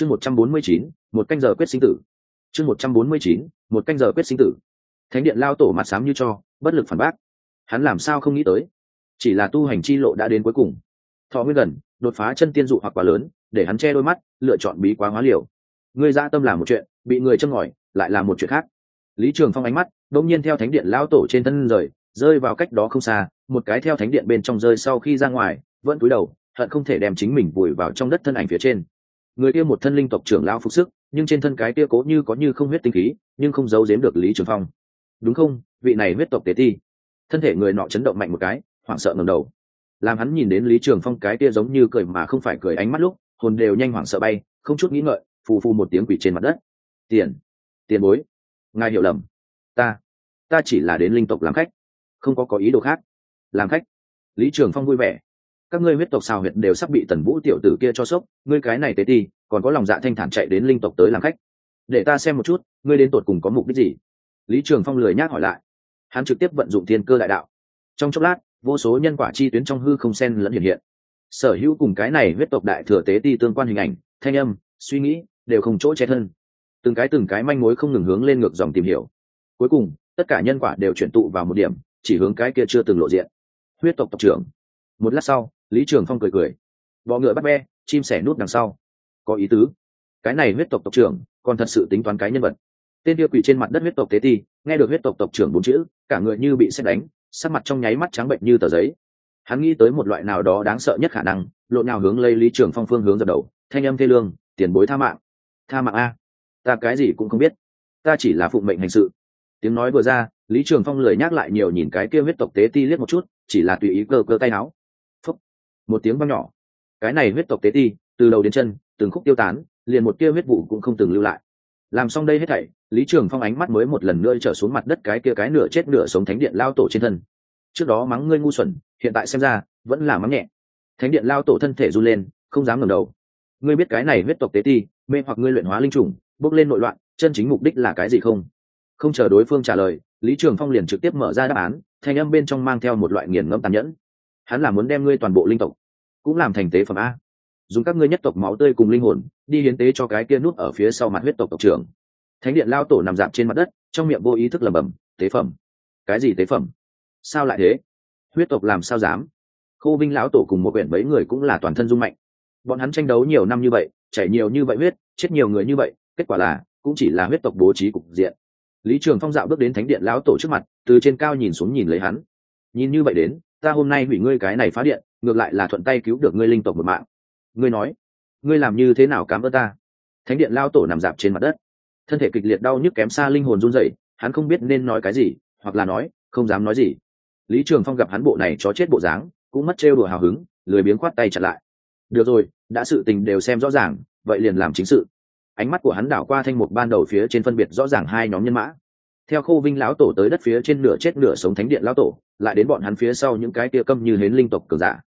chương một trăm bốn mươi chín, một canh giờ quyết sinh tử. Chương một trăm bốn mươi chín, một canh giờ quyết sinh tử. Thánh điện lao tổ mặt sám như cho, bất lực phản bác. Hắn làm sao không nghĩ tới? Chỉ là tu hành chi lộ đã đến cuối cùng. Thọ nguyên gần, đột phá chân tiên dụ hoặc quá lớn, để hắn che đôi mắt, lựa chọn bí quá hóa liều. Người ra tâm làm một chuyện, bị người châm ngòi, lại là một chuyện khác. Lý trường phong ánh mắt, đột nhiên theo thánh điện lao tổ trên thân rời, rơi vào cách đó không xa, một cái theo thánh điện bên trong rơi sau khi ra ngoài, vẫn cúi đầu, hận không thể đem chính mình vùi vào trong đất thân ảnh phía trên người kia một thân linh tộc trưởng lao phục sức, nhưng trên thân cái kia cố như có như không huyết tinh khí, nhưng không giấu giếm được lý trường phong. Đúng không? Vị này huyết tộc tế ti. Thân thể người nọ chấn động mạnh một cái, hoảng sợ ngầm đầu. Làm hắn nhìn đến lý trường phong cái kia giống như cười mà không phải cười ánh mắt lúc, hồn đều nhanh hoảng sợ bay, không chút nghĩ ngợi, phù phù một tiếng quỷ trên mặt đất. Tiền tiền bối, ngài hiểu lầm. Ta ta chỉ là đến linh tộc làm khách, không có có ý đồ khác. Làm khách? Lý trường phong vui vẻ các ngươi huyết tộc xào huyệt đều sắp bị tần vũ tiểu tử kia cho sốc, ngươi cái này tế ti, còn có lòng dạ thanh thản chạy đến linh tộc tới làm khách. Để ta xem một chút, ngươi đến tột cùng có mục đích gì? Lý trường phong lười nhác hỏi lại. Hắn trực tiếp vận dụng thiên cơ đại đạo. Trong chốc lát, vô số nhân quả chi tuyến trong hư không sen lẫn hiện hiện. Sở hữu cùng cái này huyết tộc đại thừa tế ti tương quan hình ảnh, thanh âm, suy nghĩ, đều không chỗ chết hơn. từng cái từng cái manh mối không ngừng hướng lên ngược dòng tìm hiểu. Cuối cùng, tất cả nhân quả đều chuyển tụ vào một điểm, chỉ hướng cái kia chưa từng lộ diện. Huyết tộc tộc trưởng. Một lát sau lý trường phong cười cười. Bọ ngựa bắt be, chim sẻ nút đằng sau. Có ý tứ. Cái này huyết tộc tộc trưởng, còn thật sự tính toán cái nhân vật. Tên kia quỷ trên mặt đất huyết tộc tế ti, nghe được huyết tộc tộc trưởng bốn chữ, cả người như bị xét đánh, sắc mặt trong nháy mắt trắng bệnh như tờ giấy. Hắn nghĩ tới một loại nào đó đáng sợ nhất khả năng, lộn nào hướng lấy lý trường phong phương hướng dập đầu, thanh âm thê lương, tiền bối tha mạng. Tha mạng a? Ta cái gì cũng không biết. Ta chỉ là phụng mệnh hành sự. Tiếng nói vừa ra, lý trường phong lười nhắc lại nhiều nhìn cái kia huyết tộc tế ti liếc một chút, chỉ là tùy ý cơ cơ tay áo một tiếng vang nhỏ. Cái này huyết tộc tế ti, từ đầu đến chân, từng khúc tiêu tán, liền một kia huyết vụ cũng không từng lưu lại. Làm xong đây hết thảy, lý trường phong ánh mắt mới một lần nữa trở xuống mặt đất cái kia cái nửa chết nửa sống thánh điện lao tổ trên thân. Trước đó mắng ngươi ngu xuẩn, hiện tại xem ra, vẫn là mắng nhẹ. Thánh điện lao tổ thân thể run lên, không dám ngẩng đầu. Ngươi biết cái này huyết tộc tế ti, mê hoặc ngươi luyện hóa linh trùng bốc lên nội loạn, chân chính mục đích là cái gì không? Không chờ đối phương trả lời, lý trường phong liền trực tiếp mở ra đáp án, thanh âm bên trong mang theo một loại nghiền ngẫm tàn nhẫn hắn là muốn đem ngươi toàn bộ linh tộc cũng làm thành tế phẩm a. Dùng các ngươi nhất tộc máu tươi cùng linh hồn, đi hiến tế cho cái kia nút ở phía sau mặt huyết tộc tộc trưởng. Thánh điện lao tổ nằm dạp trên mặt đất, trong miệng vô ý thức lẩm bẩm, tế phẩm? Cái gì tế phẩm? Sao lại thế? Huyết tộc làm sao dám? Khô vinh lão tổ cùng một quyển mấy người cũng là toàn thân dung mạnh. Bọn hắn tranh đấu nhiều năm như vậy, chảy nhiều như vậy huyết, chết nhiều người như vậy, kết quả là cũng chỉ là huyết tộc bố trí cục diện. Lý trường phong dạo bước đến thánh điện lão tổ trước mặt, từ trên cao nhìn xuống nhìn lấy hắn. Nhìn như vậy đến ta hôm nay hủy ngươi cái này phá điện, ngược lại là thuận tay cứu được ngươi linh tộc một mạng. Ngươi nói, ngươi làm như thế nào cảm ơn ta? Thánh điện lao tổ nằm dạp trên mặt đất. Thân thể kịch liệt đau nhức kém xa linh hồn run rẩy, hắn không biết nên nói cái gì, hoặc là nói, không dám nói gì. Lý trường phong gặp hắn bộ này chó chết bộ dáng, cũng mất trêu đùa hào hứng, lười biếng khoát tay chặt lại. Được rồi, đã sự tình đều xem rõ ràng, vậy liền làm chính sự. Ánh mắt của hắn đảo qua thanh mục ban đầu phía trên phân biệt rõ ràng hai nhóm nhân mã theo khô vinh lão tổ tới đất phía trên nửa chết nửa sống thánh điện lão tổ, lại đến bọn hắn phía sau những cái tia câm như hến linh tộc cường giả.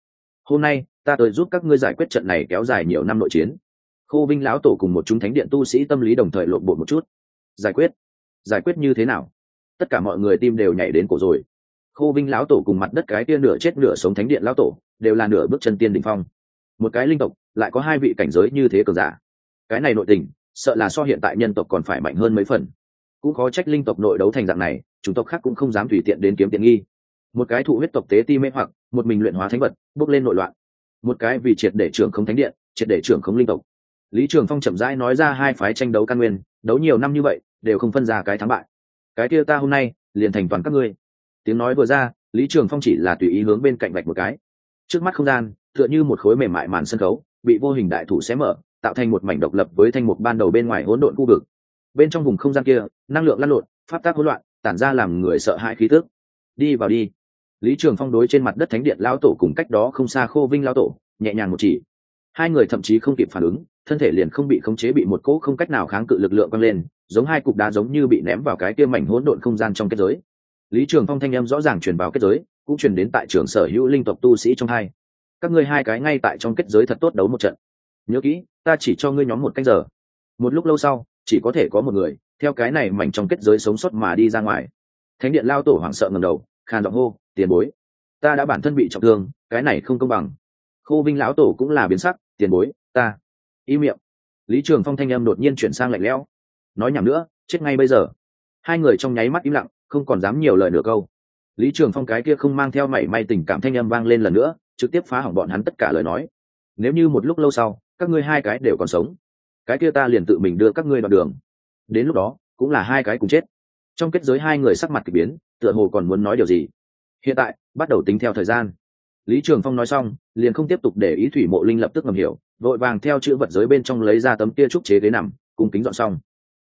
Hôm nay, ta tới giúp các ngươi giải quyết trận này kéo dài nhiều năm nội chiến. Khô vinh lão tổ cùng một chúng thánh điện tu sĩ tâm lý đồng thời lộn bộ một chút. Giải quyết. Giải quyết như thế nào? Tất cả mọi người tim đều nhảy đến cổ rồi. Khô vinh lão tổ cùng mặt đất cái tia nửa chết nửa sống thánh điện lão tổ, đều là nửa bước chân tiên đỉnh phong. Một cái linh tộc, lại có hai vị cảnh giới như thế cường giả. Cái này nội tình, sợ là so hiện tại nhân tộc còn phải mạnh hơn mấy phần cũng có trách linh tộc nội đấu thành dạng này chúng tộc khác cũng không dám tùy tiện đến kiếm tiện nghi. Một cái thụ huyết tộc tế ti mê hoặc, một mình luyện hóa thánh vật, bước lên nội loạn. Một cái vì triệt để trưởng không thánh điện, triệt để trưởng không linh tộc. Lý trường phong chậm rãi nói ra hai phái tranh đấu căn nguyên, đấu nhiều năm như vậy, đều không phân ra cái thắng bại. Cái kia ta hôm nay, liền thành toàn các ngươi. Tiếng nói vừa ra, lý trường phong chỉ là tùy ý hướng bên cạnh vạch một cái. Trước mắt không gian, tựa như một khối mềm mại màn sân khấu, bị vô hình đại thủ xé mở, tạo thành một mảnh độc lập với thanh mục ban đầu bên ngoài hỗn độn khu vực bên trong vùng không gian kia, năng lượng lăn lộn, pháp tác hỗn loạn, tản ra làm người sợ hãi khí tức. Đi vào đi. Lý trường phong đối trên mặt đất thánh điện lao tổ cùng cách đó không xa khô vinh lao tổ, nhẹ nhàng một chỉ. Hai người thậm chí không kịp phản ứng, thân thể liền không bị khống chế bị một cỗ không cách nào kháng cự lực lượng quăng lên, giống hai cục đá giống như bị ném vào cái kia mảnh hỗn độn không gian trong kết giới. Lý trường phong thanh â m rõ ràng truyền vào kết giới, cũng truyền đến tại trường sở hữu linh tộc tu sĩ trong hai. Các ngươi hai cái ngay tại trong kết giới thật tốt đấu một trận. Nhớ kỹ, ta chỉ cho ngươi nhóm một canh giờ. Một lúc lâu sau chỉ có thể có một người, theo cái này mảnh trong kết giới sống sót mà đi ra ngoài. Thánh điện lao tổ hoảng sợ ngầm đầu, khàn giọng hô, tiền bối, ta đã bản thân bị trọng thương, cái này không công bằng. Khô vinh lão tổ cũng là biến sắc, tiền bối, ta y miệng. Lý trường phong thanh âm đột nhiên chuyển sang lạnh lẽo. Nói nhảm nữa, chết ngay bây giờ. Hai người trong nháy mắt im lặng, không còn dám nhiều lời nửa câu. Lý trường phong cái kia không mang theo mảy may tình cảm thanh âm vang lên lần nữa, trực tiếp phá hỏng bọn hắn tất cả lời nói. Nếu như một lúc lâu sau, các ngươi hai cái đều còn sống cái kia ta liền tự mình đưa các ngươi đoạn đường. Đến lúc đó, cũng là hai cái cùng chết. Trong kết giới hai người sắc mặt k ỳ biến, tựa hồ còn muốn nói điều gì. Hiện tại, bắt đầu tính theo thời gian. Lý trường phong nói xong, liền không tiếp tục để ý thủy mộ linh lập tức ngầm hiểu, vội vàng theo chữ vật giới bên trong lấy ra tấm kia trúc chế ghế nằm, cùng kính dọn xong.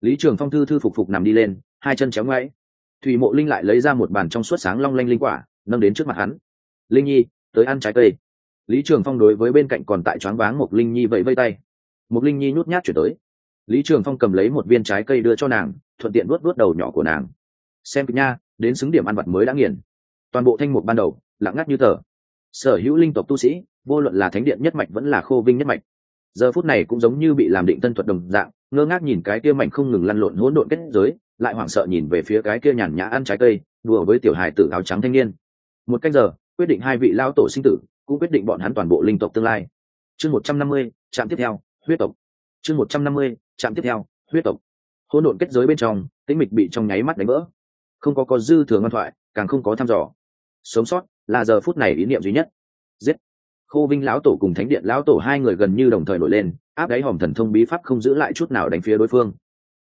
Lý trường phong thư thư phục phục nằm đi lên, hai chân chéo ngoáy. Thủy mộ linh lại lấy ra một bàn trong suốt sáng long lanh linh quả, nâng đến trước mặt hắn. Linh nhi, tới ăn trái cây. Lý trường phong đối với bên cạnh còn tại choáng váng một linh nhi vẫy vây tay một linh nhi nhút nhát chuyển tới. Lý trường phong cầm lấy một viên trái cây đưa cho nàng, thuận tiện vuốt vuốt đầu nhỏ của nàng. Xem kịch nha, đến xứng điểm ăn vật mới đã nghiền. Toàn bộ thanh mục ban đầu, lặng ngắt như tờ. Sở hữu linh tộc tu sĩ, vô luận là thánh điện nhất mạch vẫn là khô vinh nhất mạch. Giờ phút này cũng giống như bị làm định tân thuật đồng dạng, ngơ ngác nhìn cái kia mảnh không ngừng lăn lộn hỗn độn kết giới, lại hoảng sợ nhìn về phía cái kia nhàn nhã ăn trái cây, đùa với tiểu hài tử áo trắng thanh niên. Một canh giờ, quyết định hai vị lao tổ sinh tử, cũng quyết định bọn hắn toàn bộ linh tộc tương lai. Chương một trăm năm mươi, trạm tiếp theo huyết tộc. Chương một trăm năm mươi, trạm tiếp theo, huyết tộc. Hỗn độn kết giới bên trong, tĩnh mịch bị trong nháy mắt đánh vỡ. Không có có dư thừa ngoan thoại, càng không có thăm dò. Sống sót là giờ phút này ý niệm duy nhất. Giết. Khô vinh lão tổ cùng thánh điện lão tổ hai người gần như đồng thời nổi lên, áp đáy hòm thần thông bí pháp không giữ lại chút nào đánh phía đối phương.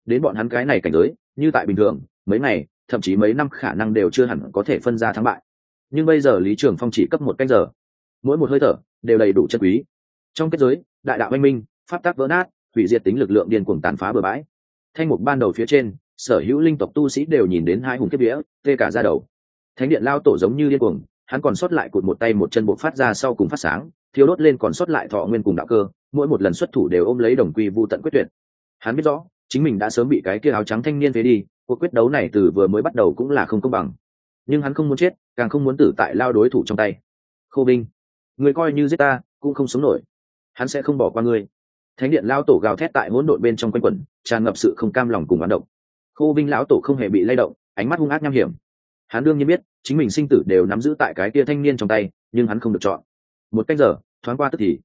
Đến bọn hắn cái này cảnh giới, như tại bình thường, mấy ngày, thậm chí mấy năm khả năng đều chưa hẳn có thể phân ra thắng bại. Nhưng bây giờ lý trường phong chỉ cấp một canh giờ. Mỗi một hơi thở, đều đầy đủ chân quý. Trong kết giới, đại đạo anh minh pháp tác vỡ nát, hủy diệt tính lực lượng điên cuồng tàn phá bừa bãi. Thanh mục ban đầu phía trên, sở hữu linh tộc tu sĩ đều nhìn đến hai hùng kiếp vía, tê cả ra đầu. Thánh điện lao tổ giống như điên cuồng, hắn còn sót lại cụt một tay một chân bộ phát ra sau cùng phát sáng thiếu đốt lên còn sót lại thọ nguyên cùng đạo cơ, mỗi một lần xuất thủ đều ôm lấy đồng quy vô tận quyết tuyệt. Hắn biết rõ, chính mình đã sớm bị cái kia áo trắng thanh niên phế đi, cuộc quyết đấu này từ vừa mới bắt đầu cũng là không công bằng. Nhưng hắn không muốn chết, càng không muốn tử tại lao đối thủ trong tay. Khô binh người coi như giết ta, cũng không sống nổi. Hắn sẽ không bỏ qua ngươi thánh điện lao tổ gào thét tại hỗn độn bên trong quanh quẩn, tràn ngập sự không cam lòng cùng bán động. Khô vinh lão tổ không hề bị lay động, ánh mắt hung ác nham hiểm. Hắn đương nhiên biết, chính mình sinh tử đều nắm giữ tại cái kia thanh niên trong tay, nhưng hắn không được chọn. Một cách giờ, thoáng qua tức thì,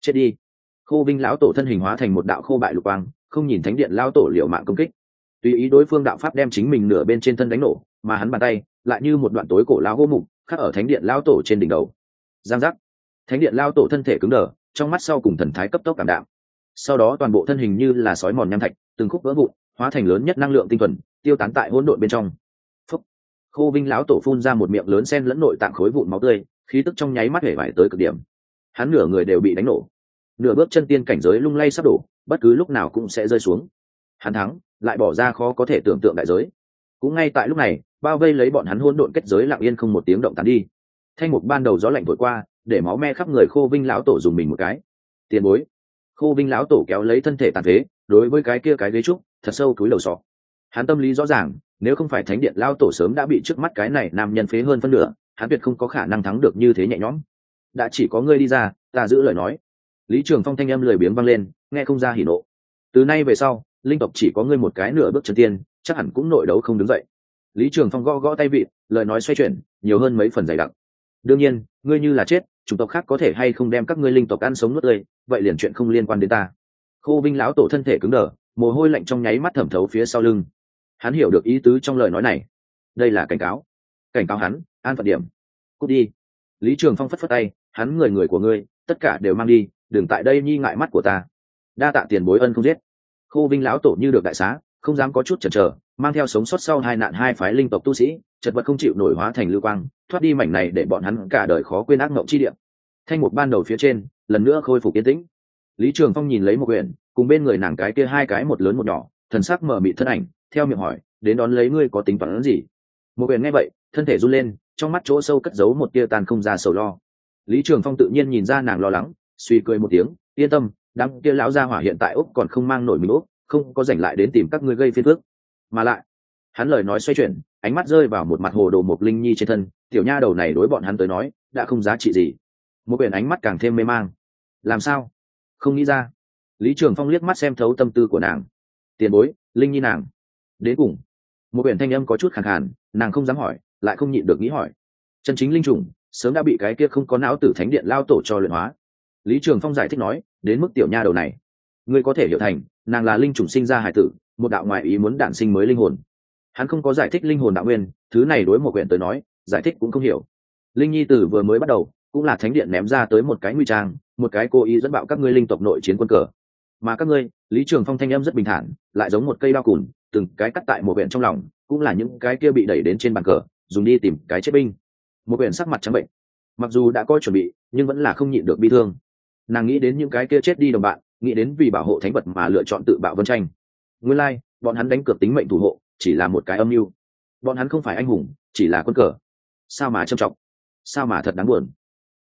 chết đi. Khô vinh lão tổ thân hình hóa thành một đạo khô bại lục quang, không nhìn thánh điện lao tổ liệu mạng công kích. Tùy ý đối phương đạo pháp đem chính mình nửa bên trên thân đánh nổ, mà hắn bàn tay lại như một đoạn tối cổ lao gỗ mục, khắc ở thánh điện lao tổ trên đỉnh đầu. Giang giác. Thánh điện lao tổ thân thể cứng đờ, trong mắt sau cùng thần thái cấp tốc cảm đạo sau đó toàn bộ thân hình như là sói mòn nham thạch, từng khúc vỡ vụn, hóa thành lớn nhất năng lượng tinh thuần, tiêu tán tại hỗn độn bên trong. Phúc. khô vinh lão tổ phun ra một miệng lớn sen lẫn nội tạng khối vụn máu tươi, khí tức trong nháy mắt hể vải tới cực điểm. Hắn nửa người đều bị đánh nổ. Nửa bước chân tiên cảnh giới lung lay sắp đổ, bất cứ lúc nào cũng sẽ rơi xuống. Hắn thắng, lại bỏ ra khó có thể tưởng tượng đại giới. Cũng ngay tại lúc này, bao vây lấy bọn hắn hỗn độn kết giới lặng yên không một tiếng động tán đi. Thanh mục ban đầu gió lạnh vội qua, để máu me khắp người khô vinh lão tổ dùng mình một cái. Tiền bối khô vinh lão tổ kéo lấy thân thể tàn phế, đối với cái kia cái ghế trúc, thật sâu túi đầu sọ. Hắn tâm lý rõ ràng, nếu không phải thánh điện lao tổ sớm đã bị trước mắt cái này nam nhân phế hơn phân nửa, hắn tuyệt không có khả năng thắng được như thế nhẹ nhõm. Đã chỉ có ngươi đi ra, ta giữ lời nói. Lý trường phong thanh âm lười biếng vang lên, nghe không ra hỉ nộ. Từ nay về sau, linh tộc chỉ có ngươi một cái nửa bước chân tiên, chắc hẳn cũng nội đấu không đứng dậy. Lý trường phong gõ gõ tay vịt, lời nói xoay chuyển, nhiều hơn mấy phần dày đặc. Đương nhiên, ngươi như là chết chủng tộc khác có thể hay không đem các ngươi linh tộc ăn sống nuốt tươi, vậy liền chuyện không liên quan đến ta. Khô vinh lão tổ thân thể cứng đờ, mồ hôi lạnh trong nháy mắt thẩm thấu phía sau lưng. Hắn hiểu được ý tứ trong lời nói này. Đây là cảnh cáo. Cảnh cáo hắn, an phận điểm. Cút đi. Lý trường phong phất phất tay, hắn người người của ngươi, tất cả đều mang đi, đừng tại đây nhi ngại mắt của ta. Đa tạ tiền bối ân không giết. Khô vinh lão tổ như được đại xá, không dám có chút chần chờ mang theo sống sót sau hai nạn hai phái linh tộc tu sĩ, chật vật không chịu nổi hóa thành lưu quang, thoát đi mảnh này để bọn hắn cả đời khó quên ác mộng chi điểm thanh mục ban đầu phía trên, lần nữa khôi phục yên tĩnh. Lý trường phong nhìn lấy một quyển, cùng bên người nàng cái kia hai cái một lớn một nhỏ, thần sắc mở mị thân ảnh, theo miệng hỏi, đến đón lấy ngươi có tính toán gì? Một quyển nghe vậy, thân thể run lên, trong mắt chỗ sâu cất giấu một tia tàn không ra sầu lo. Lý trường phong tự nhiên nhìn ra nàng lo lắng, suy cười một tiếng, yên tâm, đám kia lão gia hỏa hiện tại úc còn không mang nổi mình úc, không có dành lại đến tìm các ngươi gây phiên phước mà lại, hắn lời nói xoay chuyển, ánh mắt rơi vào một mặt hồ đồ mộc linh nhi trên thân, tiểu nha đầu này đối bọn hắn tới nói, đã không giá trị gì. Một biển ánh mắt càng thêm mê mang. Làm sao? Không nghĩ ra. Lý trường phong liếc mắt xem thấu tâm tư của nàng. Tiền bối, linh nhi nàng. Đến cùng. Một biển thanh âm có chút khẳng khàn, nàng không dám hỏi, lại không nhịn được nghĩ hỏi. Chân chính linh trùng, sớm đã bị cái kia không có não tử thánh điện lao tổ cho luyện hóa. Lý trường phong giải thích nói, đến mức tiểu nha đầu này. Ngươi có thể hiểu thành, nàng là linh trùng sinh ra hải tử một đạo ngoại ý muốn đản sinh mới linh hồn. Hắn không có giải thích linh hồn đạo nguyên, thứ này đối một quyển tới nói, giải thích cũng không hiểu. Linh nhi tử vừa mới bắt đầu, cũng là thánh điện ném ra tới một cái nguy trang, một cái cố ý dẫn bạo các ngươi linh tộc nội chiến quân cờ. Mà các ngươi, lý trường phong thanh âm rất bình thản, lại giống một cây đao cùn, từng cái cắt tại một quyển trong lòng, cũng là những cái kia bị đẩy đến trên bàn cờ, dùng đi tìm cái chết binh. Một quyển sắc mặt trắng bệnh. Mặc dù đã có chuẩn bị, nhưng vẫn là không nhịn được bi thương. Nàng nghĩ đến những cái kia chết đi đồng bạn, nghĩ đến vì bảo hộ thánh vật mà lựa chọn tự bạo vân tranh nguyên lai、like, bọn hắn đánh cược tính mệnh thủ hộ chỉ là một cái âm mưu. Bọn hắn không phải anh hùng chỉ là quân cờ. Sao mà trầm trọng? Sao mà thật đáng buồn?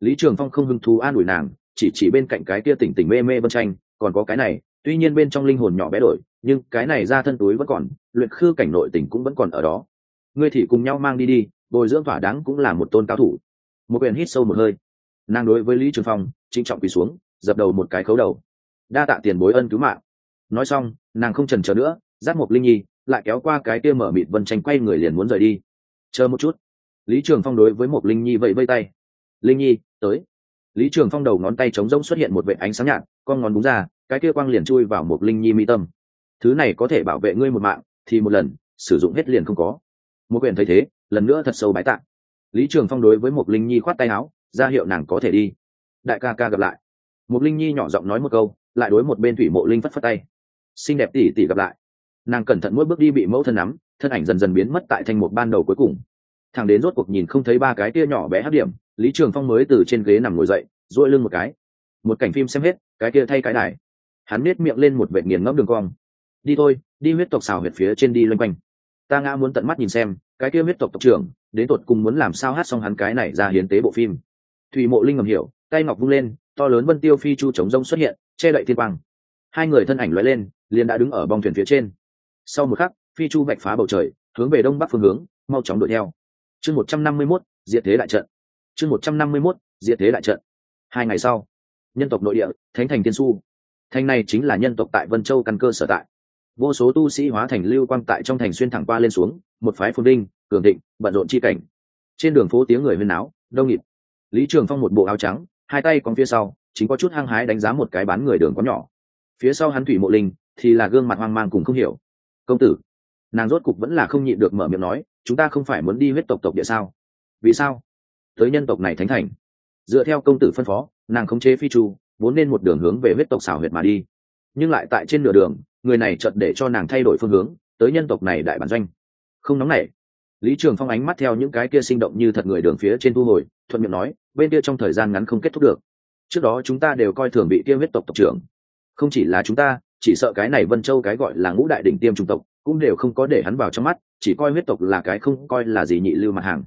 Lý trường phong không hứng thú an ủi nàng chỉ chỉ bên cạnh cái kia tỉnh tỉnh mê mê vân tranh còn có cái này tuy nhiên bên trong linh hồn nhỏ bé đổi nhưng cái này ra thân túi vẫn còn luyện khư cảnh nội tỉnh cũng vẫn còn ở đó. Ngươi thì cùng nhau mang đi đi bồi dưỡng thỏa đáng cũng là một tôn cao thủ. Một quyền hít sâu một hơi. Nàng đối với lý trường phong trinh trọng quỳ xuống dập đầu một cái khấu đầu. Đa tạ tiền bối ân cứu mạng nói xong, nàng không trần chờ nữa, giáp một linh nhi, lại kéo qua cái kia mở mịt vân tranh quay người liền muốn rời đi. Chờ một chút. Lý trường phong đối với một linh nhi vẫy vây tay. Linh nhi, tới. Lý trường phong đầu ngón tay trống rỗng xuất hiện một vệ ánh sáng nhạt, con ngón búng ra, cái kia quang liền chui vào một linh nhi mi tâm. Thứ này có thể bảo vệ ngươi một mạng, thì một lần, sử dụng hết liền không có. Một quyền thấy thế, lần nữa thật sâu bái tạng lý trường phong đối với một linh nhi khoát tay áo, ra hiệu nàng có thể đi. Đại ca ca gặp lại. Một linh nhi nhỏ giọng nói một câu, lại đối một bên thủy mộ linh phất phất tay xinh đẹp tỉ tỉ gặp lại. Nàng cẩn thận mỗi bước đi bị mẫu thân nắm, thân ảnh dần dần biến mất tại thanh một ban đầu cuối cùng. Thằng đến rốt cuộc nhìn không thấy ba cái tia nhỏ bé hát điểm, lý trường phong mới từ trên ghế nằm ngồi dậy dội lưng một cái. Một cảnh phim xem hết, cái kia thay cái đài. Hắn nết miệng lên một vệ nghiền ngẫm đường cong. Đi thôi, đi huyết tộc xào huyệt phía trên đi loanh quanh. Ta ngã muốn tận mắt nhìn xem, cái kia huyết tộc tộc trưởng, đến tột cùng muốn làm sao hát xong hắn cái này ra hiến tế bộ phim. Thủy mộ linh ngầm hiểu, tay ngọc vung lên, to lớn vân tiêu phi chu chống rông xuất hiện, che đậy thiên quang hai người thân ảnh lóe lên, liền đã đứng ở bong thuyền phía trên. Sau một khắc, phi chu vạch phá bầu trời, hướng về đông bắc phương hướng, mau chóng đuổi theo. Chương một trăm năm mươi mốt, diệt thế đại trận. Chương một trăm năm mươi mốt, diệt thế đại trận. Hai ngày sau, nhân tộc nội địa, thánh thành tiên su. Thành này chính là nhân tộc tại vân châu căn cơ sở tại. Vô số tu sĩ hóa thành lưu quang tại trong thành xuyên thẳng qua lên xuống, một phái phồn đinh cường định bận rộn chi cảnh. Trên đường phố tiếng người huyên náo, đông nghịt. Lý trường phong một bộ áo trắng, hai tay còn phía sau, chính có chút hăng hái đánh giá một cái bán người đường có nhỏ phía sau hắn thủy mộ linh thì là gương mặt hoang mang cùng không hiểu. Công tử. Nàng rốt cục vẫn là không nhịn được mở miệng nói, chúng ta không phải muốn đi huyết tộc tộc địa sao? Vì sao? Tới nhân tộc này thánh thành. Dựa theo công tử phân phó, nàng khống chế phi chu, vốn nên một đường hướng về huyết tộc xảo huyệt mà đi. Nhưng lại tại trên nửa đường, người này chợt để cho nàng thay đổi phương hướng, tới nhân tộc này đại bản doanh. Không nóng nảy. Lý trường phong ánh mắt theo những cái kia sinh động như thật người đường phía trên thu hồi, thuận miệng nói, bên kia trong thời gian ngắn không kết thúc được. Trước đó chúng ta đều coi thường bị kia huyết tộc tộc trưởng không chỉ là chúng ta, chỉ sợ cái này vân châu cái gọi là ngũ đại đỉnh tiêm trung tộc, cũng đều không có để hắn vào trong mắt, chỉ coi huyết tộc là cái không, coi là gì nhị lưu mặt hàng.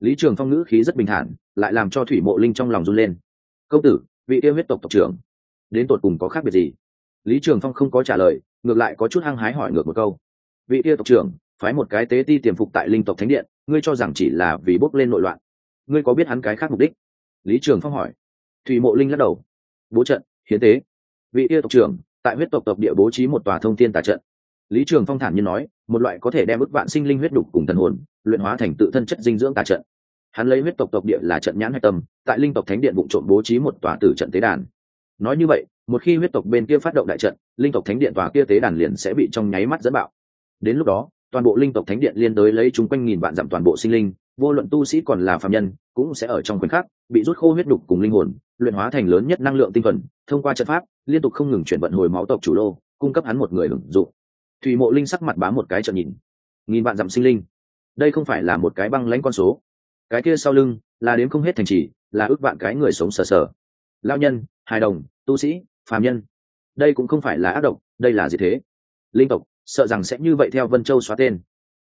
Lý trường phong ngữ khí rất bình thản, lại làm cho thủy mộ linh trong lòng run lên. Công tử, vị tiêu huyết tộc tộc trưởng, đến tột cùng có khác biệt gì? Lý trường phong không có trả lời, ngược lại có chút hăng hái hỏi ngược một câu. Vị tiêu tộc trưởng, phái một cái tế ti tiềm phục tại linh tộc thánh điện, ngươi cho rằng chỉ là vì bốc lên nội loạn? Ngươi có biết hắn cái khác mục đích? Lý trường phong hỏi. Thủy mộ linh lắc đầu. Bố trận, hiến tế vị yêu tộc trưởng, tại huyết tộc tộc địa bố trí một tòa thông thiên tà trận. Lý trường phong thản nhiên nói, một loại có thể đem ức vạn sinh linh huyết đục cùng thần hồn, luyện hóa thành tự thân chất dinh dưỡng tà trận. Hắn lấy huyết tộc tộc địa là trận nhãn hạch tâm, tại linh tộc thánh điện vụ trộm bố trí một tòa tử trận tế đàn. Nói như vậy, một khi huyết tộc bên kia phát động đại trận, linh tộc thánh điện tòa kia tế đàn liền sẽ bị trong nháy mắt dẫn bạo. Đến lúc đó, toàn bộ linh tộc thánh điện liên tới lấy chúng quanh nghìn vạn dặm toàn bộ sinh linh vô luận tu sĩ còn là phạm nhân cũng sẽ ở trong khoảnh khắc bị rút khô huyết đục cùng linh hồn luyện hóa thành lớn nhất năng lượng tinh thuần thông qua trận pháp liên tục không ngừng chuyển vận hồi máu tộc chủ đô, cung cấp hắn một người hưởng dụng. Thủy mộ linh sắc mặt bám một cái trận nhìn. Nghìn vạn dặm sinh linh. Đây không phải là một cái băng lãnh con số. Cái kia sau lưng là đến không hết thành trì là ước vạn cái người sống sờ sờ. Lao nhân hài đồng tu sĩ phàm nhân. Đây cũng không phải là ác độc đây là gì thế? Linh tộc sợ rằng sẽ như vậy theo vân châu xóa tên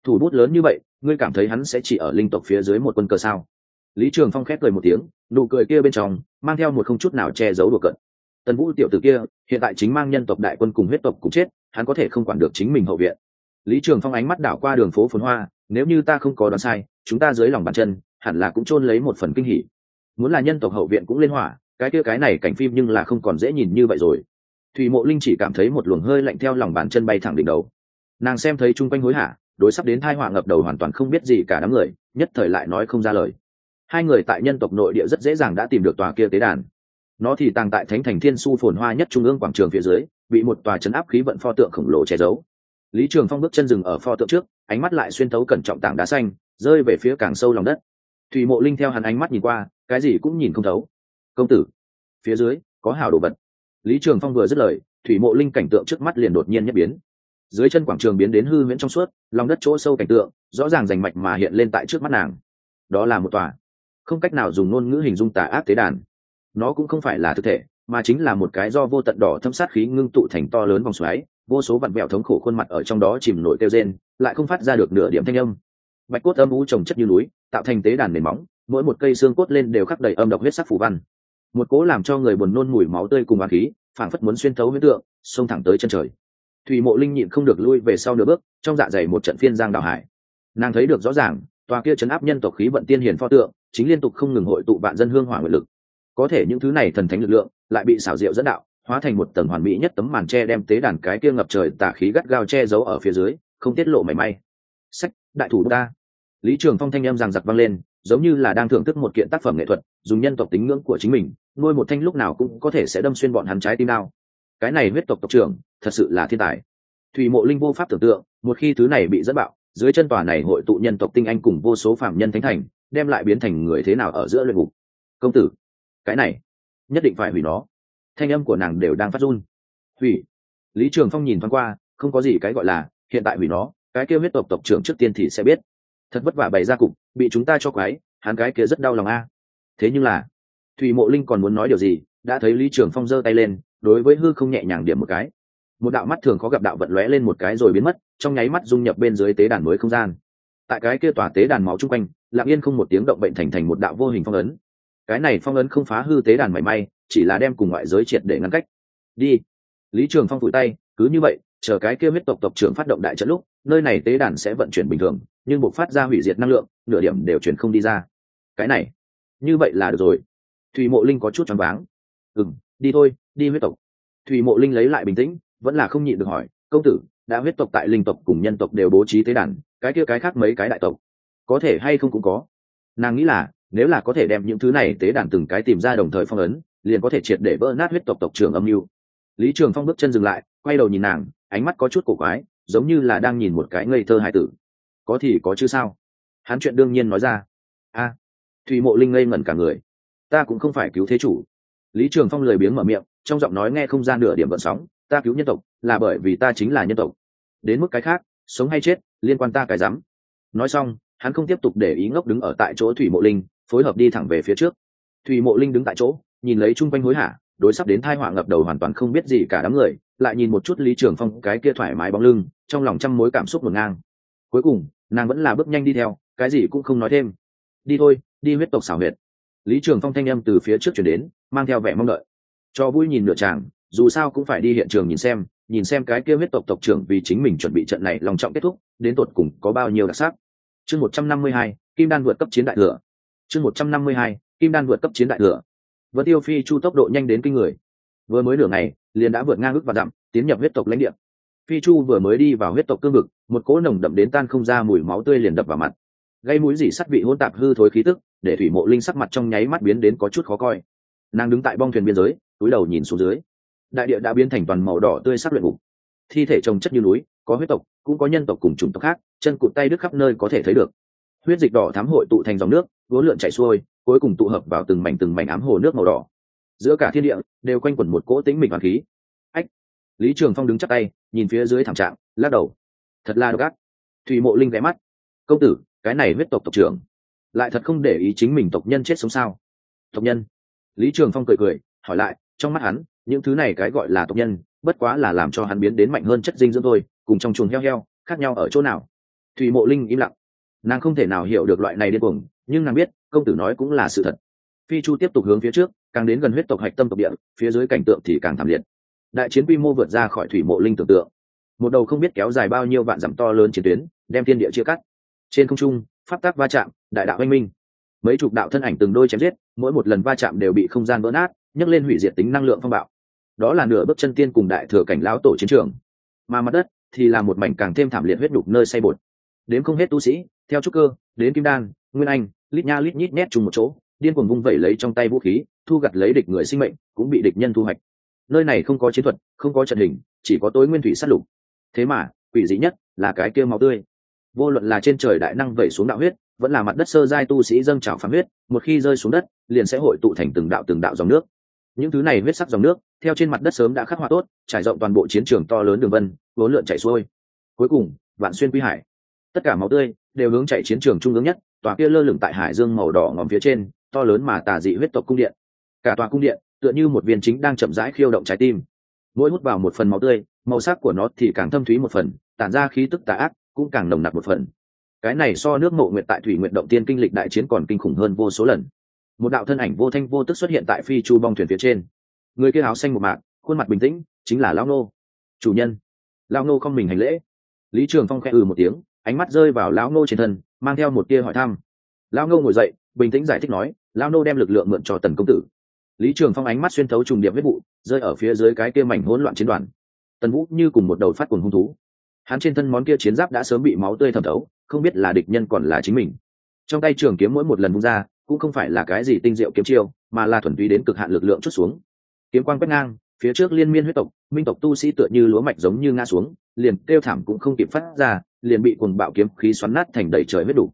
thủ bút lớn như vậy, ngươi cảm thấy hắn sẽ chỉ ở linh tộc phía dưới một quân cờ sao? Lý trường phong khép cười một tiếng, nụ cười kia bên trong, mang theo một không chút nào che giấu đùa cận tần vũ tiểu t ử kia, hiện tại chính mang nhân tộc đại quân cùng huyết tộc cùng chết, hắn có thể không quản được chính mình hậu viện. Lý trường phong ánh mắt đảo qua đường phố phồn hoa, nếu như ta không có đoán sai, chúng ta dưới lòng bàn chân, hẳn là cũng chôn lấy một phần kinh hỉ. Muốn là nhân tộc hậu viện cũng lên hỏa, cái kia cái này cảnh phim nhưng là không còn dễ nhìn như vậy rồi. Thủy mộ linh chỉ cảm thấy một luồng hơi lạnh theo lòng bàn chân bay thẳng đỉnh đầu. Nàng xem thấy chung quanh hối hả đối sắp đến thai họa ngập đầu hoàn toàn không biết gì cả đám người, nhất thời lại nói không ra lời. Hai người tại nhân tộc nội địa rất dễ dàng đã tìm được tòa kia tế đàn. Nó thì tàng tại thánh thành thiên su phồn hoa nhất trung ương quảng trường phía dưới, bị một tòa chấn áp khí vận pho tượng khổng lồ che giấu. Lý trường phong bước chân dừng ở pho tượng trước, ánh mắt lại xuyên thấu cẩn trọng tảng đá xanh, rơi về phía càng sâu lòng đất. Thủy mộ linh theo hắn ánh mắt nhìn qua, cái gì cũng nhìn không thấu. Công tử, phía dưới có hào đồ vật. Lý trường phong vừa dứt lời, thủy mộ linh cảnh tượng trước mắt liền đột nhiên nhất biến dưới chân quảng trường biến đến hư huyễn trong suốt, lòng đất chỗ sâu cảnh tượng, rõ ràng rành mạch mà hiện lên tại trước mắt nàng. Đó là một tòa. Không cách nào dùng ngôn ngữ hình dung tà ác tế đàn. Nó cũng không phải là thực thể, mà chính là một cái do vô tận đỏ thâm sát khí ngưng tụ thành to lớn vòng xoáy, vô số vặn vẹo thống khổ khuôn mặt ở trong đó chìm nổi kêu rên, lại không phát ra được nửa điểm thanh âm. Bạch cốt âm u trồng chất như núi, tạo thành tế đàn nền móng, mỗi một cây xương cốt lên đều khắc đầy âm độc huyết sắc phủ văn. Một cố làm cho người buồn nôn mùi máu tươi cùng á khí, phảng phất muốn xuyên thấu huyết tượng, xông thẳng tới chân trời thủy mộ linh nhịn không được lui về sau nửa bước, trong dạ dày một trận phiên giang đào hải. Nàng thấy được rõ ràng, tòa kia chấn áp nhân tộc khí vận tiên hiền pho tượng, chính liên tục không ngừng hội tụ vạn dân hương hỏa nguyện lực. Có thể những thứ này thần thánh lực lượng, lại bị xảo diệu dẫn đạo, hóa thành một tầng hoàn mỹ nhất tấm màn tre đem tế đàn cái kia ngập trời tả khí gắt gao che giấu ở phía dưới, không tiết lộ mảy may. Sách, đại thủ ta lý trường phong thanh em rằng giặc vang lên, giống như là đang thưởng thức một kiện tác phẩm nghệ thuật, dùng nhân tộc tính ngưỡng của chính mình, nuôi một thanh lúc nào cũng có thể sẽ đâm xuyên bọn hắn trái tim nào cái này huyết tộc tộc trưởng thật sự là thiên tài. Thủy mộ linh vô pháp tưởng tượng, một khi thứ này bị dẫn bạo, dưới chân tòa này hội tụ nhân tộc tinh anh cùng vô số phạm nhân thánh thành, đem lại biến thành người thế nào ở giữa luyện ngục. Công tử, cái này, nhất định phải hủy nó. Thanh âm của nàng đều đang phát run. Hủy. Lý trường phong nhìn thoáng qua, không có gì cái gọi là, hiện tại hủy nó, cái kia huyết tộc tộc trưởng trước tiên thì sẽ biết. Thật vất vả bày ra cục, bị chúng ta cho quái, hắn cái kia rất đau lòng a. Thế nhưng là, thủy mộ linh còn muốn nói điều gì, đã thấy lý trường phong giơ tay lên, đối với hư không nhẹ nhàng điểm một cái một đạo mắt thường khó gặp đạo vận lóe lên một cái rồi biến mất, trong nháy mắt dung nhập bên dưới tế đàn mới không gian. Tại cái kia tòa tế đàn máu chung quanh, lặng yên không một tiếng động bệnh thành thành một đạo vô hình phong ấn. Cái này phong ấn không phá hư tế đàn mảy may, chỉ là đem cùng ngoại giới triệt để ngăn cách. Đi. Lý trường phong vùi tay, cứ như vậy, chờ cái kia huyết tộc tộc trưởng phát động đại trận lúc, nơi này tế đàn sẽ vận chuyển bình thường, nhưng buộc phát ra hủy diệt năng lượng, nửa điểm đều chuyển không đi ra. Cái này, như vậy là được rồi. Thùy mộ linh có chút choáng váng. Ừ m đi thôi, đi huyết tộc. Thùy mộ linh lấy lại bình tĩnh vẫn là không nhịn được hỏi công tử đã huyết tộc tại linh tộc cùng nhân tộc đều bố trí tế đàn cái kia cái khác mấy cái đại tộc có thể hay không cũng có? Nàng nghĩ là nếu là có thể đem những thứ này tế đàn từng cái tìm ra đồng thời phong ấn liền có thể triệt để vỡ nát huyết tộc tộc trưởng âm mưu. Lý trường phong bước chân dừng lại quay đầu nhìn nàng ánh mắt có chút cổ quái giống như là đang nhìn một cái ngây thơ hài tử. Có thì có chứ sao? Hắn chuyện đương nhiên nói ra. A à, thùy mộ linh ngây ngẩn cả người. Ta cũng không phải cứu thế chủ. Lý trường phong lười biếng mở miệng trong giọng nói nghe không gian nửa điểm vận sóng ta cứu nhân tộc là bởi vì ta chính là nhân tộc. Đến mức cái khác, sống hay chết, liên quan ta cái rắm. Nói xong, hắn không tiếp tục để ý ngốc đứng ở tại chỗ thủy mộ linh, phối hợp đi thẳng về phía trước. Thủy mộ linh đứng tại chỗ, nhìn lấy chung quanh hối hả, đối sắp đến thai họa ngập đầu hoàn toàn không biết gì cả đám người, lại nhìn một chút lý trường phong, cái kia thoải mái bóng lưng, trong lòng trăm mối cảm xúc ngổn ngang. Cuối cùng, nàng vẫn là bước nhanh đi theo, cái gì cũng không nói thêm. Đi thôi, đi huyết tộc xảo huyệt. Lý trường phong thanh â m từ phía trước chuyển đến, mang theo vẻ mong đợi. Cho vui nhìn nửa chàng dù sao cũng phải đi hiện trường nhìn xem nhìn xem cái kia huyết tộc tộc trưởng vì chính mình chuẩn bị trận này lòng trọng kết thúc, đến tột cùng có bao nhiêu đặc sắc. Chương một trăm năm mươi hai, kim đan vượt cấp chiến đại thừa. Chương một trăm năm mươi hai, kim đan vượt cấp chiến đại thừa. Vân tiêu phi chu tốc độ nhanh đến kinh người. Vừa mới nửa ngày, liền đã vượt ngang ước và dặm, tiến nhập huyết tộc lãnh địa. Phi chu vừa mới đi vào huyết tộc cương vực, một cỗ nồng đậm đến tan không ra mùi máu tươi liền đập vào mặt. Gây mũi dỉ sắt vị hôn tạp hư thối khí tức, để thủy mộ linh sắc mặt trong nháy mắt biến đến có chút khó coi. Nàng đứng tại bong thuyền biên giới, túi đầu nhìn xuống dưới đại địa đã biến thành toàn màu đỏ tươi sắc luyện ngục. Thi thể trồng chất như núi, có huyết tộc, cũng có nhân tộc cùng chủng tộc khác, chân cụt tay đứt khắp nơi có thể thấy được. Huyết dịch đỏ thám hội tụ thành dòng nước, vốn lượn chảy xuôi, cuối cùng tụ hợp vào từng mảnh từng mảnh ám hồ nước màu đỏ. Giữa cả thiên địa, đều quanh quẩn một cỗ tĩnh mịch hoàng khí. Ách! Lý trường phong đứng chắc tay, nhìn phía dưới thảm trạng, lắc đầu. Thật là độc ác. Thủy mộ linh ghé mắt. Công tử, cái này huyết tộc tộc trưởng, lại thật không để ý chính mình tộc nhân chết sống sao? Tộc nhân. Lý trường phong cười cười, hỏi lại, trong mắt hắn những thứ này cái gọi là tộc nhân, bất quá là làm cho hắn biến đến mạnh hơn chất dinh dưỡng thôi, cùng trong chuồng heo heo, khác nhau ở chỗ nào? Thủy mộ linh im lặng. Nàng không thể nào hiểu được loại này điên cuồng, nhưng nàng biết, công tử nói cũng là sự thật. Phi chu tiếp tục hướng phía trước, càng đến gần huyết tộc hạch tâm tộc địa, phía dưới cảnh tượng thì càng thảm liệt. Đại chiến quy mô vượt ra khỏi thủy mộ linh tưởng tượng. Một đầu không biết kéo dài bao nhiêu vạn dặm to lớn chiến tuyến, đem thiên địa chia cắt. Trên không trung, pháp tác va chạm, đại đạo oanh minh. Mấy chục đạo thân ảnh từng đôi chém giết, mỗi một lần va chạm đều bị không gian vỡ nát, nhấc lên hủy diệt tính năng lượng phong bạo đó là nửa bước chân tiên cùng đại thừa cảnh lão tổ chiến trường. Mà mặt đất thì là một mảnh càng thêm thảm liệt huyết đục nơi say bột. Đến không hết tu sĩ, theo trúc cơ, đến kim đan, nguyên anh, lít nha lít nhít nhét chung một chỗ, điên cuồng vung vẩy lấy trong tay vũ khí, thu gặt lấy địch người sinh mệnh, cũng bị địch nhân thu hoạch. Nơi này không có chiến thuật, không có trận hình, chỉ có tối nguyên thủy sát lục. Thế mà, quỷ dị nhất là cái kia máu tươi. Vô luận là trên trời đại năng vẩy xuống đạo huyết, vẫn là mặt đất sơ giai tu sĩ dâng trào phán huyết, một khi rơi xuống đất, liền sẽ hội tụ thành từng đạo từng đạo dòng nước những thứ này huyết sắc dòng nước, theo trên mặt đất sớm đã khắc họa tốt, trải rộng toàn bộ chiến trường to lớn đường vân, vốn lượn chảy xuôi. Cuối cùng, vạn xuyên quy hải. Tất cả máu tươi đều hướng chạy chiến trường trung ương nhất, tòa kia lơ lửng tại hải dương màu đỏ ngòm phía trên, to lớn mà tà dị huyết tộc cung điện. Cả tòa cung điện tựa như một viên chính đang chậm rãi khiêu động trái tim. Mỗi hút vào một phần máu tươi, màu sắc của nó thì càng thâm thúy một phần, tản ra khí tức tà ác cũng càng nồng nặc một phần. Cái này so nước mộ nguyện tại thủy nguyện động tiên kinh lịch đại chiến còn kinh khủng hơn vô số lần một đạo thân ảnh vô thanh vô tức xuất hiện tại phi chu bong thuyền phía trên. Người kia áo xanh một mạc, khuôn mặt bình tĩnh, chính là lao nô. Chủ nhân. Lao nô không mình hành lễ. Lý trường phong khẽ ừ một tiếng, ánh mắt rơi vào lão nô trên thân, mang theo một tia hỏi thăm. Lao nô ngồi dậy, bình tĩnh giải thích nói lao nô đem lực lượng mượn cho tần công tử. Lý trường phong ánh mắt xuyên thấu trùng điệp vết vụ rơi ở phía dưới cái kia mảnh hỗn loạn chiến đoàn. Tần vũ như cùng một đầu phát cuồng hung thú. Hắn trên thân món kia chiến giáp đã sớm bị máu tươi thẩm thấu, không biết là địch nhân còn là chính mình. Trong tay trường kiếm mỗi một lần vung ra cũng không phải là cái gì tinh diệu kiếm chiêu, mà là thuần túy đến cực hạn lực lượng chút xuống. Kiếm quang quét ngang, phía trước liên miên huyết tộc, minh tộc tu sĩ tựa như lúa mạch giống như ngã xuống, liền kêu thảm cũng không kịp phát ra, liền bị cuồng bạo kiếm khí xoắn nát thành đầy trời huyết đủ.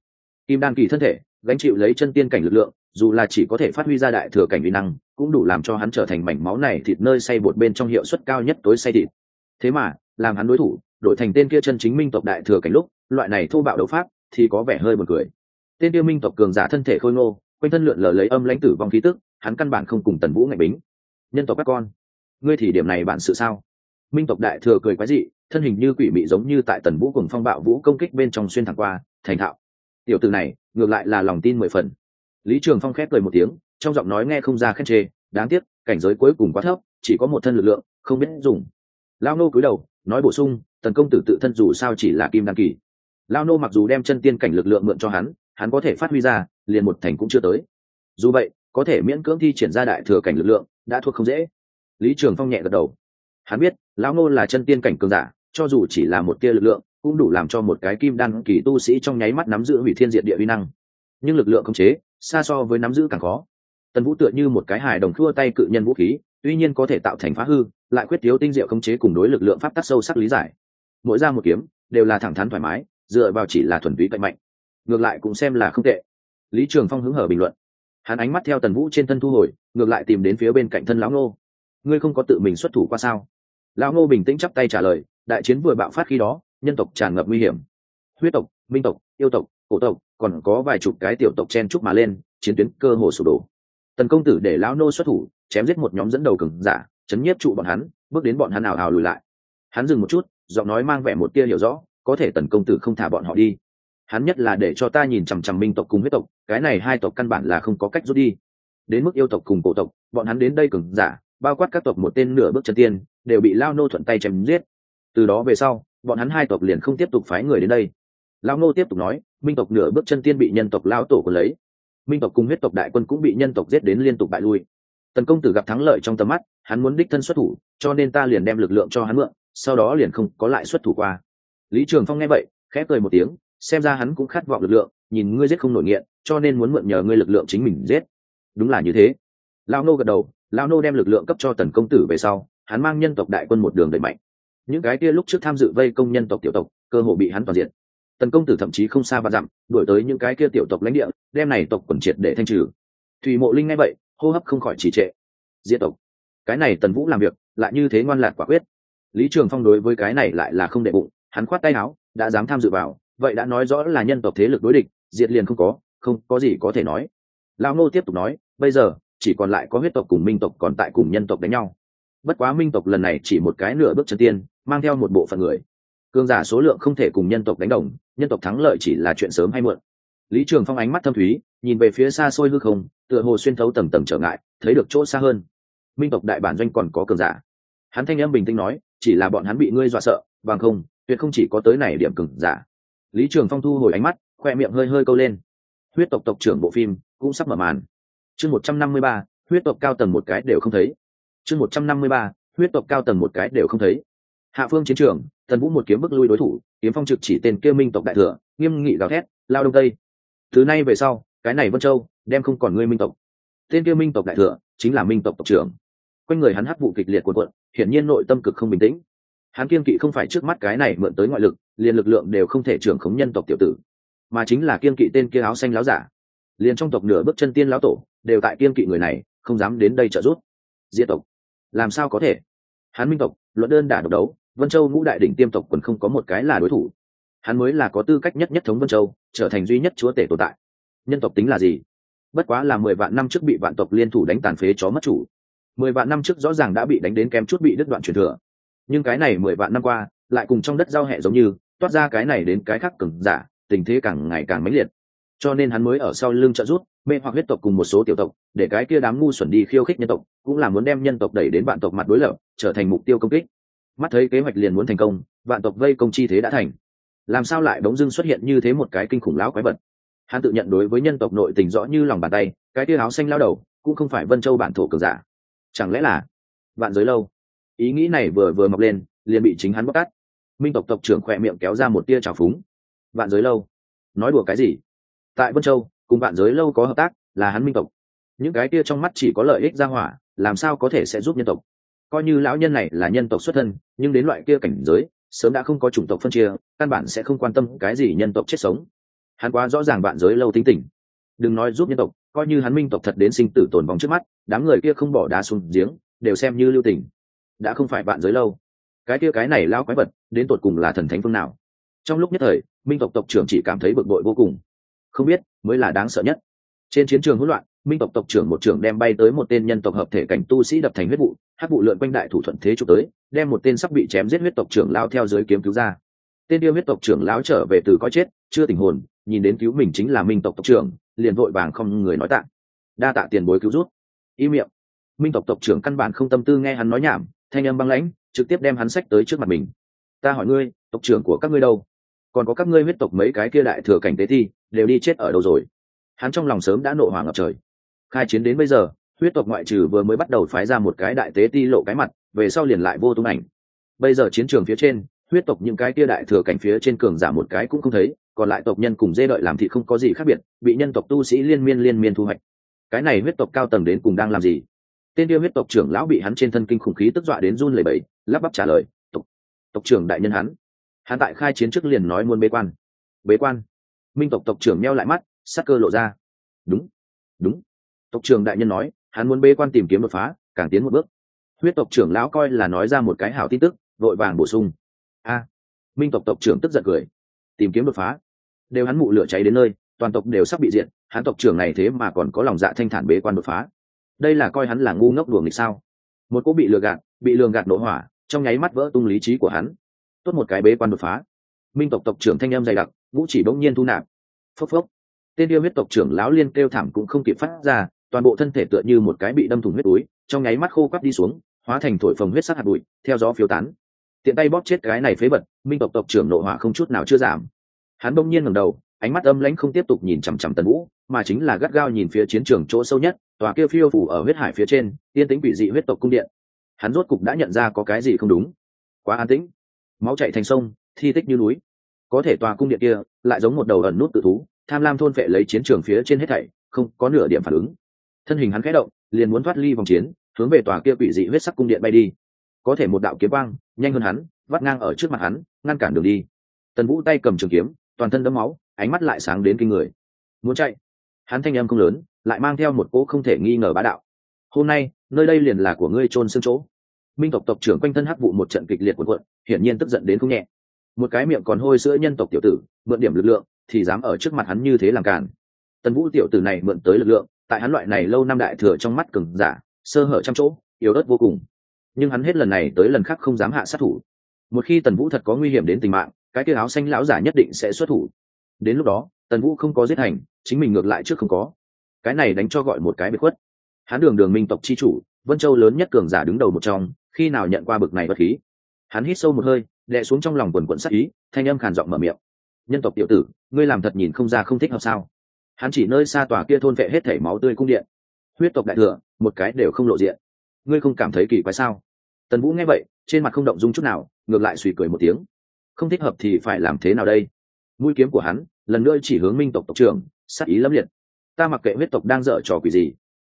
Kim đan kỳ thân thể, gánh chịu lấy chân tiên cảnh lực lượng, dù là chỉ có thể phát huy ra đại thừa cảnh uy năng, cũng đủ làm cho hắn trở thành mảnh máu này thịt nơi xay bột bên trong hiệu suất cao nhất tối xay thịt. Thế mà, làm hắn đối thủ, đổi thành tên kia chân chính minh tộc đại thừa cảnh lúc, loại này thô bạo đấu pháp thì có vẻ hơi buồn cười tên tiêu minh tộc cường giả thân thể khôi ngô, quanh thân lượn lờ lấy âm lãnh tử vong khí tức, hắn căn bản không cùng tần vũ ngạch bính. Nhân tộc các con, ngươi thì điểm này bạn sự sao? Minh tộc đại thừa cười quái dị, thân hình như quỷ mị giống như tại tần vũ cùng phong bạo vũ công kích bên trong xuyên thẳng qua, thành thạo. Tiểu từ này, ngược lại là lòng tin mười phần. Lý trường phong khép cười một tiếng, trong giọng nói nghe không ra khen chê, đáng tiếc, cảnh giới cuối cùng quá thấp, chỉ có một thân lực lượng, không biết dùng. Lao nô cúi đầu, nói bổ sung, tần công tử tự thân dù sao chỉ là kim đăng kỳ. Lao nô mặc dù đem chân tiên cảnh lực lượng mượn cho hắn hắn có thể phát huy ra, liền một thành cũng chưa tới. Dù vậy, có thể miễn cưỡng thi triển ra đại thừa cảnh lực lượng, đã thuộc không dễ. Lý trường phong nhẹ gật đầu. Hắn biết, lão ngô là chân tiên cảnh cường giả, cho dù chỉ là một tia lực lượng, cũng đủ làm cho một cái kim đan kỳ tu sĩ trong nháy mắt nắm giữ hủy thiên diện địa vi năng. Nhưng lực lượng không chế, xa so với nắm giữ càng khó. Tần vũ tựa như một cái hài đồng thua tay cự nhân vũ khí, tuy nhiên có thể tạo thành phá hư, lại quyết thiếu tinh diệu khống chế cùng đối lực lượng pháp tắc sâu sắc lý giải. Mỗi ra một kiếm, đều là thẳng thắn thoải mái, dựa vào chỉ là thuần túy cạnh mạnh ngược lại cũng xem là không tệ. Lý trường phong hứng hở bình luận. Hắn ánh mắt theo tần vũ trên thân thu hồi, ngược lại tìm đến phía bên cạnh thân lão ngô. Ngươi không có tự mình xuất thủ qua sao? Lão ngô bình tĩnh chắp tay trả lời, đại chiến vừa bạo phát khi đó, nhân tộc tràn ngập nguy hiểm. Huyết tộc, minh tộc, yêu tộc, cổ tộc, còn có vài chục cái tiểu tộc chen chúc mà lên, chiến tuyến cơ hồ sụp đổ. Tần công tử để lão nô xuất thủ, chém giết một nhóm dẫn đầu cường giả, chấn nhiếp trụ bọn hắn, bước đến bọn hắn ảo ảo lùi lại. Hắn dừng một chút, giọng nói mang vẻ một tia hiểu rõ, có thể tần công tử không thả bọn họ đi hắn nhất là để cho ta nhìn chằm chằm minh tộc cùng huyết tộc, cái này hai tộc căn bản là không có cách rút đi. Đến mức yêu tộc cùng cổ tộc, bọn hắn đến đây cường giả, bao quát các tộc một tên nửa bước chân tiên, đều bị lao nô thuận tay chém giết. Từ đó về sau, bọn hắn hai tộc liền không tiếp tục phái người đến đây. Lao nô tiếp tục nói, minh tộc nửa bước chân tiên bị nhân tộc lao tổ của lấy. Minh tộc cùng huyết tộc đại quân cũng bị nhân tộc giết đến liên tục bại lui. Tần công tử gặp thắng lợi trong tầm mắt, hắn muốn đích thân xuất thủ, cho nên ta liền đem lực lượng cho hắn mượn, sau đó liền không có lại xuất thủ qua. Lý trường phong nghe vậy, khẽ cười một tiếng xem ra hắn cũng khát vọng lực lượng, nhìn ngươi giết không nổi nghiện, cho nên muốn mượn nhờ ngươi lực lượng chính mình giết. Đúng là như thế. Lao nô gật đầu lao nô đem lực lượng cấp cho tần công tử về sau, hắn mang nhân tộc đại quân một đường đẩy mạnh. Những cái kia lúc trước tham dự vây công nhân tộc tiểu tộc, cơ hội bị hắn toàn diện. Tần công tử thậm chí không xa và dặm, đuổi tới những cái kia tiểu tộc lãnh địa, đem này tộc quần triệt để thanh trừ. Thủy mộ linh nghe vậy, hô hấp không khỏi trì trệ. Diệt tộc. Cái này tần vũ làm việc, lại như thế ngoan lạc quả quyết. Lý trường phong đối với cái này lại là không đệ bụng, hắn khoát tay áo, đã dám tham dự vào vậy đã nói rõ là nhân tộc thế lực đối địch, diệt liền không có không, có gì có thể nói. Lão ngô tiếp tục nói, bây giờ, chỉ còn lại có huyết tộc cùng minh tộc còn tại cùng nhân tộc đánh nhau. Bất quá minh tộc lần này chỉ một cái nửa bước chân tiên, mang theo một bộ phận người. Cương giả số lượng không thể cùng nhân tộc đánh đồng, nhân tộc thắng lợi chỉ là chuyện sớm hay muộn. Lý trường phong ánh mắt thâm thúy, nhìn về phía xa xôi hư không, tựa hồ xuyên thấu tầng tầng trở ngại, thấy được chỗ xa hơn. Minh tộc đại bản doanh còn có cường giả. Hắn thanh âm bình tĩnh nói, chỉ là bọn hắn bị ngươi dọa sợ, bằng không, tuyệt không chỉ có tới này điểm cường giả lý trường phong thu hồi ánh mắt, khoe miệng hơi hơi câu lên. Huyết tộc tộc trưởng bộ phim cũng sắp mở màn. Chương một trăm năm mươi ba, huyết tộc cao tầng một cái đều không thấy. Chương một trăm năm mươi ba, huyết tộc cao tầng một cái đều không thấy. Hạ phương chiến trường thần vũ một kiếm bức lui đối thủ, kiếm phong trực chỉ tên kia minh tộc đại thừa, nghiêm nghị gào thét, lao đông tây. Thứ nay về sau, cái này vân châu, đem không còn ngươi minh tộc. Tên kia minh tộc đại thừa, chính là minh tộc tộc trưởng. Quanh người hắn hắc vụ kịch liệt cuộn cuộn, hiển nhiên nội tâm cực không bình tĩnh hắn kiên kỵ không phải trước mắt cái này mượn tới ngoại lực, liền lực lượng đều không thể trưởng khống nhân tộc tiểu tử, mà chính là kiên kỵ tên kia áo xanh láo giả. Liền trong tộc nửa bước chân tiên lão tổ, đều tại kiên kỵ người này, không dám đến đây trợ giúp. Diệt tộc. Làm sao có thể? Hắn minh tộc, luận đơn đả độc đấu, vân châu ngũ đại đỉnh tiêm tộc còn không có một cái là đối thủ. Hắn mới là có tư cách nhất nhất thống vân châu, trở thành duy nhất chúa tể tồn tại. Nhân tộc tính là gì? Bất quá là mười vạn năm trước bị vạn tộc liên thủ đánh tàn phế chó mất chủ. Mười vạn năm trước rõ ràng đã bị đánh đến kém chút bị đứt đoạn truyền thừa nhưng cái này mười vạn năm qua, lại cùng trong đất giao hẹ giống như, toát ra cái này đến cái khác cứng giả, tình thế càng ngày càng mãnh liệt. Cho nên hắn mới ở sau lưng trợ rút mê hoặc huyết tộc cùng một số tiểu tộc, để cái kia đám ngu xuẩn đi khiêu khích nhân tộc, cũng là muốn đem nhân tộc đẩy đến vạn tộc mặt đối lập, trở thành mục tiêu công kích. Mắt thấy kế hoạch liền muốn thành công, vạn tộc vây công chi thế đã thành. Làm sao lại bỗng dưng xuất hiện như thế một cái kinh khủng lão quái vật? Hắn tự nhận đối với nhân tộc nội tình rõ như lòng bàn tay, cái tia áo xanh lao đầu, cũng không phải vân châu bản thổ cường giả. Chẳng lẽ là vạn giới lâu? Ý nghĩ này vừa vừa mọc lên, liền bị chính hắn bóc tát minh tộc tộc trưởng khỏe miệng kéo ra một tia trào phúng. Vạn giới lâu, nói đùa cái gì? Tại vân châu, cùng vạn giới lâu có hợp tác, là hắn minh tộc. Những cái kia trong mắt chỉ có lợi ích ra hỏa, làm sao có thể sẽ giúp nhân tộc? Coi như lão nhân này là nhân tộc xuất thân, nhưng đến loại kia cảnh giới, sớm đã không có chủng tộc phân chia, căn bản sẽ không quan tâm cái gì nhân tộc chết sống. Hắn quá rõ ràng bạn giới lâu tính tình. Đừng nói giúp nhân tộc, coi như hắn minh tộc thật đến sinh tử tồn vong trước mắt, đám người kia không bỏ đá xuống giếng, đều xem như lưu tình đã không phải bạn giới lâu. Cái kia cái này lao quái vật, đến tột cùng là thần thánh phương nào? Trong lúc nhất thời, minh tộc tộc trưởng chỉ cảm thấy bực bội vô cùng. Không biết, mới là đáng sợ nhất. Trên chiến trường hỗn loạn, minh tộc tộc trưởng một trưởng đem bay tới một tên nhân tộc hợp thể cảnh tu sĩ đập thành huyết vụ hát vụ lượn quanh đại thủ thuận thế trục tới, đem một tên sắp bị chém giết huyết tộc trưởng lao theo dưới kiếm cứu ra. Tên yêu huyết tộc trưởng lao trở về từ có chết, chưa tình hồn, nhìn đến cứu mình chính là minh tộc tộc trưởng, liền vội vàng không người nói tạ. Đa tạ tiền bối cứu rút y miệng. Minh tộc tộc trưởng căn bản không tâm tư nghe hắn nói nhảm thanh âm băng lãnh, trực tiếp đem hắn sách tới trước mặt mình. Ta hỏi ngươi, tộc trưởng của các ngươi đâu? Còn có các ngươi huyết tộc mấy cái kia đại thừa cảnh tế thi, đều đi chết ở đâu rồi? Hắn trong lòng sớm đã nộ hỏa ngập trời. Khai chiến đến bây giờ, huyết tộc ngoại trừ vừa mới bắt đầu phái ra một cái đại tế ti lộ cái mặt, về sau liền lại vô tung ảnh. Bây giờ chiến trường phía trên, huyết tộc những cái kia đại thừa cảnh phía trên cường giả một cái cũng không thấy, còn lại tộc nhân cùng dê đợi làm thị không có gì khác biệt, bị nhân tộc tu sĩ liên miên liên miên thu hoạch. Cái này huyết tộc cao tầng đến cùng đang làm gì? Tên tiêu huyết tộc trưởng lão bị hắn trên thân kinh khủng khí tức dọa đến run lẩy bẩy, lắp bắp trả lời, tộc tộc trưởng đại nhân hắn. Hắn tại khai chiến trước liền nói muốn bế quan. Bế quan? Minh tộc tộc trưởng meo lại mắt, sắc cơ lộ ra. Đúng đúng. Tộc trưởng đại nhân nói, hắn muốn bế quan tìm kiếm đột phá, càng tiến một bước. Huyết tộc trưởng lão coi là nói ra một cái hảo tin tức, vội vàng bổ sung. A. Minh tộc tộc trưởng tức giận cười. Tìm kiếm đột phá? Đều hắn mụ lửa cháy đến nơi, toàn tộc đều sắp bị diện hắn tộc trưởng này thế mà còn có lòng dạ thanh thản bế quan đột phá đây là coi hắn là ngu ngốc đùa nghịch sao? Một cô bị lừa gạt, bị lường gạt nổ hỏa, trong nháy mắt vỡ tung lý trí của hắn. Tốt một cái bế quan đột phá. Minh tộc tộc trưởng thanh em dày đặc vũ chỉ bỗng nhiên thu nạp. Phốc phốc. Tên yêu huyết tộc trưởng lão liên kêu thảm cũng không kịp phát ra, toàn bộ thân thể tựa như một cái bị đâm thủng huyết túi, trong nháy mắt khô quắp đi xuống, hóa thành thổi phồng huyết sắc hạt bụi, theo gió phiêu tán. Tiện tay bóp chết cái này phế vật, minh tộc tộc trưởng nội hỏa không chút nào chưa giảm. Hắn bỗng nhiên ngẩng đầu ánh mắt âm lãnh không tiếp tục nhìn chằm chằm tần vũ, mà chính là gắt gao nhìn phía chiến trường chỗ sâu nhất, tòa kia phiêu phủ ở huyết hải phía trên tiên tính bị dị huyết tộc cung điện. Hắn rốt cục đã nhận ra có cái gì không đúng. Quá an tĩnh. Máu chạy thành sông, thi tích như núi. Có thể tòa cung điện kia lại giống một đầu ẩn nút tự thú, tham lam thôn vệ lấy chiến trường phía trên hết thảy, không có nửa điểm phản ứng. Thân hình hắn khẽ động, liền muốn thoát ly vòng chiến, hướng về tòa kia quỷ dị huyết sắc cung điện bay đi. Có thể một đạo kiếm quang, nhanh hơn hắn, vắt ngang ở trước mặt hắn, ngăn cản đường đi. Tần vũ tay cầm trường kiếm, toàn thân đấm máu ánh mắt lại sáng đến kinh người. Muốn chạy? Hắn thanh âm không lớn, lại mang theo một cỗ không thể nghi ngờ bá đạo. Hôm nay, nơi đây liền là của ngươi trôn xương chỗ. Minh tộc tộc trưởng quanh thân hắc vụ một trận kịch liệt quần quận hiển nhiên tức giận đến không nhẹ. Một cái miệng còn hôi sữa nhân tộc tiểu tử, mượn điểm lực lượng, thì dám ở trước mặt hắn như thế làm cản tần vũ tiểu tử này mượn tới lực lượng, tại hắn loại này lâu năm đại thừa trong mắt cừng giả, sơ hở trăm chỗ, yếu ớt vô cùng. Nhưng hắn hết lần này tới lần khác không dám hạ sát thủ. Một khi tần vũ thật có nguy hiểm đến tình mạng, cái kia áo xanh lão giả nhất định sẽ xuất thủ đến lúc đó, tần vũ không có giết hành, chính mình ngược lại trước không có. Cái này đánh cho gọi một cái bị khuất. Hắn đường đường minh tộc chi chủ, vân châu lớn nhất cường giả đứng đầu một trong, khi nào nhận qua bực này bất khí? Hắn hít sâu một hơi, đè xuống trong lòng quần quận sắc ý, thanh âm khàn giọng mở miệng. Nhân tộc tiểu tử, ngươi làm thật nhìn không ra không thích hợp sao? Hắn chỉ nơi xa tòa kia thôn vệ hết thảy máu tươi cung điện. Huyết tộc đại thừa, một cái đều không lộ diện. Ngươi không cảm thấy kỳ quái sao? Tần vũ nghe vậy, trên mặt không động dung chút nào, ngược lại suy cười một tiếng. Không thích hợp thì phải làm thế nào đây? Mũi kiếm của hắn lần nữa chỉ hướng minh tộc tộc trưởng, sát ý lâm liệt. Ta mặc kệ huyết tộc đang dở trò quỷ gì.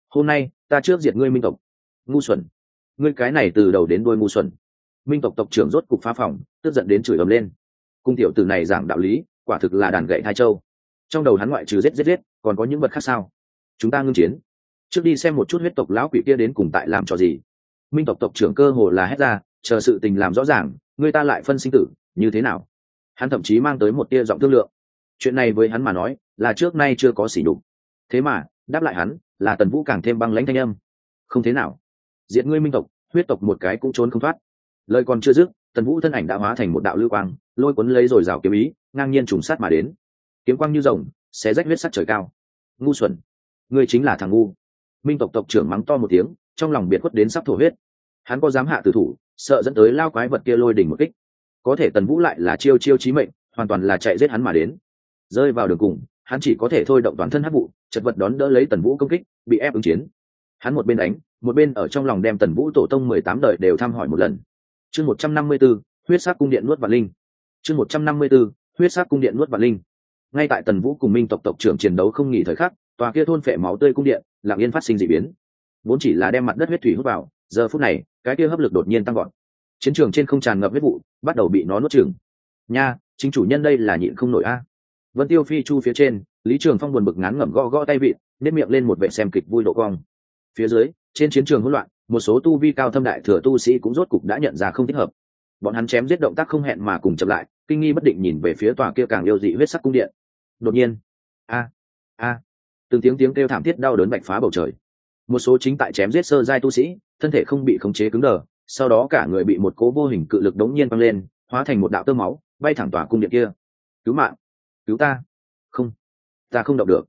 Hôm nay, ta trước diệt ngươi minh tộc. Ngu xuẩn. Ngươi cái này từ đầu đến đôi ngu xuẩn. Minh tộc tộc trưởng rốt cục phá phòng, tức giận đến chửi ầm lên. Cung tiểu tử này giảng đạo lý, quả thực là đàn gậy hai châu. Trong đầu hắn ngoại trừ giết giết giết, còn có những vật khác sao? Chúng ta ngưng chiến. Trước đi xem một chút huyết tộc lão quỷ kia đến cùng tại làm trò gì. Minh tộc tộc trưởng cơ hồ là hét ra, chờ sự tình làm rõ ràng, người ta lại phân sinh tử, như thế nào? Hắn thậm chí mang tới một tia giọng thương lượng chuyện này với hắn mà nói, là trước nay chưa có xỉ đục thế mà, đáp lại hắn, là tần vũ càng thêm băng lãnh thanh âm. Không thế nào. Diện ngươi minh tộc, huyết tộc một cái cũng trốn không thoát. Lời còn chưa dứt, tần vũ thân ảnh đã hóa thành một đạo lưu quang, lôi cuốn lấy rồi rào kiếm ý, ngang nhiên trùng sát mà đến. Kiếm quang như rồng, xé rách huyết sắt trời cao. Ngu xuẩn. Ngươi chính là thằng ngu. Minh tộc tộc trưởng mắng to một tiếng, trong lòng biệt khuất đến sắp thổ huyết. Hắn có dám hạ tử thủ, sợ dẫn tới lao quái vật kia lôi đỉnh một kích. Có thể tần vũ lại là chiêu chiêu chí mệnh, hoàn toàn là chạy giết hắn mà đến rơi vào đường cùng, hắn chỉ có thể thôi động toàn thân hát vụ, chật vật đón đỡ lấy tần vũ công kích, bị ép ứng chiến. Hắn một bên đánh, một bên ở trong lòng đem tần vũ tổ tông mười tám đời đều thăm hỏi một lần. Chương một trăm năm mươi b ố huyết sát cung điện nuốt vạn linh. Chương một trăm năm mươi b ố huyết sát cung điện nuốt vạn linh. Ngay tại tần vũ cùng minh tộc tộc trưởng chiến đấu không nghỉ thời khắc, tòa kia thôn phệ máu tươi cung điện, lặng yên phát sinh d ị biến. Vốn chỉ là đem mặt đất huyết thủy hút vào, giờ phút này, cái kia hấp lực đột nhiên tăng gọn chiến trường trên không tràn ngập huyết vụ, bắt đầu bị nó nuốt chừng nha, chính chủ nhân đây là nhịn không nổi a vân tiêu phi chu phía trên, lý trường phong buồn bực ngán ngẩm gõ gõ tay vịt nếp miệng lên một vệ xem kịch vui độ cong. Phía dưới, trên chiến trường hỗn loạn, một số tu vi cao thâm đại thừa tu sĩ cũng rốt cục đã nhận ra không thích hợp. Bọn hắn chém giết động tác không hẹn mà cùng chậm lại, kinh nghi bất định nhìn về phía tòa kia càng yêu dị huyết sắc cung điện. Đột nhiên, a a, từng tiếng tiếng kêu thảm thiết đau đớn bạch phá bầu trời. Một số chính tại chém giết sơ giai tu sĩ, thân thể không bị khống chế cứng đờ, sau đó cả người bị một cố vô hình cự lực đống nhiên văng lên, hóa thành một đạo tơ máu, bay thẳng tòa cung điện kia. Cứu mạng cứu ta. Không ta không động được.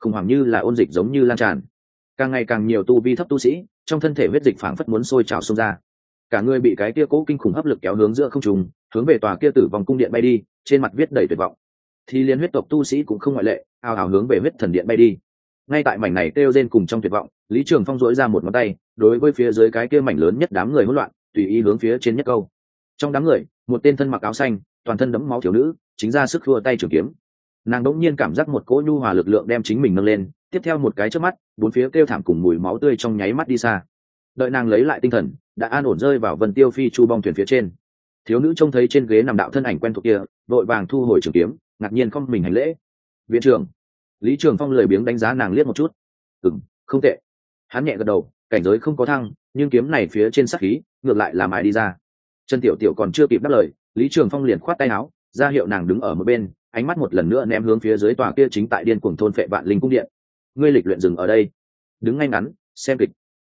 Khủng hoảng như là ôn dịch giống như lan tràn. Càng ngày càng nhiều tu vi thấp tu sĩ, trong thân thể huyết dịch phảng phất muốn sôi trào xông ra. Cả người bị cái kia cố kinh khủng hấp lực kéo hướng giữa không trùng hướng về tòa kia tử vòng cung điện bay đi, trên mặt viết đầy tuyệt vọng. Thì liên huyết tộc tu sĩ cũng không ngoại lệ, ào ào hướng về huyết thần điện bay đi. Ngay tại mảnh này kêu rên cùng trong tuyệt vọng, lý trường phong dỗi ra một ngón tay, đối với phía dưới cái kia mảnh lớn nhất đám người hỗn loạn, tùy ý hướng phía trên nhất câu. Trong đám người, một tên thân mặc áo xanh, toàn thân đấm máu thiếu nữ, chính ra sức thua tay trường kiếm nàng đỗng nhiên cảm giác một cỗ nhu hòa lực lượng đem chính mình nâng lên, tiếp theo một cái trước mắt, bốn phía kêu thảm cùng mùi máu tươi trong nháy mắt đi xa. Đợi nàng lấy lại tinh thần, đã an ổn rơi vào vân tiêu phi chu bong thuyền phía trên. Thiếu nữ trông thấy trên ghế nằm đạo thân ảnh quen thuộc kia vội vàng thu hồi trường kiếm, ngạc nhiên không mình hành lễ. Viện trưởng. Lý trường phong lười biếng đánh giá nàng liếc một chút. Ừng không tệ. Hắn nhẹ gật đầu, cảnh giới không có thăng, nhưng kiếm này phía trên sắc khí, ngược lại làm ai đi ra. Chân tiểu tiểu còn chưa kịp đáp lời, lý trường phong liền khoát tay áo, ra hiệu nàng đứng ở một bên ánh mắt một lần nữa ném hướng phía dưới tòa kia chính tại điên cuồng thôn phệ vạn linh cung điện. Ngươi lịch luyện dừng ở đây. Đứng ngay ngắn, xem kịch.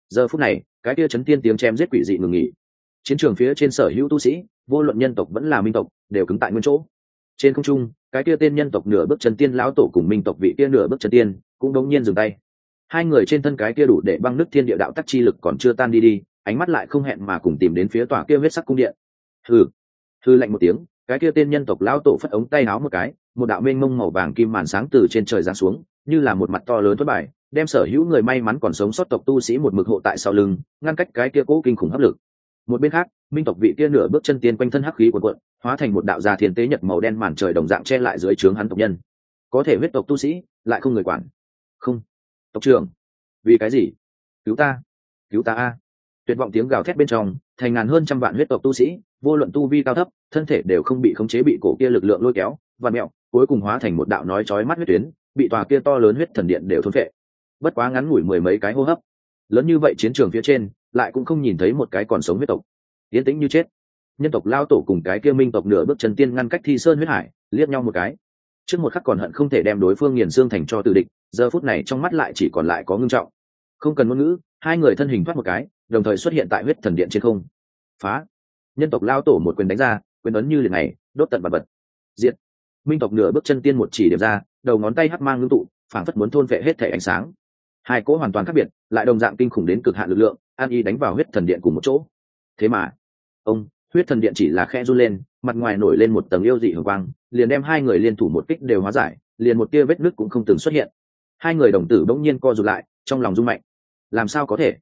Giờ phút này, cái kia chấn tiên tiếng chém giết quỷ dị ngừng nghỉ. Chiến trường phía trên sở hữu tu sĩ, vô luận nhân tộc vẫn là minh tộc, đều cứng tại nguyên chỗ. Trên không trung, cái kia tên nhân tộc nửa bước chân tiên lão tổ cùng minh tộc vị kia nửa bước chân tiên cũng đống nhiên dừng tay. Hai người trên thân cái kia đủ để băng nước thiên địa đạo tắc chi lực còn chưa tan đi đi, ánh mắt lại không hẹn mà cùng tìm đến phía tòa kia huyết sắc cung điện. Hừ. Hư lạnh một tiếng cái kia tên nhân tộc lão tổ phất ống tay áo một cái, một đạo mênh mông màu vàng kim màn sáng từ trên trời giáng xuống, như là một mặt to lớn thất bài, đem sở hữu người may mắn còn sống sót tộc tu sĩ một mực hộ tại sau lưng, ngăn cách cái kia cố kinh khủng hấp lực. Một bên khác, minh tộc vị kia nửa bước chân tiên quanh thân hắc khí quần quận hóa thành một đạo già thiền tế nhật màu đen màn trời đồng dạng che lại dưới trướng hắn tộc nhân. Có thể huyết tộc tu sĩ, lại không người quản. Không. Tộc trưởng. Vì cái gì? Cứu ta. Cứu ta a. Tuyệt vọng tiếng gào thét bên trong thành ngàn hơn trăm vạn huyết tộc tu sĩ, vô luận tu vi cao thấp, thân thể đều không bị khống chế bị cổ kia lực lượng lôi kéo, và mẹo, cuối cùng hóa thành một đạo nói chói mắt huyết tuyến, bị tòa kia to lớn huyết thần điện đều thôn phệ. Bất quá ngắn ngủi mười mấy cái hô hấp, lớn như vậy chiến trường phía trên, lại cũng không nhìn thấy một cái còn sống huyết tộc. Yến tĩnh như chết. Nhân tộc lao tổ cùng cái kia minh tộc nửa bước chân tiên ngăn cách thi sơn huyết hải, liếc nhau một cái. Trước một khắc còn hận không thể đem đối phương nghiền xương thành cho tự địch, giờ phút này trong mắt lại chỉ còn lại có ngưng trọng. Không cần ngôn ngữ, hai người thân hình thoát một cái đồng thời xuất hiện tại huyết thần điện trên không. Phá. Nhân tộc lao tổ một quyền đánh ra, quyền ấn như liền này, đốt tận vật vật diệt. Minh tộc nửa bước chân tiên một chỉ điểm ra, đầu ngón tay hắc mang ngưng tụ, phảng phất muốn thôn vệ hết thể ánh sáng. Hai cỗ hoàn toàn khác biệt, lại đồng dạng kinh khủng đến cực hạn lực lượng, an y đánh vào huyết thần điện cùng một chỗ. Thế mà, ông, huyết thần điện chỉ là khe run lên, mặt ngoài nổi lên một tầng yêu dị hưởng quang, liền đem hai người liên thủ một kích đều hóa giải, liền một tia vết nứt cũng không từng xuất hiện. Hai người đồng tử bỗng nhiên co rụt lại, trong lòng rung mạnh. Làm sao có thể?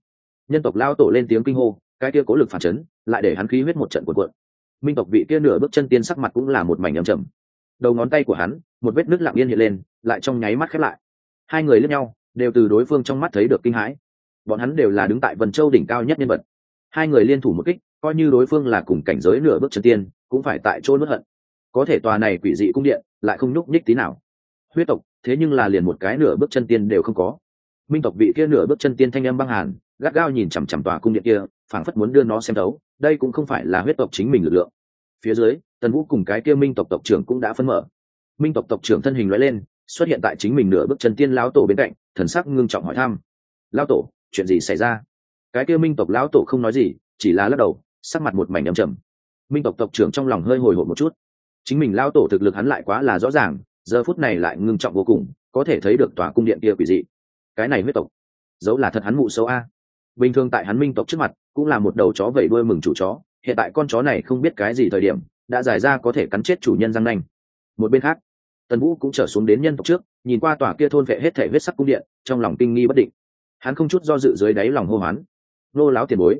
Nhân tộc lao tổ lên tiếng kinh hô, cái kia cố lực phản chấn, lại để hắn khí huyết một trận cuộn cuộn. Minh tộc vị kia nửa bước chân tiên sắc mặt cũng là một mảnh âm trầm. Đầu ngón tay của hắn, một vết nước lặng yên hiện lên, lại trong nháy mắt khép lại. Hai người lướt nhau, đều từ đối phương trong mắt thấy được kinh hãi. Bọn hắn đều là đứng tại vân châu đỉnh cao nhất nhân vật. Hai người liên thủ một kích, coi như đối phương là cùng cảnh giới nửa bước chân tiên, cũng phải tại chỗ nuốt hận. Có thể tòa này quỷ dị cung điện, lại không nhúc nhích tí nào. Huyết tộc, thế nhưng là liền một cái nửa bước chân tiên đều không có. Minh tộc vị kia nửa bước chân tiên thanh âm băng hàn gắt gao nhìn chằm chằm tòa cung điện kia, phảng phất muốn đưa nó xem đấu đây cũng không phải là huyết tộc chính mình lực lượng. Phía dưới, tần vũ cùng cái kia minh tộc tộc trưởng cũng đã phân mở. Minh tộc tộc trưởng thân hình loại lên, xuất hiện tại chính mình nửa bước chân tiên lão tổ bên cạnh, thần sắc ngưng trọng hỏi thăm. Lão tổ, chuyện gì xảy ra? Cái kia minh tộc lão tổ không nói gì, chỉ là lắc đầu, sắc mặt một mảnh âm trầm. Minh tộc tộc trưởng trong lòng hơi hồi hộp một chút. Chính mình lão tổ thực lực hắn lại quá là rõ ràng, giờ phút này lại ngưng trọng vô cùng, có thể thấy được tòa cung điện kia quỷ dị. Cái này huyết tộc, dẫu là thật hắn mụ xấu a bình thường tại hắn minh tộc trước mặt, cũng là một đầu chó vẩy đuôi mừng chủ chó. Hiện tại con chó này không biết cái gì thời điểm, đã giải ra có thể cắn chết chủ nhân răng nanh. Một bên khác, tần vũ cũng trở xuống đến nhân tộc trước, nhìn qua tòa kia thôn vệ hết thể huyết sắc cung điện, trong lòng kinh nghi bất định. Hắn không chút do dự dưới đáy lòng hô hoán, nô láo tiền bối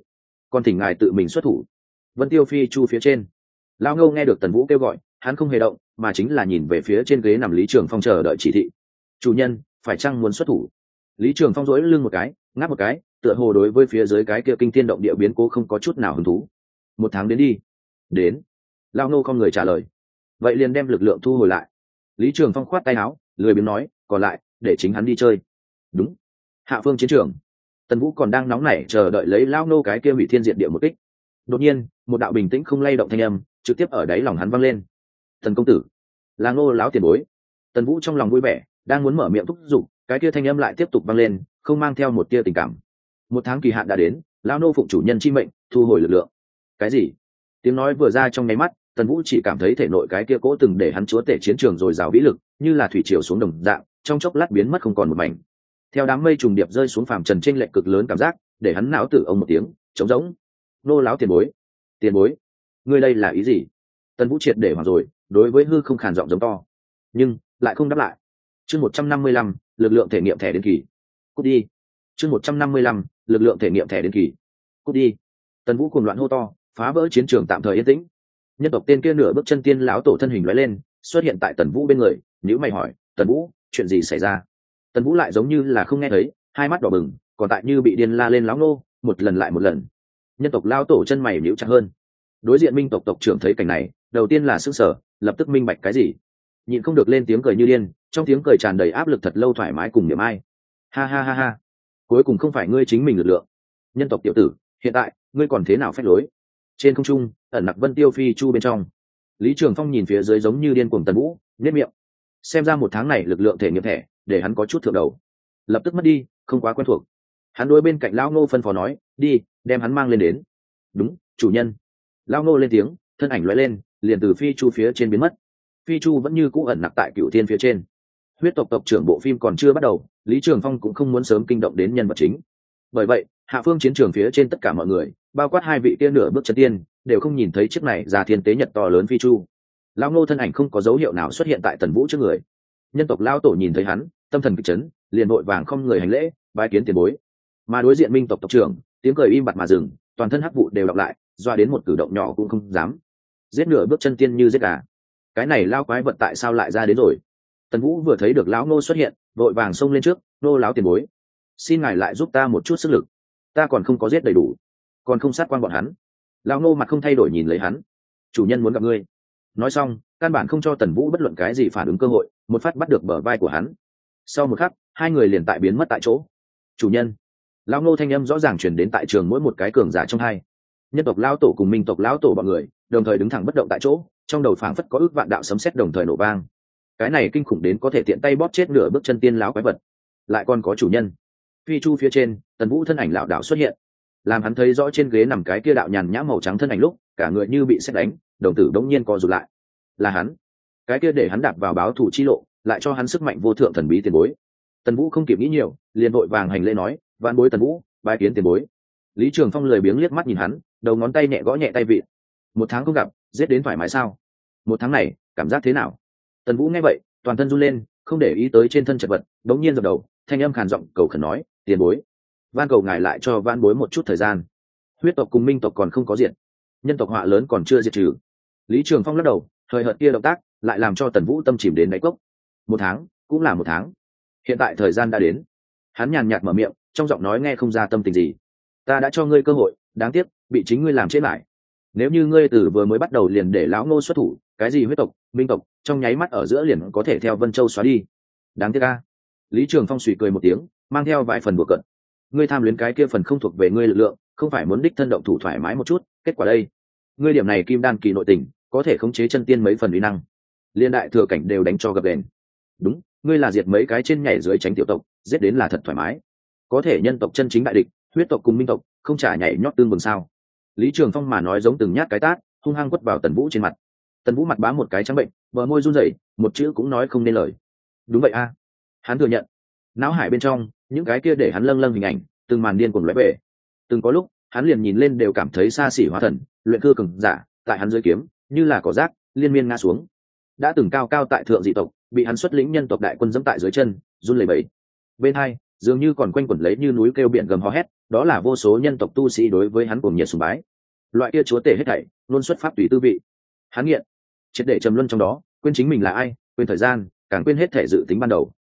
còn thỉnh ngài tự mình xuất thủ. Vân tiêu phi chu phía trên. Lao ngâu nghe được tần vũ kêu gọi, hắn không hề động, mà chính là nhìn về phía trên ghế nằm lý trường phong chờ đợi chỉ thị. Chủ nhân, phải chăng muốn xuất thủ? Lý trường phong rỗi lưng một cái, ngáp một cái, tựa hồ đối với phía dưới cái kia kinh thiên động địa biến cố không có chút nào hứng thú. Một tháng đến đi. Đến. Lao nô không người trả lời. Vậy liền đem lực lượng thu hồi lại. Lý trường phong khoát tay áo, lười biếng nói, còn lại, để chính hắn đi chơi. Đúng. Hạ phương chiến trường. Tần vũ còn đang nóng nảy chờ đợi lấy lao nô cái kia hủy thiên diện địa một kích. Đột nhiên, một đạo bình tĩnh không lay động thanh âm trực tiếp ở đáy lòng hắn văng lên. Thần công tử. Là ngô láo tiền bối. Tần vũ trong lòng vui vẻ, đang muốn mở miệng thúc giục cái kia thanh âm lại tiếp tục vang lên, không mang theo một tia tình cảm. Một tháng kỳ hạn đã đến lao nô phụng chủ nhân chi mệnh, thu hồi lực lượng. Cái gì? Tiếng nói vừa ra trong nháy mắt, tần vũ chỉ cảm thấy thể nội cái kia cố từng để hắn chúa tể chiến trường rồi rào vĩ lực, như là thủy triều xuống đồng dạng, trong chốc lát biến mất không còn một mảnh. Theo đám mây trùng điệp rơi xuống phàm trần trên lệnh cực lớn cảm giác, để hắn não tử ông một tiếng, trống rỗng. Nô láo tiền bối tiền bối, ngươi đây là ý gì? Tần vũ triệt để hoặc rồi, đối với hư không khàn giọng giống to. Nhưng, lại không đáp lại. Chương một trăm năm mươi lăm lực lượng thể nghiệm thẻ đến kỳ. Cút đi. Chương một trăm năm mươi lăm, lực lượng thể nghiệm thẻ đến kỳ. Cút đi. Tần vũ cùng loạn hô to, phá vỡ chiến trường tạm thời yên tĩnh. Nhân tộc tên kia nửa bước chân tiên lão tổ thân hình lóe lên, xuất hiện tại tần vũ bên người nhữ mày hỏi, tần vũ, chuyện gì xảy ra? Tần vũ lại giống như là không nghe thấy, hai mắt đỏ bừng, còn tại như bị điên la lên lão nô, một lần lại một lần. Nhân tộc lao tổ chân mày nhíu chặt hơn. Đối diện minh tộc tộc trưởng thấy cảnh này, đầu tiên là sức sở lập tức minh bạch cái gì. Nhịn không được lên tiếng cười như điên trong tiếng cười tràn đầy áp lực thật lâu thoải mái cùng niềm ai. Ha ha ha ha. Cuối cùng không phải ngươi chính mình lực lượng. Nhân tộc tiểu tử, hiện tại, ngươi còn thế nào phép lối? Trên không trung, ẩn nặc vân tiêu phi chu bên trong. Lý trường phong nhìn phía dưới giống như điên cuồng tần vũ nếp miệng. Xem ra một tháng này lực lượng thể nghiệm thẻ, để hắn có chút thượng đầu. Lập tức mất đi, không quá quen thuộc. Hắn đôi bên cạnh lão ngô phân phó nói, đi, đem hắn mang lên đến. Đúng, chủ nhân. Lão ngô lên tiếng, thân ảnh loại lên, liền từ phi chu phía trên biến mất. Phi chu vẫn như cũ ẩn nặc tại cựu thiên phía trên huyết tộc tộc trưởng bộ phim còn chưa bắt đầu, lý trường phong cũng không muốn sớm kinh động đến nhân vật chính. Bởi vậy, hạ phương chiến trường phía trên tất cả mọi người, bao quát hai vị kia nửa bước chân tiên, đều không nhìn thấy chiếc này ra thiên tế nhật to lớn phi chu. Lao ngô thân ảnh không có dấu hiệu nào xuất hiện tại tần vũ trước người. Nhân tộc lao tổ nhìn thấy hắn, tâm thần kịch chấn, liền vội vàng không người hành lễ, bái kiến tiền bối. Mà đối diện minh tộc tộc trưởng, tiếng cười im bặt mà dừng, toàn thân hắc vụ đều đọc lại, doa đến một cử động nhỏ cũng không dám. Giết nửa bước chân tiên như giết gà. Cái này lao quái vật tại sao lại ra đến rồi? Tần vũ vừa thấy được lão ngô xuất hiện, vội vàng xông lên trước nô láo tiền bối, xin ngài lại giúp ta một chút sức lực. Ta còn không có giết đầy đủ, còn không sát quan bọn hắn. Lão ngô mặt không thay đổi nhìn lấy hắn, chủ nhân muốn gặp ngươi. Nói xong, căn bản không cho tần vũ bất luận cái gì phản ứng cơ hội, một phát bắt được bờ vai của hắn. Sau một khắc, hai người liền tại biến mất tại chỗ. Chủ nhân. Lão ngô thanh âm rõ ràng chuyển đến tại trường mỗi một cái cường giả trong hai. Nhân tộc lão tổ cùng minh tộc lão tổ bọn người, đồng thời đứng thẳng bất động tại chỗ, trong đầu phảng phất có ước vạn đạo sấm sét đồng thời nổ vang cái này kinh khủng đến có thể tiện tay bóp chết nửa bước chân tiên lão quái vật. Lại còn có chủ nhân. Phi chu phía trên, tần vũ thân ảnh lảo đảo xuất hiện. Làm hắn thấy rõ trên ghế nằm cái kia đạo nhàn nhã màu trắng thân ảnh lúc, cả người như bị xét đánh, đồng tử đống nhiên co rụt lại. Là hắn. Cái kia để hắn đạp vào báo thủ chi lộ, lại cho hắn sức mạnh vô thượng thần bí tiền bối. Tần vũ không kịp nghĩ nhiều, liền vội vàng hành lễ nói vạn bối tần vũ bài kiến tiền bối. Lý trường phong lười biếng liếc mắt nhìn hắn, đầu ngón tay nhẹ gõ nhẹ tay vị một tháng không gặp, giết đến thoải mái sao? Một tháng này, cảm giác thế nào? Tần vũ nghe vậy, toàn thân run lên, không để ý tới trên thân chật vật, đống nhiên dập đầu, thanh âm khàn giọng cầu khẩn nói, tiền bối, van cầu ngài lại cho van bối một chút thời gian. Huyết tộc cùng minh tộc còn không có diện nhân tộc họa lớn còn chưa diệt trừ. Lý trường phong lắc đầu thời hợt kia động tác, lại làm cho tần vũ tâm chìm đến đáy cốc. Một tháng, cũng là một tháng. Hiện tại thời gian đã đến. Hắn nhàn nhạt mở miệng, trong giọng nói nghe không ra tâm tình gì. Ta đã cho ngươi cơ hội, đáng tiếc, bị chính ngươi làm chết lại. Nếu như ngươi từ vừa mới bắt đầu liền để lão ngô xuất thủ, cái gì huyết tộc, minh tộc trong nháy mắt ở giữa liền có thể theo vân châu xóa đi. Đáng tiếc ca lý trường phong suy cười một tiếng, mang theo vài phần bừa cận ngươi tham luyến cái kia phần không thuộc về ngươi lực lượng, không phải muốn đích thân động thủ thoải mái một chút, kết quả đây. Ngươi điểm này kim đan kỳ nội tình, có thể khống chế chân tiên mấy phần uy năng. Liên đại thừa cảnh đều đánh cho gập đền. Đúng, ngươi là diệt mấy cái trên nhảy dưới tránh tiểu tộc, giết đến là thật thoải mái. Có thể nhân tộc chân chính đại địch, huyết tộc cùng minh tộc, không trả nhảy nhót tương bừng sao. Lý trường phong mà nói giống từng nhát cái tát, hung hăng quất vào tần vũ trên mặt tần vũ mặt bá một cái trắng bệnh, bờ môi run rẩy, một chữ cũng nói không nên lời. Đúng vậy a. Hắn thừa nhận. Não hải bên trong, những cái kia để hắn lâng lâng hình ảnh, từng màn điên cuồng lóe về. Từng có lúc, hắn liền nhìn lên đều cảm thấy xa xỉ hóa thần, luyện cư cường giả, tại hắn dưới kiếm, như là cỏ rác, liên miên ngã xuống. Đã từng cao cao tại thượng dị tộc, bị hắn xuất lĩnh nhân tộc đại quân dẫm tại dưới chân, run lẩy bẩy. Bên hai, dường như còn quanh quẩn lấy như núi kêu biển gầm hò hét, đó là vô số nhân tộc tu sĩ đối với hắn cùng nhiệt sùng bái. Loại kia chúa tể hết thảy, luôn xuất phát tùy tư vị. Hắn nghiện triệt để trầm luân trong đó, quên chính mình là ai, quên thời gian, càng quên hết thể dự tính ban đầu.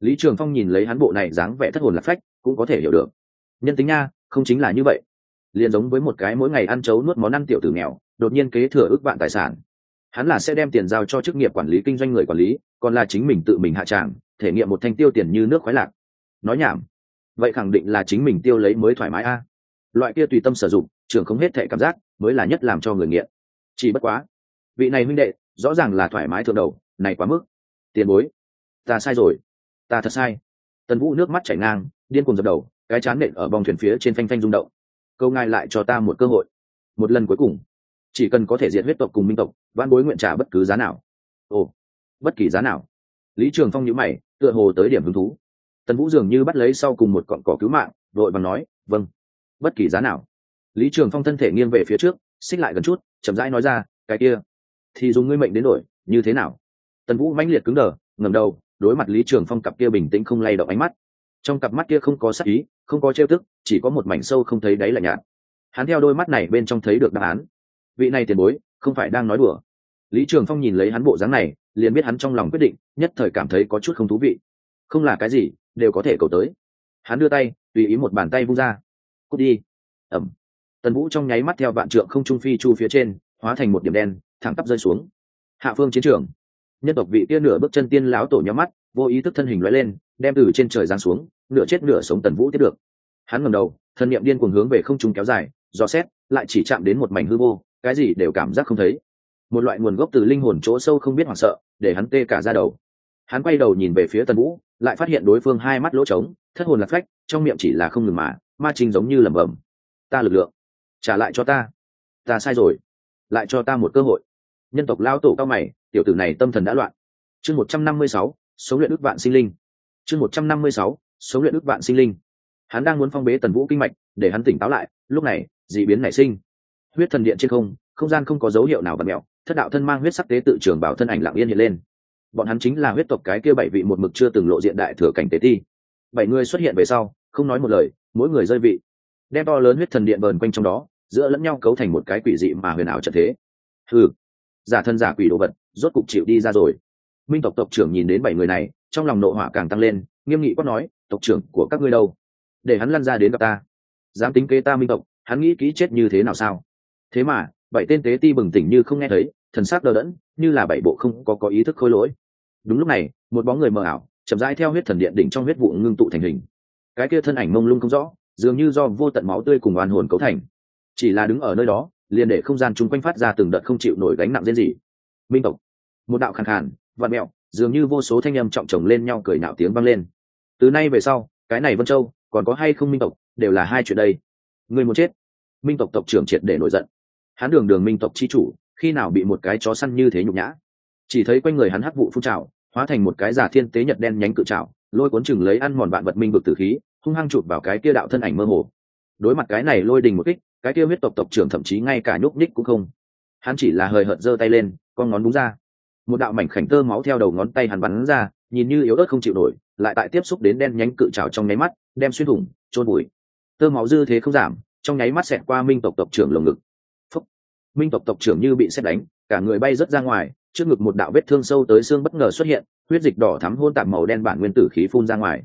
Lý trường phong nhìn lấy hắn bộ này dáng vẻ thất hồn lạc phách, cũng có thể hiểu được. Nhân tính nha, không chính là như vậy. Liền giống với một cái mỗi ngày ăn chấu nuốt món ăn tiểu tử nghèo, đột nhiên kế thừa ước vạn tài sản. Hắn là sẽ đem tiền giao cho chức nghiệp quản lý kinh doanh người quản lý, còn là chính mình tự mình hạ tràng, thể nghiệm một thanh tiêu tiền như nước khoái lạc. Nói nhảm. Vậy khẳng định là chính mình tiêu lấy mới thoải mái a. Loại kia tùy tâm sử dụng trường không hết thể cảm giác, mới là nhất làm cho người nghiện. Chỉ bất quá, vị này huynh đệ rõ ràng là thoải mái thượng đầu, này quá mức. Tiền bối, ta sai rồi. Ta thật sai. Tần vũ nước mắt chảy ngang, điên cùng dập đầu, cái chán nện ở bong thuyền phía trên phanh phanh rung động. Câu ngài lại cho ta một cơ hội. Một lần cuối cùng. Chỉ cần có thể diệt huyết tộc cùng minh tộc văn bối nguyện trả bất cứ giá nào. Ồ, bất kỳ giá nào. Lý trường phong nhữ mày, tựa hồ tới điểm hứng thú. Tần vũ dường như bắt lấy sau cùng một cọn cỏ cứu mạng, đội và nói vâng bất kỳ giá nào. Lý trường phong thân thể nghiêng về phía trước, xích lại gần chút, chậm rãi nói ra, cái kia thì dùng ngươi mệnh đến đổi, như thế nào? Tần vũ mãnh liệt cứng đờ ngầm đầu, đối mặt lý trường phong cặp kia bình tĩnh không lay động ánh mắt. Trong cặp mắt kia không có sắc ý, không có trêu tức, chỉ có một mảnh sâu không thấy đáy là nhạt. Hắn theo đôi mắt này bên trong thấy được đáp án. Vị này tiền bối, không phải đang nói đùa. Lý trường phong nhìn lấy hắn bộ dáng này, liền biết hắn trong lòng quyết định, nhất thời cảm thấy có chút không thú vị. Không là cái gì, đều có thể cầu tới. Hắn đưa tay, tùy ý một bàn tay vung ra. Cút đi. Ẩm. Tần vũ trong nháy mắt theo vạn trượng không trung phi chu phía trên, hóa thành một điểm đen thẳng tắp rơi xuống. Hạ phương chiến trường. Nhân tộc vị kia nửa bước chân tiên lão tổ nhắm mắt, vô ý thức thân hình loại lên, đem từ trên trời giáng xuống, nửa chết nửa sống tần vũ tiếp được. Hắn ngầm đầu thân niệm điên cuồng hướng về không trung kéo dài, do xét, lại chỉ chạm đến một mảnh hư vô, cái gì đều cảm giác không thấy. Một loại nguồn gốc từ linh hồn chỗ sâu không biết hoảng sợ, để hắn tê cả ra đầu. Hắn quay đầu nhìn về phía tần vũ, lại phát hiện đối phương hai mắt lỗ trống, thất hồn lạc phách, trong miệng chỉ là không ngừng mà, ma trình giống như lẩm bẩm. Ta lực lượng, trả lại cho ta. Ta sai rồi. Lại cho ta một cơ hội nhân tộc lao tổ cao mày, tiểu tử này tâm thần đã loạn. Chương một trăm năm mươi sáu, số luyện ước vạn sinh linh. Chương một trăm năm mươi sáu, số luyện ước vạn sinh linh. Hắn đang muốn phong bế tần vũ kinh mạch, để hắn tỉnh táo lại, lúc này d ị biến nảy sinh. Huyết thần điện trên không không gian không có dấu hiệu nào và mẹo, thất đạo thân mang huyết sắc tế tự trường bảo thân ảnh lạng yên hiện lên. Bọn hắn chính là huyết tộc cái kia bảy vị một mực chưa từng lộ diện đại thừa cảnh tế ti. Bảy người xuất hiện về sau, không nói một lời, mỗi người rơi vị. Đem to lớn huyết thần điện vờn quanh trong đó, giữa lẫn nhau cấu thành một cái quỷ dị mà huyền ảo trận thế. Ừ giả thân giả quỷ đồ vật, rốt cục chịu đi ra rồi. Minh tộc tộc trưởng nhìn đến bảy người này, trong lòng nộ hỏa càng tăng lên, nghiêm nghị quát nói, tộc trưởng của các ngươi đâu? Để hắn lăn ra đến gặp ta. Dám tính kế ta minh tộc, hắn nghĩ kỹ chết như thế nào sao? Thế mà, bảy tên tế ti bừng tỉnh như không nghe thấy, thần sắc đờ đẫn, như là bảy bộ không có có ý thức khôi lỗi. Đúng lúc này, một bóng người mờ ảo, chậm rãi theo huyết thần điện đỉnh trong huyết vụ ngưng tụ thành hình. Cái kia thân ảnh mông lung không rõ, dường như do vô tận máu tươi cùng oan hồn cấu thành. Chỉ là đứng ở nơi đó liền để không gian chung quanh phát ra từng đợt không chịu nổi gánh nặng riêng gì. Minh tộc, một đạo khàn khàn vạn mẹo, dường như vô số thanh âm trọng chồng lên nhau cười nạo tiếng vang lên. Từ nay về sau, cái này vân châu, còn có hay không minh tộc, đều là hai chuyện đây. Người muốn chết, minh tộc tộc trưởng triệt để nổi giận. Hắn đường đường minh tộc chi chủ, khi nào bị một cái chó săn như thế nhục nhã? Chỉ thấy quanh người hắn hắc vụ phun trào, hóa thành một cái giả thiên tế nhật đen nhánh cự trào, lôi cuốn chừng lấy ăn mòn vạn vật minh vực tử khí, hung hăng chụp vào cái kia đạo thân ảnh mơ hồ. Đối mặt cái này lôi đình một kích cái kia huyết tộc tộc trưởng thậm chí ngay cả nhúc nhích cũng không. Hắn chỉ là hời hợt giơ tay lên, con ngón búng ra. Một đạo mảnh khảnh tơ máu theo đầu ngón tay hắn bắn ra, nhìn như yếu ớt không chịu nổi, lại tại tiếp xúc đến đen nhánh cự trào trong nháy mắt, đem xuyên thủng trôn bụi tơ máu dư thế không giảm, trong nháy mắt xẹt qua minh tộc tộc trưởng lồng ngực. Phúc. minh tộc tộc trưởng như bị xét đánh, cả người bay rớt ra ngoài, trước ngực một đạo vết thương sâu tới xương bất ngờ xuất hiện, huyết dịch đỏ thắm hôn tạp màu đen bản nguyên tử khí phun ra ngoài.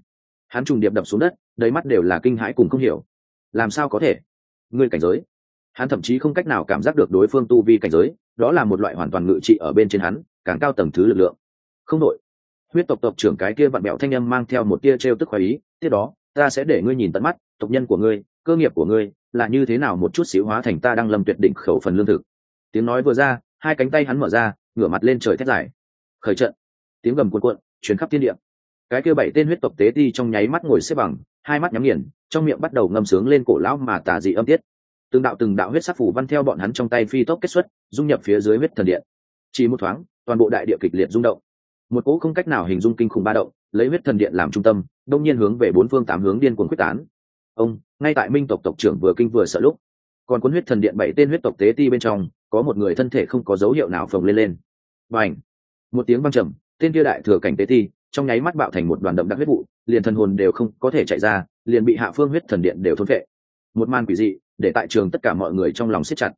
Hắn trùng điệp đập xuống đất, đầy mắt đều là kinh hãi cùng không hiểu. Làm sao có thể? Ngươi cảnh giới. Hắn thậm chí không cách nào cảm giác được đối phương tu vi cảnh giới, đó là một loại hoàn toàn ngự trị ở bên trên hắn, càng cao tầng thứ lực lượng. Không đội huyết tộc tộc trưởng cái kia vặn bẹo thanh âm mang theo một tia t r e o tức khoái ý, tiếp đó, ta sẽ để ngươi nhìn tận mắt, tộc nhân của ngươi, cơ nghiệp của ngươi, là như thế nào một chút xíu hóa thành ta đang lầm tuyệt đỉnh khẩu phần lương thực. Tiếng nói vừa ra, hai cánh tay hắn mở ra, ngửa mặt lên trời thét dài. Khởi trận. Tiếng gầm cuộn cuộn chuyến khắp thiên địa. Cái kia bảy tên huyết tộc tế ti trong nháy mắt ngồi xếp bằng, hai mắt nhắm nghiền trong miệng bắt đầu ngâm sướng lên cổ lão mà tà dị âm tiết. Từng đạo từng đạo huyết sắc phủ văn theo bọn hắn trong tay phi tốc kết xuất, dung nhập phía dưới huyết thần điện. Chỉ một thoáng, toàn bộ đại địa kịch liệt rung động. Một cỗ không cách nào hình dung kinh khủng ba động, lấy huyết thần điện làm trung tâm, đông nhiên hướng về bốn phương tám hướng điên cuồng quyết tán. Ông, ngay tại minh tộc tộc trưởng vừa kinh vừa sợ lúc, còn cuốn huyết thần điện bảy tên huyết tộc tế ti bên trong, có một người thân thể không có dấu hiệu nào phồng lên lên. Và ảnh một tiếng văng trầm, tên kia đại thừa cảnh tế ti, trong nháy mắt bạo thành một đoàn đậm đặc huyết vụ, liền thần hồn đều không có thể chạy ra liền bị hạ phương huyết thần điện đều thôn vệ một màn quỷ dị, để tại trường tất cả mọi người trong lòng siết chặt.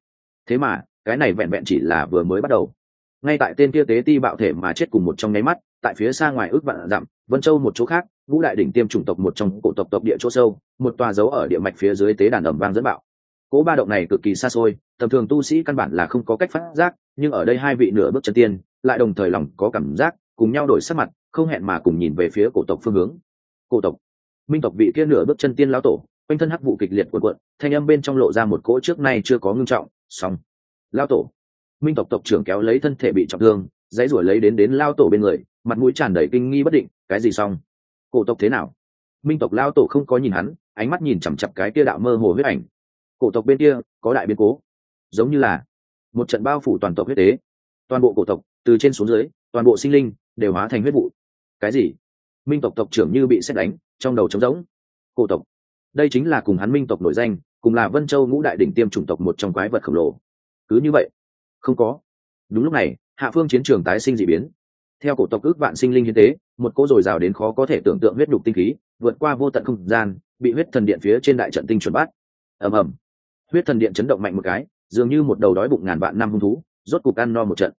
Thế mà, cái này vẹn vẹn chỉ là vừa mới bắt đầu. Ngay tại tên kia tế ti bạo thể mà chết cùng một trong nháy mắt, tại phía xa ngoài ước vạn dặm, vân châu một chỗ khác, ngũ đại đỉnh tiêm chủng tộc một trong cổ tộc tộc địa chỗ sâu, một tòa dấu ở địa mạch phía dưới tế đàn ẩm vang dẫn bạo. Cỗ ba động này cực kỳ xa xôi, tầm thường tu sĩ căn bản là không có cách phát giác, nhưng ở đây hai vị nửa bước chân tiên, lại đồng thời lòng có cảm giác, cùng nhau đổi sắc mặt, không hẹn mà cùng nhìn về phía cổ tộc phương hướng. Cổ tộc minh tộc vị kia nửa bước chân tiên lão tổ, quanh thân hắc vụ kịch liệt cuộn cuộn, thanh âm bên trong lộ ra một cỗ trước nay chưa có ngưng trọng, xong. Lão tổ. Minh tộc tộc trưởng kéo lấy thân thể bị trọng thương, dãy ruổi lấy đến đến lao tổ bên người, mặt mũi tràn đầy kinh nghi bất định, cái gì xong? Cổ tộc thế nào? Minh tộc lao tổ không có nhìn hắn, ánh mắt nhìn chằm chặp cái kia đạo mơ hồ huyết ảnh. Cổ tộc bên kia, có đại biến cố. Giống như là một trận bao phủ toàn tộc huyết tế. Toàn bộ cổ tộc, từ trên xuống dưới, toàn bộ sinh linh, đều hóa thành huyết vụ. Cái gì? Minh tộc tộc trưởng như bị xét đánh trong đầu trống rỗng. Cổ tộc. Đây chính là cùng hắn minh tộc nổi danh, cùng là vân châu ngũ đại đỉnh tiêm chủng tộc một trong quái vật khổng lồ. Cứ như vậy. Không có. Đúng lúc này, hạ phương chiến trường tái sinh d ị biến. Theo cổ tộc ước vạn sinh linh hiến tế, một cỗ dồi dào đến khó có thể tưởng tượng huyết đục tinh khí, vượt qua vô tận không gian, bị huyết thần điện phía trên đại trận tinh chuẩn bắt. Ầm ầm. Huyết thần điện chấn động mạnh một cái, dường như một đầu đói bụng ngàn vạn năm hung thú, rốt cục ăn no một trận.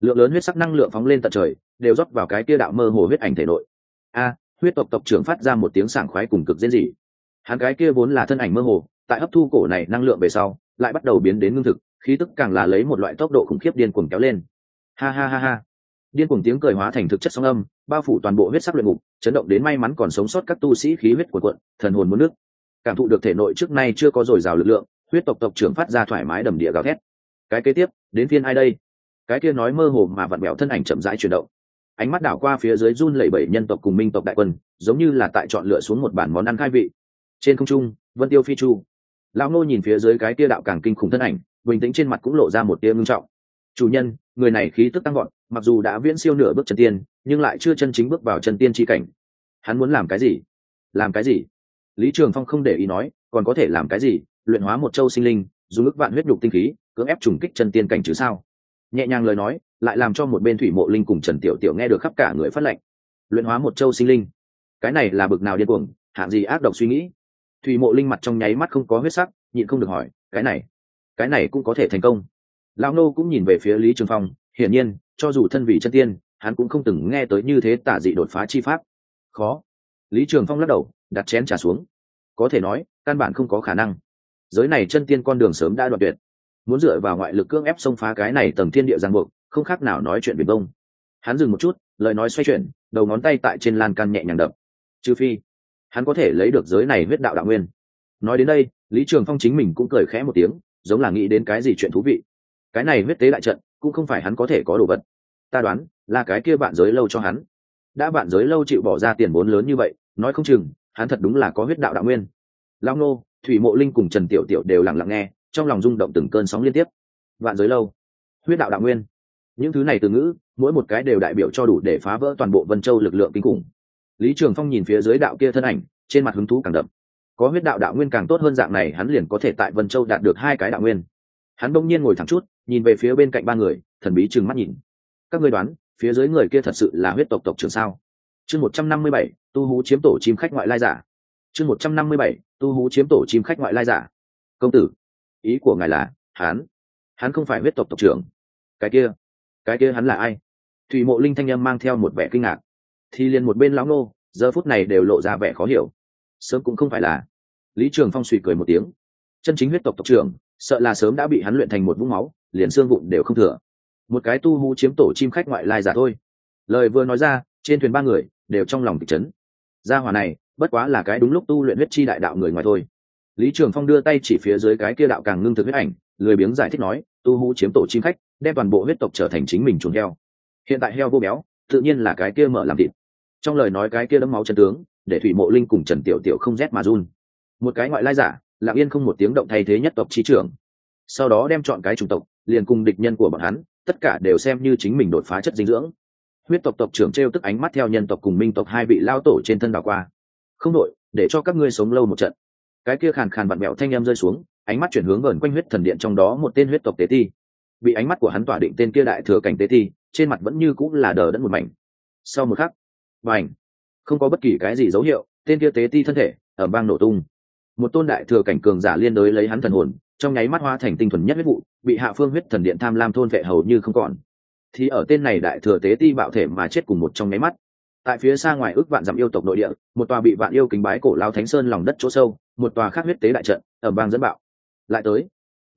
Lượng lớn huyết sắc năng lượng phóng lên tận trời, đều rót vào cái kia đạo mơ hồ huyết ảnh thể nội. A huyết tộc tộc trưởng phát ra một tiếng sảng khoái cùng cực diễn dị hắn cái kia vốn là thân ảnh mơ hồ, tại hấp thu cổ này năng lượng về sau, lại bắt đầu biến đến ngưng thực, khí tức càng là lấy một loại tốc độ khủng khiếp điên cuồng kéo lên. Ha ha ha ha. Điên cuồng tiếng cười hóa thành thực chất sóng âm, bao phủ toàn bộ huyết sắc luyện ngục, chấn động đến may mắn còn sống sót các tu sĩ khí huyết của quận thần hồn muốn nước. Cảm thụ được thể nội trước nay chưa có dồi dào lực lượng, huyết tộc tộc trưởng phát ra thoải mái đầm địa gào thét. Cái kế tiếp, đến phiên ai đây? Cái kia nói mơ hồ mà vặn bẹo thân ảnh chậm rãi chuyển động ánh mắt đảo qua phía dưới run lẩy bẩy nhân tộc cùng minh tộc đại quân, giống như là tại chọn lựa xuống một bản món ăn khai vị. Trên không trung, vân tiêu phi chu. Lão ngô nhìn phía dưới cái tia đạo càng kinh khủng thân ảnh, bình tĩnh trên mặt cũng lộ ra một tia ngưng trọng. Chủ nhân, người này khí tức tăng gọn mặc dù đã viễn siêu nửa bước chân tiên, nhưng lại chưa chân chính bước vào chân tiên tri cảnh. Hắn muốn làm cái gì? Làm cái gì? Lý trường phong không để ý nói, còn có thể làm cái gì? Luyện hóa một châu sinh linh, dùng ức vạn huyết nhục tinh khí, cưỡng ép trùng kích chân tiên cảnh chứ sao? Nhẹ nhàng lời nói lại làm cho một bên thủy mộ linh cùng trần tiểu tiểu nghe được khắp cả người phát lệnh. Luyện hóa một châu sinh linh. Cái này là bực nào điên cuồng, hạng gì ác độc suy nghĩ. Thủy mộ linh mặt trong nháy mắt không có huyết sắc, nhịn không được hỏi, cái này cái này cũng có thể thành công? Lão nô cũng nhìn về phía lý trường phong, hiển nhiên, cho dù thân vị chân tiên, hắn cũng không từng nghe tới như thế tả dị đột phá chi pháp. Khó. Lý trường phong lắc đầu, đặt chén trà xuống. Có thể nói, căn bản không có khả năng. Giới này chân tiên con đường sớm đã đoạn tuyệt. Muốn dựa vào ngoại lực cưỡng ép xông phá cái này tầng thiên địa giang buộc không khác nào nói chuyện biển bông. Hắn dừng một chút, lời nói xoay chuyển, đầu ngón tay tại trên lan can nhẹ nhàng đập. Trừ phi, hắn có thể lấy được giới này huyết đạo đạo nguyên. Nói đến đây, lý trường phong chính mình cũng cười khẽ một tiếng, giống là nghĩ đến cái gì chuyện thú vị. Cái này huyết tế đại trận, cũng không phải hắn có thể có đồ vật. Ta đoán, là cái kia bạn giới lâu cho hắn. Đã bạn giới lâu chịu bỏ ra tiền vốn lớn như vậy, nói không chừng, hắn thật đúng là có huyết đạo đạo nguyên. Lao nô thủy mộ linh cùng trần tiểu tiểu đều lặng lặng nghe, trong lòng rung động từng cơn sóng liên tiếp. Vạn giới lâu, huyết đạo đạo nguyên những thứ này từ ngữ, mỗi một cái đều đại biểu cho đủ để phá vỡ toàn bộ vân châu lực lượng kinh khủng. Lý trường phong nhìn phía dưới đạo kia thân ảnh, trên mặt hứng thú càng đậm. Có huyết đạo đạo nguyên càng tốt hơn dạng này, hắn liền có thể tại vân châu đạt được hai cái đạo nguyên. Hắn đông nhiên ngồi thẳng chút, nhìn về phía bên cạnh ba người, thần bí trừng mắt nhìn. Các ngươi đoán, phía dưới người kia thật sự là huyết tộc tộc trưởng sao? Chương một trăm năm mươi bảy, tu hú chiếm tổ chim khách ngoại lai giả. Chương một trăm năm mươi bảy, tu hú chiếm tổ chim khách ngoại lai giả. Công tử, ý của ngài là, hắn hắn không phải huyết tộc tộc trưởng. Cái kia cái kia hắn là ai? Thủy mộ linh thanh âm mang theo một vẻ kinh ngạc. Thì liền một bên lão ngô giờ phút này đều lộ ra vẻ khó hiểu. Sớm cũng không phải là. Lý trường phong suy cười một tiếng. Chân chính huyết tộc tộc trưởng, sợ là sớm đã bị hắn luyện thành một vũng máu, liền xương vụn đều không thừa. Một cái tu hú chiếm tổ chim khách ngoại lai giả thôi. Lời vừa nói ra, trên thuyền ba người đều trong lòng kịch chấn. Gia hỏa này, bất quá là cái đúng lúc tu luyện huyết chi đại đạo người ngoài thôi. Lý trường phong đưa tay chỉ phía dưới cái kia đạo càng ngưng thực huyết ảnh, lười biếng giải thích nói, tu hú chiếm tổ chim khách đem toàn bộ huyết tộc trở thành chính mình chuồng heo. Hiện tại heo vô béo, tự nhiên là cái kia mở làm thịt. Trong lời nói cái kia đấm máu chân tướng, để thủy mộ linh cùng trần tiểu tiểu không rét mà run. Một cái ngoại lai giả, lặng yên không một tiếng động thay thế nhất tộc trí trưởng. Sau đó đem chọn cái chủng tộc, liền cùng địch nhân của bọn hắn, tất cả đều xem như chính mình đột phá chất dinh dưỡng. Huyết tộc tộc trưởng t r e o tức ánh mắt theo nhân tộc cùng minh tộc hai vị lao tổ trên thân đảo qua. Không đội để cho các ngươi sống lâu một trận. Cái kia khàn khàn vặn mẹo thanh em rơi xuống, ánh mắt chuyển hướng vờn quanh huyết thần điện trong đó một tên huyết tộc tế ti bị ánh mắt của hắn tỏa định tên kia đại thừa cảnh tế thi trên mặt vẫn như cũng là đờ đẫn một mảnh. Sau một khắc và ảnh không có bất kỳ cái gì dấu hiệu, tên kia tế ti thân thể ở bang nổ tung. Một tôn đại thừa cảnh cường giả liên đối lấy hắn thần hồn, trong nháy mắt hoa thành tinh thuần nhất huyết vụ, bị hạ phương huyết thần điện tham lam thôn vệ hầu như không còn. Thì ở tên này đại thừa tế ti bạo thể mà chết cùng một trong nháy mắt. Tại phía xa ngoài ước vạn dặm yêu tộc nội địa, một tòa bị vạn yêu kính bái cổ lao thánh sơn lòng đất chỗ sâu, một tòa khác huyết tế đại trận ở bang dẫn bạo. Lại tới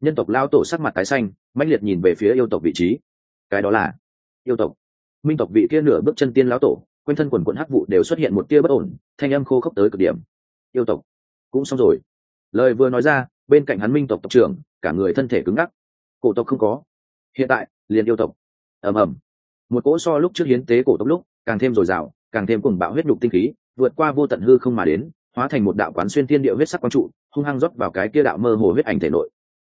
nhân tộc lao tổ sắc mặt tái xanh, mãnh liệt nhìn về phía yêu tộc vị trí. Cái đó là yêu tộc. Minh tộc vị kia nửa bước chân tiên lão tổ, quanh thân quần quận hắc vụ đều xuất hiện một tia bất ổn, thanh âm khô khốc tới cực điểm. Yêu tộc. Cũng xong rồi. Lời vừa nói ra, bên cạnh hắn minh tộc tộc trưởng, cả người thân thể cứng ngắc. Cổ tộc không có. Hiện tại, liền yêu tộc. Ầm ầm. Một cỗ so lúc trước hiến tế cổ tộc lúc, càng thêm dồi dào, càng thêm cùng bạo huyết nhục tinh khí, vượt qua vô tận hư không mà đến, hóa thành một đạo quán xuyên thiên địa huyết sắc quang trụ, hung hăng rót vào cái kia đạo mơ hồ huyết ảnh thể nội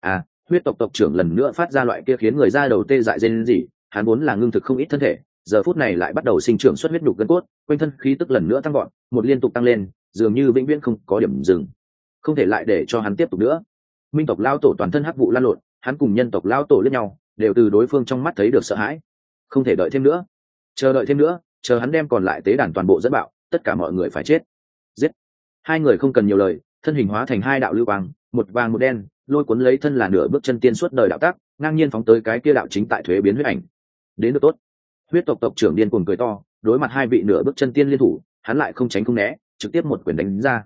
à huyết tộc tộc trưởng lần nữa phát ra loại kia khiến người ra đầu tê dại dên gì hắn vốn là ngưng thực không ít thân thể, giờ phút này lại bắt đầu sinh trưởng xuất huyết nhục gân cốt, quanh thân khí tức lần nữa tăng gọn một liên tục tăng lên, dường như vĩnh viễn không có điểm dừng. Không thể lại để cho hắn tiếp tục nữa. Minh tộc lao tổ toàn thân hắc vụ lan lộn, hắn cùng nhân tộc lao tổ lẫn nhau, đều từ đối phương trong mắt thấy được sợ hãi. Không thể đợi thêm nữa. Chờ đợi thêm nữa, chờ hắn đem còn lại tế đàn toàn bộ dẫn bạo, tất cả mọi người phải chết. Giết. Hai người không cần nhiều lời, thân hình hóa thành hai đạo lưu quang, một vàng một đen lôi cuốn lấy thân là nửa bước chân tiên suốt đời đạo tác, ngang nhiên phóng tới cái kia đạo chính tại thuế biến huyết ảnh. Đến được tốt. Huyết tộc tộc trưởng điên cuồng cười to, đối mặt hai vị nửa bước chân tiên liên thủ, hắn lại không tránh không né, trực tiếp một quyền đánh ra.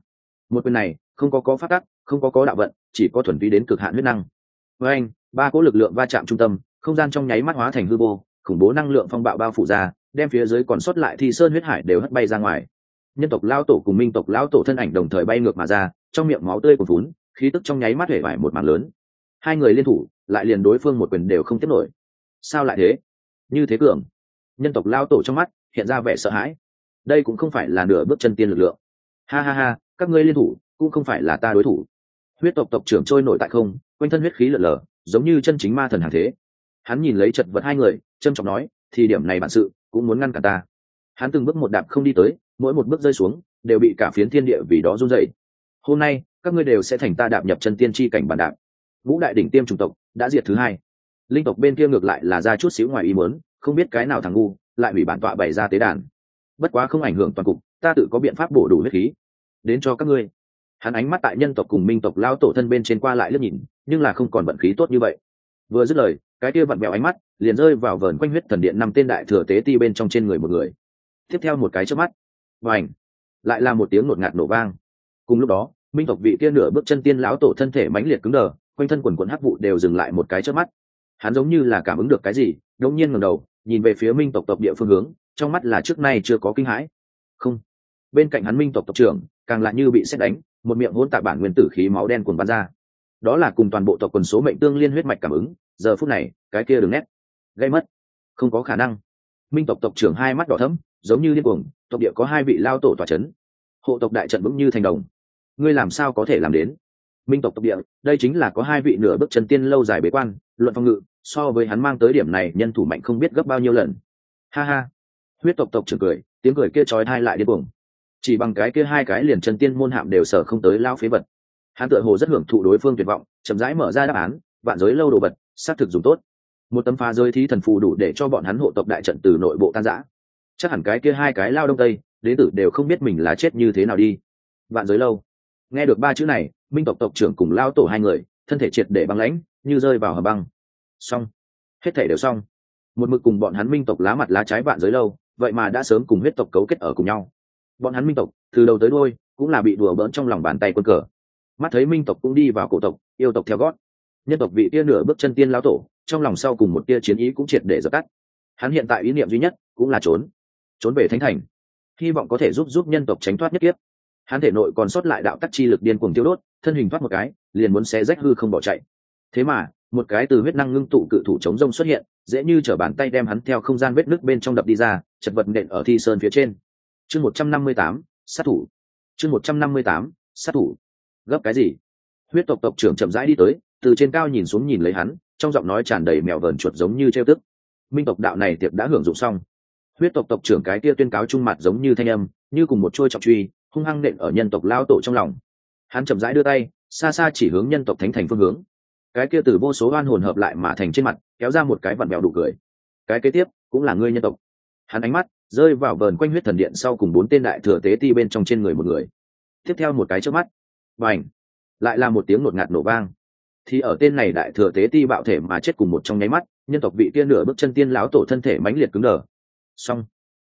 Một quyền này, không có có phát tắc, không có có đạo vận, chỉ có thuần túy đến cực hạn huyết năng. Với anh, ba cỗ lực lượng va chạm trung tâm, không gian trong nháy mắt hóa thành hư vô, khủng bố năng lượng phong bạo bao phủ ra, đem phía dưới còn sót lại thi sơn huyết hải đều hất bay ra ngoài. Nhân tộc lao tổ cùng minh tộc lao tổ thân ảnh đồng thời bay ngược mà ra, trong miệng máu tươi của vốn khí tức trong nháy mắt hể vải một màn lớn. Hai người liên thủ, lại liền đối phương một quyền đều không tiếp nổi. Sao lại thế? Như thế cường. Nhân tộc lao tổ trong mắt, hiện ra vẻ sợ hãi. Đây cũng không phải là nửa bước chân tiên lực lượng. Ha ha ha, các ngươi liên thủ, cũng không phải là ta đối thủ. Huyết tộc tộc trưởng trôi nổi tại không, quanh thân huyết khí lợn lờ giống như chân chính ma thần hàng thế. Hắn nhìn lấy chật vật hai người trân trọng nói, thì điểm này bản sự, cũng muốn ngăn cả ta. Hắn từng bước một đạp không đi tới, mỗi một bước rơi xuống, đều bị cả phiến thiên địa vì đó run dậy hôm nay các ngươi đều sẽ thành ta đạp nhập chân tiên tri cảnh bản đạp. Vũ đại đỉnh tiêm chủng tộc đã diệt thứ hai. Linh tộc bên kia ngược lại là ra chút xíu ngoài ý muốn, không biết cái nào thằng ngu, lại bị bản tọa bày ra tế đàn. Bất quá không ảnh hưởng toàn cục, ta tự có biện pháp bổ đủ huyết khí. Đến cho các ngươi. Hắn ánh mắt tại nhân tộc cùng minh tộc lao tổ thân bên trên qua lại lướt nhìn, nhưng là không còn vận khí tốt như vậy. Vừa dứt lời, cái kia vặn mẹo ánh mắt liền rơi vào vờn quanh huyết thần điện năm tên đại thừa tế ti bên trong trên người một người. Tiếp theo một cái trước mắt. Và ảnh lại là một tiếng ngột ngạt nổ vang. Cùng lúc đó minh tộc vị kia nửa bước chân tiên lão tổ thân thể mãnh liệt cứng đờ, quanh thân quần quần hắc vụ đều dừng lại một cái trước mắt. Hắn giống như là cảm ứng được cái gì đống nhiên ngẩng đầu, nhìn về phía minh tộc tộc địa phương hướng, trong mắt là trước nay chưa có kinh hãi. Không. Bên cạnh hắn minh tộc tộc trưởng, càng lại như bị xét đánh, một miệng hôn tạ bản nguyên tử khí máu đen cuồn bắn ra. Đó là cùng toàn bộ tộc quần số mệnh tương liên huyết mạch cảm ứng, giờ phút này, cái kia đường nét. Gây mất. Không có khả năng. Minh tộc tộc trưởng hai mắt đỏ thấm giống như điên cuồng, tộc địa có hai vị lao tổ tòa c h ấ n hộ tộc đại trận vững như thành đồng ngươi làm sao có thể làm đến? Minh tộc tộc địa, đây chính là có hai vị nửa bước chân tiên lâu dài bế quan, luận phong ngự, so với hắn mang tới điểm này, nhân thủ mạnh không biết gấp bao nhiêu lần. Ha ha. Huyết tộc tộc trưởng cười, tiếng cười kia trói thai lại điên cuồng. Chỉ bằng cái kia hai cái liền chân tiên môn hạm đều sở không tới lao phế vật. Hắn tựa hồ rất hưởng thụ đối phương tuyệt vọng, chậm rãi mở ra đáp án, vạn giới lâu đồ vật, xác thực dùng tốt. Một tấm phá rơi thí thần phù đủ để cho bọn hắn hộ tộc đại trận từ nội bộ tan giã chắc hẳn cái kia hai cái lao đông tây, đế tử đều không biết mình là chết như thế nào đi. Vạn giới lâu nghe được ba chữ này, minh tộc tộc trưởng cùng lao tổ hai người, thân thể triệt để băng lãnh, như rơi vào hầm băng. Xong. Hết thể đều xong. Một mực cùng bọn hắn minh tộc lá mặt lá trái vạn giới lâu, vậy mà đã sớm cùng huyết tộc cấu kết ở cùng nhau. Bọn hắn minh tộc, từ đầu tới đôi cũng là bị đùa bỡn trong lòng bàn tay quân cờ. Mắt thấy minh tộc cũng đi vào cổ tộc, yêu tộc theo gót. Nhân tộc vị tia nửa bước chân tiên lao tổ, trong lòng sau cùng một tia chiến ý cũng triệt để dập tắt. Hắn hiện tại ý niệm duy nhất cũng là trốn. Trốn về thánh thành. Hy vọng có thể giúp giúp nhân tộc tránh thoát nhất kiếp hắn thể nội còn sót lại đạo tắc chi lực điên cuồng tiêu đốt, thân hình thoát một cái, liền muốn xé rách hư không bỏ chạy. Thế mà, một cái từ huyết năng ngưng tụ cự thủ chống rông xuất hiện, dễ như t bàn tay đem hắn theo không gian vết nước bên trong đập đi ra, chật vật nện ở thi sơn phía trên. Chương một trăm năm mươi tám, sát thủ. Chương một trăm năm mươi tám, sát thủ. Gấp cái gì? Huyết tộc tộc trưởng chậm rãi đi tới, từ trên cao nhìn xuống nhìn lấy hắn, trong giọng nói tràn đầy mèo vờn chuột giống như treo tức. Minh tộc đạo này tiệc đã hưởng dụng xong. Huyết tộc tộc trưởng cái kia tuyên cáo trung mặt giống như thanh âm, như cùng một trôi trọng truy hung hăng nện ở nhân tộc lao tổ trong lòng. Hắn chậm rãi đưa tay, xa xa chỉ hướng nhân tộc thánh thành phương hướng. Cái kia từ vô số oan hồn hợp lại mà thành trên mặt, kéo ra một cái vặn vẹo đủ cười. Cái kế tiếp, cũng là ngươi nhân tộc. Hắn ánh mắt rơi vào vờn quanh huyết thần điện sau cùng bốn tên đại thừa tế ti bên trong trên người một người. Tiếp theo một cái trước mắt và ảnh lại là một tiếng ngột ngạt nổ vang. Thì ở tên này đại thừa tế ti bạo thể mà chết cùng một trong nháy mắt, nhân tộc vị kia nửa bước chân tiên láo tổ thân thể mãnh liệt cứng đờ. Xong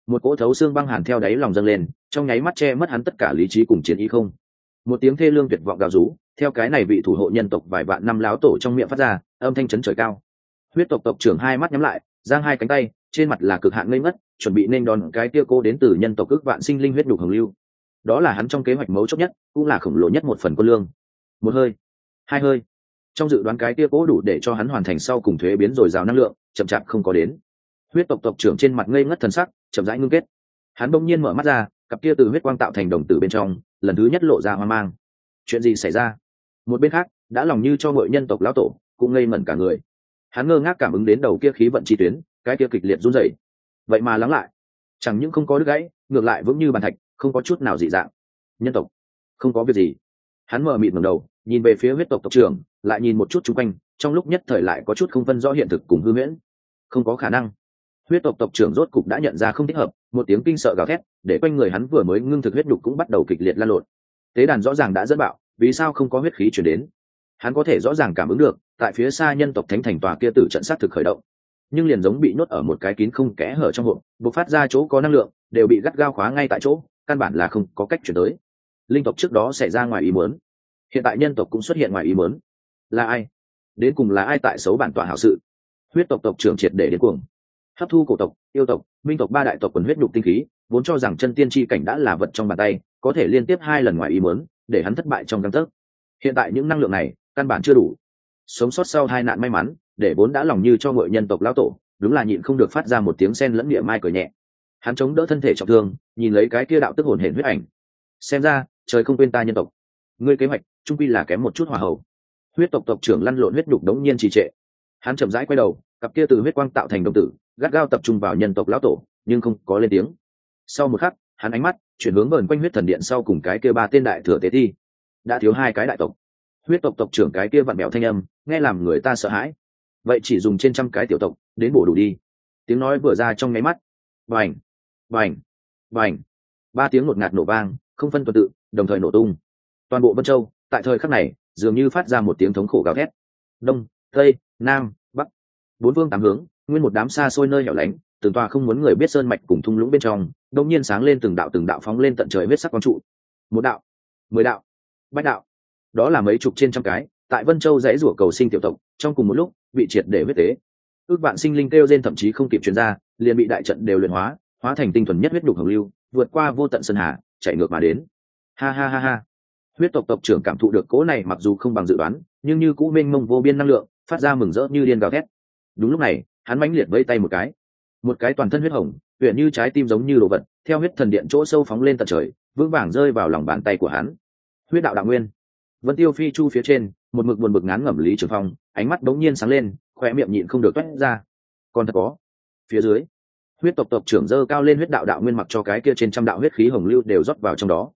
một cỗ thấu xương băng hàn theo đáy lòng dâng lên, trong nháy mắt che mất hắn tất cả lý trí cùng chiến ý không. Một tiếng thê lương tuyệt vọng gào rú, theo cái này vị thủ hộ nhân tộc vài vạn năm láo tổ trong miệng phát ra, âm thanh chấn trời cao. Huyết tộc tộc trưởng hai mắt nhắm lại, giang hai cánh tay, trên mặt là cực hạn ngây mất chuẩn bị nên đòn cái tia cô đến từ nhân tộc ước vạn sinh linh huyết nhục hồng lưu. Đó là hắn trong kế hoạch mấu chốt nhất, cũng là khổng lồ nhất một phần quân lương. Một hơi, hai hơi. Trong dự đoán cái tia cố đủ để cho hắn hoàn thành sau cùng thuế biến rồi rào năng lượng, chậm chạp không có đến huyết tộc tộc trưởng trên mặt ngây ngất thần sắc, chậm rãi ngưng kết. Hắn bỗng nhiên mở mắt ra, cặp kia từ huyết quang tạo thành đồng tử bên trong, lần thứ nhất lộ ra hoang mang. Chuyện gì xảy ra? Một bên khác, đã lòng như cho ngội nhân tộc lão tổ, cũng ngây mẩn cả người. Hắn ngơ ngác cảm ứng đến đầu kia khí vận chi tuyến, cái kia kịch liệt run rẩy. Vậy mà lắng lại. Chẳng những không có đứt gãy, ngược lại vững như bàn thạch, không có chút nào dị dạng. Nhân tộc, không có việc gì. Hắn mở mịt ngầm đầu, nhìn về phía huyết tộc tộc trưởng, lại nhìn một chút chung quanh, trong lúc nhất thời lại có chút không phân rõ hiện thực cùng hư huyễn. Không có khả năng huyết tộc tộc trưởng rốt cục đã nhận ra không thích hợp, một tiếng kinh sợ gào thét, để quanh người hắn vừa mới ngưng thực huyết đục cũng bắt đầu kịch liệt lan lộn. Tế đàn rõ ràng đã dẫn bạo, vì sao không có huyết khí chuyển đến? Hắn có thể rõ ràng cảm ứng được, tại phía xa nhân tộc thánh thành tòa kia tử trận sát thực khởi động. Nhưng liền giống bị nhốt ở một cái kín không kẽ hở trong hộp, bộc phát ra chỗ có năng lượng, đều bị gắt gao khóa ngay tại chỗ, căn bản là không có cách chuyển tới. Linh tộc trước đó xảy ra ngoài ý muốn. Hiện tại nhân tộc cũng xuất hiện ngoài ý muốn. Là ai? Đến cùng là ai tại xấu bản tòa hảo sự? Huyết tộc tộc trưởng triệt để đến cuồng hấp thu cổ tộc, yêu tộc, minh tộc ba đại tộc quần huyết nhục tinh khí, vốn cho rằng chân tiên tri cảnh đã là vật trong bàn tay, có thể liên tiếp hai lần ngoài ý muốn, để hắn thất bại trong căn tấc. Hiện tại những năng lượng này, căn bản chưa đủ. Sống sót sau hai nạn may mắn, để vốn đã lòng như cho ngội nhân tộc lão tổ, đúng là nhịn không được phát ra một tiếng sen lẫn địa mai cười nhẹ. Hắn chống đỡ thân thể trọng thương, nhìn lấy cái kia đạo tức hồn hển huyết ảnh. Xem ra, trời không quên ta nhân tộc. Ngươi kế hoạch, trung quy là kém một chút hòa hậu huyết tộc tộc trưởng lăn lộn huyết đục đống nhiên trì trệ. Hắn chậm rãi quay đầu, cặp kia từ huyết quang tạo thành đồng tử gắt gao tập trung vào nhân tộc lão tổ, nhưng không có lên tiếng. Sau một khắc, hắn ánh mắt chuyển hướng vờn quanh huyết thần điện sau cùng cái kia ba tên đại thừa tế thi. Đã thiếu hai cái đại tộc. Huyết tộc tộc trưởng cái kia vặn mẹo thanh âm, nghe làm người ta sợ hãi. Vậy chỉ dùng trên trăm cái tiểu tộc, đến bổ đủ đi. Tiếng nói vừa ra trong nháy mắt. Vành vành vành ba tiếng ngột ngạt nổ vang, không phân tuần tự, đồng thời nổ tung. Toàn bộ vân châu, tại thời khắc này, dường như phát ra một tiếng thống khổ gào thét. Đông, tây, nam, bắc. Bốn phương tám hướng nguyên một đám xa xôi nơi hẻo lánh, từng tòa không muốn người biết sơn mạch cùng thung lũng bên trong đông nhiên sáng lên từng đạo từng đạo phóng lên tận trời huyết sắc quang trụ. Một đạo, mười đạo bách đạo. Đó là mấy chục trên trăm cái, tại vân châu dãy rủa cầu sinh tiểu tộc, trong cùng một lúc, bị triệt để huyết tế. Ước vạn sinh linh kêu trên thậm chí không kịp chuyển ra, liền bị đại trận đều luyện hóa hóa thành tinh thuần nhất huyết đục hồng lưu, vượt qua vô tận sơn hà, chạy ngược mà đến. Ha ha ha ha. Huyết tộc tộc trưởng cảm thụ được cố này mặc dù không bằng dự đoán, nhưng như cũ mênh mông vô biên năng lượng, phát ra mừng rỡ như điên gào thét. Đúng lúc này hắn mãnh liệt vây tay một cái. Một cái toàn thân huyết hồng huyện như trái tim giống như đồ vật, theo huyết thần điện chỗ sâu phóng lên tận trời, vững vàng rơi vào lòng bàn tay của hắn. Huyết đạo đạo nguyên. Vân tiêu phi chu phía trên, một mực buồn bực ngán ngẩm lý trường phong, ánh mắt đống nhiên sáng lên khoe miệng nhịn không được toét ra. Còn thật có. Phía dưới, huyết tộc tộc trưởng dơ cao lên huyết đạo đạo nguyên mặc cho cái kia trên trăm đạo huyết khí hồng lưu đều rót vào trong đó.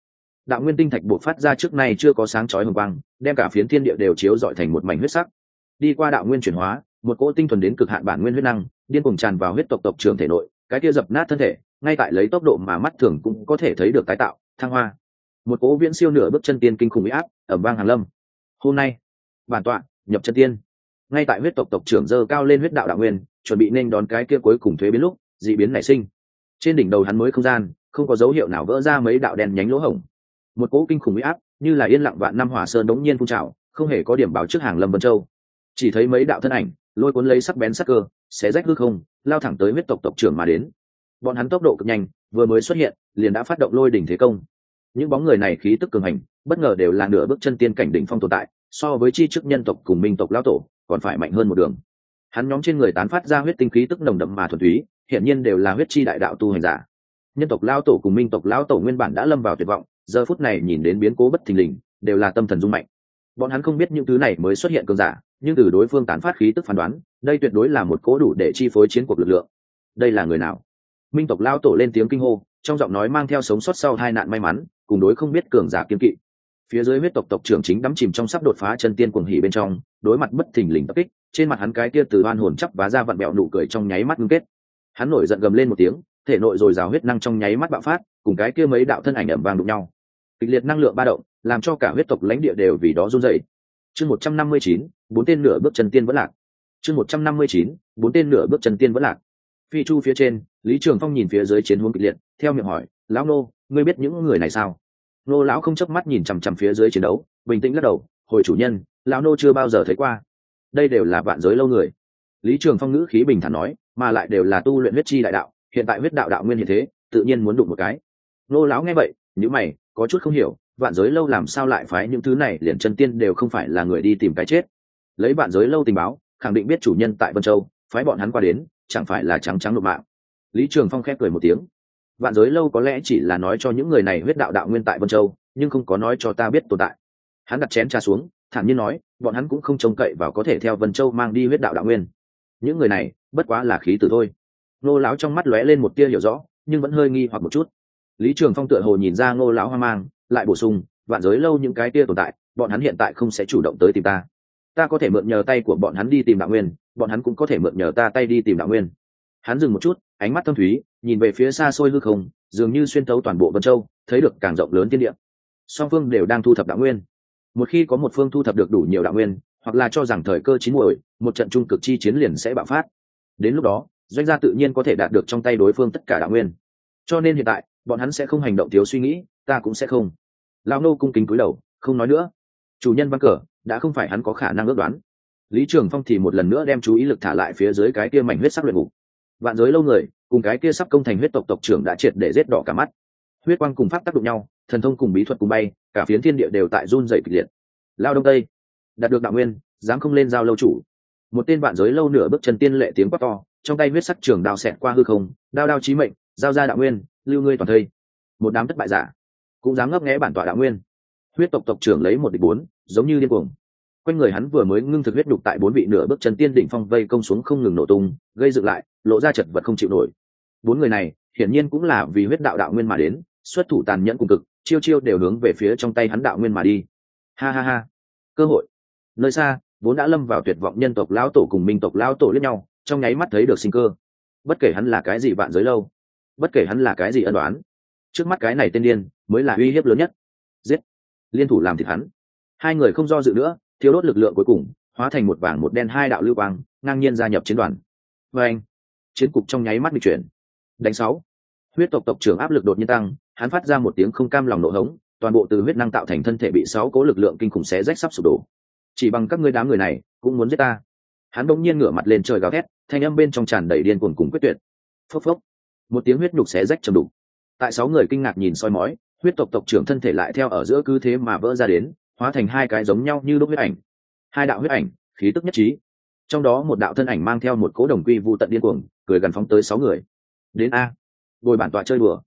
Đạo nguyên tinh thạch buộc phát ra trước nay chưa có sáng chói hồng quang, đem cả phiến thiên địa đều chiếu dọi thành một mảnh huyết sắc. Đi qua đạo nguyên chuyển hóa một cỗ tinh thuần đến cực hạn bản nguyên huyết năng, điên cùng tràn vào huyết tộc tộc trưởng thể nội, cái kia dập nát thân thể, ngay tại lấy tốc độ mà mắt thường cũng có thể thấy được tái tạo, thăng hoa. Một cỗ viễn siêu nửa bước chân tiên kinh khủng bị áp ở bang hàn lâm. Hôm nay, bản tọa, nhập chân tiên. Ngay tại huyết tộc tộc trưởng dơ cao lên huyết đạo đạo nguyên, chuẩn bị nên đón cái kia cuối cùng thuế biến lúc dị biến nảy sinh. Trên đỉnh đầu hắn mới không gian, không có dấu hiệu nào vỡ ra mấy đạo đèn nhánh lỗ hổng. Một cỗ kinh khủng bị áp, như là yên lặng vạn năm hỏa sơn đống nhiên phun trào, không hề có điểm báo trước hàng lâm vân châu. Chỉ thấy mấy đạo thân ảnh lôi cuốn lấy sắc bén sắc cơ xé rách hư không, lao thẳng tới huyết tộc tộc trưởng mà đến. Bọn hắn tốc độ cực nhanh, vừa mới xuất hiện, liền đã phát động lôi đỉnh thế công. Những bóng người này khí tức cường hành, bất ngờ đều là nửa bước chân tiên cảnh đỉnh phong tồn tại, so với chi chức nhân tộc cùng minh tộc lao tổ, còn phải mạnh hơn một đường. Hắn nhóm trên người tán phát ra huyết tinh khí tức nồng đậm mà thuần túy hiện nhiên đều là huyết chi đại đạo tu hành giả. Nhân tộc lao tổ cùng minh tộc lao tổ nguyên bản đã lâm vào tuyệt vọng, giờ phút này nhìn đến biến cố bất thình lình, đều là tâm thần dung mạnh. Bọn hắn không biết những thứ này mới xuất hiện cường giả nhưng từ đối phương tán phát khí tức phán đoán, đây tuyệt đối là một cố đủ để chi phối chiến cuộc lực lượng. Đây là người nào? Minh tộc lao tổ lên tiếng kinh hô, trong giọng nói mang theo sống sót sau hai nạn may mắn, cùng đối không biết cường giả kiên kỵ. Phía dưới huyết tộc tộc trưởng chính đắm chìm trong sắp đột phá chân tiên cuồng hỉ bên trong, đối mặt bất thình lình tập kích, trên mặt hắn cái kia từ oan hồn chắp vá ra vặn bẹo nụ cười trong nháy mắt ngưng kết. Hắn nổi giận gầm lên một tiếng, thể nội rồi rào huyết năng trong nháy mắt bạo phát, cùng cái kia mấy đạo thân ảnh ẩm vàng đụng nhau. Kịch liệt năng lượng ba động, làm cho cả huyết tộc lãnh địa đều vì đó run dậy chương một trăm năm mươi chín bốn tên nửa bước chân tiên vẫn lạc. Chương một trăm năm mươi chín, bốn tên nửa bước chân tiên vẫn lạc. Phi chu phía trên, lý trường phong nhìn phía dưới chiến hướng kịch liệt, theo miệng hỏi, lão nô, ngươi biết những người này sao? Nô lão không chớp mắt nhìn chằm chằm phía dưới chiến đấu, bình tĩnh lắc đầu, hồi chủ nhân, lão nô chưa bao giờ thấy qua. Đây đều là vạn giới lâu người. Lý trường phong ngữ khí bình thản nói, mà lại đều là tu luyện huyết chi đại đạo, hiện tại huyết đạo đạo nguyên hiện thế, tự nhiên muốn đụng một cái. Nô lão nghe vậy những mày, có chút không hiểu, vạn giới lâu làm sao lại phái những thứ này, liền chân tiên đều không phải là người đi tìm cái chết? Lấy bạn giới lâu tình báo, khẳng định biết chủ nhân tại vân châu, phái bọn hắn qua đến, chẳng phải là trắng trắng lục mạng. Lý trường phong khép cười một tiếng. Vạn giới lâu có lẽ chỉ là nói cho những người này huyết đạo đạo nguyên tại vân châu, nhưng không có nói cho ta biết tồn tại. Hắn đặt chén trà xuống, thản nhiên nói, bọn hắn cũng không trông cậy vào có thể theo vân châu mang đi huyết đạo đạo nguyên. Những người này, bất quá là khí tử thôi. Ngô lão trong mắt lóe lên một tia hiểu rõ, nhưng vẫn hơi nghi hoặc một chút. Lý trường phong tựa hồ nhìn ra ngô lão hoang mang, lại bổ sung, vạn giới lâu những cái tia tồn tại, bọn hắn hiện tại không sẽ chủ động tới tìm ta ta có thể mượn nhờ tay của bọn hắn đi tìm đạo nguyên, bọn hắn cũng có thể mượn nhờ ta tay đi tìm đạo nguyên. Hắn dừng một chút, ánh mắt thâm thúy, nhìn về phía xa xôi hư không, dường như xuyên tấu toàn bộ vân châu, thấy được càng rộng lớn tiên địa. Song phương đều đang thu thập đạo nguyên. Một khi có một phương thu thập được đủ nhiều đạo nguyên, hoặc là cho rằng thời cơ chín muồi, một trận trung cực chi chiến liền sẽ bạo phát. Đến lúc đó, doanh gia tự nhiên có thể đạt được trong tay đối phương tất cả đạo nguyên. Cho nên hiện tại, bọn hắn sẽ không hành động thiếu suy nghĩ, ta cũng sẽ không. Lao nô cung kính cúi đầu, không nói nữa. Chủ nhân văn cờ đã không phải hắn có khả năng ước đoán. Lý trường phong thì một lần nữa đem chú ý lực thả lại phía dưới cái kia mảnh huyết sắc luyện ngục. Vạn giới lâu người, cùng cái kia sắp công thành huyết tộc tộc trưởng đã triệt để rết đỏ cả mắt. Huyết quang cùng pháp tác động nhau, thần thông cùng bí thuật cùng bay, cả phiến thiên địa đều tại run dày kịch liệt. Lao đông tây, đạt được đạo nguyên, dám không lên giao lâu chủ. Một tên vạn giới lâu nửa bước chân tiên lệ tiếng quát to, trong tay huyết sắc trường đào xẹt qua hư không, đao đao chí mệnh, giao ra đạo nguyên, lưu ngươi toàn thây. Một đám thất bại giả, cũng dám ngấp nghẽ bản tọa đạo nguyên huyết tộc tộc trưởng lấy một địch bốn, giống như điên cuồng. Quanh người hắn vừa mới ngưng thực huyết đục tại bốn vị nửa bước chân tiên đỉnh phong vây công xuống không ngừng nổ tung, gây dựng lại, lộ ra chật vật không chịu nổi. Bốn người này, hiển nhiên cũng là vì huyết đạo đạo nguyên mà đến, xuất thủ tàn nhẫn cùng cực, chiêu chiêu đều hướng về phía trong tay hắn đạo nguyên mà đi. Ha ha ha. Cơ hội. Nơi xa, vốn đã lâm vào tuyệt vọng nhân tộc lão tổ cùng minh tộc lão tổ lẫn nhau, trong nháy mắt thấy được sinh cơ. Bất kể hắn là cái gì vạn giới lâu, bất kể hắn là cái gì ân đoán, trước mắt cái này tên điên mới là uy hiếp lớn nhất. Giết liên thủ làm thịt hắn. Hai người không do dự nữa thiếu đốt lực lượng cuối cùng, hóa thành một vàng một đen hai đạo lưu quang, ngang nhiên gia nhập chiến đoàn. Và anh, chiến cục trong nháy mắt bị chuyển. Đánh sáu. Huyết tộc tộc trưởng áp lực đột nhiên tăng, hắn phát ra một tiếng không cam lòng nổ hống, toàn bộ từ huyết năng tạo thành thân thể bị sáu cố lực lượng kinh khủng xé rách sắp sụp đổ. Chỉ bằng các ngươi đám người này, cũng muốn giết ta. Hắn bỗng nhiên ngửa mặt lên trời gào thét, thanh âm bên trong tràn đầy điên cuồng cùng quyết tuyệt. Phốc phốc. Một tiếng huyết nhục xé rách trầm đục. Tại sáu người kinh ngạc nhìn soi mói huyết tộc tộc trưởng thân thể lại theo ở giữa cứ thế mà vỡ ra đến, hóa thành hai cái giống nhau như đốt huyết ảnh. Hai đạo huyết ảnh, khí tức nhất trí. Trong đó một đạo thân ảnh mang theo một cố đồng quy vụ tận điên cuồng, cười gần phóng tới sáu người. Đến a. Ngồi bản tọa chơi đùa.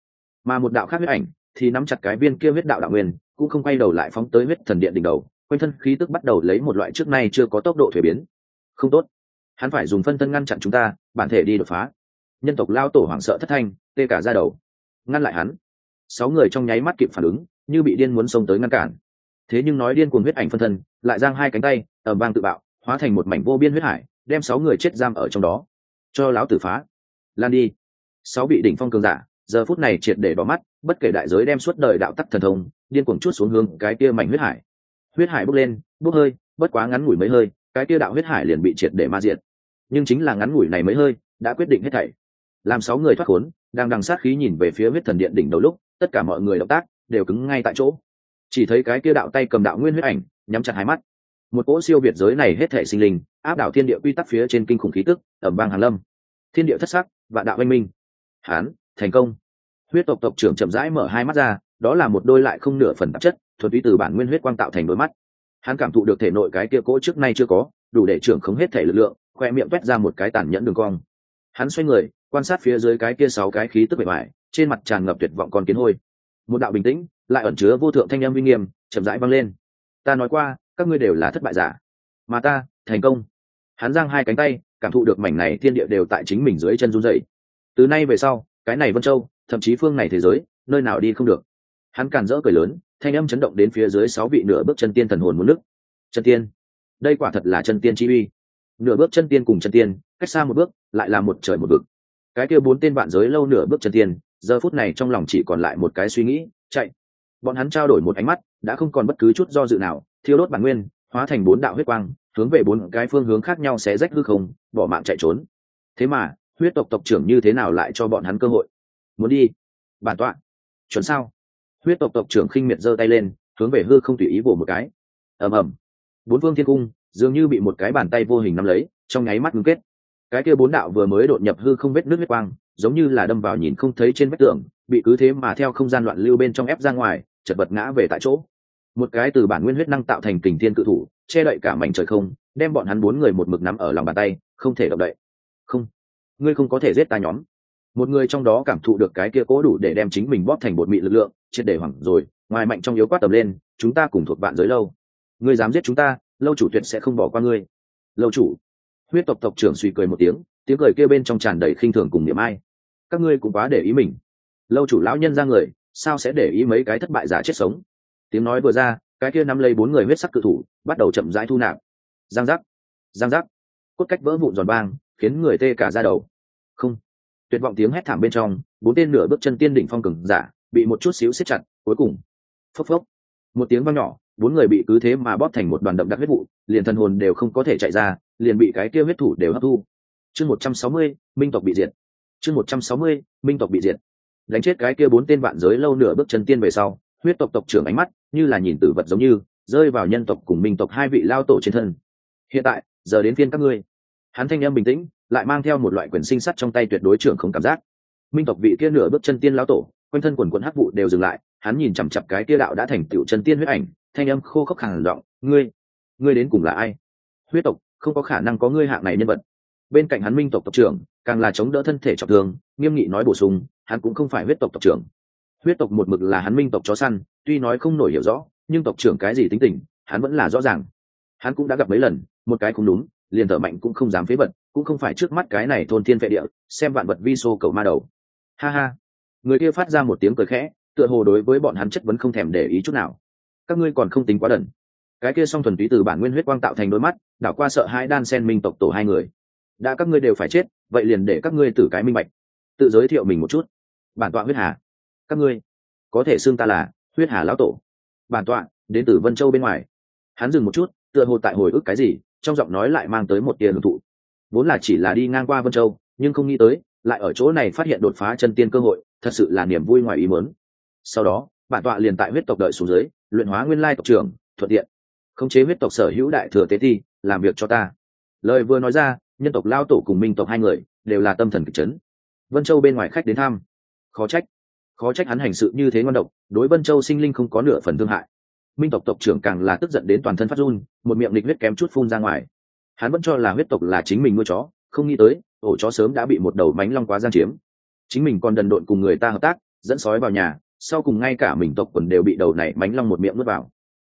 Mà một đạo khác huyết ảnh thì nắm chặt cái viên kia huyết đạo đạo nguyên, cũng không quay đầu lại phóng tới huyết thần điện đỉnh đầu, quanh thân khí tức bắt đầu lấy một loại trước nay chưa có tốc độ thuế biến. Không tốt. Hắn phải dùng phân thân ngăn chặn chúng ta, bản thể đi đột phá. Nhân tộc lao tổ hoảng sợ thất thanh, tê cả ra đầu. Ngăn lại hắn sáu người trong nháy mắt kịp phản ứng, như bị điên muốn xông tới ngăn cản. Thế nhưng nói điên cuồng huyết ảnh phân thân, lại giang hai cánh tay ẩm vang tự bạo, hóa thành một mảnh vô biên huyết hải, đem sáu người chết giam ở trong đó. Cho lão tử phá. Lan đi. Sáu bị đỉnh phong cường giả, giờ phút này triệt để đỏ mắt, bất kể đại giới đem suốt đời đạo tắc thần thông, điên cuồng chút xuống hướng cái kia mảnh huyết hải. Huyết hải bốc lên, bốc hơi, bất quá ngắn ngủi mấy hơi, cái kia đạo huyết hải liền bị triệt để ma diệt. Nhưng chính là ngắn ngủi này mấy hơi, đã quyết định hết thảy. Làm sáu người thoát khốn, đang đằng sát khí nhìn về phía huyết thần điện đỉnh đầu lúc tất cả mọi người động tác đều cứng ngay tại chỗ. Chỉ thấy cái kia đạo tay cầm đạo nguyên huyết ảnh nhắm chặt hai mắt. Một cỗ siêu việt giới này hết thể sinh linh, áp đảo thiên địa quy tắc phía trên kinh khủng khí tức, ẩm vang hàn lâm. Thiên địa thất sắc và đạo anh minh. Hán, thành công. Huyết tộc tộc trưởng chậm rãi mở hai mắt ra, đó là một đôi lại không nửa phần tạp chất, thuần túy từ bản nguyên huyết quang tạo thành đôi mắt. Hắn cảm thụ được thể nội cái kia cỗ trước nay chưa có, đủ để trưởng khống hết thể lực lượng, khoe miệng quét ra một cái tàn nhẫn đường cong. Hắn xoay người, quan sát phía dưới cái kia sáu cái khí tức bề mại trên mặt tràn ngập tuyệt vọng con kiến hôi. Một đạo bình tĩnh, lại ẩn chứa vô thượng thanh âm uy nghiêm, chậm rãi vang lên. Ta nói qua, các ngươi đều là thất bại giả. Mà ta, thành công. Hắn giang hai cánh tay, cảm thụ được mảnh này thiên địa đều tại chính mình dưới chân run dậy từ nay về sau, cái này vân châu, thậm chí phương này thế giới, nơi nào đi không được. Hắn càn rỡ cười lớn, thanh âm chấn động đến phía dưới sáu vị nửa bước chân tiên thần hồn muốn nước. Chân tiên. Đây quả thật là chân tiên chi uy. Nửa bước chân tiên cùng chân tiên, cách xa một bước, lại là một trời một vực. Cái kia bốn tên bạn giới lâu nửa bước chân tiên giờ phút này trong lòng chỉ còn lại một cái suy nghĩ, chạy. Bọn hắn trao đổi một ánh mắt, đã không còn bất cứ chút do dự nào, thiêu đốt bản nguyên, hóa thành bốn đạo huyết quang, hướng về bốn cái phương hướng khác nhau xé rách hư không, bỏ mạng chạy trốn. Thế mà, huyết tộc tộc trưởng như thế nào lại cho bọn hắn cơ hội? Muốn đi? Bản tọa. Chuẩn sao? Huyết tộc tộc trưởng khinh miệt giơ tay lên, hướng về hư không tùy ý vỗ một cái. Ầm ầm. Bốn phương thiên cung, dường như bị một cái bàn tay vô hình nắm lấy, trong nháy mắt ngưng kết. Cái kia bốn đạo vừa mới đột nhập hư không vết nước huyết quang giống như là đâm vào nhìn không thấy trên vách tường, bị cứ thế mà theo không gian loạn lưu bên trong ép ra ngoài, chật vật ngã về tại chỗ. Một cái từ bản nguyên huyết năng tạo thành kình thiên cự thủ, che đậy cả mảnh trời không, đem bọn hắn bốn người một mực nắm ở lòng bàn tay, không thể động đậy. Không, ngươi không có thể giết ta nhóm. Một người trong đó cảm thụ được cái kia cố đủ để đem chính mình bóp thành bột mị lực lượng, triệt để hoảng rồi, ngoài mạnh trong yếu quát tầm lên, chúng ta cùng thuộc bạn giới lâu. Ngươi dám giết chúng ta, lâu chủ tuyệt sẽ không bỏ qua ngươi. Lâu chủ. Huyết tộc tộc trưởng suy cười một tiếng tiếng cười kia bên trong tràn đầy khinh thường cùng niệm ai. Các ngươi cũng quá để ý mình. Lâu chủ lão nhân ra người, sao sẽ để ý mấy cái thất bại giả chết sống? Tiếng nói vừa ra, cái kia nắm lấy bốn người huyết sắc cự thủ, bắt đầu chậm rãi thu nạp. Giang giác giang giác. Cốt cách vỡ vụn giòn bang khiến người tê cả ra đầu. Không. Tuyệt vọng tiếng hét thảm bên trong, bốn tên nửa bước chân tiên đỉnh phong cường giả, bị một chút xíu xếp chặt, cuối cùng. Phốc phốc. Một tiếng vang nhỏ, bốn người bị cứ thế mà bóp thành một đoàn đậm đặc huyết vụ, liền thần hồn đều không có thể chạy ra, liền bị cái kia huyết thủ đều hấp thu chương một trăm sáu mươi, minh tộc bị diệt. Chương một trăm sáu mươi, minh tộc bị diệt. Đánh chết cái kia bốn tên vạn giới lâu nửa bước chân tiên về sau, huyết tộc tộc trưởng ánh mắt như là nhìn tử vật giống như, rơi vào nhân tộc cùng minh tộc hai vị lao tổ trên thân. Hiện tại, giờ đến phiên các ngươi. Hắn thanh em bình tĩnh, lại mang theo một loại quyền sinh sắt trong tay tuyệt đối trưởng không cảm giác. Minh tộc vị kia nửa bước chân tiên lao tổ, quanh thân quần quần hắc vụ đều dừng lại, hắn nhìn chằm chặp cái kia đạo đã thành tựu chân tiên huyết ảnh, thanh âm khô khốc hàng giọng, ngươi ngươi đến cùng là ai? Huyết tộc, không có khả năng có ngươi hạng này nhân vật bên cạnh hắn minh tộc tộc trưởng, càng là chống đỡ thân thể trọng thương, nghiêm nghị nói bổ sung, hắn cũng không phải huyết tộc tộc trưởng. Huyết tộc một mực là hắn minh tộc chó săn, tuy nói không nổi hiểu rõ, nhưng tộc trưởng cái gì tính tình, hắn vẫn là rõ ràng. Hắn cũng đã gặp mấy lần, một cái cũng đúng, liền thở mạnh cũng không dám phế vật, cũng không phải trước mắt cái này thôn thiên vệ địa, xem vạn vật vi xô cầu ma đầu. Ha ha. Người kia phát ra một tiếng cười khẽ, tựa hồ đối với bọn hắn chất vấn không thèm để ý chút nào. Các ngươi còn không tính quá đần. Cái kia song thuần túy từ bản nguyên huyết quang tạo thành đôi mắt, đảo qua sợ hai đan sen minh tộc tổ hai người đã các ngươi đều phải chết, vậy liền để các ngươi tử cái minh bạch. Tự giới thiệu mình một chút. Bản tọa huyết hà. Các ngươi, có thể xưng ta là huyết hà lão tổ. Bản tọa, đến từ vân châu bên ngoài. Hắn dừng một chút, tựa hồ tại hồi ức cái gì, trong giọng nói lại mang tới một tia hưởng thụ. Vốn là chỉ là đi ngang qua vân châu, nhưng không nghĩ tới, lại ở chỗ này phát hiện đột phá chân tiên cơ hội, thật sự là niềm vui ngoài ý muốn. Sau đó, bản tọa liền tại huyết tộc đợi xuống dưới, luyện hóa nguyên lai tộc trưởng, thuận tiện, khống chế huyết tộc sở hữu đại thừa tế thi làm việc cho ta. Lời vừa nói ra nhân tộc lao tổ cùng minh tộc hai người đều là tâm thần kịch chấn. Vân châu bên ngoài khách đến thăm. Khó trách khó trách hắn hành sự như thế ngon độc, đối vân châu sinh linh không có nửa phần thương hại. Minh tộc tộc trưởng càng là tức giận đến toàn thân phát run, một miệng lịch huyết kém chút phun ra ngoài. Hắn vẫn cho là huyết tộc là chính mình nuôi chó, không nghĩ tới, ổ chó sớm đã bị một đầu mánh long quá gian chiếm. Chính mình còn đần độn cùng người ta hợp tác, dẫn sói vào nhà, sau cùng ngay cả mình tộc quần đều bị đầu này mánh long một miệng nuốt vào.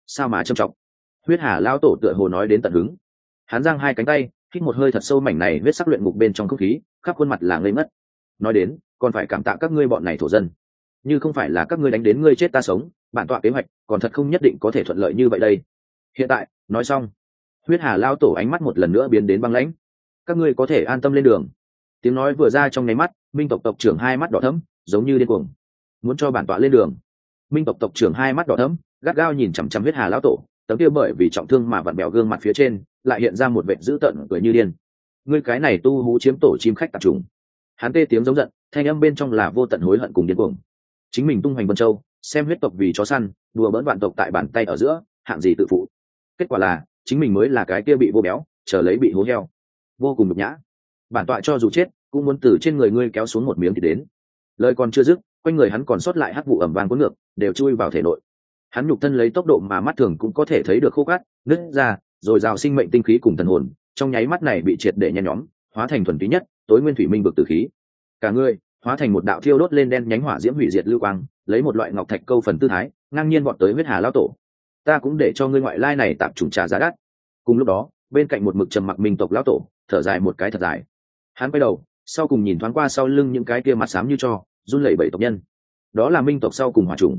Sao mà trầm trọng? Huyết hà lao tổ tựa hồ nói đến tận hứng. Hắn giang hai cánh tay hít một hơi thật sâu mảnh này huyết sắc luyện ngục bên trong không khí, khắp khuôn mặt là ngây mất nói đến, còn phải cảm tạ các ngươi bọn này thổ dân. Như không phải là các ngươi đánh đến ngươi chết ta sống, bản tọa kế hoạch còn thật không nhất định có thể thuận lợi như vậy đây. Hiện tại, nói xong. Huyết hà lao tổ ánh mắt một lần nữa biến đến băng lãnh. Các ngươi có thể an tâm lên đường. Tiếng nói vừa ra trong nháy mắt, minh tộc tộc trưởng hai mắt đỏ thấm giống như điên cuồng. Muốn cho bản tọa lên đường. Minh tộc tộc trưởng hai mắt đỏ thấm gắt gao nhìn chằm chằm huyết hà lão tổ tấm kia bởi vì trọng thương mà vặn bèo gương mặt phía trên, lại hiện ra một vệ dữ tợn cười như điên. Ngươi cái này tu hú chiếm tổ chim khách tạp trùng. hắn tê tiếng giống giận, thanh âm bên trong là vô tận hối hận cùng điên cuồng. Chính mình tung hoành vân châu, xem huyết tộc vì chó săn, đùa bỡn vạn tộc tại bàn tay ở giữa, hạng gì tự phụ. Kết quả là, chính mình mới là cái kia bị vô béo, chờ lấy bị hố heo. Vô cùng nhục nhã. Bản tọa cho dù chết, cũng muốn từ trên người ngươi kéo xuống một miếng thì đến. Lời còn chưa dứt, quanh người hắn còn sót lại hắc vụ ẩm vàng cuốn ngược, đều chui vào thể nội hắn nhục thân lấy tốc độ mà mắt thường cũng có thể thấy được khô cát nứt ra, rồi rào sinh mệnh tinh khí cùng thần hồn, trong nháy mắt này bị triệt để nhen nhóm, hóa thành thuần túy nhất, tối nguyên thủy minh bực từ khí. Cả ngươi hóa thành một đạo thiêu đốt lên đen nhánh hỏa diễm hủy diệt lưu quang, lấy một loại ngọc thạch câu phần tư thái, ngang nhiên bọn tới huyết hà lao tổ. Ta cũng để cho ngươi ngoại lai này tạm trùng trà giá đắt. Cùng lúc đó, bên cạnh một mực trầm mặc minh tộc lão tổ, thở dài một cái thật dài. Hắn quay đầu, sau cùng nhìn thoáng qua sau lưng những cái kia mặt xám như cho, run lẩy bẩy tộc nhân. Đó là minh tộc sau cùng hòa trùng.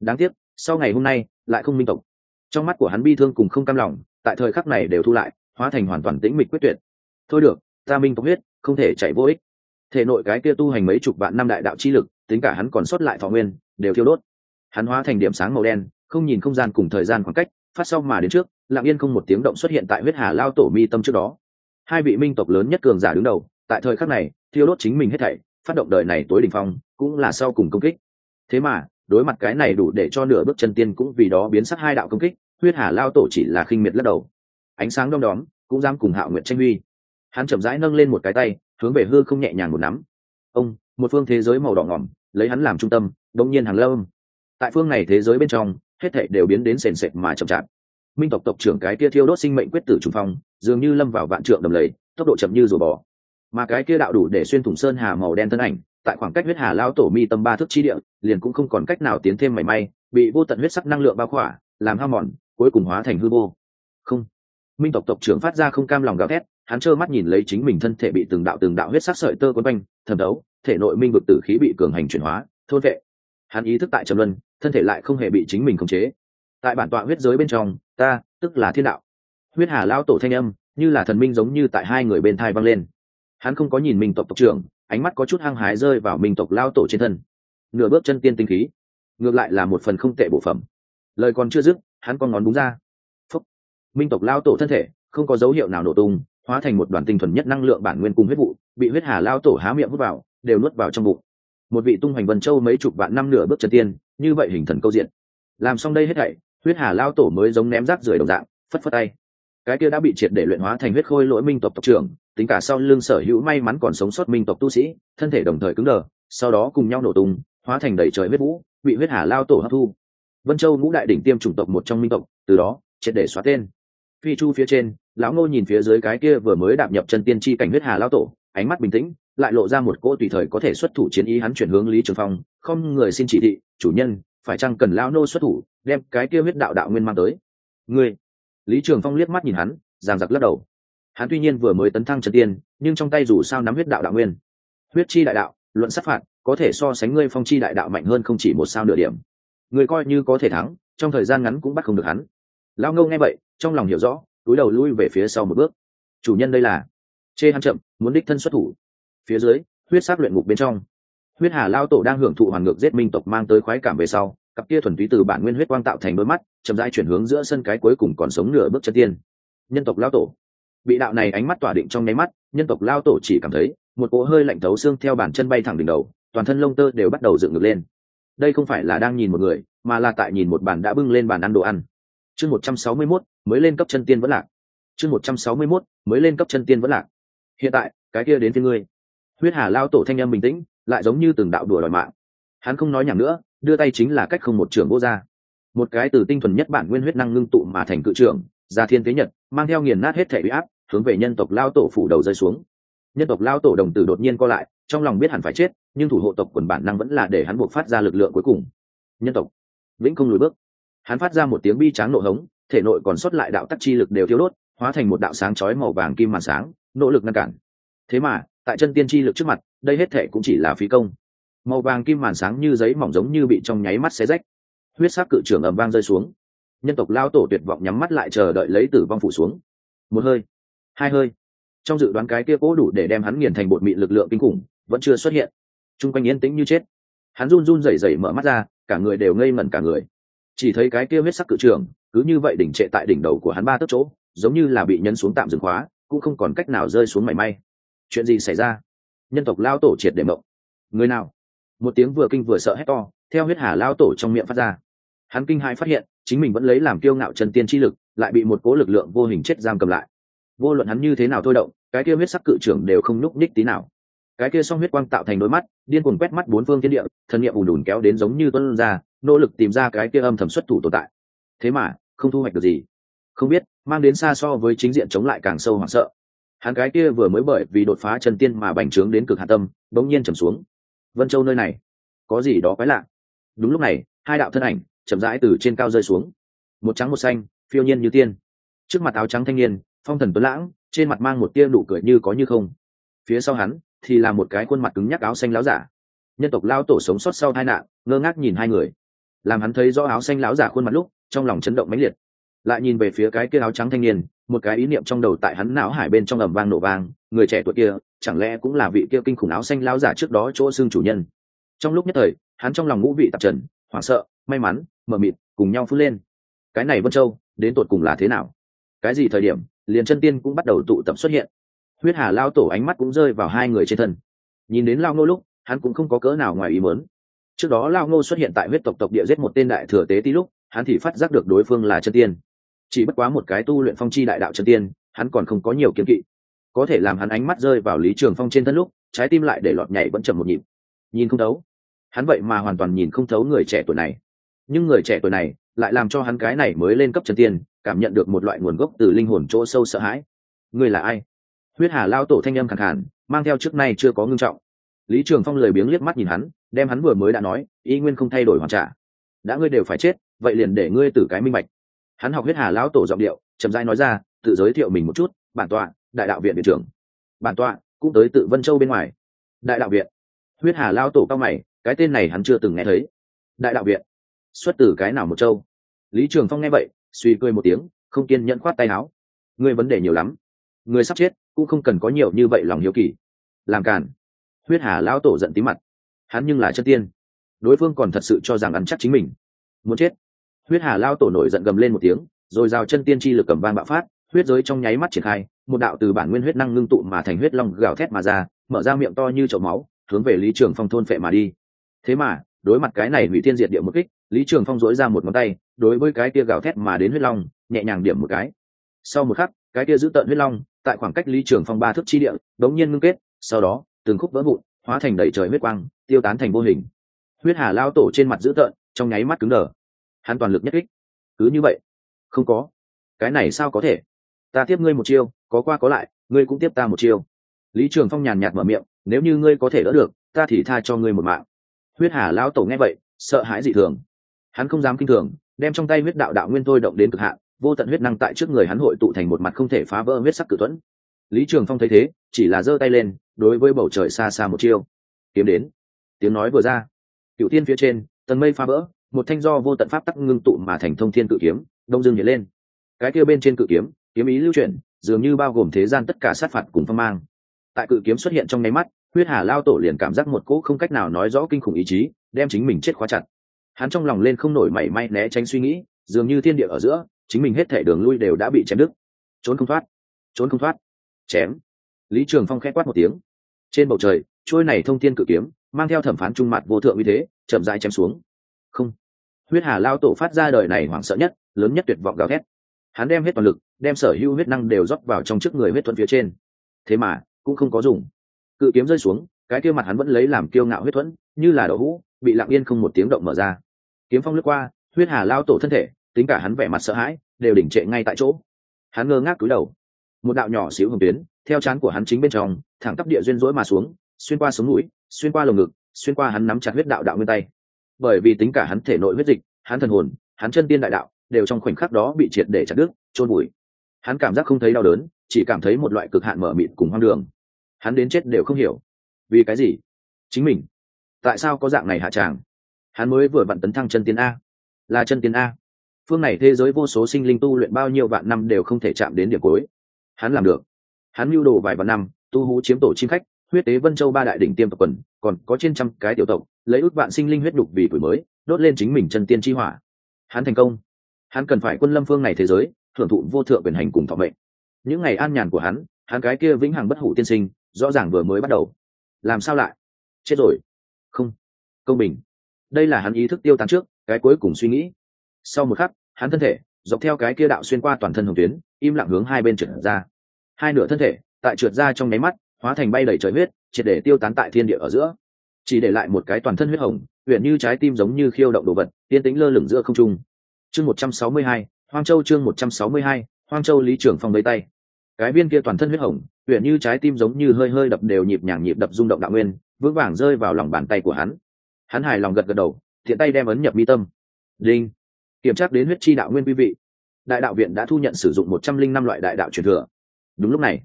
Đáng tiếc sau ngày hôm nay, lại không minh tộc. Trong mắt của hắn bi thương cùng không cam lòng, tại thời khắc này đều thu lại, hóa thành hoàn toàn tĩnh mịch quyết tuyệt. Thôi được, ta minh tộc huyết, không thể chạy vô ích. Thể nội cái kia tu hành mấy chục vạn năm đại đạo chi lực, tính cả hắn còn sót lại thọ nguyên, đều thiêu đốt. Hắn hóa thành điểm sáng màu đen, không nhìn không gian cùng thời gian khoảng cách, phát sau mà đến trước, lặng yên không một tiếng động xuất hiện tại huyết hà lao tổ mi tâm trước đó. Hai vị minh tộc lớn nhất cường giả đứng đầu, tại thời khắc này, thiêu đốt chính mình hết thảy, phát động đời này tối đỉnh phong, cũng là sau cùng công kích. Thế mà đối mặt cái này đủ để cho nửa bước chân tiên cũng vì đó biến sắc hai đạo công kích, huyết hà lao tổ chỉ là khinh miệt lắc đầu. Ánh sáng đom đóm, cũng dám cùng hạo nguyện tranh huy. Hắn chậm rãi nâng lên một cái tay, hướng về hư không nhẹ nhàng một nắm. Ông, một phương thế giới màu đỏ ngỏm, lấy hắn làm trung tâm đông nhiên hàng lâm. Tại phương này thế giới bên trong, hết thảy đều biến đến sền sệt mà chậm chạp. Minh tộc tộc trưởng cái kia thiêu đốt sinh mệnh quyết tử trùng phong, dường như lâm vào vạn trượng đầm lầy, tốc độ chậm như rùa bò. Mà cái kia đạo đủ để xuyên thủng sơn hà màu đen thân ảnh tại khoảng cách huyết hà lao tổ mi tâm ba thước chi địa, liền cũng không còn cách nào tiến thêm mảy may, bị vô tận huyết sắc năng lượng bao khỏa, làm hao mòn, cuối cùng hóa thành hư vô. Không. Minh tộc tộc trưởng phát ra không cam lòng gào thét, hắn trơ mắt nhìn lấy chính mình thân thể bị từng đạo từng đạo huyết sắc sợi tơ quấn quanh, thẩm đấu, thể nội minh vực tử khí bị cường hành chuyển hóa, thôn vệ. Hắn ý thức tại trầm luân, thân thể lại không hề bị chính mình khống chế. Tại bản tọa huyết giới bên trong, ta, tức là thiên đạo. Huyết hà lao tổ thanh âm, như là thần minh giống như tại hai người bên thai vang lên. Hắn không có nhìn minh tộc tộc trưởng ánh mắt có chút hăng hái rơi vào minh tộc lao tổ trên thân. Nửa bước chân tiên tinh khí, ngược lại là một phần không tệ bộ phẩm. Lời còn chưa dứt, hắn con ngón búng ra. Phúc. minh tộc lao tổ thân thể, không có dấu hiệu nào nổ tung, hóa thành một đoàn tinh thuần nhất năng lượng bản nguyên cùng huyết vụ, bị huyết hà lao tổ há miệng hút vào, đều nuốt vào trong bụng. Một vị tung hoành vân châu mấy chục vạn năm nửa bước chân tiên, như vậy hình thần câu diện. Làm xong đây hết thảy, huyết hà lao tổ mới giống ném rác rưởi đồng dạng, phất phất tay. Cái kia đã bị triệt để luyện hóa thành huyết khôi lỗi minh tộc tộc trưởng tính cả sau lưng sở hữu may mắn còn sống sót minh tộc tu sĩ, thân thể đồng thời cứng đờ, sau đó cùng nhau nổ tung, hóa thành đầy trời huyết vũ, bị huyết hà lao tổ hấp thu. Vân châu ngũ đại đỉnh tiêm chủng tộc một trong minh tộc, từ đó, triệt để xóa tên. Phi chu phía trên, lão ngô nhìn phía dưới cái kia vừa mới đạp nhập chân tiên tri cảnh huyết hà lao tổ, ánh mắt bình tĩnh, lại lộ ra một cỗ tùy thời có thể xuất thủ chiến ý hắn chuyển hướng lý trường phong, không người xin chỉ thị, chủ nhân, phải chăng cần lão nô xuất thủ, đem cái kia huyết đạo đạo nguyên mang tới? Ngươi? Lý trường phong liếc mắt nhìn hắn, giang giặc lắc đầu hắn tuy nhiên vừa mới tấn thăng trần tiên, nhưng trong tay dù sao nắm huyết đạo đạo nguyên. Huyết chi đại đạo, luận sát phạt, có thể so sánh ngươi phong chi đại đạo mạnh hơn không chỉ một sao nửa điểm. Người coi như có thể thắng, trong thời gian ngắn cũng bắt không được hắn. Lao ngâu nghe vậy, trong lòng hiểu rõ, túi đầu lui về phía sau một bước. Chủ nhân đây là chê hắn chậm muốn đích thân xuất thủ. Phía dưới, huyết sát luyện ngục bên trong. Huyết hà lao tổ đang hưởng thụ hoàn ngược giết minh tộc mang tới khoái cảm về sau, cặp kia thuần túy từ bản nguyên huyết quang tạo thành đôi mắt, chậm rãi chuyển hướng giữa sân cái cuối cùng còn sống nửa bước chân tiên. Nhân tộc lao tổ bị đạo này ánh mắt tỏa định trong nháy mắt, nhân tộc lao tổ chỉ cảm thấy, một cỗ hơi lạnh thấu xương theo bàn chân bay thẳng đỉnh đầu, toàn thân lông tơ đều bắt đầu dựng ngược lên. Đây không phải là đang nhìn một người, mà là tại nhìn một bàn đã bưng lên bàn ăn đồ ăn. Chương một trăm sáu mươi mốt, mới lên cấp chân tiên vẫn lạc. Chương một trăm sáu mươi mốt, mới lên cấp chân tiên vẫn lạc. Hiện tại, cái kia đến thế ngươi. Huyết hà lao tổ thanh âm bình tĩnh, lại giống như từng đạo đùa đòi mạng. Hắn không nói nhảm nữa, đưa tay chính là cách không một trường vô ra. Một cái từ tinh thuần nhất bản nguyên huyết năng ngưng tụ mà thành cự trưởng ra thiên thế nhật, mang theo nghiền nát hết thể bị áp hướng về nhân tộc lao tổ phủ đầu rơi xuống. Nhân tộc lao tổ đồng tử đột nhiên co lại, trong lòng biết hẳn phải chết, nhưng thủ hộ tộc quần bản năng vẫn là để hắn buộc phát ra lực lượng cuối cùng. Nhân tộc, vĩnh không lùi bước. Hắn phát ra một tiếng bi tráng nộ hống, thể nội còn sót lại đạo tắc chi lực đều thiếu đốt, hóa thành một đạo sáng chói màu vàng kim màn sáng, nỗ lực ngăn cản. Thế mà, tại chân tiên chi lực trước mặt, đây hết thể cũng chỉ là phí công. Màu vàng kim màn sáng như giấy mỏng giống như bị trong nháy mắt xé rách. Huyết sắc cự trưởng ầm vang rơi xuống. Nhân tộc lao tổ tuyệt vọng nhắm mắt lại chờ đợi lấy tử vong phủ xuống. Một hơi hai hơi. Trong dự đoán cái kia cố đủ để đem hắn nghiền thành bột mị lực lượng kinh khủng, vẫn chưa xuất hiện. T r u n g quanh yên tĩnh như chết. Hắn run run rẩy rẩy mở mắt ra, cả người đều ngây ngẩn cả người. Chỉ thấy cái kia huyết sắc cự trường cứ như vậy đỉnh trệ tại đỉnh đầu của hắn ba tấc chỗ, giống như là bị nhân xuống tạm dừng khóa, cũng không còn cách nào rơi xuống mảy may. Chuyện gì xảy ra? Nhân tộc lao tổ triệt để mộng. Người nào? Một tiếng vừa kinh vừa sợ hét to, theo huyết hà lao tổ trong miệng phát ra. Hắn kinh hai phát hiện, chính mình vẫn lấy làm kiêu ngạo chân tiên chi lực, lại bị một cố lực lượng vô hình chết giam cầm lại vô luận hắn như thế nào thôi động, cái kia huyết sắc cự trưởng đều không nhúc nhích tí nào. Cái kia song huyết quang tạo thành đôi mắt, điên cuồng quét mắt bốn phương thiên địa, thần niệm ùn ùn kéo đến giống như tuân ra, nỗ lực tìm ra cái kia âm thầm xuất thủ tồn tại. Thế mà, không thu hoạch được gì. Không biết, mang đến xa so với chính diện chống lại càng sâu hoảng sợ. Hắn cái kia vừa mới bởi vì đột phá chân tiên mà bành trướng đến cực hạ tâm, bỗng nhiên trầm xuống. Vân châu nơi này, có gì đó quái lạ. Đúng lúc này, hai đạo thân ảnh, chậm rãi từ trên cao rơi xuống. Một trắng một xanh, phiêu nhiên như tiên. Trước mặt áo trắng thanh niên phong thần tuấn lãng, trên mặt mang một tia nụ cười như có như không. Phía sau hắn thì là một cái khuôn mặt cứng nhắc áo xanh láo giả. Nhân tộc lao tổ sống sót sau tai nạn, ngơ ngác nhìn hai người. Làm hắn thấy rõ áo xanh láo giả khuôn mặt lúc, trong lòng chấn động mãnh liệt. Lại nhìn về phía cái kia áo trắng thanh niên, một cái ý niệm trong đầu tại hắn não hải bên trong ầm vang nổ vang, người trẻ tuổi kia, chẳng lẽ cũng là vị kia kinh khủng áo xanh láo giả trước đó chỗ xương chủ nhân? Trong lúc nhất thời, hắn trong lòng ngũ vị tạp trần, hoảng sợ, may mắn, mờ mịt, cùng nhau phút lên. Cái này vân châu, đến tột cùng là thế nào? Cái gì thời điểm liền chân tiên cũng bắt đầu tụ tập xuất hiện. Huyết hà lao tổ ánh mắt cũng rơi vào hai người trên thân. Nhìn đến lao ngô lúc, hắn cũng không có cỡ nào ngoài ý mớn trước đó lao ngô xuất hiện tại huyết tộc tộc địa giết một tên đại thừa tế tí lúc, hắn thì phát giác được đối phương là chân tiên. Chỉ bất quá một cái tu luyện phong chi đại đạo chân tiên, hắn còn không có nhiều kiếm kỵ. Có thể làm hắn ánh mắt rơi vào lý trường phong trên thân lúc, trái tim lại để lọt nhảy vẫn chậm một nhịp. Nhìn không thấu. Hắn vậy mà hoàn toàn nhìn không thấu người trẻ tuổi này. Nhưng người trẻ tuổi này lại làm cho hắn cái này mới lên cấp chân tiên cảm nhận được một loại nguồn gốc từ linh hồn chỗ sâu sợ hãi. Người là ai? Huyết hà lao tổ thanh âm khẳng hẳn mang theo trước nay chưa có ngưng trọng. Lý trường phong lười biếng liếc mắt nhìn hắn, đem hắn vừa mới đã nói, y nguyên không thay đổi hoàn trả. Đã ngươi đều phải chết, vậy liền để ngươi tử cái minh bạch. Hắn học huyết hà lão tổ giọng điệu, chậm rãi nói ra, tự giới thiệu mình một chút, bản tọa, đại đạo viện viện trưởng. Bản tọa, cũng tới tự vân châu bên ngoài. Đại đạo viện. Huyết hà lao tổ cao mày, cái tên này hắn chưa từng nghe thấy. Đại đạo viện. Xuất từ cái nào một châu? Lý trường phong nghe vậy suy cười một tiếng, không kiên nhẫn khoát tay áo. Ngươi vấn đề nhiều lắm. Người sắp chết, cũng không cần có nhiều như vậy lòng hiếu kỳ. Làm càn. Huyết hà lão tổ giận tí mặt. Hắn nhưng là chân tiên. Đối phương còn thật sự cho rằng ăn chắc chính mình. Muốn chết. Huyết hà lao tổ nổi giận gầm lên một tiếng, rồi rào chân tiên chi lực cầm vang bạo phát, huyết giới trong nháy mắt triển khai, một đạo từ bản nguyên huyết năng ngưng tụ mà thành huyết long gào thét mà ra, mở ra miệng to như chậu máu, hướng về lý trường phong thôn phệ mà đi. Thế mà, đối mặt cái này hủy tiên diệt địa một kích lý trường phong dỗi ra một ngón tay, đối với cái tia gào thét mà đến huyết long, nhẹ nhàng điểm một cái. Sau một khắc, cái tia giữ tợn huyết long, tại khoảng cách lý trường phong ba thước chi địa, đống nhiên ngưng kết, sau đó, từng khúc vỡ vụn, hóa thành đầy trời huyết quang, tiêu tán thành vô hình. Huyết hà lao tổ trên mặt dữ tợn, trong nháy mắt cứng đờ. Hắn toàn lực nhất kích. Cứ như vậy? Không có. Cái này sao có thể? Ta tiếp ngươi một chiêu, có qua có lại, ngươi cũng tiếp ta một chiêu. Lý trường phong nhàn nhạt mở miệng, nếu như ngươi có thể đỡ được, ta thì tha cho ngươi một mạng. Huyết hà lao tổ nghe vậy, sợ hãi dị thường hắn không dám kinh thường, đem trong tay huyết đạo đạo nguyên thôi động đến cực hạn, vô tận huyết năng tại trước người hắn hội tụ thành một mặt không thể phá vỡ huyết sắc cử thuẫn. Lý trường phong thấy thế, chỉ là giơ tay lên, đối với bầu trời xa xa một chiêu. Kiếm đến. Tiếng nói vừa ra. Cựu tiên phía trên, tầng mây phá vỡ, một thanh do vô tận pháp tắc ngưng tụ mà thành thông thiên cự kiếm, đông dương nhảy lên. Cái kia bên trên cự kiếm kiếm ý lưu chuyển, dường như bao gồm thế gian tất cả sát phạt cùng phong mang. Tại cự kiếm xuất hiện trong nháy mắt, huyết hà lao tổ liền cảm giác một cỗ không cách nào nói rõ kinh khủng ý chí, đem chính mình chết khóa chặt hắn trong lòng lên không nổi mảy may né tránh suy nghĩ, dường như thiên địa ở giữa, chính mình hết thể đường lui đều đã bị chém đứt. Trốn không thoát, trốn không thoát, chém. Lý trường phong khẽ quát một tiếng. Trên bầu trời trôi này thông thiên cự kiếm, mang theo thẩm phán trung mặt vô thượng uy thế, chậm rãi chém xuống. Không. Huyết hà lao tổ phát ra đời này hoảng sợ nhất, lớn nhất tuyệt vọng gào thét. Hắn đem hết toàn lực, đem sở hữu huyết năng đều rót vào trong trước người huyết thuẫn phía trên. Thế mà, cũng không có dùng. Cự kiếm rơi xuống, cái kia mặt hắn vẫn lấy làm kiêu ngạo huyết thuẫn như là đậu hũ, bị lặng yên không một tiếng động mở ra kiếm phong lướt qua, huyết hà lao tổ thân thể, tính cả hắn vẻ mặt sợ hãi, đều đỉnh trệ ngay tại chỗ. Hắn ngơ ngác cúi đầu. Một đạo nhỏ xíu hồng tuyến, theo chán của hắn chính bên trong, thẳng tắp địa duyên rỗi mà xuống, xuyên qua sống mũi, xuyên qua lồng ngực, xuyên qua hắn nắm chặt huyết đạo đạo nguyên tay. Bởi vì tính cả hắn thể nội huyết dịch, hắn thần hồn, hắn chân tiên đại đạo, đều trong khoảnh khắc đó bị triệt để chặt đứt trôn bụi hắn cảm giác không thấy đau đớn, chỉ cảm thấy một loại cực hạn mở mịt cùng hoang đường. Hắn đến chết đều không hiểu. Vì cái gì? Chính mình. Tại sao có dạng này hạ tràng? Hắn mới vừa vặn tấn thăng chân tiên a. Là chân tiên a. Phương này thế giới vô số sinh linh tu luyện bao nhiêu vạn năm đều không thể chạm đến điểm cuối. Hắn làm được. Hắn mưu đồ vài vạn năm, tu hú chiếm tổ chim khách, huyết tế vân châu ba đại đỉnh tiêm tập quần, còn có trên trăm cái tiểu tộc, lấy út vạn sinh linh huyết đục vì tuổi mới, đốt lên chính mình chân tiên chi hỏa. Hắn thành công. Hắn cần phải quân lâm phương này thế giới, thưởng thụ vô thượng quyền hành cùng thọ mệnh. Những ngày an nhàn của hắn hắn cái kia vĩnh hằng bất hủ tiên sinh, rõ ràng vừa mới bắt đầu. Làm sao lại? Chết rồi. Không. Công bình đây là hắn ý thức tiêu tán trước, cái cuối cùng suy nghĩ. Sau một khắc, hắn thân thể, dọc theo cái kia đạo xuyên qua toàn thân hồng tuyến, im lặng hướng hai bên trượt ra. Hai nửa thân thể, tại trượt ra trong nháy mắt, hóa thành bay đầy trời huyết, triệt để tiêu tán tại thiên địa ở giữa. Chỉ để lại một cái toàn thân huyết hồng huyện như trái tim giống như khiêu động đồ vật tiên tính lơ lửng giữa không trung. Chương một trăm sáu mươi hai, hoang châu chương một trăm sáu mươi hai, hoang châu lý trưởng phong lấy tay. Cái viên kia toàn thân huyết hồng huyện như trái tim giống như hơi hơi đập đều nhịp nhàng nhịp đập rung động đạo nguyên, vững vàng rơi vào lòng bàn tay của hắn hắn hài lòng gật gật đầu, thiện tay đem ấn nhập mi tâm. Linh kiểm tra đến huyết chi đạo nguyên quý vị. Đại đạo viện đã thu nhận sử dụng một trăm linh năm loại đại đạo truyền thừa. Đúng lúc này,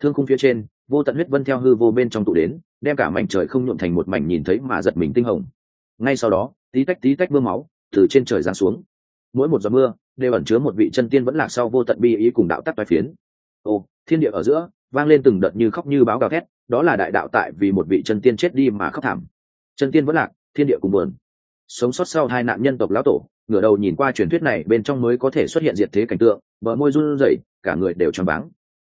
thương khung phía trên, vô tận huyết vân theo hư vô bên trong tụ đến, đem cả mảnh trời không nhuộm thành một mảnh nhìn thấy mà giật mình tinh hồng. Ngay sau đó, tí tách tí tách mưa máu từ trên trời giáng xuống. Mỗi một giọt mưa đều ẩn chứa một vị chân tiên vẫn lạc sau vô tận bi ý cùng đạo tắc toái phiến. Ô, thiên địa ở giữa vang lên từng đợt như khóc như báo gào thét, đó là đại đạo tại vì một vị chân tiên chết đi mà khóc thảm. Chân tiên vẫn lạc thiên địa cùng buồn. Sống sót sau hai nạn nhân tộc lão tổ, ngửa đầu nhìn qua truyền thuyết này, bên trong mới có thể xuất hiện diệt thế cảnh tượng, bờ môi run rẩy, cả người đều tròn váng.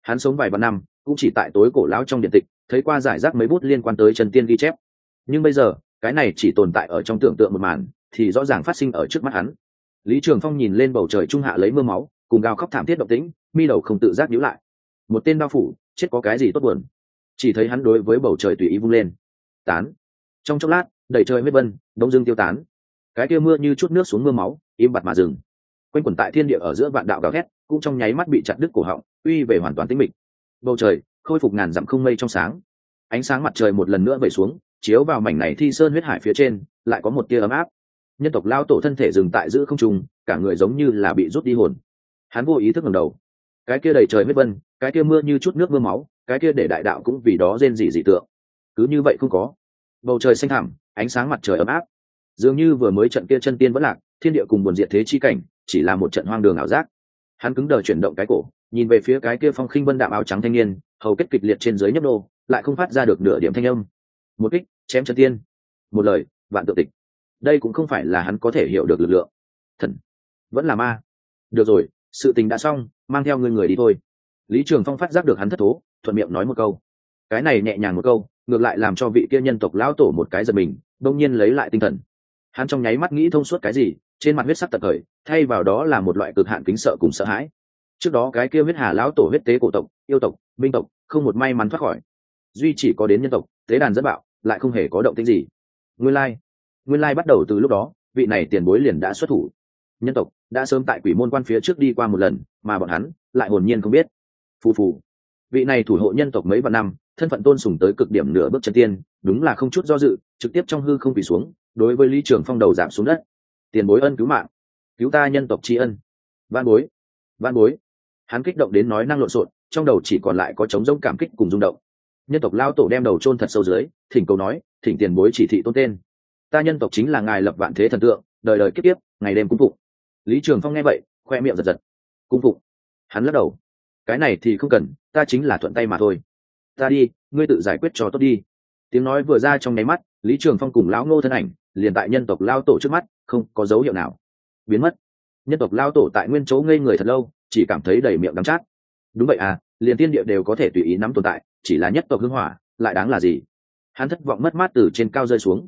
Hắn sống vài vạn năm, cũng chỉ tại tối cổ lão trong điện tịch, thấy qua giải rác mấy bút liên quan tới trần tiên ghi chép. Nhưng bây giờ, cái này chỉ tồn tại ở trong tưởng tượng một màn, thì rõ ràng phát sinh ở trước mắt hắn. Lý trường phong nhìn lên bầu trời trung hạ lấy mưa máu, cùng gào khóc thảm thiết động tĩnh, mi đầu không tự giác nhíu lại. Một tên đao phủ, chết có cái gì tốt buồn. Chỉ thấy hắn đối với bầu trời tùy ý vung lên. Tán. Trong chốc lát đẩy trời huyết vân, đông dương tiêu tán. Cái kia mưa như chút nước xuống mưa máu, im bặt mà dừng. Quanh quẩn tại thiên địa ở giữa vạn đạo gào thét, cũng trong nháy mắt bị chặt đứt cổ họng, uy về hoàn toàn tĩnh mịch. Bầu trời khôi phục ngàn dặm không mây trong sáng. Ánh sáng mặt trời một lần nữa vẩy xuống, chiếu vào mảnh này thi sơn huyết hải phía trên, lại có một tia ấm áp. Nhân tộc lao tổ thân thể dừng tại giữa không trung, cả người giống như là bị rút đi hồn. Hắn vô ý thức ngầm đầu. Cái kia đầy trời huyết vân, cái kia mưa như chút nước mưa máu, cái kia để đại đạo cũng vì đó rên rỉ dị tượng. Cứ như vậy không có. Bầu trời xanh thẳm ánh sáng mặt trời ấm áp. Dường như vừa mới trận kia chân tiên vẫn lạc, thiên địa cùng buồn diệt thế chi cảnh, chỉ là một trận hoang đường ảo giác. Hắn cứng đờ chuyển động cái cổ, nhìn về phía cái kia phong khinh vân đạm áo trắng thanh niên, hầu kết kịch liệt trên dưới nhấp đô lại không phát ra được nửa điểm thanh âm. Một kích, chém chân tiên. Một lời, vạn tự tịch. Đây cũng không phải là hắn có thể hiểu được lực lượng. Thần, vẫn là ma. Được rồi, sự tình đã xong, mang theo người người đi thôi. Lý trường phong phát giác được hắn thất thố, thuận miệng nói một câu. Cái này nhẹ nhàng một câu ngược lại làm cho vị kia nhân tộc lão tổ một cái giật mình đông nhiên lấy lại tinh thần. Hắn trong nháy mắt nghĩ thông suốt cái gì, trên mặt huyết sắc tật thời, thay vào đó là một loại cực hạn kính sợ cùng sợ hãi. Trước đó cái kia huyết hà lão tổ huyết tế cổ tộc, yêu tộc, minh tộc, không một may mắn thoát khỏi. Duy chỉ có đến nhân tộc, tế đàn dẫn bạo, lại không hề có động tĩnh gì. Nguyên lai nguyên lai bắt đầu từ lúc đó, vị này tiền bối liền đã xuất thủ. Nhân tộc đã sớm tại quỷ môn quan phía trước đi qua một lần, mà bọn hắn lại hồn nhiên không biết. Phù phù, vị này thủ hộ nhân tộc mấy vạn năm thân phận tôn sùng tới cực điểm nửa bước chân tiên, đúng là không chút do dự, trực tiếp trong hư không bị xuống, đối với lý trường phong đầu giảm xuống đất. Tiền bối ân cứu mạng, cứu ta nhân tộc tri ân. Văn bối văn bối. Hắn kích động đến nói năng lộn xộn, trong đầu chỉ còn lại có trống rỗng cảm kích cùng rung động. Nhân tộc lao tổ đem đầu chôn thật sâu dưới, thỉnh cầu nói, thỉnh tiền bối chỉ thị tôn tên. Ta nhân tộc chính là ngài lập vạn thế thần tượng, đời đời kiếp kiếp, ngày đêm cung phục. Lý trường phong nghe vậy, khoe miệng giật giật. Cung phục. Hắn lắc đầu. Cái này thì không cần, ta chính là thuận tay mà thôi ta đi, ngươi tự giải quyết cho tốt đi. Tiếng nói vừa ra trong nháy mắt, lý trường phong cùng lão ngô thân ảnh liền tại nhân tộc lao tổ trước mắt, không có dấu hiệu nào biến mất. Nhân tộc lao tổ tại nguyên chỗ ngây người thật lâu, chỉ cảm thấy đầy miệng đắm chát. Đúng vậy à liền tiên địa đều có thể tùy ý nắm tồn tại, chỉ là nhất tộc hưng hỏa, lại đáng là gì? Hắn thất vọng mất mát từ trên cao rơi xuống.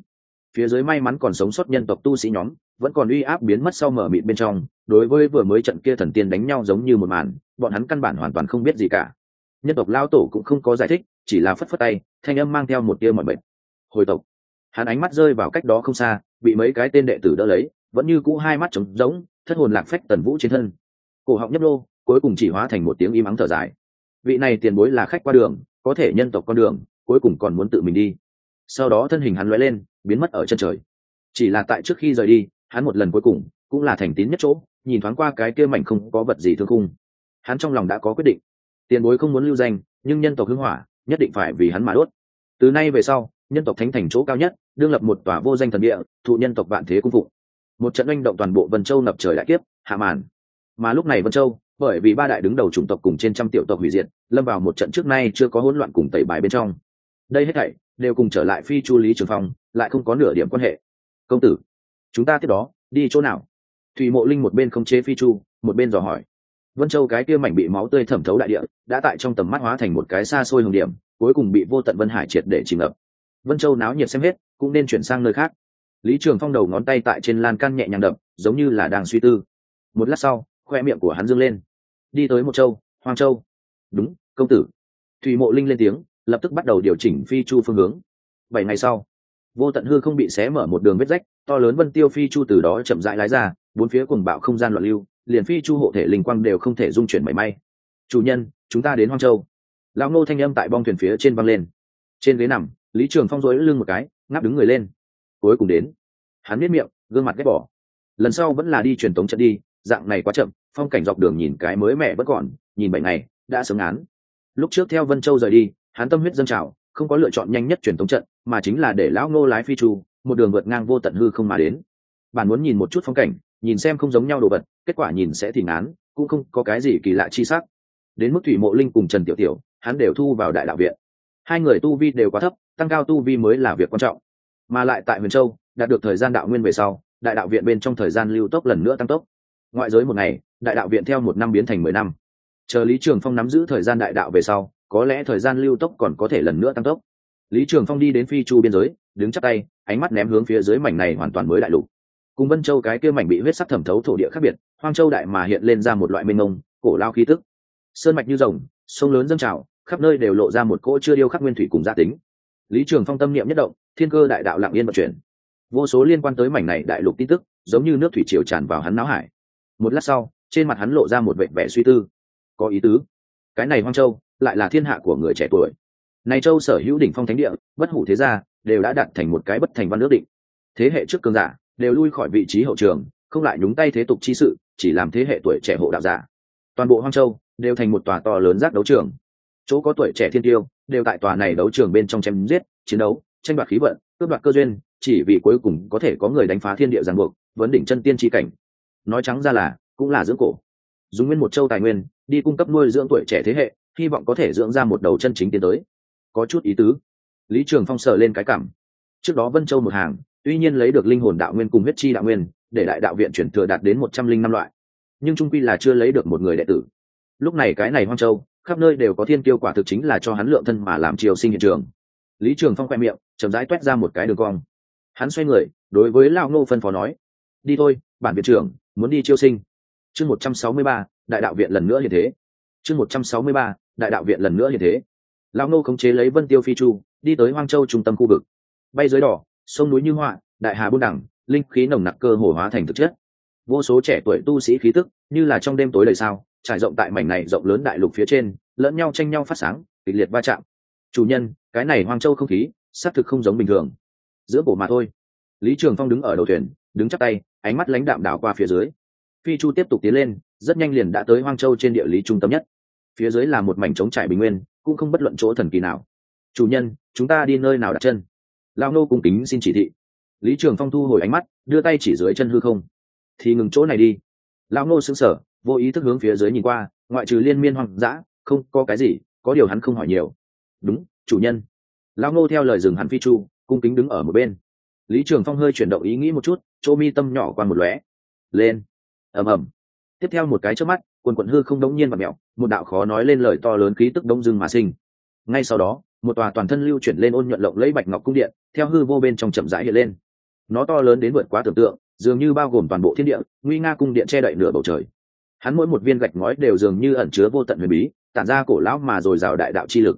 Phía dưới may mắn còn sống sót nhân tộc tu sĩ nhóm, vẫn còn uy áp biến mất sau mở mịt bên trong, đối với vừa mới trận kia thần tiên đánh nhau giống như một màn, bọn hắn căn bản hoàn toàn không biết gì cả nhân tộc lao tổ cũng không có giải thích, chỉ là phất phất tay, thanh âm mang theo một tia mọi bệnh hồi tộc. Hắn ánh mắt rơi vào cách đó không xa, bị mấy cái tên đệ tử đỡ lấy, vẫn như cũ hai mắt trống rỗng, thất hồn lạc phách tần vũ trên thân. Cổ họng nhấp lô cuối cùng chỉ hóa thành một tiếng im ắng thở dài. Vị này tiền bối là khách qua đường, có thể nhân tộc con đường, cuối cùng còn muốn tự mình đi. Sau đó thân hình hắn lóe lên, biến mất ở chân trời. Chỉ là tại trước khi rời đi, hắn một lần cuối cùng, cũng là thành tín nhất chỗ, nhìn thoáng qua cái kia mảnh không có vật gì thương khung. Hắn trong lòng đã có quyết định tiền bối không muốn lưu danh, nhưng nhân tộc hưng hỏa, nhất định phải vì hắn mà đốt. Từ nay về sau, nhân tộc thánh thành chỗ cao nhất, đương lập một tòa vô danh thần địa, thụ nhân tộc vạn thế cung phụng. Một trận oanh động toàn bộ vân châu ngập trời đại kiếp, hạ màn. Mà lúc này vân châu, bởi vì ba đại đứng đầu chủng tộc cùng trên trăm tiểu tộc hủy diệt, lâm vào một trận trước nay chưa có hỗn loạn cùng tẩy bài bên trong. Đây hết thảy đều cùng trở lại phi chu lý trường phong, lại không có nửa điểm quan hệ. Công tử, chúng ta tiếp đó, đi chỗ nào? Thủy mộ linh một bên không chế phi chu, một bên dò hỏi vân châu cái kia mảnh bị máu tươi thẩm thấu đại địa, đã tại trong tầm mắt hóa thành một cái xa xôi hồng điểm, cuối cùng bị vô tận vân hải triệt để chìm ngập. Vân châu náo nhiệt xem hết, cũng nên chuyển sang nơi khác. Lý trường phong đầu ngón tay tại trên lan can nhẹ nhàng đập, giống như là đang suy tư. Một lát sau, khoe miệng của hắn dâng lên. Đi tới một châu, hoang châu. Đúng, công tử. Thủy mộ linh lên tiếng, lập tức bắt đầu điều chỉnh phi chu phương hướng. Bảy ngày sau, vô tận hư không bị xé mở một đường vết rách, to lớn vân tiêu phi chu từ đó chậm rãi lái ra, bốn phía cùng bạo không gian loạn lưu liền phi chu hộ thể linh quang đều không thể dung chuyển mảy may. Chủ nhân, chúng ta đến hoang châu. Lão ngô thanh âm tại bong thuyền phía trên văng lên. Trên ghế nằm, lý trường phong rối lưng một cái, ngáp đứng người lên. Cuối cùng đến, hắn biết miệng, gương mặt ghét bỏ. Lần sau vẫn là đi truyền tống trận đi, dạng này quá chậm, phong cảnh dọc đường nhìn cái mới mẻ vẫn còn, nhìn bảy ngày, đã sớm án lúc trước theo vân châu rời đi, hắn tâm huyết dân trào, không có lựa chọn nhanh nhất truyền tống trận, mà chính là để lão ngô lái phi chu, một đường vượt ngang vô tận hư không mà đến. Bạn muốn nhìn một chút phong cảnh nhìn xem không giống nhau đồ vật, kết quả nhìn sẽ thì ngán, cũng không có cái gì kỳ lạ chi sắc. Đến mức thủy mộ linh cùng trần tiểu tiểu, hắn đều thu vào đại đạo viện. Hai người tu vi đều quá thấp, tăng cao tu vi mới là việc quan trọng. Mà lại tại huyền châu, đạt được thời gian đạo nguyên về sau, đại đạo viện bên trong thời gian lưu tốc lần nữa tăng tốc. Ngoại giới một ngày, đại đạo viện theo một năm biến thành mười năm. Chờ lý trường phong nắm giữ thời gian đại đạo về sau, có lẽ thời gian lưu tốc còn có thể lần nữa tăng tốc. Lý trường phong đi đến phi chu biên giới, đứng chắc tay, ánh mắt ném hướng phía dưới mảnh này hoàn toàn mới đại lục cùng vân châu cái kia mảnh bị huyết sắc thẩm thấu thổ địa khác biệt, hoang châu đại mà hiện lên ra một loại mênh mông, cổ lao khí tức. Sơn mạch như rồng, sông lớn dâng trào, khắp nơi đều lộ ra một cỗ chưa điêu khắc nguyên thủy cùng gia tính. Lý trường phong tâm niệm nhất động, thiên cơ đại đạo lặng yên vận chuyển. Vô số liên quan tới mảnh này đại lục tin tức, giống như nước thủy triều tràn vào hắn não hải. Một lát sau, trên mặt hắn lộ ra một vệ vẻ suy tư. Có ý tứ. Cái này hoang châu, lại là thiên hạ của người trẻ tuổi. Này châu sở hữu đỉnh phong thánh địa, bất hủ thế gia, đều đã đặt thành một cái bất thành văn ước định. Thế hệ trước cường giả đều lui khỏi vị trí hậu trường, không lại nhúng tay thế tục chi sự, chỉ làm thế hệ tuổi trẻ hộ đạo giả. Toàn bộ hoang châu đều thành một tòa to lớn giác đấu trường. Chỗ có tuổi trẻ thiên tiêu đều tại tòa này đấu trường bên trong chém giết, chiến đấu, tranh đoạt khí vận, cướp đoạt cơ duyên, chỉ vì cuối cùng có thể có người đánh phá thiên địa giàn buộc, vấn đỉnh chân tiên tri cảnh. Nói trắng ra là, cũng là dưỡng cổ. Dùng nguyên một châu tài nguyên, đi cung cấp nuôi dưỡng tuổi trẻ thế hệ, hy vọng có thể dưỡng ra một đầu chân chính tiến tới. Có chút ý tứ. Lý trường phong sờ lên cái cảm. Trước đó vân châu một hàng tuy nhiên lấy được linh hồn đạo nguyên cùng huyết chi đạo nguyên, để đại đạo viện chuyển thừa đạt đến một trăm linh năm loại. Nhưng trung quy là chưa lấy được một người đệ tử. Lúc này cái này hoang châu, khắp nơi đều có thiên tiêu quả thực chính là cho hắn lượng thân mà làm triều sinh hiện trường. Lý trường phong khoe miệng, chậm rãi t ra một cái đường cong. Hắn xoay người, đối với lao ngô phân phó nói, đi thôi, bản viện trưởng, muốn đi chiêu sinh. Chương một trăm sáu mươi ba, đại đạo viện lần nữa như thế. Chương một trăm sáu mươi ba, đại đạo viện lần nữa như thế. Lao ngô khống chế lấy vân tiêu phi chu, đi tới hoang châu trung tâm khu vực. Bay dưới đỏ sông núi như họa, đại hà buôn đẳng, linh khí nồng nặc cơ hồ hóa thành thực chất. Vô số trẻ tuổi tu sĩ khí tức, như là trong đêm tối đầy sao, trải rộng tại mảnh này rộng lớn đại lục phía trên, lẫn nhau tranh nhau phát sáng, kịch liệt va chạm. Chủ nhân, cái này hoang châu không khí, xác thực không giống bình thường. Giữa bổ mà thôi. Lý trường phong đứng ở đầu thuyền, đứng chắc tay, ánh mắt lãnh đạm đảo qua phía dưới. Phi chu tiếp tục tiến lên, rất nhanh liền đã tới hoang châu trên địa lý trung tâm nhất. Phía dưới là một mảnh trống trải bình nguyên, cũng không bất luận chỗ thần kỳ nào. Chủ nhân, chúng ta đi nơi nào đặt chân? Lao nô cung kính xin chỉ thị. Lý trường phong thu hồi ánh mắt, đưa tay chỉ dưới chân hư không. Thì ngừng chỗ này đi. Lao nô xứng sở vô ý thức hướng phía dưới nhìn qua, ngoại trừ liên miên hoang dã, không, có cái gì, có điều hắn không hỏi nhiều. Đúng, chủ nhân. Lao nô theo lời dừng hắn phi chu, cung kính đứng ở một bên. Lý trường phong hơi chuyển động ý nghĩ một chút, chỗ mi tâm nhỏ qua một lóe. Lên. Ầm ầm. Tiếp theo một cái trước mắt, quần quận hư không đống nhiên và mẹo một đạo khó nói lên lời to lớn khí tức đông dưng mà sinh. Ngay sau đó một tòa toàn thân lưu chuyển lên ôn nhuận lộng lấy bạch ngọc cung điện, theo hư vô bên trong chậm rãi hiện lên. Nó to lớn đến vượt quá tưởng tượng, dường như bao gồm toàn bộ thiên địa, nguy nga cung điện che đậy nửa bầu trời. Hắn mỗi một viên gạch ngói đều dường như ẩn chứa vô tận huyền bí, tản ra cổ lão mà dồi dào đại đạo chi lực.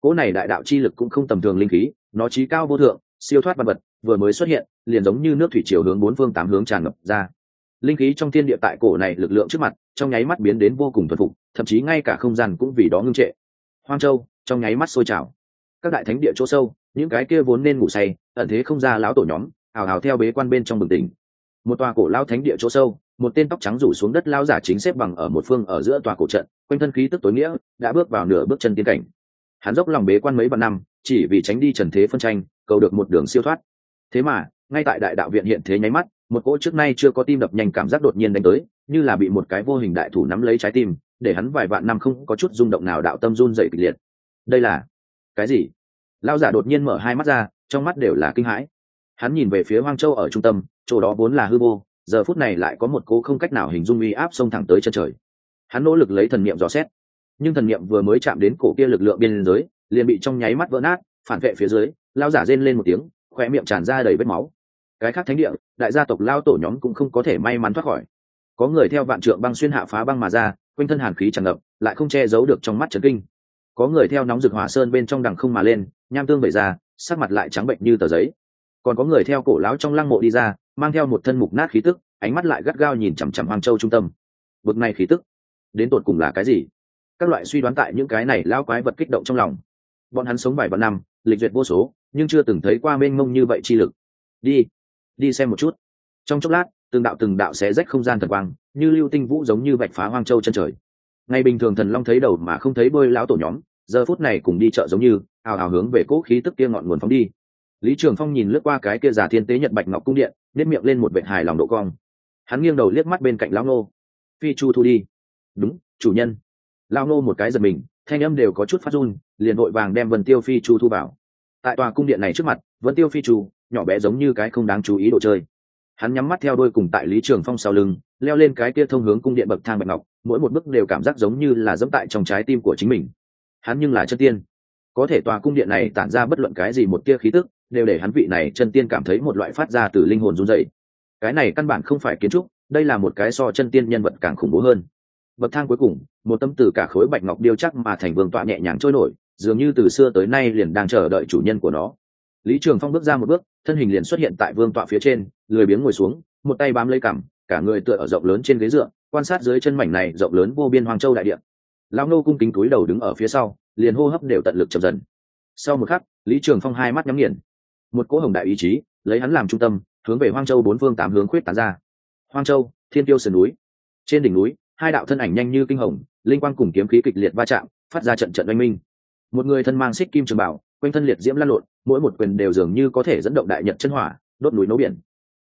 Cỗ này đại đạo chi lực cũng không tầm thường linh khí, nó trí cao vô thượng, siêu thoát văn vật, vừa mới xuất hiện, liền giống như nước thủy chiều hướng bốn phương tám hướng tràn ngập ra. Linh khí trong thiên địa tại cổ này lực lượng trước mặt, trong nháy mắt biến đến vô cùng thuần phục, thậm chí ngay cả không gian cũng vì đó ngưng trệ. Hoang châu, trong nháy mắt sôi trào các đại thánh địa chỗ sâu, những cái kia vốn nên ngủ say, ẩn thế không ra lão tổ nhóm, hào hào theo bế quan bên trong bừng tỉnh. Một tòa cổ lao thánh địa chỗ sâu, một tên tóc trắng rủ xuống đất lao giả chính xếp bằng ở một phương ở giữa tòa cổ trận, quanh thân khí tức tối nghĩa, đã bước vào nửa bước chân tiên cảnh. Hắn dốc lòng bế quan mấy vạn năm, chỉ vì tránh đi trần thế phân tranh, cầu được một đường siêu thoát. Thế mà, ngay tại đại đạo viện hiện thế nháy mắt, một cỗ trước nay chưa có tim đập nhanh cảm giác đột nhiên đánh tới, như là bị một cái vô hình đại thủ nắm lấy trái tim, để hắn vài vạn năm không có chút rung động nào đạo tâm run dậy kịch liệt. Đây là cái gì? Lao giả đột nhiên mở hai mắt ra, trong mắt đều là kinh hãi. Hắn nhìn về phía hoang châu ở trung tâm, chỗ đó vốn là hư vô, giờ phút này lại có một cố không cách nào hình dung uy áp xông thẳng tới chân trời. Hắn nỗ lực lấy thần niệm dò xét, nhưng thần niệm vừa mới chạm đến cổ kia lực lượng biên giới, liền bị trong nháy mắt vỡ nát, phản vệ phía dưới lao giả rên lên một tiếng khoe miệng tràn ra đầy vết máu. Cái khác thánh địa, đại gia tộc lao tổ nhóm cũng không có thể may mắn thoát khỏi. Có người theo vạn trượng băng xuyên hạ phá băng mà ra, quanh thân hàn khí tràn ngập, lại không che giấu được trong mắt trấn kinh có người theo nóng rực hỏa sơn bên trong đằng không mà lên, nham tương bậy ra, sắc mặt lại trắng bệnh như tờ giấy. Còn có người theo cổ lão trong lăng mộ đi ra, mang theo một thân mục nát khí tức, ánh mắt lại gắt gao nhìn chằm chằm hoang châu trung tâm. Bực này khí tức, đến tột cùng là cái gì? Các loại suy đoán tại những cái này lao quái vật kích động trong lòng. Bọn hắn sống vài vạn năm, lịch duyệt vô số, nhưng chưa từng thấy qua mênh mông như vậy chi lực. Đi đi xem một chút. Trong chốc lát, từng đạo từng đạo xé rách không gian thần quang, như lưu tinh vũ giống như vạch phá hoang châu chân trời ngày bình thường thần long thấy đầu mà không thấy bơi lão tổ nhóm, giờ phút này cùng đi chợ giống như, ào ào hướng về cỗ khí tức kia ngọn nguồn phóng đi. Lý trường phong nhìn lướt qua cái kia già thiên tế nhật bạch ngọc cung điện nếp miệng lên một vệ hài lòng độ cong. Hắn nghiêng đầu liếc mắt bên cạnh lão nô. Phi chu thu đi. Đúng, chủ nhân. Lão nô một cái giật mình, thanh âm đều có chút phát run, liền vội vàng đem vân tiêu phi chu thu vào. Tại tòa cung điện này trước mặt, vân tiêu phi chu, nhỏ bé giống như cái không đáng chú ý đồ chơi. Hắn nhắm mắt theo đôi cùng tại lý trường phong sau lưng, leo lên cái kia thông hướng cung điện bậc thang bạch ngọc mỗi một bước đều cảm giác giống như là dẫm tại trong trái tim của chính mình. Hắn nhưng là chân tiên. Có thể tòa cung điện này tản ra bất luận cái gì một tia khí tức, đều để hắn vị này chân tiên cảm thấy một loại phát ra từ linh hồn run dậy cái này căn bản không phải kiến trúc, đây là một cái so chân tiên nhân vật càng khủng bố hơn. Bậc thang cuối cùng, một tâm từ cả khối bạch ngọc điêu chắc mà thành vương tọa nhẹ nhàng trôi nổi, dường như từ xưa tới nay liền đang chờ đợi chủ nhân của nó. Lý trường phong bước ra một bước, thân hình liền xuất hiện tại vương tọa phía trên, lười biếng ngồi xuống, một tay bám lấy cằm cả người tựa ở rộng lớn trên ghế dựa, quan sát dưới chân mảnh này rộng lớn vô biên hoàng châu đại địa. Lão nô cung kính túi đầu đứng ở phía sau, liền hô hấp đều tận lực chậm dần. Sau một khắc, lý trường phong hai mắt nhắm nghiền. Một cỗ hồng đại ý chí, lấy hắn làm trung tâm, hướng về hoang châu bốn phương tám hướng khuyết tán ra. Hoang châu, thiên tiêu sườn núi. Trên đỉnh núi, hai đạo thân ảnh nhanh như kinh hồng, linh quang cùng kiếm khí kịch liệt va chạm, phát ra trận trận oanh minh. Một người thân mang xích kim trường bảo, quanh thân liệt diễm lăn lộn, mỗi một quyền đều dường như có thể dẫn động đại nhật chân hỏa, đốt núi nấu biển.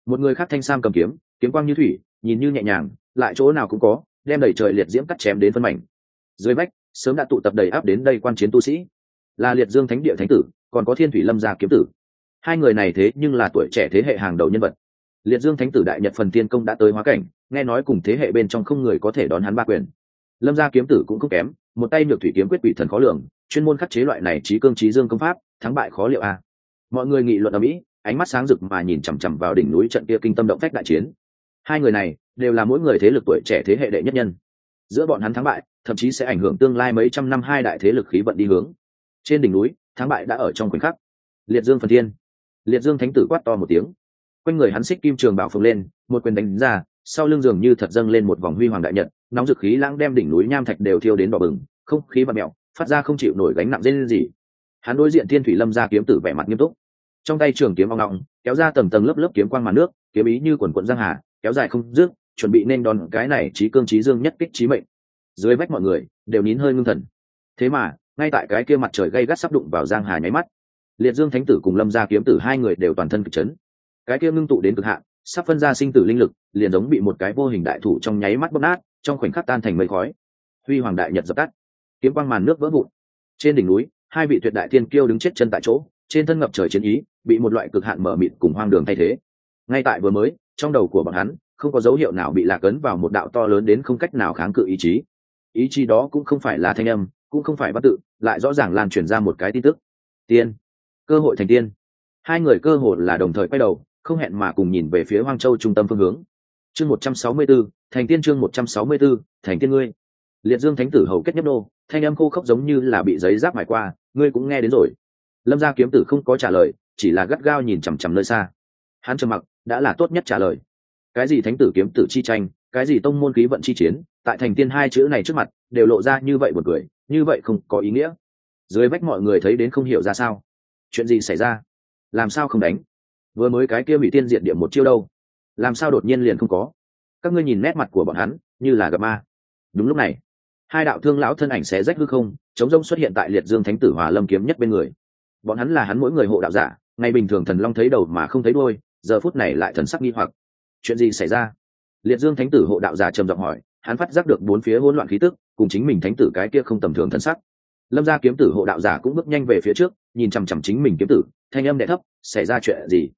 Một người khác thanh sam cầm kiếm kiếm quang như thủy, nhìn như nhẹ nhàng, lại chỗ nào cũng có, đem đẩy trời liệt diễm cắt chém đến phân mảnh. Dưới vách, sớm đã tụ tập đầy áp đến đây quan chiến tu sĩ. Là liệt dương thánh địa thánh tử, còn có thiên thủy lâm gia kiếm tử. Hai người này thế nhưng là tuổi trẻ thế hệ hàng đầu nhân vật. Liệt dương thánh tử đại nhật phần tiên công đã tới hóa cảnh, nghe nói cùng thế hệ bên trong không người có thể đón hắn ba quyền. Lâm gia kiếm tử cũng không kém, một tay nhược thủy kiếm quyết quỷ thần khó lường, chuyên môn khắc chế loại này trí cương trí dương công pháp, thắng bại khó liệu a. Mọi người nghị luận ở mỹ, ánh mắt sáng rực mà nhìn chằm chằm vào đỉnh núi trận kia kinh tâm động phách đại chiến hai người này đều là mỗi người thế lực tuổi trẻ thế hệ đệ nhất nhân. Giữa bọn hắn thắng bại, thậm chí sẽ ảnh hưởng tương lai mấy trăm năm hai đại thế lực khí vận đi hướng. Trên đỉnh núi, thắng bại đã ở trong khoảnh khắc. Liệt dương phần thiên. Liệt dương thánh tử quát to một tiếng. Quanh người hắn xích kim trường bảo phồng lên, một quyền đánh ra, sau lưng dường như thật dâng lên một vòng huy hoàng đại nhật, nóng dực khí lãng đem đỉnh núi nham thạch đều thiêu đến đỏ bừng, không khí và mẹo phát ra không chịu nổi gánh nặng dây lên gì hắn đối diện thiên thủy lâm ra kiếm tử vẻ mặt nghiêm túc. Trong tay trường kiếm vòng ngọng kéo ra tầng tầng lớp lớp kiếm quang màn nước, kiếm ý như quần quận giang hà kéo dài không dứt, chuẩn bị nên đòn cái này trí cương trí dương nhất kích trí mệnh. Dưới vách mọi người, đều nín hơi ngưng thần. Thế mà, ngay tại cái kia mặt trời gay gắt sắp đụng vào giang hà nháy mắt, liệt dương thánh tử cùng lâm gia kiếm tử hai người đều toàn thân cực chấn. Cái kia ngưng tụ đến cực hạn, sắp phân ra sinh tử linh lực, liền giống bị một cái vô hình đại thủ trong nháy mắt bóp nát, trong khoảnh khắc tan thành mây khói. Huy hoàng đại nhật dập tắt. Kiếm quang màn nước vỡ vụn. Trên đỉnh núi, hai vị tuyệt đại thiên kiêu đứng chết chân tại chỗ, trên thân ngập trời chiến ý, bị một loại cực hạn mở mịt cùng hoang đường thay thế. Ngay tại vừa mới trong đầu của bọn hắn không có dấu hiệu nào bị lạc ấn vào một đạo to lớn đến không cách nào kháng cự ý chí. Ý chí đó cũng không phải là thanh âm cũng không phải bắt tự lại rõ ràng lan truyền ra một cái tin tức. Tiên. Cơ hội thành tiên. Hai người cơ hội là đồng thời quay đầu không hẹn mà cùng nhìn về phía hoang châu trung tâm phương hướng. Chương một trăm sáu mươi 164, thành tiên chương một trăm sáu mươi 164, thành tiên ngươi. Liệt dương thánh tử hầu kết nhấp nô thanh âm khô khốc giống như là bị giấy giáp mải qua ngươi cũng nghe đến rồi. Lâm gia kiếm tử không có trả lời chỉ là gắt gao nhìn chằm chằm nơi xa hắn trầm mặc, đã là tốt nhất trả lời. Cái gì thánh tử kiếm tử chi tranh, cái gì tông môn khí vận chi chiến, tại thành tiên hai chữ này trước mặt, đều lộ ra như vậy một cười, như vậy không có ý nghĩa. Dưới vách mọi người thấy đến không hiểu ra sao. Chuyện gì xảy ra? Làm sao không đánh? Vừa mới cái kia bị tiên diện điểm một chiêu đâu? Làm sao đột nhiên liền không có? Các ngươi nhìn nét mặt của bọn hắn, như là gặp ma. Đúng lúc này, hai đạo thương lão thân ảnh xé rách hư không, chống rông xuất hiện tại liệt dương thánh tử hòa lâm kiếm nhất bên người. Bọn hắn là hắn mỗi người hộ đạo giả, ngày bình thường thần long thấy đầu mà không thấy đôi giờ phút này lại thần sắc nghi hoặc. Chuyện gì xảy ra? Liệt dương thánh tử hộ đạo giả trầm giọng hỏi, hắn phát giác được bốn phía hỗn loạn khí tức, cùng chính mình thánh tử cái kia không tầm thường thần sắc. Lâm gia kiếm tử hộ đạo giả cũng bước nhanh về phía trước, nhìn chằm chằm chính mình kiếm tử, thanh âm đẻ thấp, xảy ra chuyện gì?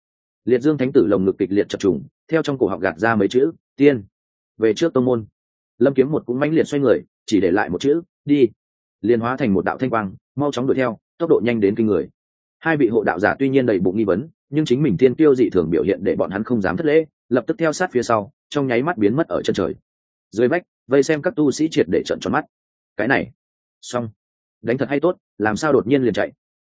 Liệt dương thánh tử lồng ngực kịch liệt chập trùng, theo trong cổ họng gạt ra mấy chữ, tiên. Về trước tông môn, lâm kiếm một cũng mãnh liệt xoay người, chỉ để lại một chữ, đi. Liên hóa thành một đạo thanh quang, mau chóng đuổi theo, tốc độ nhanh đến kinh người. Hai vị hộ đạo giả tuy nhiên đầy bụng nghi vấn nhưng chính mình tiên tiêu dị thường biểu hiện để bọn hắn không dám thất lễ, lập tức theo sát phía sau, trong nháy mắt biến mất ở chân trời. Dưới vách, vây xem các tu sĩ triệt để trận tròn mắt. Cái này, xong. Đánh thật hay tốt, làm sao đột nhiên liền chạy?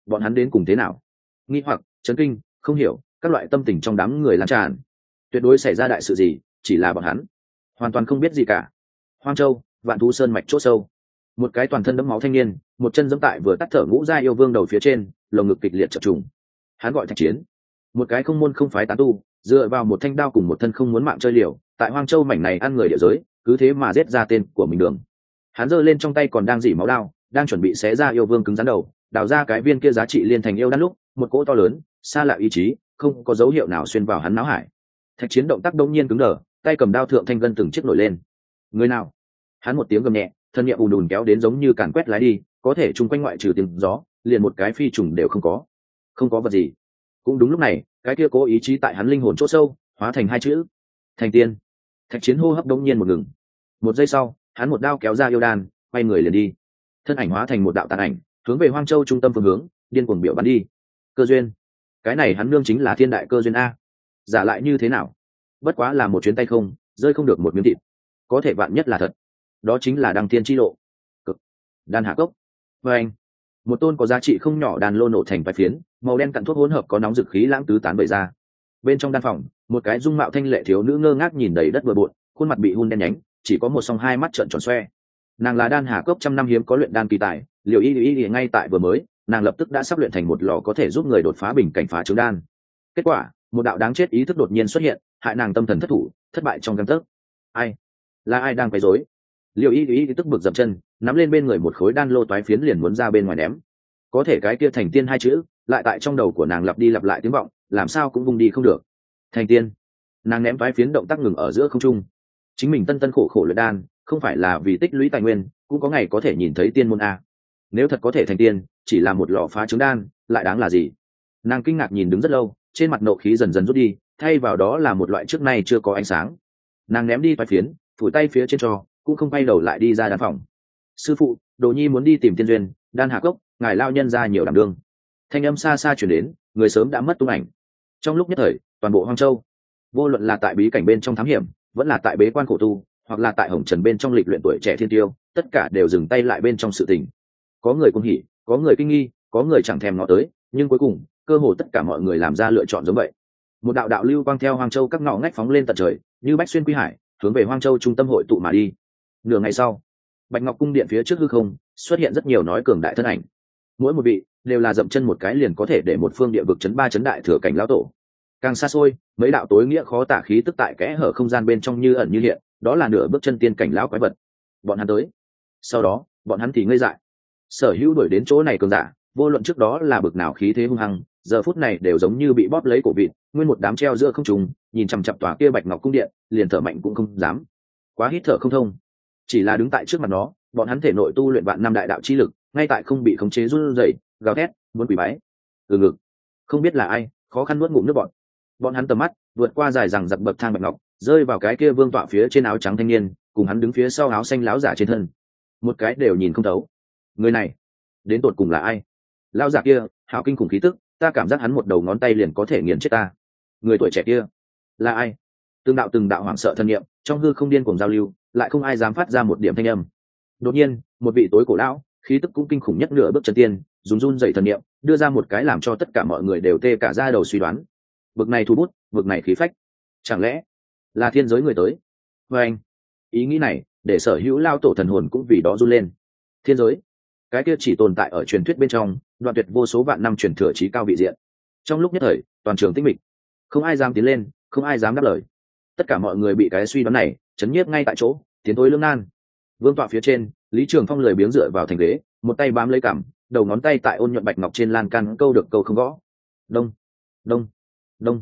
Bọn hắn đến cùng thế nào? Nghi hoặc, chấn kinh, không hiểu, các loại tâm tình trong đám người lan tràn. Tuyệt đối xảy ra đại sự gì, chỉ là bọn hắn. Hoàn toàn không biết gì cả. Hoang châu, vạn thú sơn mạch c h ỗ sâu. Một cái toàn thân đẫm máu thanh niên, một chân dẫm tại vừa tắt thở ngũ gia yêu vương đầu phía trên, lồng ngực kịch liệt chập trùng. Hắn gọi thạch chiến một cái không môn không phái tán tu, dựa vào một thanh đao cùng một thân không muốn mạng chơi liều, tại hoang châu mảnh này ăn người địa giới, cứ thế mà giết ra tên của mình đường. Hắn giơ lên trong tay còn đang dỉ máu đao, đang chuẩn bị xé ra yêu vương cứng rắn đầu, đào ra cái viên kia giá trị liên thành yêu đan lúc, một cỗ to lớn, xa lạ ý chí, không có dấu hiệu nào xuyên vào hắn não hải. Thạch chiến động tác đông nhiên cứng đờ, tay cầm đao thượng thanh gân từng chiếc nổi lên. Người nào? Hắn một tiếng gầm nhẹ, thân nhẹ ùn ùn kéo đến giống như càn quét lái đi, có thể chung quanh ngoại trừ tiếng gió, liền một cái phi trùng đều không có. Không có vật gì cũng đúng lúc này, cái kia cố ý chí tại hắn linh hồn chỗ sâu, hóa thành hai chữ, thành tiên. Thạch chiến hô hấp đông nhiên một ngừng. Một giây sau, hắn một đao kéo ra yêu đan, quay người liền đi. Thân ảnh hóa thành một đạo tàn ảnh, hướng về hoang châu trung tâm phương hướng, điên cuồng biểu bắn đi. Cơ duyên. Cái này hắn nương chính là thiên đại cơ duyên a. Giả lại như thế nào? Bất quá là một chuyến tay không, rơi không được một miếng thịt. Có thể vạn nhất là thật. Đó chính là đăng thiên chi lộ. Cực. Đan hạ cốc. Vê anh một tôn có giá trị không nhỏ đàn lô nổ thành vài phiến, màu đen cặn thuốc hỗn hợp có nóng dực khí lãng tứ tán bậy ra. Bên trong đan phòng, một cái dung mạo thanh lệ thiếu nữ ngơ ngác nhìn đầy đất bừa bộn, khuôn mặt bị hun đen nhánh, chỉ có một song hai mắt trợn tròn xoe. Nàng là đan hà cốc trăm năm hiếm có luyện đan kỳ tài liệu y y y ngay tại vừa mới, nàng lập tức đã sắp luyện thành một lò có thể giúp người đột phá bình cảnh phá trứng đan. Kết quả, một đạo đáng chết ý thức đột nhiên xuất hiện, hại nàng tâm thần thất thủ, thất bại trong căn tấc. Ai? Là ai đang quấy rối? Liệu y y tức bực dậm chân, nắm lên bên người một khối đan lô toái phiến liền muốn ra bên ngoài ném. Có thể cái kia thành tiên hai chữ, lại tại trong đầu của nàng lặp đi lặp lại tiếng vọng, làm sao cũng vung đi không được. Thành tiên. Nàng ném toái phiến động tác ngừng ở giữa không trung. Chính mình tân tân khổ khổ luyện đan, không phải là vì tích lũy tài nguyên, cũng có ngày có thể nhìn thấy tiên môn a. Nếu thật có thể thành tiên, chỉ là một lò phá trứng đan, lại đáng là gì? Nàng kinh ngạc nhìn đứng rất lâu, trên mặt nộ khí dần dần rút đi, thay vào đó là một loại trước nay chưa có ánh sáng. Nàng ném đi toái phiến, phủi tay phía trên cho cũng không bay đầu lại đi ra đan phòng. Sư phụ, đồ nhi muốn đi tìm tiên duyên, đan hạ cốc, ngài lao nhân ra nhiều đảm đương. Thanh âm xa xa chuyển đến, người sớm đã mất tung ảnh. Trong lúc nhất thời, toàn bộ hoang châu, vô luận là tại bí cảnh bên trong thám hiểm, vẫn là tại bế quan khổ tu, hoặc là tại hồng trần bên trong lịch luyện tuổi trẻ thiên tiêu, tất cả đều dừng tay lại bên trong sự tình. Có người cung hỉ, có người kinh nghi, có người chẳng thèm ngó tới, nhưng cuối cùng, cơ hồ tất cả mọi người làm ra lựa chọn giống vậy. Một đạo đạo lưu quang theo hoang châu các ngõ ngách phóng lên tận trời, như bách xuyên quy hải, hướng về hoang châu trung tâm hội tụ mà đi nửa ngày sau, bạch ngọc cung điện phía trước hư không xuất hiện rất nhiều nói cường đại thân ảnh. Mỗi một vị đều là dậm chân một cái liền có thể để một phương địa vực chấn ba chấn đại thừa cảnh lão tổ. Càng xa xôi, mấy đạo tối nghĩa khó tả khí tức tại kẽ hở không gian bên trong như ẩn như hiện, đó là nửa bước chân tiên cảnh lão quái vật. Bọn hắn tới. Sau đó, bọn hắn thì ngây dại. Sở hữu đuổi đến chỗ này cường giả, vô luận trước đó là bực nào khí thế hung hăng, giờ phút này đều giống như bị bóp lấy cổ vịt, nguyên một đám treo giữa không trùng nhìn chằm chặp tòa kia bạch ngọc cung điện, liền thở mạnh cũng không dám. Quá hít thở không thông chỉ là đứng tại trước mặt nó, bọn hắn thể nội tu luyện vạn năm đại đạo chi lực, ngay tại không bị khống chế run rẩy, gào thét, muốn quỷ bái. Từ ngực, không biết là ai, khó khăn nuốt ngụm nước bọn bọn hắn tầm mắt vượt qua dài rằng giặc bậc thang bạch ngọc, rơi vào cái kia vương tọa phía trên áo trắng thanh niên, cùng hắn đứng phía sau áo xanh láo giả trên thân. Một cái đều nhìn không thấu. Người này, đến tột cùng là ai? Lao giả kia, hào kinh khủng khí tức, ta cảm giác hắn một đầu ngón tay liền có thể nghiền chết ta. Người tuổi trẻ kia, là ai? Từng đạo từng đạo hoảng sợ thân nhiệm trong hư không điên cùng giao lưu lại không ai dám phát ra một điểm thanh âm. Đột nhiên, một vị tối cổ lão, khí tức cũng kinh khủng nhất nửa bước chân tiên, dùng run dậy thần niệm, đưa ra một cái làm cho tất cả mọi người đều tê cả ra đầu suy đoán. Bực này thu bút, bực này khí phách. Chẳng lẽ là thiên giới người tới? Vê anh, ý nghĩ này, để sở hữu lao tổ thần hồn cũng vì đó run lên. Thiên giới? Cái kia chỉ tồn tại ở truyền thuyết bên trong, đoạn tuyệt vô số vạn năm truyền thừa trí cao vị diện. Trong lúc nhất thời, toàn trường tĩnh mịch. Không ai dám tiến lên, không ai dám đáp lời. Tất cả mọi người bị cái suy đoán này chấn nhiếp ngay tại chỗ, tiến thối lương nan. Vương tọa phía trên, lý trường phong lười biếng dựa vào thành ghế, một tay bám lấy cảm đầu ngón tay tại ôn nhuận bạch ngọc trên lan can câu được câu không gõ. Đông đông đông.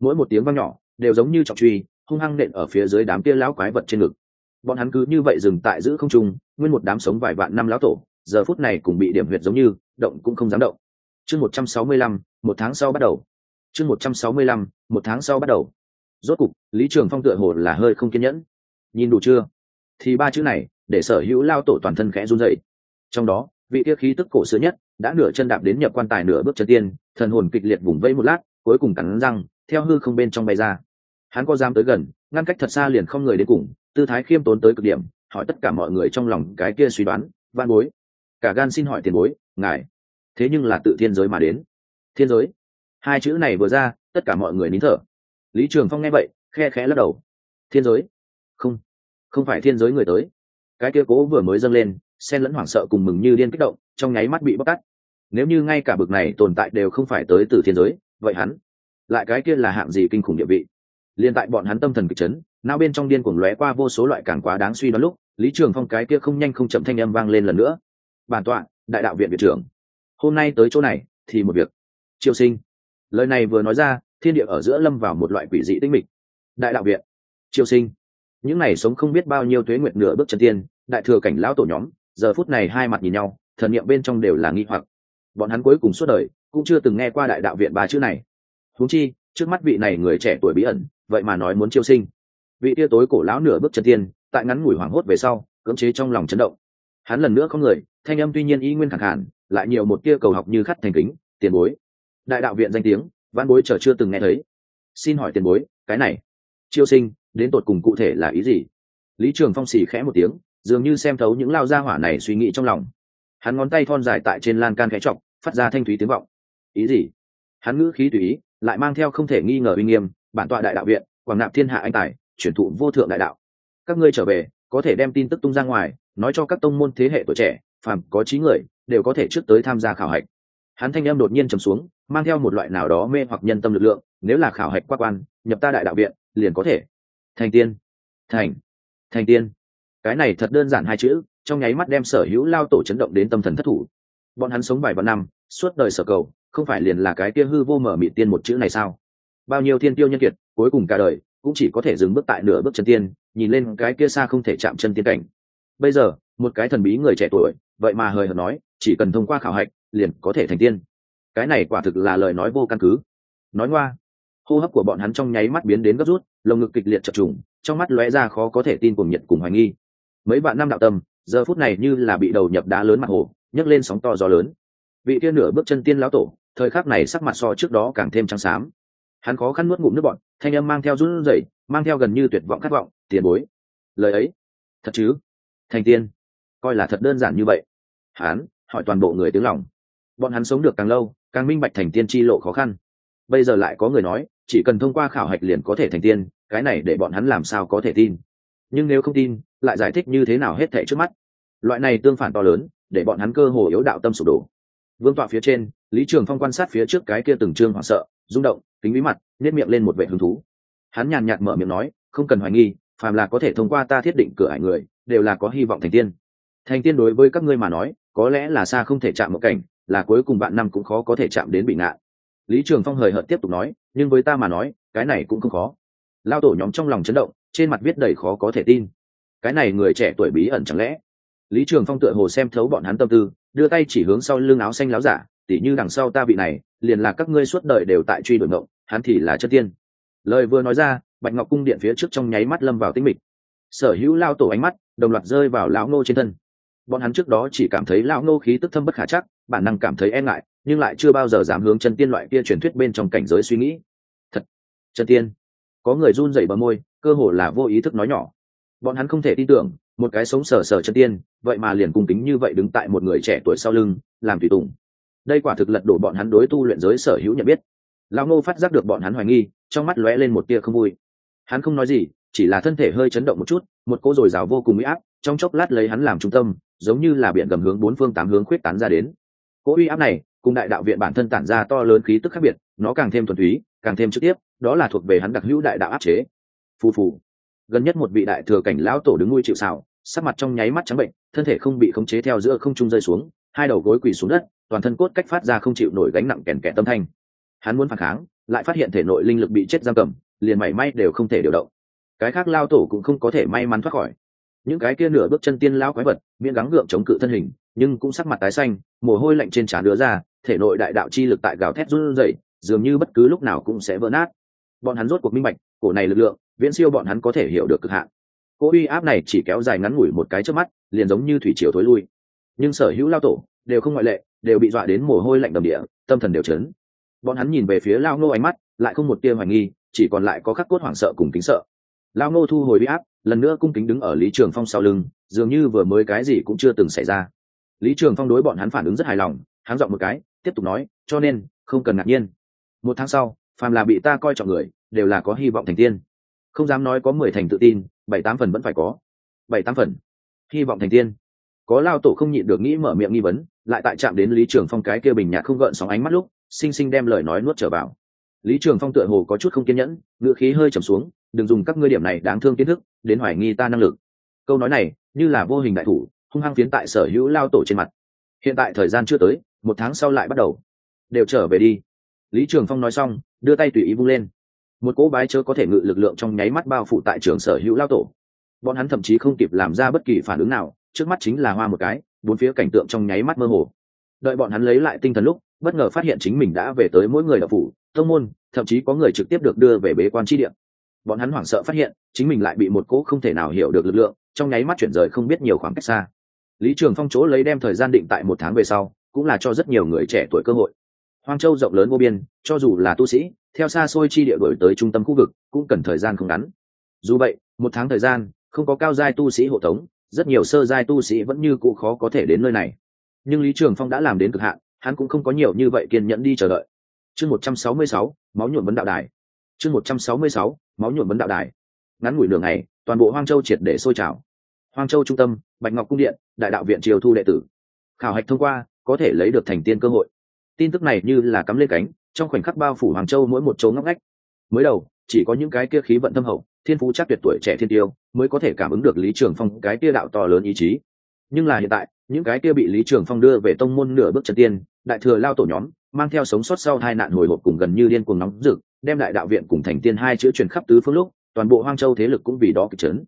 Mỗi một tiếng vang nhỏ, đều giống như trọng truy, hung hăng nện ở phía dưới đám kia lão quái vật trên ngực. Bọn hắn cứ như vậy dừng tại giữ không trung, nguyên một đám sống vài vạn năm lão tổ, giờ phút này cũng bị điểm huyệt giống như, động cũng không dám động. Chương một trăm sáu mươi lăm, một tháng sau bắt đầu. Chương một trăm sáu mươi lăm, một tháng sau bắt đầu rốt cục, lý trường phong tựa hồ là hơi không kiên nhẫn. Nhìn đủ chưa? Thì ba chữ này, để sở hữu lao tổ toàn thân khẽ run dậy trong đó, vị tiêu khí tức cổ xưa nhất, đã nửa chân đạp đến nhập quan tài nửa bước chân tiên, thần hồn kịch liệt vùng vẫy một lát, cuối cùng cắn răng, theo hư không bên trong bay ra. Hắn có dám tới gần, ngăn cách thật xa liền không người đến cùng, tư thái khiêm tốn tới cực điểm, hỏi tất cả mọi người trong lòng cái kia suy đoán van bối, cả gan xin hỏi tiền bối, ngài, thế nhưng là tự thiên giới mà đến. Thiên giới? Hai chữ này vừa ra, tất cả mọi người nín thở lý trường phong nghe vậy, khe khẽ lắc đầu. Thiên giới? Không không phải thiên giới người tới. Cái kia cố vừa mới dâng lên sen lẫn hoảng sợ cùng mừng như điên kích động, trong nháy mắt bị bóc tắt nếu như ngay cả bực này tồn tại đều không phải tới từ thiên giới, vậy hắn, lại cái kia là hạng gì kinh khủng địa vị? Liền tại bọn hắn tâm thần kịch chấn nao bên trong điên cuồng lóe qua vô số loại càng quá đáng suy đoán lúc, lý trường phong cái kia không nhanh không chậm thanh âm vang lên lần nữa. Bản tọa, đại đạo viện viện trưởng, hôm nay tới chỗ này thì một việc. Triều sinh, lời này vừa nói ra thiên địa ở giữa lâm vào một loại quỷ dị tinh mịch. Đại đạo viện, triều sinh. Những này sống không biết bao nhiêu tuế nguyệt nửa bước chân tiên, đại thừa cảnh lão tổ nhóm, giờ phút này hai mặt nhìn nhau, thần niệm bên trong đều là nghi hoặc. Bọn hắn cuối cùng suốt đời cũng chưa từng nghe qua đại đạo viện ba chữ này. Huống chi, trước mắt vị này người trẻ tuổi bí ẩn, vậy mà nói muốn chiêu sinh. Vị tia tối cổ lão nửa bước chân tiên, tại ngắn ngủi hoảng hốt về sau, cưỡng chế trong lòng chấn động. Hắn lần nữa không người, thanh âm tuy nhiên y nguyên khẳng hẳn lại nhiều một tia cầu học như khắt thành kính, tiền bối. Đại đạo viện danh tiếng văn bối chờ chưa từng nghe thấy. Xin hỏi tiền bối, cái này, chiêu sinh, đến tột cùng cụ thể là ý gì? Lý trường phong xì khẽ một tiếng, dường như xem thấu những lao gia hỏa này suy nghĩ trong lòng. Hắn ngón tay thon dài tại trên lan can khẽ chọc, phát ra thanh thúy tiếng vọng. Ý gì? Hắn ngữ khí tùy ý, lại mang theo không thể nghi ngờ uy nghiêm, bản tọa đại đạo viện, quảng nạp thiên hạ anh tài, chuyển thụ vô thượng đại đạo. Các ngươi trở về, có thể đem tin tức tung ra ngoài, nói cho các tông môn thế hệ tuổi trẻ, phàm có trí người, đều có thể trước tới tham gia khảo hạch hắn thanh em đột nhiên trầm xuống, mang theo một loại nào đó mê hoặc nhân tâm lực lượng, nếu là khảo hạch quá quan, nhập ta đại đạo viện, liền có thể. Thành tiên. Thành. Thành tiên. Cái này thật đơn giản hai chữ, trong nháy mắt đem sở hữu lao tổ chấn động đến tâm thần thất thủ. Bọn hắn sống vài vạn năm, suốt đời sở cầu, không phải liền là cái kia hư vô mở mị tiên một chữ này sao? Bao nhiêu thiên tiêu nhân kiệt, cuối cùng cả đời, cũng chỉ có thể dừng bước tại nửa bước chân tiên, nhìn lên cái kia xa không thể chạm chân tiên cảnh. Bây giờ, một cái thần bí người trẻ tuổi, vậy mà hời hợt nói, chỉ cần thông qua khảo hạch liền có thể thành tiên. Cái này quả thực là lời nói vô căn cứ. Nói ngoa, hô hấp của bọn hắn trong nháy mắt biến đến gấp rút, lồng ngực kịch liệt chập trùng, trong mắt lóe ra khó có thể tin cùng nhiệt cùng hoài nghi. Mấy bạn năm đạo tâm, giờ phút này như là bị đầu nhập đá lớn mặt hồ, nhấc lên sóng to gió lớn. Vị tiên nửa bước chân tiên lão tổ, thời khắc này sắc mặt so trước đó càng thêm trắng xám. Hắn khó khăn nuốt ngụm nước bọn thanh âm mang theo run rẩy, mang theo gần như tuyệt vọng khát vọng, tiền bối, lời ấy, thật chứ? Thành tiên, coi là thật đơn giản như vậy. Hắn, hỏi toàn bộ người tiếng lòng bọn hắn sống được càng lâu, càng minh bạch thành tiên chi lộ khó khăn. Bây giờ lại có người nói, chỉ cần thông qua khảo hạch liền có thể thành tiên, cái này để bọn hắn làm sao có thể tin. Nhưng nếu không tin, lại giải thích như thế nào hết thệ trước mắt. Loại này tương phản to lớn, để bọn hắn cơ hồ yếu đạo tâm sụp đổ. Vương tọa phía trên, lý trường phong quan sát phía trước cái kia từng trương hoảng sợ, rung động, kính bí mật nếp miệng lên một vệ hứng thú. Hắn nhàn nhạt mở miệng nói, không cần hoài nghi, phàm là có thể thông qua ta thiết định cửa ải người, đều là có hy vọng thành tiên. Thành tiên đối với các ngươi mà nói, có lẽ là xa không thể chạm một cảnh là cuối cùng bạn năm cũng khó có thể chạm đến bị ngạn lý trường phong hời hợt tiếp tục nói, nhưng với ta mà nói, cái này cũng không khó. Lao tổ nhóm trong lòng chấn động, trên mặt viết đầy khó có thể tin. Cái này người trẻ tuổi bí ẩn chẳng lẽ? Lý trường phong tựa hồ xem thấu bọn hắn tâm tư, đưa tay chỉ hướng sau lưng áo xanh láo giả, tỉ như đằng sau ta vị này, liền là các ngươi suốt đời đều tại truy đuổi ngộng, hắn thì là chất tiên. Lời vừa nói ra, bạch ngọc cung điện phía trước trong nháy mắt lâm vào tĩnh mịch. Sở hữu lao tổ ánh mắt, đồng loạt rơi vào lão ngô trên thân. Bọn hắn trước đó chỉ cảm thấy lão ngô khí tức thâm bất khả chắc bản năng cảm thấy e ngại, nhưng lại chưa bao giờ dám hướng chân tiên loại kia truyền thuyết bên trong cảnh giới suy nghĩ. Thật, chân tiên. Có người run rẩy bờ môi, cơ hồ là vô ý thức nói nhỏ. Bọn hắn không thể tin tưởng, một cái sống sờ sờ chân tiên, vậy mà liền cung kính như vậy đứng tại một người trẻ tuổi sau lưng, làm tùy tùng. Đây quả thực lật đổ bọn hắn đối tu luyện giới sở hữu nhận biết. Lão ngô phát giác được bọn hắn hoài nghi, trong mắt lóe lên một tia không vui. Hắn không nói gì, chỉ là thân thể hơi chấn động một chút, một cỗ à o vô cùng uy áp, trong chốc lát lấy hắn làm trung tâm, giống như là biển gầm hướng bốn phương tám hướng khuyết tán ra đến cỗ uy áp này cùng đại đạo viện bản thân tản ra to lớn khí tức khác biệt, nó càng thêm thuần túy, càng thêm trực tiếp, đó là thuộc về hắn đặc hữu đại đạo áp chế. Phù phù. Gần nhất một vị đại thừa cảnh lão tổ đứng nuôi chịu xào sắc mặt trong nháy mắt trắng bệnh, thân thể không bị khống chế theo giữa không trung rơi xuống, hai đầu gối quỳ xuống đất, toàn thân cốt cách phát ra không chịu nổi gánh nặng kèn kẹt tâm thanh. Hắn muốn phản kháng, lại phát hiện thể nội linh lực bị chết giam cầm, liền mảy may đều không thể điều động. Cái khác lao tổ cũng không có thể may mắn thoát khỏi. Những cái kia nửa bước chân tiên lao quái vật, miễn gắng gượng chống cự thân hình nhưng cũng sắc mặt tái xanh, mồ hôi lạnh trên trán đứa ra, thể nội đại đạo chi lực tại gào thét run rẩy, dường như bất cứ lúc nào cũng sẽ vỡ nát. Bọn hắn rốt cuộc minh bạch, cổ này lực lượng, viễn siêu bọn hắn có thể hiểu được cực hạn. Cỗ uy áp này chỉ kéo dài ngắn ngủi một cái trước mắt, liền giống như thủy triều thối lui. Nhưng sở hữu lao tổ, đều không ngoại lệ, đều bị dọa đến mồ hôi lạnh đầm địa, tâm thần đều chấn. Bọn hắn nhìn về phía lao ngô ánh mắt, lại không một tia hoài nghi, chỉ còn lại có khắc cốt hoảng sợ cùng kính sợ. Lao ngô thu hồi bị áp, lần nữa cung kính đứng ở lý trường phong sau lưng, dường như vừa mới cái gì cũng chưa từng xảy ra lý trường phong đối bọn hắn phản ứng rất hài lòng hắn dọn một cái, tiếp tục nói, cho nên, không cần ngạc nhiên. Một tháng sau, phàm là bị ta coi trọng người, đều là có hy vọng thành tiên. Không dám nói có mười thành tự tin, bảy tám phần vẫn phải có. Bảy tám phần. Hy vọng thành tiên. Có lao tổ không nhịn được nghĩ mở miệng nghi vấn, lại tại chạm đến lý trường phong cái kia bình nhạt không gợn sóng ánh mắt lúc, xinh xinh đem lời nói nuốt trở vào. Lý trường phong tựa hồ có chút không kiên nhẫn ngựa khí hơi trầm xuống, đừng dùng các ngươi điểm này đáng thương kiến thức, đến hoài nghi ta năng lực. Câu nói này, như là vô hình đại thủ hung hăng phiến tại sở hữu lao tổ trên mặt. Hiện tại thời gian chưa tới, một tháng sau lại bắt đầu. Đều trở về đi. Lý trường phong nói xong, đưa tay tùy ý vung lên. Một cỗ bái chớ có thể ngự lực lượng trong nháy mắt bao phủ tại trường sở hữu lao tổ. Bọn hắn thậm chí không kịp làm ra bất kỳ phản ứng nào, trước mắt chính là hoa một cái, bốn phía cảnh tượng trong nháy mắt mơ hồ. Đợi bọn hắn lấy lại tinh thần lúc, bất ngờ phát hiện chính mình đã về tới mỗi người đạo phủ, tông môn, thậm chí có người trực tiếp được đưa về bế quan tri điểm bọn hắn hoảng sợ phát hiện, chính mình lại bị một cỗ không thể nào hiểu được lực lượng, trong nháy mắt chuyển rời không biết nhiều khoảng cách xa. Lý trường phong chỗ lấy đem thời gian định tại một tháng về sau, cũng là cho rất nhiều người trẻ tuổi cơ hội. Hoang châu rộng lớn vô biên, cho dù là tu sĩ, theo xa xôi chi địa đổi tới trung tâm khu vực, cũng cần thời gian không ngắn. Dù vậy, một tháng thời gian, không có cao giai tu sĩ hộ tống, rất nhiều sơ giai tu sĩ vẫn như cụ khó có thể đến nơi này. Nhưng lý trường phong đã làm đến cực hạn, hắn cũng không có nhiều như vậy kiên nhẫn đi chờ đợi. Chương một trăm sáu mươi sáu, máu nhuộm vấn đạo đài. Chương một trăm sáu mươi sáu máu nhuộm vấn đạo đài. Ngắn ngủi đường này toàn bộ hoang châu triệt để sôi trào. Hoang châu trung tâm, bạch ngọc cung điện, đại đạo viện triều thu đệ tử. Khảo hạch thông qua, có thể lấy được thành tiên cơ hội. Tin tức này như là cắm lên cánh, trong khoảnh khắc bao phủ hoàng châu mỗi một chỗ ngóc ngách. Mới đầu, chỉ có những cái kia khí vận thâm hậu, thiên phú chắc tuyệt tuổi trẻ thiên tiêu mới có thể cảm ứng được lý trường phong cái kia đạo to lớn ý chí. Nhưng là hiện tại, những cái kia bị lý trường phong đưa về tông môn nửa bước chân tiên, đại thừa lao tổ nhóm mang theo sống sót sau hai nạn hồi hộp cùng gần như điên cuồng nóng rực, đem đại đạo viện cùng thành tiên hai chữ truyền khắp tứ phương lúc, toàn bộ hoang châu thế lực cũng vì đó kịch trấn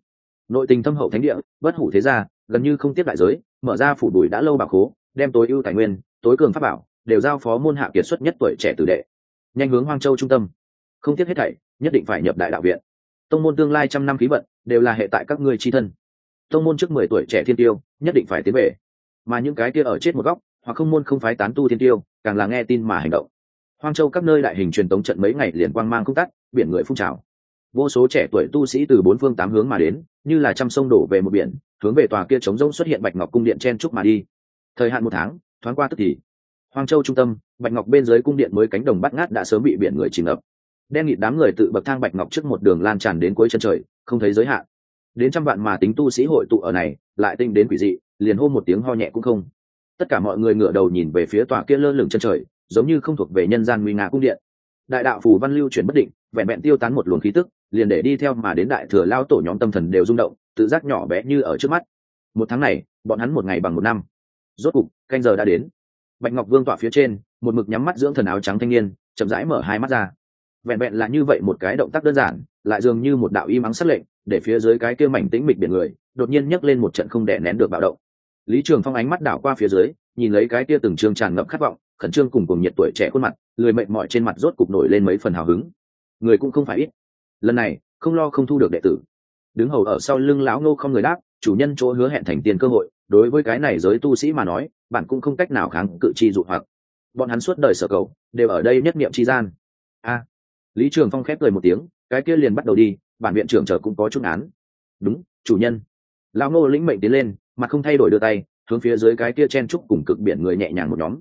nội tình thâm hậu thánh địa, bất hủ thế gia, gần như không tiếp đại giới, mở ra phủ đuổi đã lâu bạc khố, đem tối ưu tài nguyên, tối cường pháp bảo, đều giao phó môn hạ kiệt xuất nhất tuổi trẻ tử đệ. Nhanh hướng hoang châu trung tâm. Không tiếc hết thảy, nhất định phải nhập đại đạo viện. Tông môn tương lai trăm năm khí vận, đều là hệ tại các ngươi tri thân. Tông môn trước mười tuổi trẻ thiên tiêu, nhất định phải tiến về. Mà những cái kia ở chết một góc hoặc không môn không phái tán tu thiên tiêu, càng là nghe tin mà hành động. Hoang châu các nơi đại hình truyền tống trận mấy ngày liền quang mang không tắt, biển người phun trào. Vô số trẻ tuổi tu sĩ từ bốn phương tám hướng mà đến, như là trăm sông đổ về một biển, hướng về tòa kia trống rỗng xuất hiện bạch ngọc cung điện chen trúc mà đi. Thời hạn một tháng, thoáng qua tức thì, hoang châu trung tâm, bạch ngọc bên dưới cung điện mới cánh đồng bắt ngát đã sớm bị biển người chìm ngập. Đen nghịt đám người tự bậc thang bạch ngọc trước một đường lan tràn đến cuối chân trời, không thấy giới hạn. Đến trăm vạn mà tính tu sĩ hội tụ ở này, lại tinh đến quỷ dị, liền hô một tiếng ho nhẹ cũng không tất cả mọi người ngửa đầu nhìn về phía tòa kia lơ lửng chân trời, giống như không thuộc về nhân gian nguy nga cung điện. Đại đạo phù văn lưu chuyển bất định, vẹn vẹn tiêu tán một luồng khí tức, liền để đi theo mà đến đại thừa lao tổ nhóm tâm thần đều rung động, tự giác nhỏ bé như ở trước mắt. Một tháng này, bọn hắn một ngày bằng một năm. Rốt cục, canh giờ đã đến. Bạch ngọc vương tỏa phía trên, một mực nhắm mắt dưỡng thần áo trắng thanh niên, chậm rãi mở hai mắt ra. Vẹn vẹn là như vậy một cái động tác đơn giản, lại dường như một đạo y mắng sắc lệnh, để phía dưới cái kia mảnh tĩnh mịch biển người, đột nhiên nhấc lên một trận không đè nén được bạo động lý trường phong ánh mắt đảo qua phía dưới, nhìn lấy cái kia từng trương tràn ngập khát vọng, khẩn trương cùng cùng nhiệt tuổi trẻ khuôn mặt người mệt mỏi trên mặt rốt cục nổi lên mấy phần hào hứng. Người cũng không phải ít. Lần này, không lo không thu được đệ tử. Đứng hầu ở sau lưng lão ngô không người đáp, chủ nhân chỗ hứa hẹn thành tiền cơ hội, đối với cái này giới tu sĩ mà nói, bạn cũng không cách nào kháng cự chi dụ hoặc. Bọn hắn suốt đời sở cầu, đều ở đây nhất niệm chi gian. A. Lý trường phong khép cười một tiếng, cái kia liền bắt đầu đi, bản viện trưởng chờ cũng có chút án. Đúng, chủ nhân. Lão ngô lĩnh mệnh tiến lên mà không thay đổi đưa tay, hướng phía dưới cái kia chen trúc cùng cực biển người nhẹ nhàng một nhóm.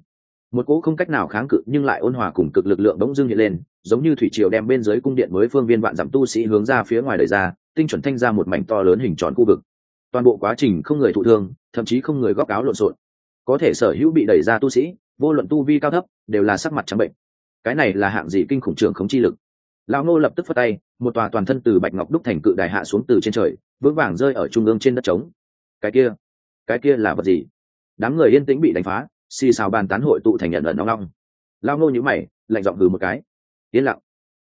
Một cỗ không cách nào kháng cự nhưng lại ôn hòa cùng cực lực lượng bỗng dưng hiện lên, giống như thủy triều đem bên dưới cung điện mới phương viên vạn dặm tu sĩ hướng ra phía ngoài đời ra, tinh chuẩn thanh ra một mảnh to lớn hình tròn khu vực. Toàn bộ quá trình không người thụ thương, thậm chí không người góp áo lộn xộn. Có thể sở hữu bị đẩy ra tu sĩ, vô luận tu vi cao thấp, đều là sắc mặt trắng bệnh. Cái này là hạng gì kinh khủng trường khống chi lực? Lão ngô lập tức phất tay, một tòa toàn thân từ bạch ngọc đúc thành cự đài hạ xuống từ trên trời, vững vàng rơi ở trung ương trên đất trống. Cái kia cái kia là vật gì? Đám người yên tĩnh bị đánh phá, xì xào bàn tán hội tụ thành nhận ẩn nóng long lao Nô nhữ mày, lạnh giọng hừ một cái. Yên lặng.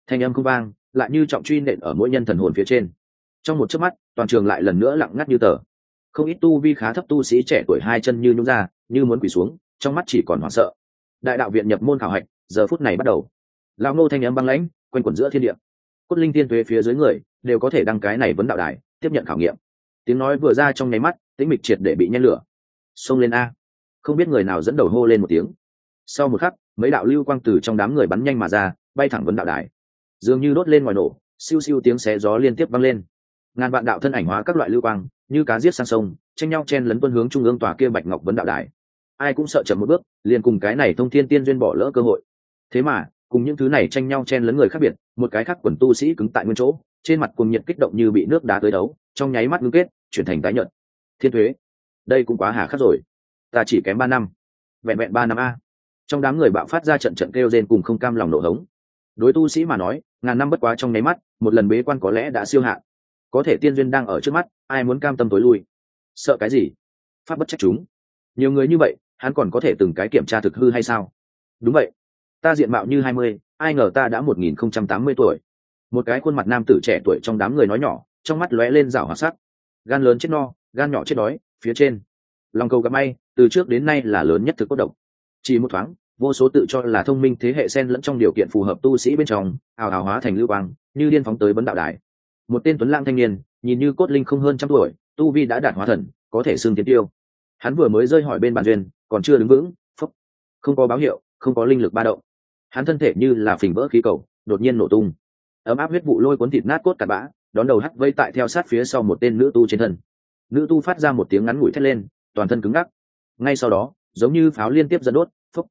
Thanh âm không vang, lại như trọng truy nện ở mỗi nhân thần hồn phía trên. Trong một chớp mắt, toàn trường lại lần nữa lặng ngắt như tờ. Không ít tu vi khá thấp tu sĩ trẻ tuổi hai chân như nhúng ra, như muốn quỳ xuống, trong mắt chỉ còn hoảng sợ. Đại đạo viện nhập môn khảo hạch, giờ phút này bắt đầu. Lao Nô thanh âm băng lãnh, quanh quẩn giữa thiên địa. Cốt linh tiên thuế phía dưới người, đều có thể đăng cái này vấn đạo đài, tiếp nhận khảo nghiệm tiếng nói vừa ra trong nháy mắt, tĩnh mịch triệt để bị nhen lửa. Xông lên a. Không biết người nào dẫn đầu hô lên một tiếng. Sau một khắc, mấy đạo lưu quang từ trong đám người bắn nhanh mà ra, bay thẳng vấn đạo đài. Dường như đốt lên ngoài nổ, siêu siêu tiếng xé gió liên tiếp vang lên. Ngàn vạn đạo thân ảnh hóa các loại lưu quang, như cá giết sang sông, tranh nhau chen lấn tuân hướng trung ương tòa kia bạch ngọc vấn đạo đài. Ai cũng sợ chậm một bước, liền cùng cái này thông thiên tiên duyên bỏ lỡ cơ hội. Thế mà, cùng những thứ này tranh nhau chen lấn người khác biệt, một cái khác quần tu sĩ cứng tại nguyên chỗ trên mặt cùng nhiệt kích động như bị nước đá tới đấu, trong nháy mắt ngưng kết, chuyển thành tái nhợt. Thiên thuế, đây cũng quá hà khắc rồi. Ta chỉ kém ba năm. Vẹn vẹn ba năm a. Trong đám người bạo phát ra trận trận kêu rên cùng không cam lòng nổ hống. Đối tu sĩ mà nói, ngàn năm bất quá trong nháy mắt, một lần bế quan có lẽ đã siêu hạn có thể tiên duyên đang ở trước mắt, ai muốn cam tâm tối lui? Sợ cái gì? Pháp bất trách chúng. Nhiều người như vậy, hắn còn có thể từng cái kiểm tra thực hư hay sao? Đúng vậy. Ta diện mạo như hai mươi, ai ngờ ta đã một nghìn không trăm tám mươi tuổi một cái khuôn mặt nam tử trẻ tuổi trong đám người nói nhỏ, trong mắt lóe lên rảo hòa sắc. Gan lớn chết no, gan nhỏ chết đói, phía trên. Lòng cầu gặp may, từ trước đến nay là lớn nhất thực cốt độc. Chỉ một thoáng, vô số tự cho là thông minh thế hệ sen lẫn trong điều kiện phù hợp tu sĩ bên trong ảo hào hóa thành lưu quang, như điên phóng tới vấn đạo đài. Một tên tuấn lang thanh niên, nhìn như cốt linh không hơn trăm tuổi, tu vi đã đạt hóa thần, có thể xương tiến tiêu. Hắn vừa mới rơi hỏi bên bản duyên, còn chưa đứng vững, phốc. Không có báo hiệu, không có linh lực ba động. Hắn thân thể như là phình vỡ khí cầu, đột nhiên nổ tung ấm áp huyết vụ lôi cuốn thịt nát cốt cặn bã, đón đầu hắt vây tại theo sát phía sau một tên nữ tu trên thân. Nữ tu phát ra một tiếng ngắn ngủi thét lên, toàn thân cứng ngắc. Ngay sau đó, giống như pháo liên tiếp dẫn đốt, phúc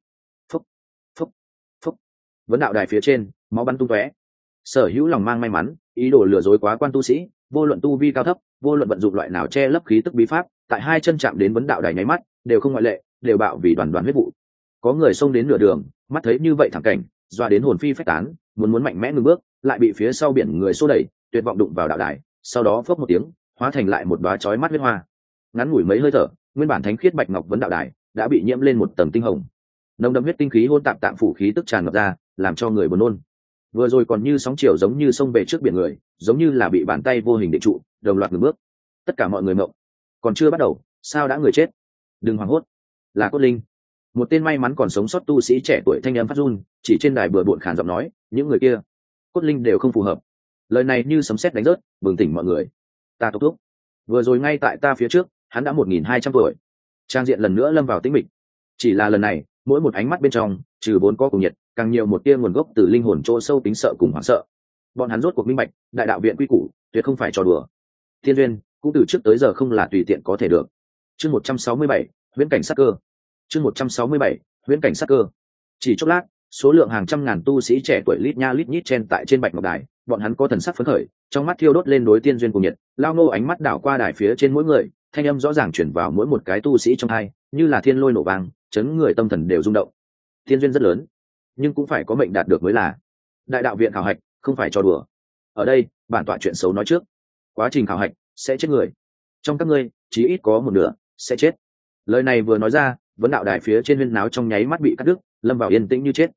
phúc phúc phúc. Vấn đạo đài phía trên, máu bắn tung tóe. Sở hữu lòng mang may mắn, ý đồ lừa dối quá quan tu sĩ, vô luận tu vi cao thấp, vô luận vận dụng loại nào che lấp khí tức bí pháp, tại hai chân chạm đến vấn đạo đài nháy mắt, đều không ngoại lệ, đều bạo vì đoàn đoàn huyết vụ. Có người xông đến nửa đường, mắt thấy như vậy thẳng cảnh, doa đến hồn phi phách tán, muốn muốn mạnh mẽ ngưng bước lại bị phía sau biển người xô đẩy, tuyệt vọng đụng vào đạo đài, sau đó phớp một tiếng, hóa thành lại một đoá chói mắt huyết hoa. Ngắn ngủi mấy hơi thở, nguyên bản thánh khiết bạch ngọc vấn đạo đài đã bị nhiễm lên một tầng tinh hồng. Nồng đậm huyết tinh khí hôn tạm tạm phủ khí tức tràn ngập ra, làm cho người buồn nôn. Vừa rồi còn như sóng chiều giống như sông về trước biển người, giống như là bị bàn tay vô hình định trụ, đồng loạt ngừng bước. Tất cả mọi người mộng. Còn chưa bắt đầu, sao đã người chết? Đừng hoảng hốt. Là cốt linh. Một tên may mắn còn sống sót tu sĩ trẻ tuổi thanh âm phát run, chỉ trên đài bừa bộn khàn giọng nói, những người kia cốt linh đều không phù hợp. Lời này như sấm sét đánh rớt, bừng tỉnh mọi người. Ta tốc thúc. Vừa rồi ngay tại ta phía trước, hắn đã một nghìn hai trăm tuổi. Trang diện lần nữa lâm vào tĩnh mịch. Chỉ là lần này, mỗi một ánh mắt bên trong, trừ vốn có cùng nhiệt, càng nhiều một tia nguồn gốc từ linh hồn chỗ sâu tính sợ cùng hoảng sợ. Bọn hắn rốt cuộc minh bạch, đại đạo viện quy củ, tuyệt không phải trò đùa. Thiên duyên, cũng từ trước tới giờ không là tùy tiện có thể được. Chương một trăm sáu mươi bảy, huyễn cảnh sắc cơ. Chương một trăm sáu mươi bảy, huyễn cảnh sắc cơ. Chỉ chốc lát số lượng hàng trăm ngàn tu sĩ trẻ tuổi lít nha lít nhít chen tại trên bạch ngọc đài, bọn hắn có thần sắc phấn khởi, trong mắt thiêu đốt lên đối tiên duyên cùng nhiệt, lao ngô ánh mắt đảo qua đài phía trên mỗi người, thanh âm rõ ràng chuyển vào mỗi một cái tu sĩ trong hai, như là thiên lôi nổ vang, chấn người tâm thần đều rung động. Tiên duyên rất lớn, nhưng cũng phải có mệnh đạt được mới là. Đại đạo viện khảo hạch, không phải cho đùa. Ở đây, bản tọa chuyện xấu nói trước. Quá trình khảo hạch, sẽ chết người. Trong các ngươi, chí ít có một nửa, sẽ chết. Lời này vừa nói ra vấn đạo đài phía trên huyên náo trong nháy mắt bị cắt đứt, lâm vào yên tĩnh như chết.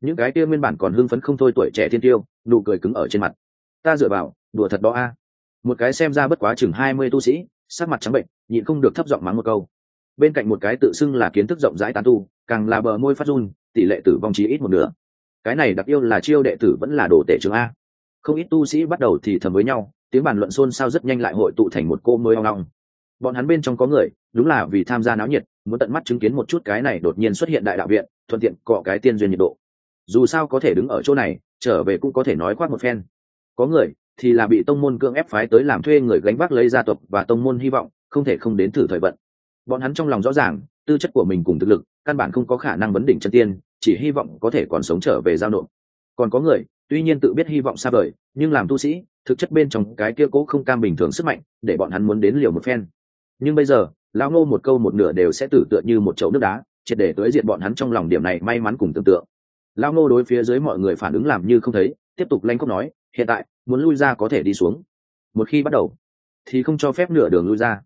Những cái kia nguyên bản còn hưng phấn không thôi tuổi trẻ thiên tiêu, nụ cười cứng ở trên mặt. Ta dựa vào, đùa thật đó a. Một cái xem ra bất quá chừng hai mươi tu sĩ, sắc mặt trắng bệnh, nhịn không được thấp giọng mắng một câu. Bên cạnh một cái tự xưng là kiến thức rộng rãi tán tu, càng là bờ môi phát run, tỷ lệ tử vong chí ít một nửa. Cái này đặc yêu là chiêu đệ tử vẫn là đồ tể trường a. Không ít tu sĩ bắt đầu thì thầm với nhau, tiếng bàn luận xôn xao rất nhanh lại hội tụ thành một cô môi oong long bọn hắn bên trong có người, đúng là vì tham gia náo nhiệt muốn tận mắt chứng kiến một chút cái này đột nhiên xuất hiện đại đạo viện, thuận tiện cọ cái tiên duyên nhiệt độ. Dù sao có thể đứng ở chỗ này, trở về cũng có thể nói khoác một phen. Có người thì là bị tông môn cưỡng ép phái tới làm thuê người gánh vác lấy gia tộc và tông môn hy vọng, không thể không đến thử thời vận. Bọn hắn trong lòng rõ ràng, tư chất của mình cùng thực lực, căn bản không có khả năng vấn đỉnh chân tiên, chỉ hy vọng có thể còn sống trở về giao nộp. Còn có người, tuy nhiên tự biết hy vọng xa vời, nhưng làm tu sĩ, thực chất bên trong cái kia cố không cam bình thường sức mạnh, để bọn hắn muốn đến liều một phen. Nhưng bây giờ lão ngô một câu một nửa đều sẽ tử tựa như một chậu nước đá, triệt để tới diệt bọn hắn trong lòng điểm này may mắn cùng tưởng tượng. Lão ngô đối phía dưới mọi người phản ứng làm như không thấy, tiếp tục lanh khóc nói, hiện tại, muốn lui ra có thể đi xuống. Một khi bắt đầu, thì không cho phép nửa đường lui ra.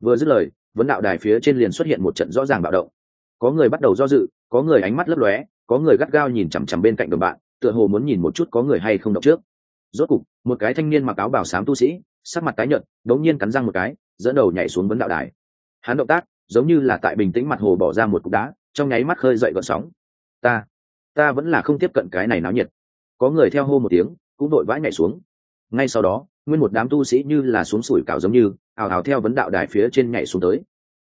Vừa dứt lời, vấn đạo đài phía trên liền xuất hiện một trận rõ ràng bạo động. Có người bắt đầu do dự, có người ánh mắt lấp lóe, có người gắt gao nhìn chằm chằm bên cạnh đồng bạn, tựa hồ muốn nhìn một chút có người hay không động trước. Rốt cục, một cái thanh niên mặc áo bảo sám tu sĩ, sắc mặt tái nhợt, đống nhiên cắn răng một cái, dẫn đầu nhảy xuống vấn đạo đài hắn động tác giống như là tại bình tĩnh mặt hồ bỏ ra một cục đá, trong nháy mắt khơi dậy gợn sóng. Ta ta vẫn là không tiếp cận cái này náo nhiệt. Có người theo hô một tiếng, cũng đội vãi nhảy xuống. Ngay sau đó, nguyên một đám tu sĩ như là xuống sủi cảo giống như, ào ào theo vấn đạo đài phía trên nhảy xuống tới.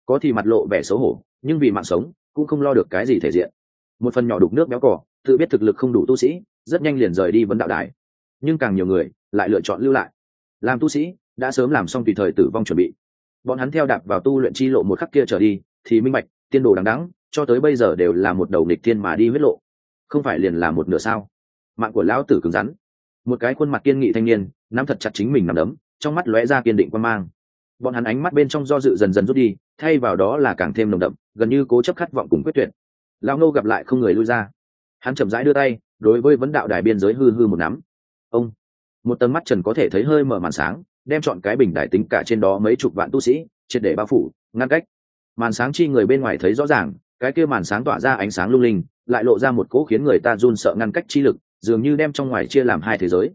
Có thì mặt lộ vẻ xấu hổ, nhưng vì mạng sống, cũng không lo được cái gì thể diện. Một phần nhỏ đục nước béo cỏ tự biết thực lực không đủ tu sĩ, rất nhanh liền rời đi vấn đạo đài. Nhưng càng nhiều người, lại lựa chọn lưu lại. Làm tu sĩ, đã sớm làm xong tùy thời tử vong chuẩn bị bọn hắn theo đạp vào tu luyện chi lộ một khắc kia trở đi, thì minh bạch, tiên đồ đằng đắng cho tới bây giờ đều là một đầu nịch thiên mà đi huyết lộ. Không phải liền là một nửa sao? Mạng của lão tử cứng rắn. Một cái khuôn mặt kiên nghị thanh niên, nắm thật chặt chính mình nằm đấm, trong mắt lóe ra kiên định quan mang. Bọn hắn ánh mắt bên trong do dự dần dần rút đi, thay vào đó là càng thêm nồng đậm, gần như cố chấp khát vọng cùng quyết tuyệt. Lão nô gặp lại không người lui ra. Hắn chậm rãi đưa tay, đối với vấn đạo đài biên giới hư hư một nắm. Ông, một tầng mắt trần có thể thấy hơi mở màn sáng đem chọn cái bình đại tính cả trên đó mấy chục vạn tu sĩ, triệt để bao phủ, ngăn cách. Màn sáng chi người bên ngoài thấy rõ ràng, cái kia màn sáng tỏa ra ánh sáng lung linh, lại lộ ra một cỗ khiến người ta run sợ ngăn cách chi lực, dường như đem trong ngoài chia làm hai thế giới.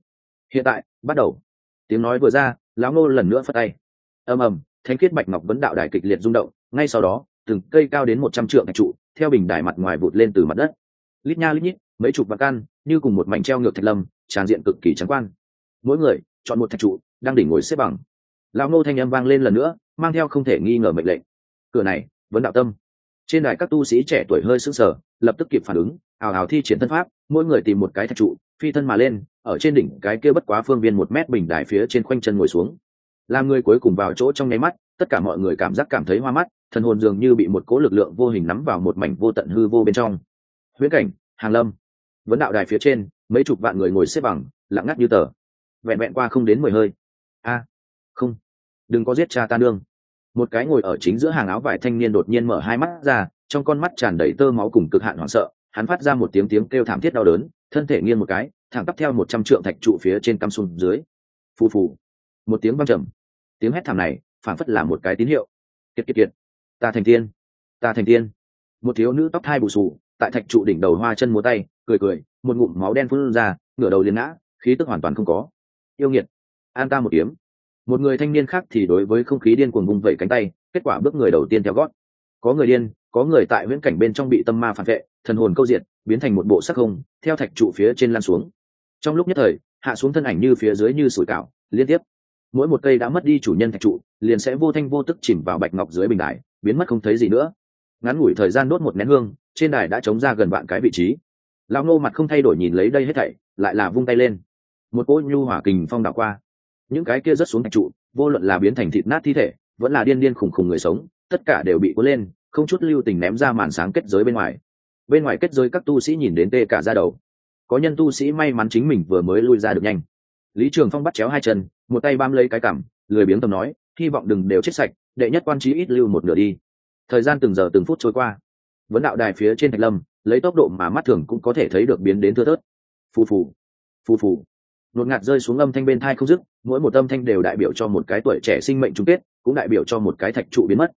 Hiện tại, bắt đầu. Tiếng nói vừa ra, lão ngô lần nữa phất tay. Ầm ầm, thanh khiết bạch ngọc vấn đạo đài kịch liệt rung động, ngay sau đó, từng cây cao đến một trăm trượng thạch trụ, theo bình đài mặt ngoài vụt lên từ mặt đất. Lít nha lít nhít, mấy chục vạn căn, như cùng một mảnh treo ngược thạch lâm, tràn diện cực kỳ trắng quan. Mỗi người, chọn một thạch trụ đang đỉnh ngồi xếp bằng. Lão ngô thanh âm vang lên lần nữa, mang theo không thể nghi ngờ mệnh lệnh. Cửa này, vấn đạo tâm. Trên đài các tu sĩ trẻ tuổi hơi sững sờ, lập tức kịp phản ứng, ào ào thi triển thân pháp, mỗi người tìm một cái thạch trụ, phi thân mà lên, ở trên đỉnh cái kia bất quá phương viên một mét bình đài phía trên khoanh chân ngồi xuống. Làm người cuối cùng vào chỗ trong nháy mắt, tất cả mọi người cảm giác cảm thấy hoa mắt, thần hồn dường như bị một cố lực lượng vô hình nắm vào một mảnh vô tận hư vô bên trong. Huyễn cảnh, hàng lâm. Vấn đạo đài phía trên, mấy chục vạn người ngồi xếp bằng, lặng ngắt như tờ. Vẹn vẹn qua không đến mười hơi a, không. Đừng có giết cha ta nương. Một cái ngồi ở chính giữa hàng áo vải thanh niên đột nhiên mở hai mắt ra, trong con mắt tràn đầy tơ máu cùng cực hạn hoảng sợ, hắn phát ra một tiếng tiếng kêu thảm thiết đau đớn, thân thể nghiêng một cái, thẳng tắp theo một trăm trượng thạch trụ phía trên căm sùng dưới. Phù phù. Một tiếng văng trầm. Tiếng hét thảm này phản phất là một cái tín hiệu. Kiệt kiệt kiệt. Ta thành tiên. Ta thành tiên. Một thiếu nữ tóc thai bù sù tại thạch trụ đỉnh đầu hoa chân múa tay, cười cười, một ngụm máu đen phun ra, ngửa đầu liền ngã, khí tức hoàn toàn không có. Yêu nghiệt an ta một kiếm. Một người thanh niên khác thì đối với không khí điên cuồng vung vẩy cánh tay, kết quả bước người đầu tiên theo gót. Có người điên, có người tại viễn cảnh bên trong bị tâm ma phản vệ, thần hồn câu diệt, biến thành một bộ sắc không, theo thạch trụ phía trên lan xuống. Trong lúc nhất thời, hạ xuống thân ảnh như phía dưới như sủi cảo, liên tiếp. Mỗi một cây đã mất đi chủ nhân thạch trụ, liền sẽ vô thanh vô tức chìm vào bạch ngọc dưới bình đài, biến mất không thấy gì nữa. Ngắn ngủi thời gian đốt một nén hương, trên đài đã chống ra gần vạn cái vị trí. Lão ngô mặt không thay đổi nhìn lấy đây hết thảy, lại là vung tay lên. Một cỗ nhu hỏa kình phong đảo qua những cái kia rất xuống thạch trụ, vô luận là biến thành thịt nát thi thể, vẫn là điên điên khủng khủng người sống, tất cả đều bị cuốn lên, không chút lưu tình ném ra màn sáng kết giới bên ngoài. Bên ngoài kết giới các tu sĩ nhìn đến tê cả ra đầu. Có nhân tu sĩ may mắn chính mình vừa mới lui ra được nhanh. Lý trường phong bắt chéo hai chân, một tay bám lấy cái cằm, lười biếng tầm nói, hy vọng đừng đều chết sạch, đệ nhất quan trí ít lưu một nửa đi. Thời gian từng giờ từng phút trôi qua. Vấn đạo đài phía trên thạch lâm, lấy tốc độ mà mắt thường cũng có thể thấy được biến đến thưa thớt. Phù phù. Phù phù nột ngạt rơi xuống âm thanh bên thai không dứt, mỗi một âm thanh đều đại biểu cho một cái tuổi trẻ sinh mệnh chung kết, cũng đại biểu cho một cái thạch trụ biến mất.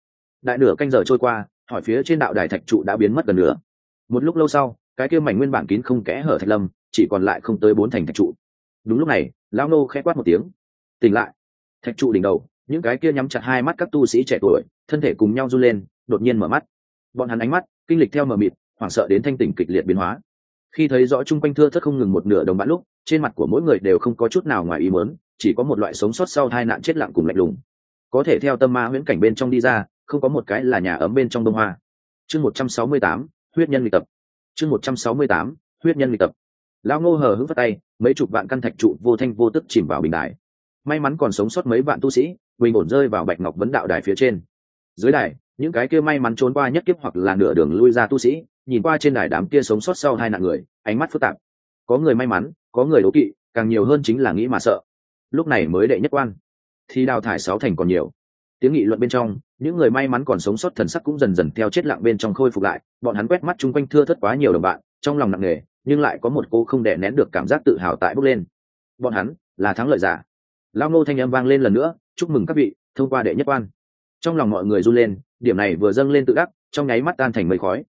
Đại nửa canh giờ trôi qua, hỏi phía trên đạo đài thạch trụ đã biến mất gần nửa. một lúc lâu sau, cái kia mảnh nguyên bản kín không kẽ hở thạch lâm, chỉ còn lại không tới bốn thành thạch trụ. Đúng lúc này, Lão nô khẽ quát một tiếng. Tỉnh lại. Thạch trụ đỉnh đầu, những cái kia nhắm chặt hai mắt các tu sĩ trẻ tuổi, thân thể cùng nhau run lên, đột nhiên mở mắt. Bọn hắn ánh mắt, kinh lịch theo mờ mịt, hoảng sợ đến thanh tỉnh kịch liệt biến hóa. Khi thấy rõ chung quanh thưa thất không ngừng một nửa đồng bạn lúc trên mặt của mỗi người đều không có chút nào ngoài ý muốn, chỉ có một loại sống sót sau tai nạn chết lặng cùng lạnh lùng. Có thể theo tâm ma huyễn cảnh bên trong đi ra không có một cái là nhà ấm bên trong đông hoa. Chương một trăm sáu mươi tám huyết nhân luyện tập. Chương một trăm sáu mươi tám huyết nhân luyện tập. Lão ngô hờ hững vắt tay mấy chục vạn căn thạch trụ vô thanh vô tức chìm vào bình đài. May mắn còn sống sót mấy vạn tu sĩ bình ổn rơi vào bạch ngọc vấn đạo đài phía trên. Dưới đài những cái kia may mắn trốn qua nhất kiếp hoặc là nửa đường lui ra tu sĩ nhìn qua trên đài đám kia sống sót sau hai nạn người ánh mắt phức tạp. Có người may mắn có người đố kỵ, càng nhiều hơn chính là nghĩ mà sợ. Lúc này mới đệ nhất quan. Thì đào thải sáu thành còn nhiều. Tiếng nghị luận bên trong, những người may mắn còn sống sót thần sắc cũng dần dần theo chết lặng bên trong khôi phục lại, bọn hắn quét mắt chung quanh thưa thất quá nhiều đồng bạn, trong lòng nặng nề, nhưng lại có một cô không đè nén được cảm giác tự hào tại bước lên. Bọn hắn, là thắng lợi giả. Lao ngô thanh âm vang lên lần nữa, chúc mừng các vị, thông qua đệ nhất quan. Trong lòng mọi người run lên, điểm này vừa dâng lên tự đắc, trong nháy mắt tan thành mây khói.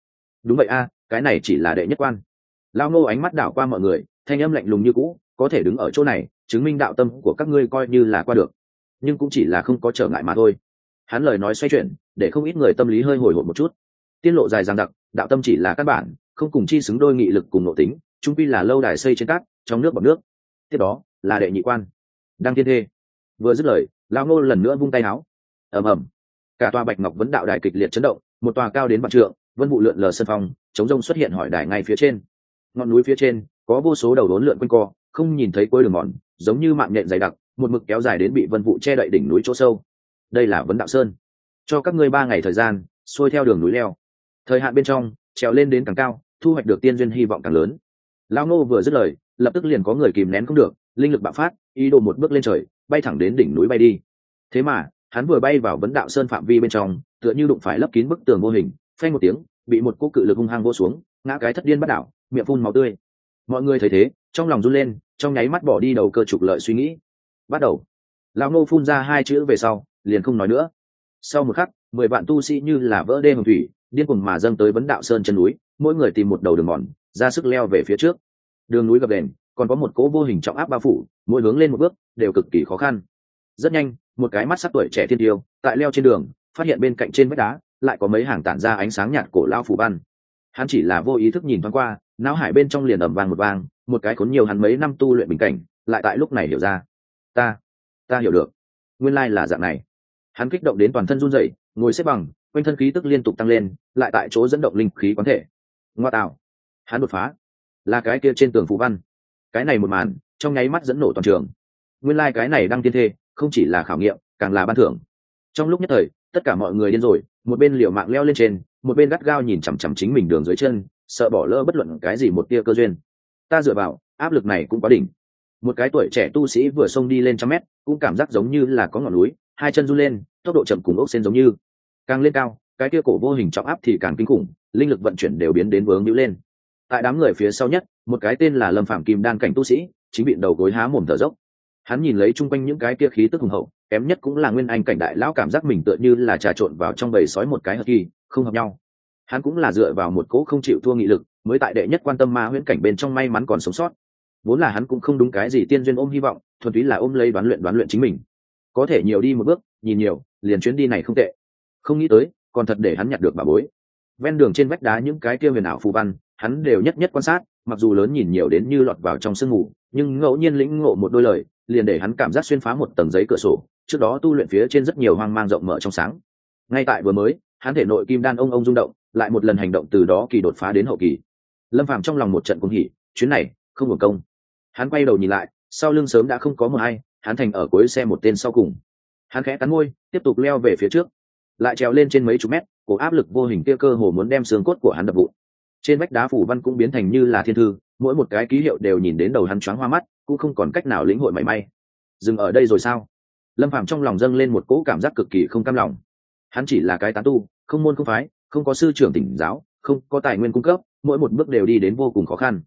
Đúng vậy a, cái này chỉ là đệ nhất quan. Lao ngô ánh mắt đảo qua mọi người thanh âm lạnh lùng như cũ, có thể đứng ở chỗ này, chứng minh đạo tâm của các ngươi coi như là qua được. Nhưng cũng chỉ là không có trở ngại mà thôi. Hắn lời nói xoay chuyển, để không ít người tâm lý hơi hồi hộp một chút. Tiên lộ dài dằng đặc đạo tâm chỉ là các bản, không cùng chi xứng đôi nghị lực cùng nội tính, trung pi là lâu đài xây trên cát, trong nước bằng nước. Tiếp đó, là đệ nhị quan. Đăng thiên thê. Vừa dứt lời lao ngô lần nữa vung tay áo ầm ầm. Cả tòa bạch ngọc vấn đạo đài kịch liệt chấn động, một tòa cao đến mặt trượng, vân vụ lượn lờ sân phong, chống rông xuất hiện hỏi đài ngay phía trên ngọn núi phía trên, có vô số đầu đốn lượn quanh co, không nhìn thấy cuối đường mòn, giống như mạng nhện dày đặc, một mực kéo dài đến bị vân vụ che đậy đỉnh núi chỗ sâu. Đây là vấn đạo sơn. Cho các ngươi ba ngày thời gian, xuôi theo đường núi leo. Thời hạn bên trong, trèo lên đến càng cao, thu hoạch được tiên duyên hy vọng càng lớn. Lao ngô vừa dứt lời, lập tức liền có người kìm nén không được, linh lực bạo phát, ý đồ một bước lên trời, bay thẳng đến đỉnh núi bay đi. Thế mà, hắn vừa bay vào vấn đạo sơn phạm vi bên trong, tựa như đụng phải lấp kín bức tường vô hình, phanh một tiếng, bị một cô cự lực hung hăng vô xuống, ngã cái thất điên bắt đảo miệng phun máu tươi. Mọi người thấy thế, trong lòng run lên, trong nháy mắt bỏ đi đầu cơ trục lợi suy nghĩ. Bắt đầu. Lão ngô phun ra hai chữ về sau, liền không nói nữa. Sau một khắc, mười vạn tu sĩ như là vỡ đê hồng thủy, điên cuồng mà dâng tới vấn đạo sơn chân núi, mỗi người tìm một đầu đường mòn, ra sức leo về phía trước. Đường núi gập đền, còn có một cỗ vô hình trọng áp bao phủ, mỗi hướng lên một bước, đều cực kỳ khó khăn. Rất nhanh, một cái mắt sắc tuổi trẻ thiên tiêu, tại leo trên đường, phát hiện bên cạnh trên vách đá, lại có mấy hàng tản ra ánh sáng nhạt cổ lao phủ văn. Hắn chỉ là vô ý thức nhìn thoáng qua não hải bên trong liền ẩm vang một vang, một cái khốn nhiều hắn mấy năm tu luyện bình cảnh, lại tại lúc này hiểu ra. Ta ta hiểu được. Nguyên lai là dạng này. Hắn kích động đến toàn thân run rẩy, ngồi xếp bằng, quanh thân khí tức liên tục tăng lên, lại tại chỗ dẫn động linh khí quán thể. Ngoa tạo. Hắn đột phá. Là cái kia trên tường phú văn. Cái này một màn, trong nháy mắt dẫn nổ toàn trường. Nguyên lai、like、cái này đang tiên thê, không chỉ là khảo nghiệm, càng là ban thưởng. Trong lúc nhất thời, tất cả mọi người điên rồi, một bên liều mạng leo lên trên, một bên gắt gao nhìn chằm chằm chính mình đường dưới chân sợ bỏ lỡ bất luận cái gì một tia cơ duyên. Ta dựa vào, áp lực này cũng quá đỉnh. Một cái tuổi trẻ tu sĩ vừa xông đi lên trăm mét, cũng cảm giác giống như là có ngọn núi, hai chân run lên, tốc độ chậm cùng ốc sen giống như. Càng lên cao, cái kia cổ vô hình trọng áp thì càng kinh khủng, linh lực vận chuyển đều biến đến vướng nhữ lên. Tại đám người phía sau nhất, một cái tên là lâm phạm kim đan cảnh tu sĩ, chính bị đầu gối há mồm thở dốc. Hắn nhìn lấy chung quanh những cái kia khí tức hùng hậu, kém nhất cũng là nguyên anh cảnh đại lão cảm giác mình tựa như là trà trộn vào trong bầy sói một cái hợp kỳ, không hợp nhau hắn cũng là dựa vào một cỗ không chịu thua nghị lực, mới tại đệ nhất quan tâm ma huyễn cảnh bên trong may mắn còn sống sót. Vốn là hắn cũng không đúng cái gì tiên duyên ôm hy vọng, thuần túy là ôm lấy đoán luyện đoán luyện chính mình. Có thể nhiều đi một bước, nhìn nhiều, liền chuyến đi này không tệ. Không nghĩ tới, còn thật để hắn nhặt được bà bối. Ven đường trên vách đá những cái kia huyền ảo phù văn, hắn đều nhất nhất quan sát, mặc dù lớn nhìn nhiều đến như lọt vào trong sương ngủ nhưng ngẫu nhiên lĩnh ngộ một đôi lời, liền để hắn cảm giác xuyên phá một tầng giấy cửa sổ, trước đó tu luyện phía trên rất nhiều hoang mang rộng mở trong sáng. Ngay tại vừa mới, hắn thể nội kim đan ông ông rung động lại một lần hành động từ đó kỳ đột phá đến hậu kỳ. Lâm phàm trong lòng một trận cũng hỉ, chuyến này không hưởng công. Hắn quay đầu nhìn lại, sau lưng sớm đã không có một ai, hắn thành ở cuối xe một tên sau cùng. Hắn khẽ cắn môi, tiếp tục leo về phía trước. Lại trèo lên trên mấy chục mét, cổ áp lực vô hình kia cơ hồ muốn đem xương cốt của hắn đập vụn. Trên vách đá phủ văn cũng biến thành như là thiên thư, mỗi một cái ký hiệu đều nhìn đến đầu hắn choáng hoa mắt, cũng không còn cách nào lĩnh hội mảy may. Dừng ở đây rồi sao? Lâm phàm trong lòng dâng lên một cỗ cảm giác cực kỳ không cam lòng. Hắn chỉ là cái tán tu, không môn không phái không có sư trưởng tỉnh giáo, không có tài nguyên cung cấp, mỗi một bước đều đi đến vô cùng khó khăn.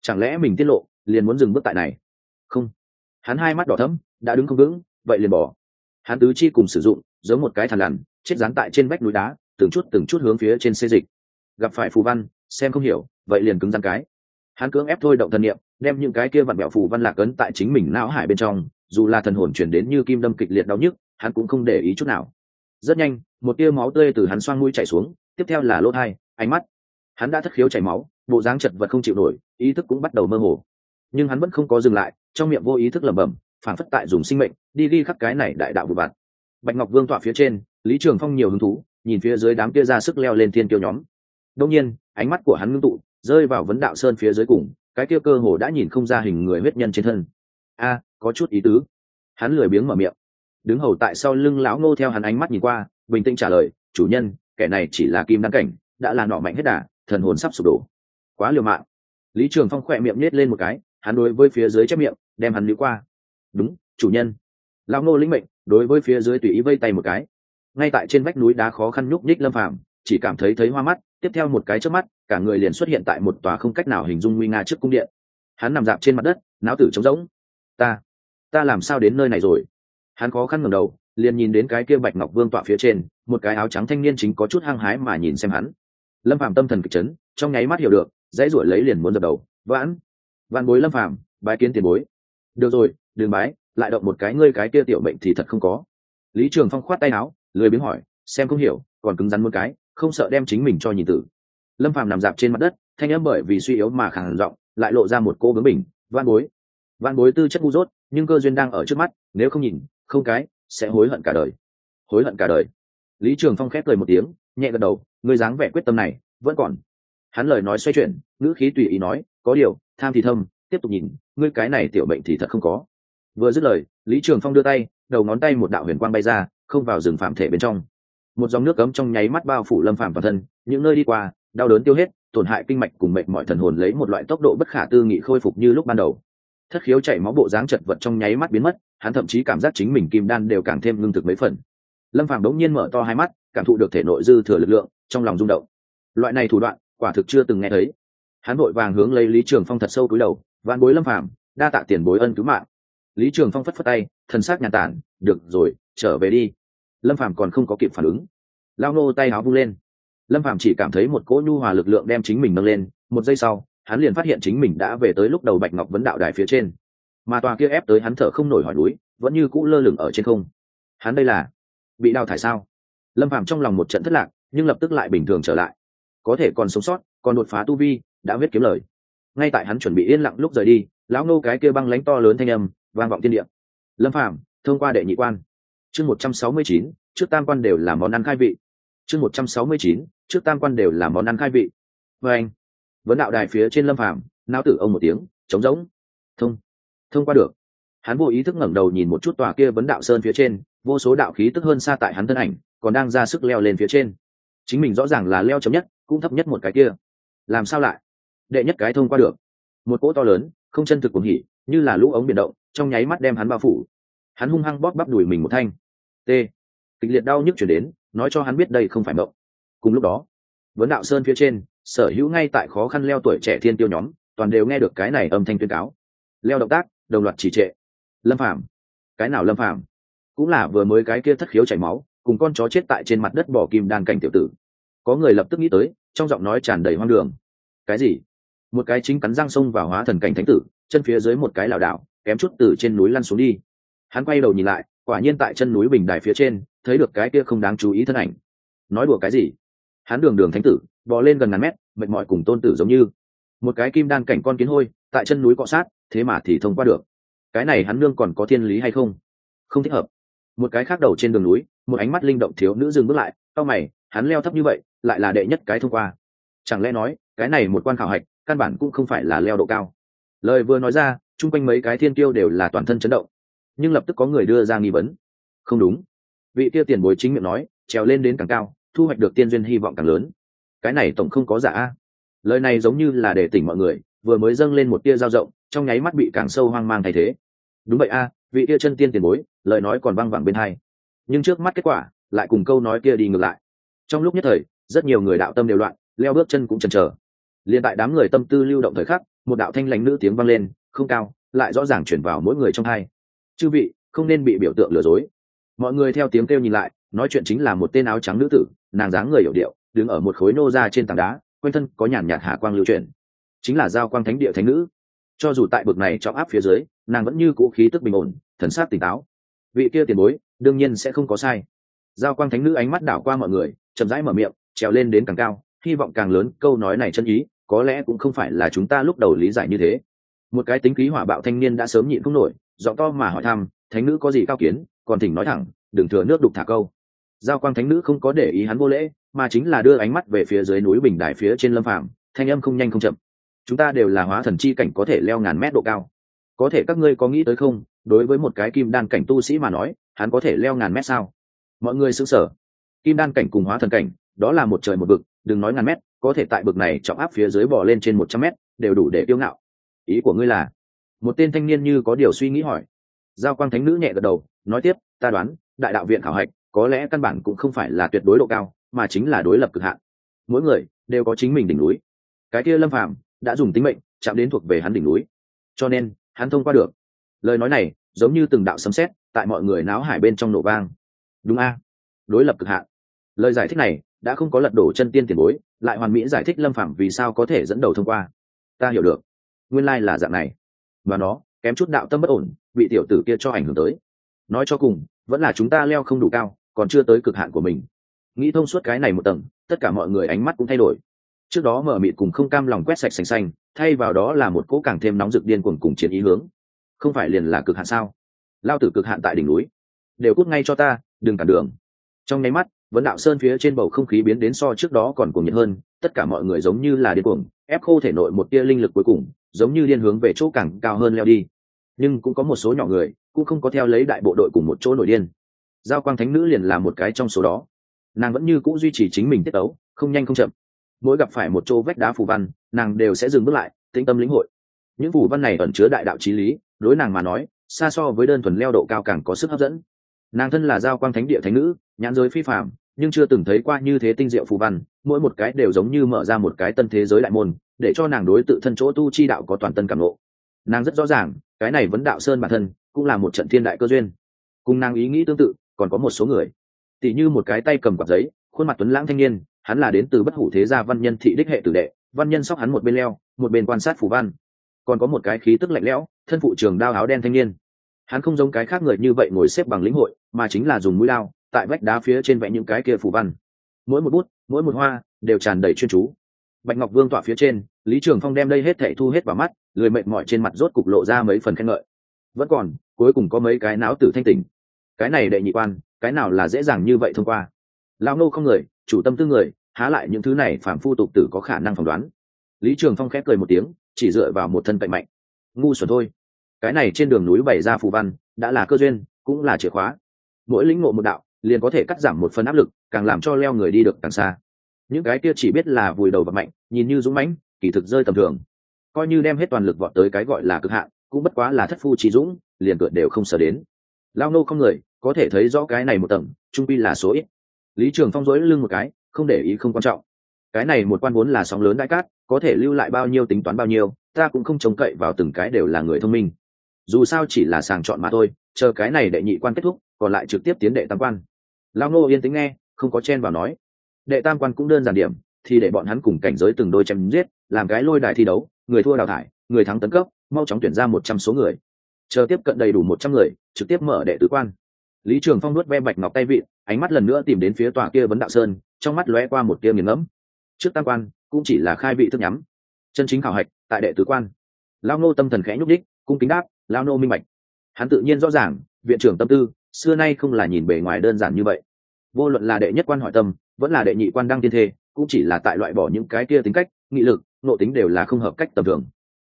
Chẳng lẽ mình tiết lộ, liền muốn dừng bước tại này? Không. Hắn hai mắt đỏ thấm đã đứng không vững, vậy liền bỏ. Hắn tứ chi cùng sử dụng, giống một cái thằn lằn, chết dán tại trên vách núi đá, từng chút từng chút hướng phía trên xê dịch. Gặp phải phù văn, xem không hiểu, vậy liền cứng rắn cái. Hắn cưỡng ép thôi động thần niệm, đem những cái kia vặn bẹo phù văn lạc ấn tại chính mình não hải bên trong, dù là thần hồn chuyển đến như kim đâm kịch liệt đau nhức, hắn cũng không để ý chút nào. Rất nhanh, một tia máu tươi từ hắn xoang mũi chảy xuống tiếp theo là lỗ thai ánh mắt. Hắn đã thất khiếu chảy máu, bộ dáng chật vật không chịu nổi, ý thức cũng bắt đầu mơ hồ. Nhưng hắn vẫn không có dừng lại, trong miệng vô ý thức lẩm bẩm phản phất tại dùng sinh mệnh, đi ghi khắc cái này đại đạo vụ vặt bạch ngọc vương tọa phía trên, lý trường phong nhiều hứng thú, nhìn phía dưới đám kia ra sức leo lên thiên kiêu nhóm. Đông nhiên, ánh mắt của hắn ngưng tụ, rơi vào vấn đạo sơn phía dưới cùng, cái kia cơ hồ đã nhìn không ra hình người huyết nhân trên thân. A, có chút ý tứ. Hắn lười biếng mở miệng. Đứng hầu tại sau lưng lão ngô theo hắn ánh mắt nhìn qua, bình tĩnh trả lời, chủ nhân kẻ này chỉ là kim đăng cảnh, đã là nọ mạnh hết đà, thần hồn sắp sụp đổ. Quá liều mạng. Lý trường phong khỏe miệng nhét lên một cái, hắn đối với phía dưới chép miệng, đem hắn lưu qua. Đúng, chủ nhân. Lão ngô lĩnh mệnh, đối với phía dưới tùy ý vây tay một cái. Ngay tại trên vách núi đá khó khăn nhúc nhích lâm phàm, chỉ cảm thấy thấy hoa mắt, tiếp theo một cái trước mắt, cả người liền xuất hiện tại một tòa không cách nào hình dung nguy nga trước cung điện. Hắn nằm dạp trên mặt đất, não tử trống rỗng. Ta ta làm sao đến nơi này rồi? Hắn khó khăn ngẩng đầu liền nhìn đến cái kia bạch ngọc vương tọa phía trên, một cái áo trắng thanh niên chính có chút hăng hái mà nhìn xem hắn. Lâm phàm tâm thần kịch chấn, trong nháy mắt hiểu được, dãy ruổi lấy liền muốn dập đầu. Vãn vạn bối lâm phàm, bái kiến tiền bối. Được rồi, đừng bái, lại động một cái ngươi cái kia tiểu bệnh thì thật không có. Lý trường phong khoát tay áo, lười biếng hỏi, xem không hiểu, còn cứng rắn một cái, không sợ đem chính mình cho nhìn tử. Lâm phàm nằm dạp trên mặt đất, thanh âm bởi vì suy yếu mà khàn giọng, lại lộ ra một cô bướng bình van bối van bối tư chất ngu dốt, nhưng cơ duyên đang ở trước mắt, nếu không nhìn, không cái sẽ hối hận cả đời. Hối hận cả đời. Lý trường phong khép cười một tiếng, nhẹ gật đầu, ngươi dáng vẻ quyết tâm này, vẫn còn. Hắn lời nói xoay chuyển, ngữ khí tùy ý nói, có điều, tham thì thâm, tiếp tục nhìn, ngươi cái này tiểu bệnh thì thật không có. Vừa dứt lời, lý trường phong đưa tay, đầu ngón tay một đạo huyền quang bay ra, không vào rừng phạm thể bên trong. Một dòng nước cấm trong nháy mắt bao phủ lâm Phạm toàn thân, những nơi đi qua, đau đớn tiêu hết, tổn hại kinh mạch cùng mệnh mọi thần hồn lấy một loại tốc độ bất khả tư nghị khôi phục như lúc ban đầu. Thất khiếu chảy máu bộ dáng chật vật trong nháy mắt biến mất hắn thậm chí cảm giác chính mình kim đan đều càng thêm ngưng thực mấy phần. Lâm phàm đống nhiên mở to hai mắt, cảm thụ được thể nội dư thừa lực lượng, trong lòng rung động. Loại này thủ đoạn, quả thực chưa từng nghe thấy. Hắn vội vàng hướng lấy lý trường phong thật sâu cúi đầu, vạn bối lâm phàm, đa tạ tiền bối ân cứu mạng. Lý trường phong phất phất tay thân xác nhàn tản, được rồi, trở về đi. Lâm phàm còn không có kịp phản ứng. Lao nô tay áo vung lên. Lâm phàm chỉ cảm thấy một cỗ nhu hòa lực lượng đem chính mình nâng lên, một giây sau, hắn liền phát hiện chính mình đã về tới lúc đầu bạch ngọc vấn đạo đài phía trên mà tòa kia ép tới hắn thở không nổi hỏi núi, vẫn như cũ lơ lửng ở trên không. Hắn đây là bị đào thải sao? Lâm phàm trong lòng một trận thất lạc, nhưng lập tức lại bình thường trở lại. Có thể còn sống sót, còn đột phá tu vi, đã viết kiếm lời. Ngay tại hắn chuẩn bị yên lặng lúc rời đi, lão nô cái kia băng lánh to lớn thanh âm vang vọng thiên địa. Lâm phàm, thông qua đệ nhị quan. Chương một trăm sáu mươi chín, trước tam quan đều là món ăn khai vị. Chương một trăm sáu mươi chín, trước tam quan đều là món ăn khai vị. Và anh, vấn đạo đài phía trên lâm phàm nao tử ông một tiếng, trống rỗng. Thông thông qua được. Hắn vô ý thức ngẩng đầu nhìn một chút tòa kia vấn đạo sơn phía trên, vô số đạo khí tức hơn xa tại hắn thân ảnh, còn đang ra sức leo lên phía trên. Chính mình rõ ràng là leo chấm nhất, cũng thấp nhất một cái kia. Làm sao lại? Đệ nhất cái thông qua được. Một cỗ to lớn, không chân thực cuồng hỉ, như là lũ ống biển động, trong nháy mắt đem hắn bao phủ. Hắn hung hăng bóp bắp đùi mình một thanh. T. Kịch liệt đau nhức chuyển đến, nói cho hắn biết đây không phải mộng. Cùng lúc đó, vấn đạo sơn phía trên, sở hữu ngay tại khó khăn leo tuổi trẻ thiên tiêu nhóm, toàn đều nghe được cái này âm thanh tuyên cáo. Leo động tác đồng loạt trì trệ. Lâm phàm. Cái nào lâm phàm? Cũng là vừa mới cái kia thất khiếu chảy máu, cùng con chó chết tại trên mặt đất bỏ kim đan cảnh tiểu tử. Có người lập tức nghĩ tới, trong giọng nói tràn đầy hoang đường. Cái gì? Một cái chính cắn răng sông vào hóa thần cảnh thánh tử, chân phía dưới một cái lảo đảo, kém chút từ trên núi lăn xuống đi. Hắn quay đầu nhìn lại, quả nhiên tại chân núi bình đài phía trên, thấy được cái kia không đáng chú ý thân ảnh. Nói đùa cái gì? Hắn đường đường thánh tử, bò lên gần ngàn mét, mệt mỏi cùng tôn tử giống như. Một cái kim đan cảnh con kiến hôi tại chân núi cọ sát, thế mà thì thông qua được. Cái này hắn nương còn có thiên lý hay không? Không thích hợp. Một cái khác đầu trên đường núi, một ánh mắt linh động thiếu nữ dừng bước lại cao mày, hắn leo thấp như vậy, lại là đệ nhất cái thông qua. Chẳng lẽ nói, cái này một quan khảo hạch, căn bản cũng không phải là leo độ cao. Lời vừa nói ra, chung quanh mấy cái thiên tiêu đều là toàn thân chấn động. Nhưng lập tức có người đưa ra nghi vấn. Không đúng. Vị kia tiền bối chính miệng nói, trèo lên đến càng cao, thu hoạch được tiên duyên hy vọng càng lớn. Cái này tổng không có giả. Lời này giống như là để tỉnh mọi người vừa mới dâng lên một tia dao rộng, trong nháy mắt bị càng sâu hoang mang thay thế. Đúng vậy a, vị tia chân tiên tiền bối, lời nói còn văng vẳng bên hai. Nhưng trước mắt kết quả, lại cùng câu nói kia đi ngược lại. Trong lúc nhất thời, rất nhiều người đạo tâm đều loạn, leo bước chân cũng chần chờ. Liền tại đám người tâm tư lưu động thời khắc, một đạo thanh lãnh nữ tiếng vang lên, không cao, lại rõ ràng chuyển vào mỗi người trong hai. Chư vị, không nên bị biểu tượng lừa dối. Mọi người theo tiếng kêu nhìn lại, nói chuyện chính là một tên áo trắng nữ tử, nàng dáng người hiểu điệu, đứng ở một khối nô ra trên tảng đá, quanh thân có nhàn nhạt hạ quang lưu truyền chính là giao quang thánh địa thánh nữ. Cho dù tại bực này trọng áp phía dưới, nàng vẫn như cũ khí tức bình ổn, thần sát tỉnh táo. Vị kia tiền bối, đương nhiên sẽ không có sai. Giao quang thánh nữ ánh mắt đảo qua mọi người, chậm rãi mở miệng, trèo lên đến càng cao, hy vọng càng lớn, câu nói này chân ý, có lẽ cũng không phải là chúng ta lúc đầu lý giải như thế. Một cái tính khí hỏa bạo thanh niên đã sớm nhịn không nổi, giọng to mà hỏi thăm, thánh nữ có gì cao kiến? Còn thỉnh nói thẳng, đừng thừa nước đục thả câu. Giao quang thánh nữ không có để ý hắn vô lễ, mà chính là đưa ánh mắt về phía dưới núi bình đài phía trên lâm phạm thanh âm không nhanh không chậm chúng ta đều là hóa thần chi cảnh có thể leo ngàn mét độ cao. Có thể các ngươi có nghĩ tới không? Đối với một cái kim đan cảnh tu sĩ mà nói, hắn có thể leo ngàn mét sao? Mọi người xứng sở kim đan cảnh cùng hóa thần cảnh, đó là một trời một vực, đừng nói ngàn mét, có thể tại bực này trọng áp phía dưới bỏ lên trên một trăm mét, đều đủ để kiêu ngạo. Ý của ngươi là? Một tên thanh niên như có điều suy nghĩ hỏi. Giao quang thánh nữ nhẹ gật đầu, nói tiếp, ta đoán, đại đạo viện khảo hạch, có lẽ căn bản cũng không phải là tuyệt đối độ cao, mà chính là đối lập cực hạn. Mỗi người đều có chính mình đỉnh núi. Cái kia lâm phàm đã dùng tính mệnh chạm đến thuộc về hắn đỉnh núi. Cho nên, hắn thông qua được. Lời nói này giống như từng đạo sấm sét tại mọi người náo hải bên trong nổ vang. Đúng a. Đối lập cực hạn. Lời giải thích này đã không có lật đổ chân tiên tiền bối, lại hoàn mỹ giải thích lâm phạm vì sao có thể dẫn đầu thông qua. Ta hiểu được. Nguyên lai là dạng này. Và nó kém chút đạo tâm bất ổn, bị tiểu tử kia cho ảnh hưởng tới. Nói cho cùng, vẫn là chúng ta leo không đủ cao, còn chưa tới cực hạn của mình. Nghĩ thông suốt cái này một tầng, tất cả mọi người ánh mắt cũng thay đổi trước đó mở mịt cùng không cam lòng quét sạch xanh xanh, thay vào đó là một cỗ càng thêm nóng rực điên cuồng cùng chiến ý hướng. Không phải liền là cực hạn sao? Lao tử cực hạn tại đỉnh núi. Đều cút ngay cho ta, đừng cản đường. Trong nháy mắt, vấn đạo sơn phía trên bầu không khí biến đến so trước đó còn cuồng nhiệt hơn, tất cả mọi người giống như là điên cuồng, ép khô thể nội một tia linh lực cuối cùng, giống như điên hướng về chỗ càng cao hơn leo đi. Nhưng cũng có một số nhỏ người, cũng không có theo lấy đại bộ đội cùng một chỗ nổi điên. Giao quang thánh nữ liền là một cái trong số đó. Nàng vẫn như c ũ duy trì chính mình tiết ấu không nhanh không chậm mỗi gặp phải một chỗ vách đá phù văn, nàng đều sẽ dừng bước lại, tĩnh tâm lĩnh hội. Những phù văn này ẩn chứa đại đạo trí lý, đối nàng mà nói, xa so với đơn thuần leo độ cao càng có sức hấp dẫn. Nàng thân là giao quang thánh địa thánh nữ, nhãn giới phi phạm nhưng chưa từng thấy qua như thế tinh diệu phù văn, mỗi một cái đều giống như mở ra một cái tân thế giới đại môn, để cho nàng đối tự thân chỗ tu chi đạo có toàn tân cảm lộ nàng rất rõ ràng, cái này vấn đạo sơn bản thân, cũng là một trận thiên đại cơ duyên. Cùng nàng ý nghĩ tương tự, còn có một số người. Tỉ như một cái tay cầm quạt giấy, khuôn mặt tuấn lãng thanh niên hắn là đến từ bất hủ thế gia văn nhân thị đích hệ tử đệ, văn nhân sóc hắn một bên leo, một bên quan sát phủ văn. Còn có một cái khí tức lạnh lẽo, thân phụ trường đao áo đen thanh niên. Hắn không giống cái khác người như vậy ngồi xếp bằng lĩnh hội, mà chính là dùng mũi lao tại vách đá phía trên vẽ những cái kia phủ văn. Mỗi một bút, mỗi một hoa, đều tràn đầy chuyên chú. Bạch ngọc vương tỏa phía trên, lý trường phong đem đây hết thệ thu hết vào mắt, lười mệt mỏi trên mặt rốt cục lộ ra mấy phần khen ngợi. Vẫn còn, cuối cùng có mấy cái não tử thanh tỉnh. Cái này đệ nhị quan, cái nào là dễ dàng như vậy thông qua? Lao nô không người, chủ tâm tư người, há lại những thứ này phản phu tục tử có khả năng phỏng đoán. Lý trường phong khép cười một tiếng, chỉ dựa vào một thân cạnh mạnh. Ngu xuẩn thôi. Cái này trên đường núi bày ra phù văn, đã là cơ duyên, cũng là chìa khóa. Mỗi lĩnh ngộ một đạo, liền có thể cắt giảm một phần áp lực, càng làm cho leo người đi được càng xa. Những cái kia chỉ biết là vùi đầu và mạnh, nhìn như dũng mãnh, kỳ thực rơi tầm thường. Coi như đem hết toàn lực vọt tới cái gọi là cực hạn, cũng bất quá là thất phu trí dũng, liền cượt đều không sở đến. Lao nô không người, có thể thấy rõ cái này một tầng, trung pi là số ít lý trường phong dối lưng một cái, không để ý, không quan trọng. Cái này một quan vốn là sóng lớn đại cát, có thể lưu lại bao nhiêu tính toán bao nhiêu, ta cũng không trông cậy vào từng cái đều là người thông minh. Dù sao chỉ là sàng chọn mà thôi, chờ cái này đệ nhị quan kết thúc, còn lại trực tiếp tiến đệ tam quan. Lao nô yên tính nghe, không có chen vào nói. Đệ tam quan cũng đơn giản điểm, thì để bọn hắn cùng cảnh giới từng đôi chém giết, làm cái lôi đài thi đấu, người thua đào thải, người thắng tấn cấp, mau chóng tuyển ra một trăm số người. Chờ tiếp cận đầy đủ một trăm người, trực tiếp mở đệ tứ quan. Lý trường phong nuốt ve bạch ngọc tay vị ánh mắt lần nữa tìm đến phía tòa kia vấn đạo sơn, trong mắt lóe qua một tia nghiền ngẫm. Trước tam quan, cũng chỉ là khai vị thức nhắm. Chân chính khảo hạch, tại đệ tứ quan. Lao nô tâm thần khẽ nhúc đích cung kính đáp lao nô minh bạch. Hắn tự nhiên rõ ràng, viện trưởng tâm tư, xưa nay không là nhìn bề ngoài đơn giản như vậy. Vô luận là đệ nhất quan hỏi tâm, vẫn là đệ nhị quan đăng tiên thê, cũng chỉ là tại loại bỏ những cái kia tính cách, nghị lực nộ tính đều là không hợp cách tầm thường.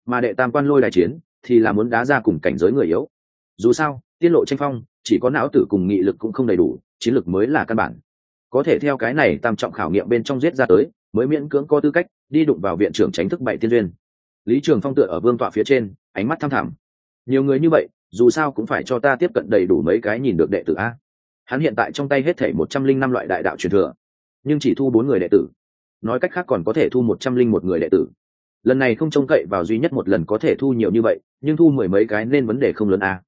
Mà đệ tam quan lôi đại chiến, thì là muốn đá ra cùng cảnh giới người yếu. Dù sao, tiết lộ tranh phong, chỉ có não tử cùng nghị lực cũng không đầy đủ chiến lực mới là căn bản. Có thể theo cái này tam trọng khảo nghiệm bên trong giết ra tới, mới miễn cưỡng có tư cách đi đụng vào viện trưởng tránh thức bảy tiên duyên. Lý trường phong tựa ở vương tọa phía trên, ánh mắt tham thẳm. Nhiều người như vậy, dù sao cũng phải cho ta tiếp cận đầy đủ mấy cái nhìn được đệ tử a. Hắn hiện tại trong tay hết thể một trăm linh năm loại đại đạo truyền thừa, nhưng chỉ thu bốn người đệ tử. Nói cách khác còn có thể thu một trăm linh một người đệ tử. Lần này không trông cậy vào duy nhất một lần có thể thu nhiều như vậy, nhưng thu mười mấy cái nên vấn đề không lớn a.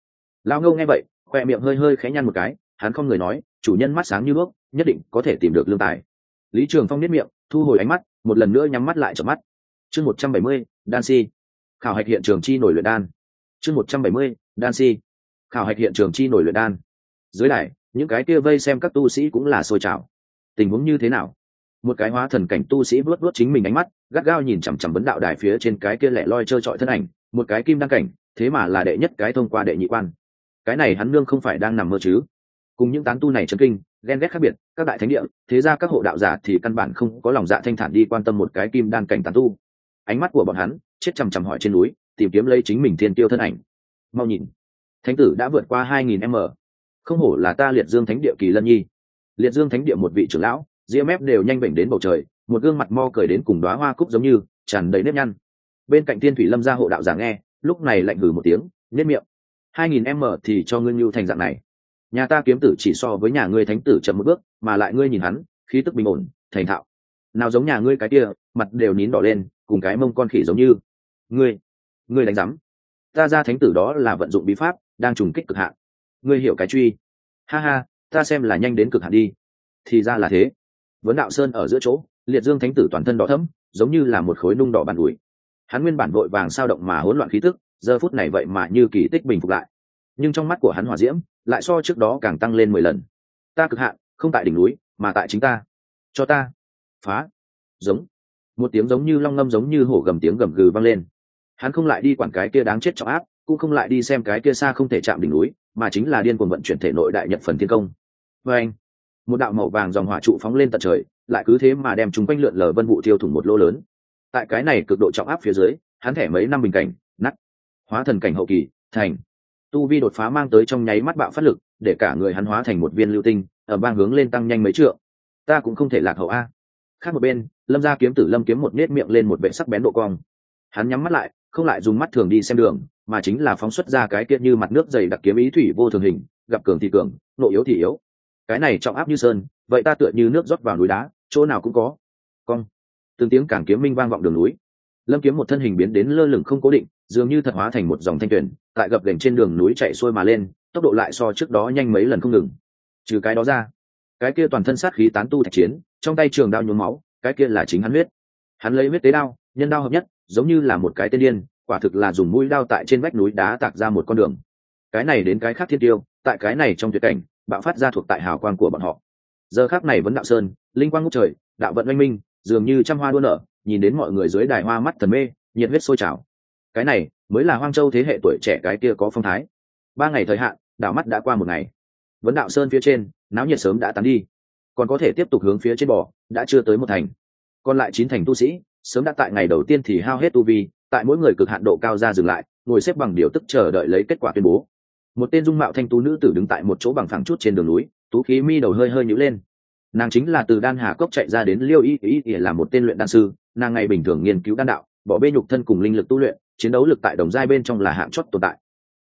lao ngâu nghe vậy, khoe miệng hơi hơi khẽ nhăn một cái hắn không người nói, chủ nhân mắt sáng như bước nhất định có thể tìm được lương tài. Lý trường phong biết miệng, thu hồi ánh mắt, một lần nữa nhắm mắt lại chợp mắt. Chương một trăm bảy mươi, đan si. Khảo hạch hiện trường chi nổi luyện đan. Chương một trăm bảy mươi, đan si. Khảo hạch hiện trường chi nổi luyện đan. Dưới đài, những cái kia vây xem các tu sĩ cũng là sôi trào. Tình huống như thế nào? Một cái hóa thần cảnh tu sĩ vớt vớt chính mình ánh mắt, gắt gao nhìn chằm chằm vấn đạo đài phía trên cái kia lẻ loi trơ trọi thân ảnh, một cái kim đăng cảnh, thế mà là đệ nhất cái thông qua đệ nhị quan. Cái này hắn nương không phải đang nằm mơ chứ? Cùng những tán tu này chấn kinh, ghen ghét khác biệt, các đại thánh địa, thế ra các hộ đạo giả thì căn bản không có lòng dạ thanh thản đi quan tâm một cái kim đan cảnh tán tu. Ánh mắt của bọn hắn, chết chằm chằm hỏi trên núi, tìm kiếm lấy chính mình thiên tiêu thân ảnh. Mau nhìn. Thánh tử đã vượt qua hai nghìn m. Không hổ là ta liệt dương thánh địa kỳ lân nhi. Liệt dương thánh địa một vị trưởng lão, ria mép đều nhanh bệnh đến bầu trời, một gương mặt mo cười đến cùng đoá hoa cúc giống như, tràn đầy nếp nhăn. Bên cạnh tiên thủy lâm gia hộ đạo giả nghe, lúc này lạnh hừ một tiếng nếp miệng. hai nghìn m thì cho ngưng nhu thành dạng này nhà ta kiếm tử chỉ so với nhà ngươi thánh tử chậm một bước, mà lại ngươi nhìn hắn, khí tức bình ổn, thành thạo. Nào giống nhà ngươi cái kia, mặt đều nín đỏ lên, cùng cái mông con khỉ giống như. Ngươi ngươi đánh giám. Ta ra thánh tử đó là vận dụng bí pháp, đang trùng kích cực hạn. Ngươi hiểu cái truy. Ha ha, ta xem là nhanh đến cực hạn đi. Thì ra là thế. Vấn đạo sơn ở giữa chỗ, liệt dương thánh tử toàn thân đỏ thấm giống như là một khối nung đỏ bàn ủi. Hắn nguyên bản vội vàng sao động mà hỗn loạn khí tức, giờ phút này vậy mà như kỳ tích bình phục lại. Nhưng trong mắt của hắn hỏa diễm lại so trước đó càng tăng lên mười lần. Ta cực hạn, không tại đỉnh núi, mà tại chính ta. Cho ta. Phá. Giống. Một tiếng giống như long ngâm giống như hổ gầm tiếng gầm gừ vang lên. Hắn không lại đi quản cái kia đáng chết trọng áp, cũng không lại đi xem cái kia xa không thể chạm đỉnh núi, mà chính là điên cuồng vận chuyển thể nội đại nhật phần thiên công. Vê anh, một đạo màu vàng dòng hỏa trụ phóng lên tận trời, lại cứ thế mà đem chúng quanh lượn lờ vân vụ tiêu thủng một lô lớn. Tại cái này cực độ trọng áp phía dưới, hắn thẻ mấy năm bình cảnh nắt hóa thần cảnh hậu kỳ, thành tu vi đột phá mang tới trong nháy mắt bạo phát lực, để cả người hắn hóa thành một viên lưu tinh, ở bang hướng lên tăng nhanh mấy trượng. Ta cũng không thể lạc hậu a. Khác một bên, lâm gia kiếm tử lâm kiếm một nết miệng lên một vệ sắc bén độ cong. Hắn nhắm mắt lại, không lại dùng mắt thường đi xem đường, mà chính là phóng xuất ra cái kia như mặt nước dày đặc kiếm ý thủy vô thường hình, gặp cường thì cường, nội yếu thì yếu. Cái này trọng áp như sơn, vậy ta tựa như nước rót vào núi đá, chỗ nào cũng có. Cong. Từng tiếng cản kiếm minh vang vọng đường núi. Lâm kiếm một thân hình biến đến lơ lửng không cố định dường như thật hóa thành một dòng thanh tuyển tại gập gành trên đường núi chạy xuôi mà lên, tốc độ lại so trước đó nhanh mấy lần không ngừng. Trừ cái đó ra, cái kia toàn thân sát khí tán tu thạch chiến, trong tay trường đao nhuốm máu, cái kia là chính hắn huyết. Hắn lấy huyết tế đao, nhân đao hợp nhất, giống như là một cái tên điên, quả thực là dùng mũi đao tại trên vách núi đá tạc ra một con đường. Cái này đến cái khác thiên tiêu, tại cái này trong tuyệt cảnh, bạo phát ra thuộc tại hào quang của bọn họ. Giờ khác này vẫn đạo sơn, linh quang ngút trời, đạo vận oanh minh, dường như trăm hoa đua nở, nhìn đến mọi người dưới đài hoa mắt thần mê, nhiệt huyết sôi trào cái này mới là hoang châu thế hệ tuổi trẻ cái kia có phong thái. Ba ngày thời hạn, đảo mắt đã qua một ngày. Vấn đạo sơn phía trên, náo nhiệt sớm đã tán đi. Còn có thể tiếp tục hướng phía trên bò, đã chưa tới một thành. Còn lại chín thành tu sĩ, sớm đã tại ngày đầu tiên thì hao hết tu vi, tại mỗi người cực hạn độ cao ra dừng lại, ngồi xếp bằng điều tức chờ đợi lấy kết quả tuyên bố. Một tên dung mạo thanh tú nữ tử đứng tại một chỗ bằng phẳng chút trên đường núi, tú khí mi đầu hơi hơi nhữ lên. Nàng chính là từ đan hà cốc chạy ra đến liêu y y y là một tên luyện đan sư, nàng ngày bình thường nghiên cứu đan đạo, bỏ bê nhục thân cùng linh lực tu luyện chiến đấu lực tại đồng giai bên trong là hạng chót tồn tại.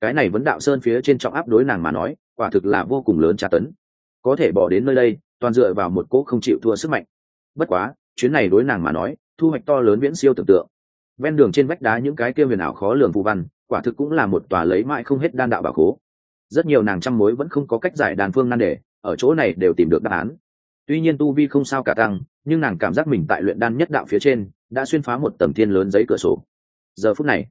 Cái này vấn đạo sơn phía trên trọng áp đối nàng mà nói, quả thực là vô cùng lớn tra tấn. Có thể bỏ đến nơi đây, toàn dựa vào một cỗ không chịu thua sức mạnh. Bất quá, chuyến này đối nàng mà nói, thu hoạch to lớn viễn siêu tưởng tượng. Ven đường trên vách đá những cái kia huyền ảo khó lường phù văn, quả thực cũng là một tòa lấy mãi không hết đan đạo bảo khố. Rất nhiều nàng trăm mối vẫn không có cách giải đàn phương nan đề, ở chỗ này đều tìm được đáp án. Tuy nhiên tu vi không sao cả tăng, nhưng nàng cảm giác mình tại luyện đan nhất đạo phía trên, đã xuyên phá một tầm thiên lớn giấy cửa sổ giờ phút này,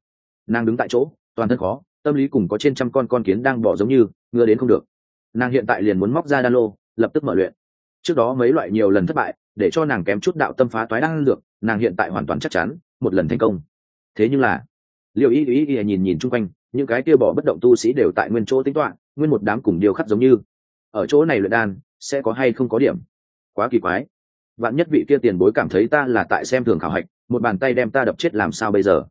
nàng đứng tại chỗ, toàn thân khó, tâm lý cùng có trên trăm con con kiến đang bỏ giống như ngựa đến không được. Nàng hiện tại liền muốn móc ra đan lô, lập tức mở luyện. Trước đó mấy loại nhiều lần thất bại, để cho nàng kém chút đạo tâm phá toái đang lược nàng hiện tại hoàn toàn chắc chắn, một lần thành công. Thế nhưng là liệu ý ý ý nhìn nhìn chung quanh, những cái kia bỏ bất động tu sĩ đều tại nguyên chỗ tính toán, nguyên một đám cùng điều khắc giống như. Ở chỗ này luyện đan, sẽ có hay không có điểm? Quá kỳ quái. Vạn nhất vị kia tiền bối cảm thấy ta là tại xem thường khảo hạch, một bàn tay đem ta đập chết làm sao bây giờ?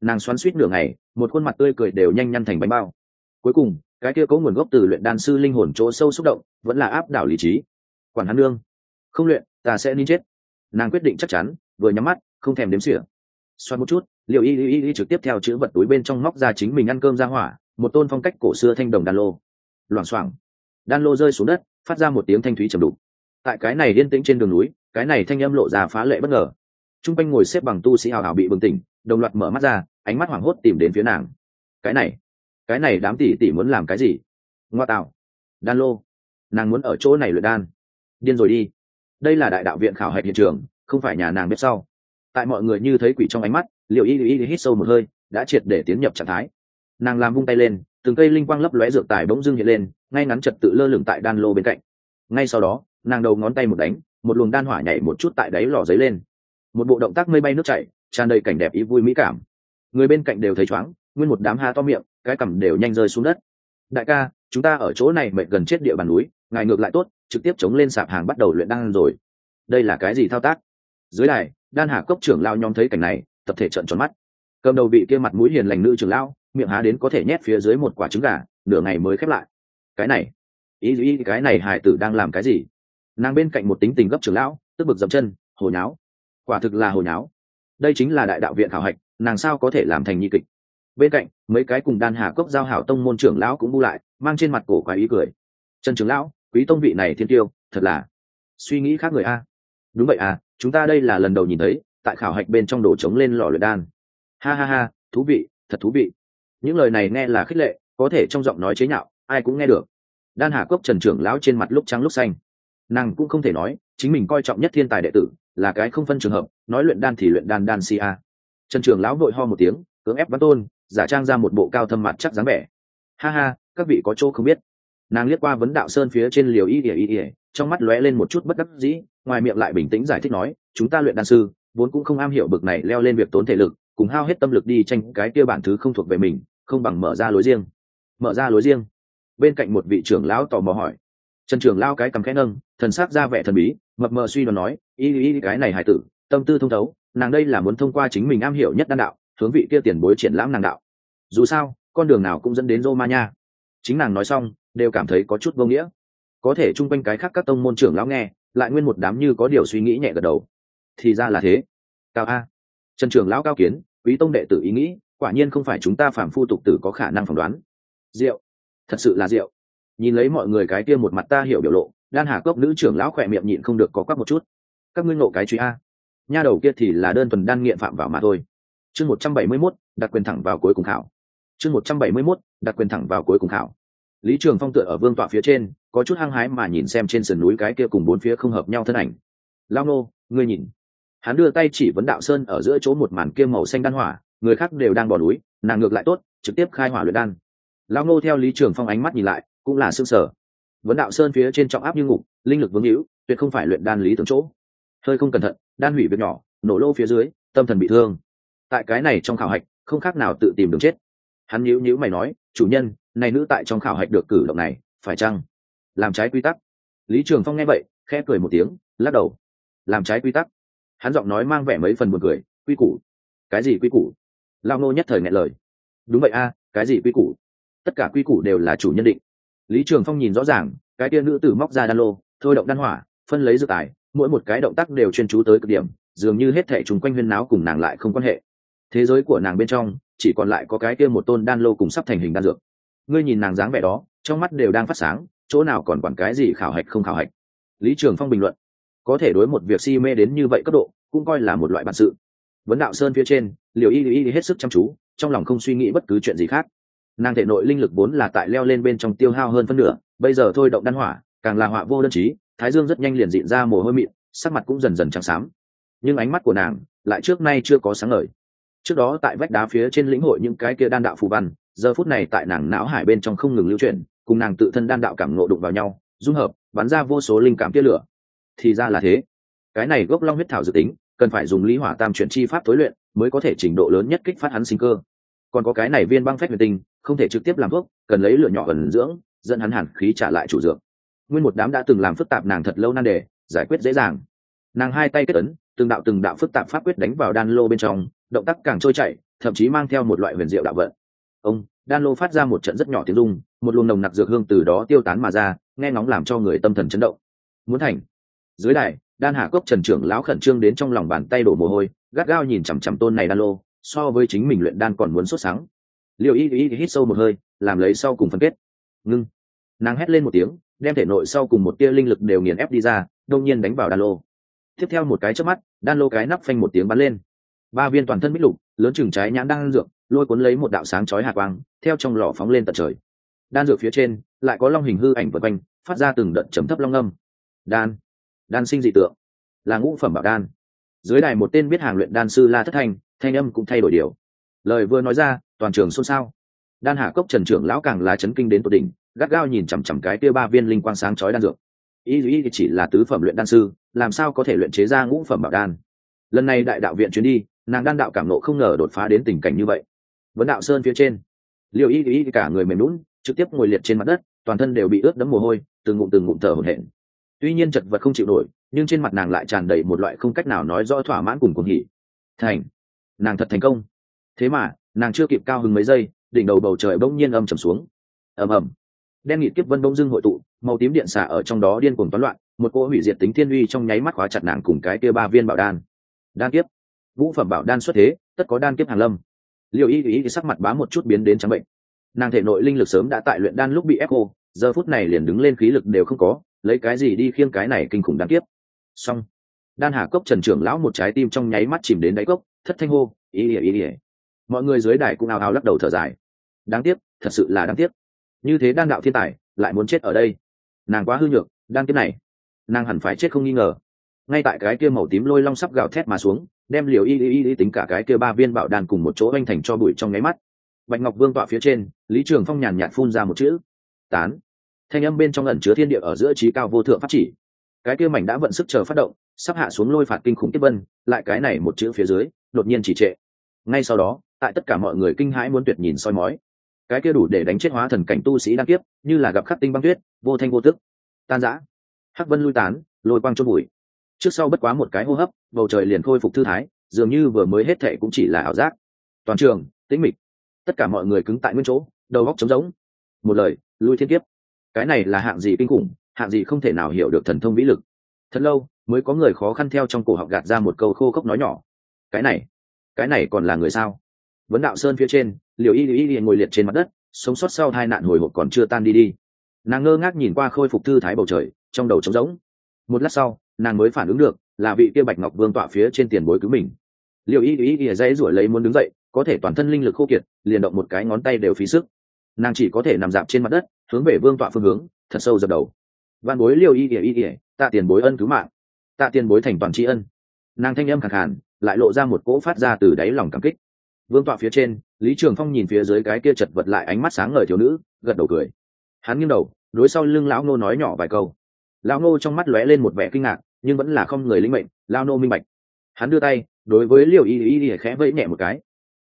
Nàng xoắn suýt nửa ngày, một khuôn mặt tươi cười đều nhanh nhăn thành bánh bao. Cuối cùng, cái kia có nguồn gốc từ luyện đan sư linh hồn chỗ sâu xúc động, vẫn là áp đảo lý trí. Quản hắn nương. Không luyện, ta sẽ nín chết. Nàng quyết định chắc chắn, vừa nhắm mắt, không thèm đếm xỉa. Xoắn một chút liệu y y y trực tiếp theo chữ vật túi bên trong móc ra chính mình ăn cơm ra hỏa, một tôn phong cách cổ xưa thanh đồng đan lô. Loảng xoảng. Đan lô rơi xuống đất, phát ra một tiếng thanh thúy trầm đục. Tại cái này yên tĩnh trên đường núi, cái này thanh âm lộ ra phá lệ bất ngờ. T r u n g quanh ngồi xếp bằng tu sĩ hào hào bị bừng tỉnh đồng loạt mở mắt ra, ánh mắt hoảng hốt tìm đến phía nàng. Cái này cái này đám tỷ tỷ muốn làm cái gì? Ngoa tạo. Đan lô. Nàng muốn ở chỗ này luyện đan. Điên rồi đi. Đây là đại đạo viện khảo hạch hiện trường, không phải nhà nàng biết sau. Tại mọi người như thấy quỷ trong ánh mắt liệu y y hít sâu một hơi, đã triệt để tiến nhập trạng thái. Nàng làm vung tay lên, từng cây linh quang lấp lóe dược tài bỗng dưng hiện lên, ngay ngắn trật tự lơ lửng tại đan lô bên cạnh. Ngay sau đó, nàng đầu ngón tay một đánh, một luồng đan hỏa nhảy một chút tại đáy lò giấy lên. Một bộ động tác mây bay nước chảy tràn đầy cảnh đẹp ý vui mỹ cảm. Người bên cạnh đều thấy chóng nguyên một đám ha to miệng, cái cằm đều nhanh rơi xuống đất. Đại ca, chúng ta ở chỗ này mệt gần chết địa bàn núi, ngài ngược lại tốt, trực tiếp chống lên sạp hàng bắt đầu luyện đan rồi. Đây là cái gì thao tác? Dưới đài, đan hà cốc trưởng lao nhóm thấy cảnh này, tập thể trợn tròn mắt. Cầm đầu bị kia mặt mũi hiền lành nữ trưởng lao miệng há đến có thể nhét phía dưới một quả trứng gà, nửa ngày mới khép lại. Cái này, ý ý cái này hải tử đang làm cái gì? Nàng bên cạnh một tính tình gấp trưởng lão, tức bực dậm chân hồi nháo. Quả thực là hồi nháo đây chính là đại đạo viện khảo hạch, nàng sao có thể làm thành nhi kịch? Bên cạnh, mấy cái cùng đan hà cốc giao hảo tông môn trưởng lão cũng bu lại, mang trên mặt cổ quái ý cười. Trần trưởng lão, quý tông vị này thiên tiêu, thật là suy nghĩ khác người a. Đúng vậy à chúng ta đây là lần đầu nhìn thấy, tại khảo hạch bên trong đổ trống lên lò luyện đan. Ha ha ha, thú vị, thật thú vị. Những lời này nghe là khích lệ, có thể trong giọng nói chế nhạo, ai cũng nghe được. Đan hà cốc trần trưởng lão trên mặt lúc trắng lúc xanh. Nàng cũng không thể nói, chính mình coi trọng nhất thiên tài đệ tử là cái không phân trường hợp, nói luyện đan thì luyện đan đan si a. Trần trường lão vội ho một tiếng, cưỡng ép văn tôn, giả trang ra một bộ cao thâm mặt chắc dáng vẻ. Ha ha, các vị có chỗ không biết. Nàng liếc qua vấn đạo sơn phía trên liều y ỉa y ỉa trong mắt lóe lên một chút bất đắc dĩ, ngoài miệng lại bình tĩnh giải thích nói, chúng ta luyện đan sư, vốn cũng không am hiểu bực này leo lên việc tốn thể lực, cùng hao hết tâm lực đi tranh cái kia bản thứ không thuộc về mình, không bằng mở ra lối riêng. Mở ra lối riêng. Bên cạnh một vị trưởng lão tò mò hỏi. Trần trưởng lao cái cầm khẽ nâng, thần sắc ra vẻ thần bí mập mờ suy đoán nói y y cái này hài tử, tâm tư thông thấu, nàng đây là muốn thông qua chính mình am hiểu nhất đan đạo, hướng vị kia tiền bối triển lãm nàng đạo. Dù sao, con đường nào cũng dẫn đến rô ma nha chính nàng nói xong, đều cảm thấy có chút vô nghĩa. Có thể chung quanh cái khác các tông môn trưởng lão nghe, lại nguyên một đám như có điều suy nghĩ nhẹ gật đầu. Thì ra là thế. Cao a. Trần trưởng lão cao kiến, quý tông đệ tử ý nghĩ, quả nhiên không phải chúng ta phản phu tục tử có khả năng phỏng đoán. Rượu thật sự là rượu nhìn lấy mọi người cái kia một mặt ta hiểu biểu lộ đan hà cốc nữ trưởng lão khỏe miệng nhịn không được có quắc một chút. Các ngươi ngộ cái truy a. Nha đầu kia thì là đơn thuần đan nghiện phạm vào mà thôi. Chương một trăm bảy mươi mốt, đặt quyền thẳng vào cuối cùng khảo. Chương một trăm bảy mươi mốt, đặt quyền thẳng vào cuối cùng khảo. Lý trường phong tựa ở vương tọa phía trên, có chút hăng hái mà nhìn xem trên sườn núi cái kia cùng bốn phía không hợp nhau thân ảnh. Lao nô, ngươi nhìn. Hắn đưa tay chỉ vấn đạo sơn ở giữa chỗ một màn kia màu xanh đan hỏa, người khác đều đang bỏ núi, nàng ngược lại tốt, trực tiếp khai hỏa luyện đan. Lao nô theo lý trường phong ánh mắt nhìn lại, cũng là s ư ơ n g sở vấn đạo sơn phía trên trọng áp như ngục, linh lực vương hữu, tuyệt không phải luyện đan lý tưởng chỗ. Hơi không cẩn thận, đan hủy việc nhỏ, nổ lô phía dưới, tâm thần bị thương. Tại cái này trong khảo hạch, không khác nào tự tìm đường chết. Hắn nhíu nhíu mày nói, chủ nhân, này nữ tại trong khảo hạch được cử động này, phải chăng? Làm trái quy tắc. Lý trường phong nghe vậy, khẽ cười một tiếng, lắc đầu. Làm trái quy tắc. Hắn giọng nói mang vẻ mấy phần buồn cười, quy củ. Cái gì quy củ? Lao nô nhất thời ngại lời. Đúng vậy a, cái gì quy củ? Tất cả quy củ đều là chủ nhân định lý trường phong nhìn rõ ràng, cái tia nữ tử móc ra đan lô, thôi động đan hỏa, phân lấy dự tài, mỗi một cái động tác đều chuyên chú tới cực điểm, dường như hết thể chúng quanh huyên náo cùng nàng lại không quan hệ. Thế giới của nàng bên trong, chỉ còn lại có cái kia một tôn đan lô cùng sắp thành hình đan dược. Ngươi nhìn nàng dáng vẻ đó, trong mắt đều đang phát sáng, chỗ nào còn quản cái gì khảo hạch không khảo hạch. Lý trường phong bình luận. Có thể đối một việc si mê đến như vậy cấp độ, cũng coi là một loại bản sự. Vấn đạo sơn phía trên liều y y hết sức chăm chú, trong lòng không suy nghĩ bất cứ chuyện gì khác nàng thể nội linh lực vốn là tại leo lên bên trong tiêu hao hơn phân nửa, bây giờ thôi động đan hỏa, càng là họa vô đơn chí, thái dương rất nhanh liền dịn ra mồ hôi mịn, sắc mặt cũng dần dần trắng xám. Nhưng ánh mắt của nàng lại trước nay chưa có sáng ngời. Trước đó tại vách đá phía trên lĩnh hội những cái kia đan đạo phù văn, giờ phút này tại nàng não hải bên trong không ngừng lưu chuyển, cùng nàng tự thân đan đạo cảm nộ đụng vào nhau, dung hợp, bắn ra vô số linh cảm tia lửa. Thì ra là thế. Cái này gốc long huyết thảo dự tính, cần phải dùng lý hỏa tam chuyển chi pháp tối luyện mới có thể trình độ lớn nhất kích phát hắn sinh cơ. Còn có cái này viên băng phách huyền tinh không thể trực tiếp làm thuốc, cần lấy lửa nhỏ ẩn dưỡng, dẫn hắn hàn khí trả lại chủ dược. Nguyên một đám đã từng làm phức tạp nàng thật lâu nan đề, giải quyết dễ dàng. Nàng hai tay kết ấn, từng đạo từng đạo phức tạp pháp quyết đánh vào đan lô bên trong, động tác càng trôi chảy, thậm chí mang theo một loại huyền diệu đạo vận. Ông, đan lô phát ra một trận rất nhỏ tiếng rung, một luồng nồng nặc dược hương từ đó tiêu tán mà ra, nghe ngóng làm cho người tâm thần chấn động. Muốn thành. Dưới đài, đan hạ cốc trần trưởng lão khẩn trương đến trong lòng bàn tay đổ mồ hôi, gắt gao nhìn chằm chằm tôn này đan lô, so với chính mình luyện đan còn muốn sốt sáng liệu y y hít sâu một hơi, làm lấy sau cùng phân kết. Ngưng. Nàng hét lên một tiếng, đem thể nội sau cùng một tia linh lực đều nghiền ép đi ra đông nhiên đánh vào đan lô. Tiếp theo một cái chớp mắt, đan lô cái nắp phanh một tiếng bắn lên. Ba viên toàn thân bích lục, lớn chừng trái nhãn đang dược, lôi cuốn lấy một đạo sáng chói hạ quang, theo trong lò phóng lên tận trời. Đan dược phía trên, lại có long hình hư ảnh vật quanh, phát ra từng đợt chấm thấp long âm. Đan. Đan sinh dị tượng. Là ngũ phẩm bảo đan. Dưới đài một tên biết hàng luyện đan sư la thất thanh thanh âm cũng thay đổi điều lời vừa nói ra, toàn trường xôn xao. Đan hạ cốc trần trưởng lão càng là chấn kinh đến tột đỉnh, gắt gao nhìn chằm chằm cái kia ba viên linh quang sáng chói đan dược. Ý ý chỉ là tứ phẩm luyện đan sư, làm sao có thể luyện chế ra ngũ phẩm bảo đan? Lần này đại đạo viện chuyến đi, nàng đan đạo cảm nộ không ngờ đột phá đến tình cảnh như vậy. Vấn đạo sơn phía trên liệu y ý cả người mềm lún trực tiếp ngồi liệt trên mặt đất, toàn thân đều bị ướt đẫm mồ hôi, từng ngụm từng ngụm thở hổn hển. Tuy nhiên chật vật không chịu nổi, nhưng trên mặt nàng lại tràn đầy một loại không cách nào nói rõ thỏa mãn cùng cuồng hỉ. Thành, nàng thật thành công thế mà, nàng chưa kịp cao hứng mấy giây, đỉnh đầu bầu trời bỗng nhiên âm trầm xuống. Ầm ầm. Đen nghị kiếp vân bỗng dưng hội tụ, màu tím điện xả ở trong đó điên cuồng toán loạn, một cô hủy diệt tính thiên uy trong nháy mắt khóa chặt nàng cùng cái kia ba viên bảo đan. Đan kiếp. Vũ phẩm bảo đan xuất thế, tất có đan kiếp hàn lâm. Liều y ý sắc mặt bá một chút biến đến trắng bệnh. Nàng thể nội linh lực sớm đã tại luyện đan lúc bị ép khô, giờ phút này liền đứng lên khí lực đều không có, lấy cái gì đi khiêng cái này kinh khủng đan kiếp. Xong. Đan hà cốc trần trưởng lão một trái tim trong nháy mắt chìm đến đáy cốc, thất thanh hô ý ỉa ý ỉa mọi người dưới đài cũng ào ào lắc đầu thở dài. Đáng tiếc, thật sự là đáng tiếc. Như thế đan đạo thiên tài, lại muốn chết ở đây. Nàng quá hư nhược, đan kiếp này, nàng hẳn phải chết không nghi ngờ. Ngay tại cái kia màu tím lôi long sắp gào thét mà xuống, đem liều y y y tính cả cái kia ba viên bảo đàn cùng một chỗ oanh thành cho bụi trong nháy mắt. Bạch ngọc vương tọa phía trên, lý trường phong nhàn nhạt phun ra một chữ, tán. Thanh âm bên trong ẩn chứa thiên địa ở giữa trí cao vô thượng phát chỉ. Cái kia mảnh đã vận sức chờ phát động, sắp hạ xuống lôi phạt kinh khủng tiếp vân, lại cái này một chữ phía dưới, đột nhiên chỉ trệ. Ngay sau đó tại tất cả mọi người kinh hãi muốn tuyệt nhìn soi mói. Cái kia đủ để đánh chết hóa thần cảnh tu sĩ đang tiếp như là gặp khắc tinh băng tuyết, vô thanh vô tức. Tan giã hắc vân lui tán, lôi quang chôn bụi. Trước sau bất quá một cái hô hấp, bầu trời liền khôi phục thư thái, dường như vừa mới hết thệ cũng chỉ là ảo giác. Toàn trường, tĩnh mịch. Tất cả mọi người cứng tại nguyên chỗ, đầu góc trống rỗng. Một lời, lui thiên kiếp. Cái này là hạng gì kinh khủng, hạng gì không thể nào hiểu được thần thông vĩ lực. Thật lâu, mới có người khó khăn theo trong cổ họng gạt ra một câu khô khốc nói nhỏ. Cái này cái này còn là người sao? Vấn đạo sơn phía trên liều y y y ngồi liệt trên mặt đất, sống sót sau hai nạn hồi hộp còn chưa tan đi đi. Nàng ngơ ngác nhìn qua khôi phục thư thái bầu trời, trong đầu trống rỗng. Một lát sau, nàng mới phản ứng được, là vị kia bạch ngọc vương tọa phía trên tiền bối cứu mình. Liều y y y dãy ruổi lấy muốn đứng dậy, có thể toàn thân linh lực khô kiệt, liền động một cái ngón tay đều phí sức. Nàng chỉ có thể nằm dạp trên mặt đất, hướng về vương tọa phương hướng, thật sâu dập đầu. Văn bối liều y y y tạ tiền bối ân cứu mạng. Tạ tiền bối thành toàn tri ân. Nàng thanh âm khẳng hẳn lại lộ ra một cỗ phát ra từ đáy lòng cảm kích vương tọa phía trên, lý trường phong nhìn phía dưới cái kia chật vật lại ánh mắt sáng ngời thiếu nữ, gật đầu cười. Hắn nghiêng đầu, đối sau lưng lão ngô nói nhỏ vài câu. Lão ngô trong mắt lóe lên một vẻ kinh ngạc, nhưng vẫn là không người linh mệnh lao nô minh bạch. Hắn đưa tay, đối với liều y y y khẽ vẫy nhẹ một cái.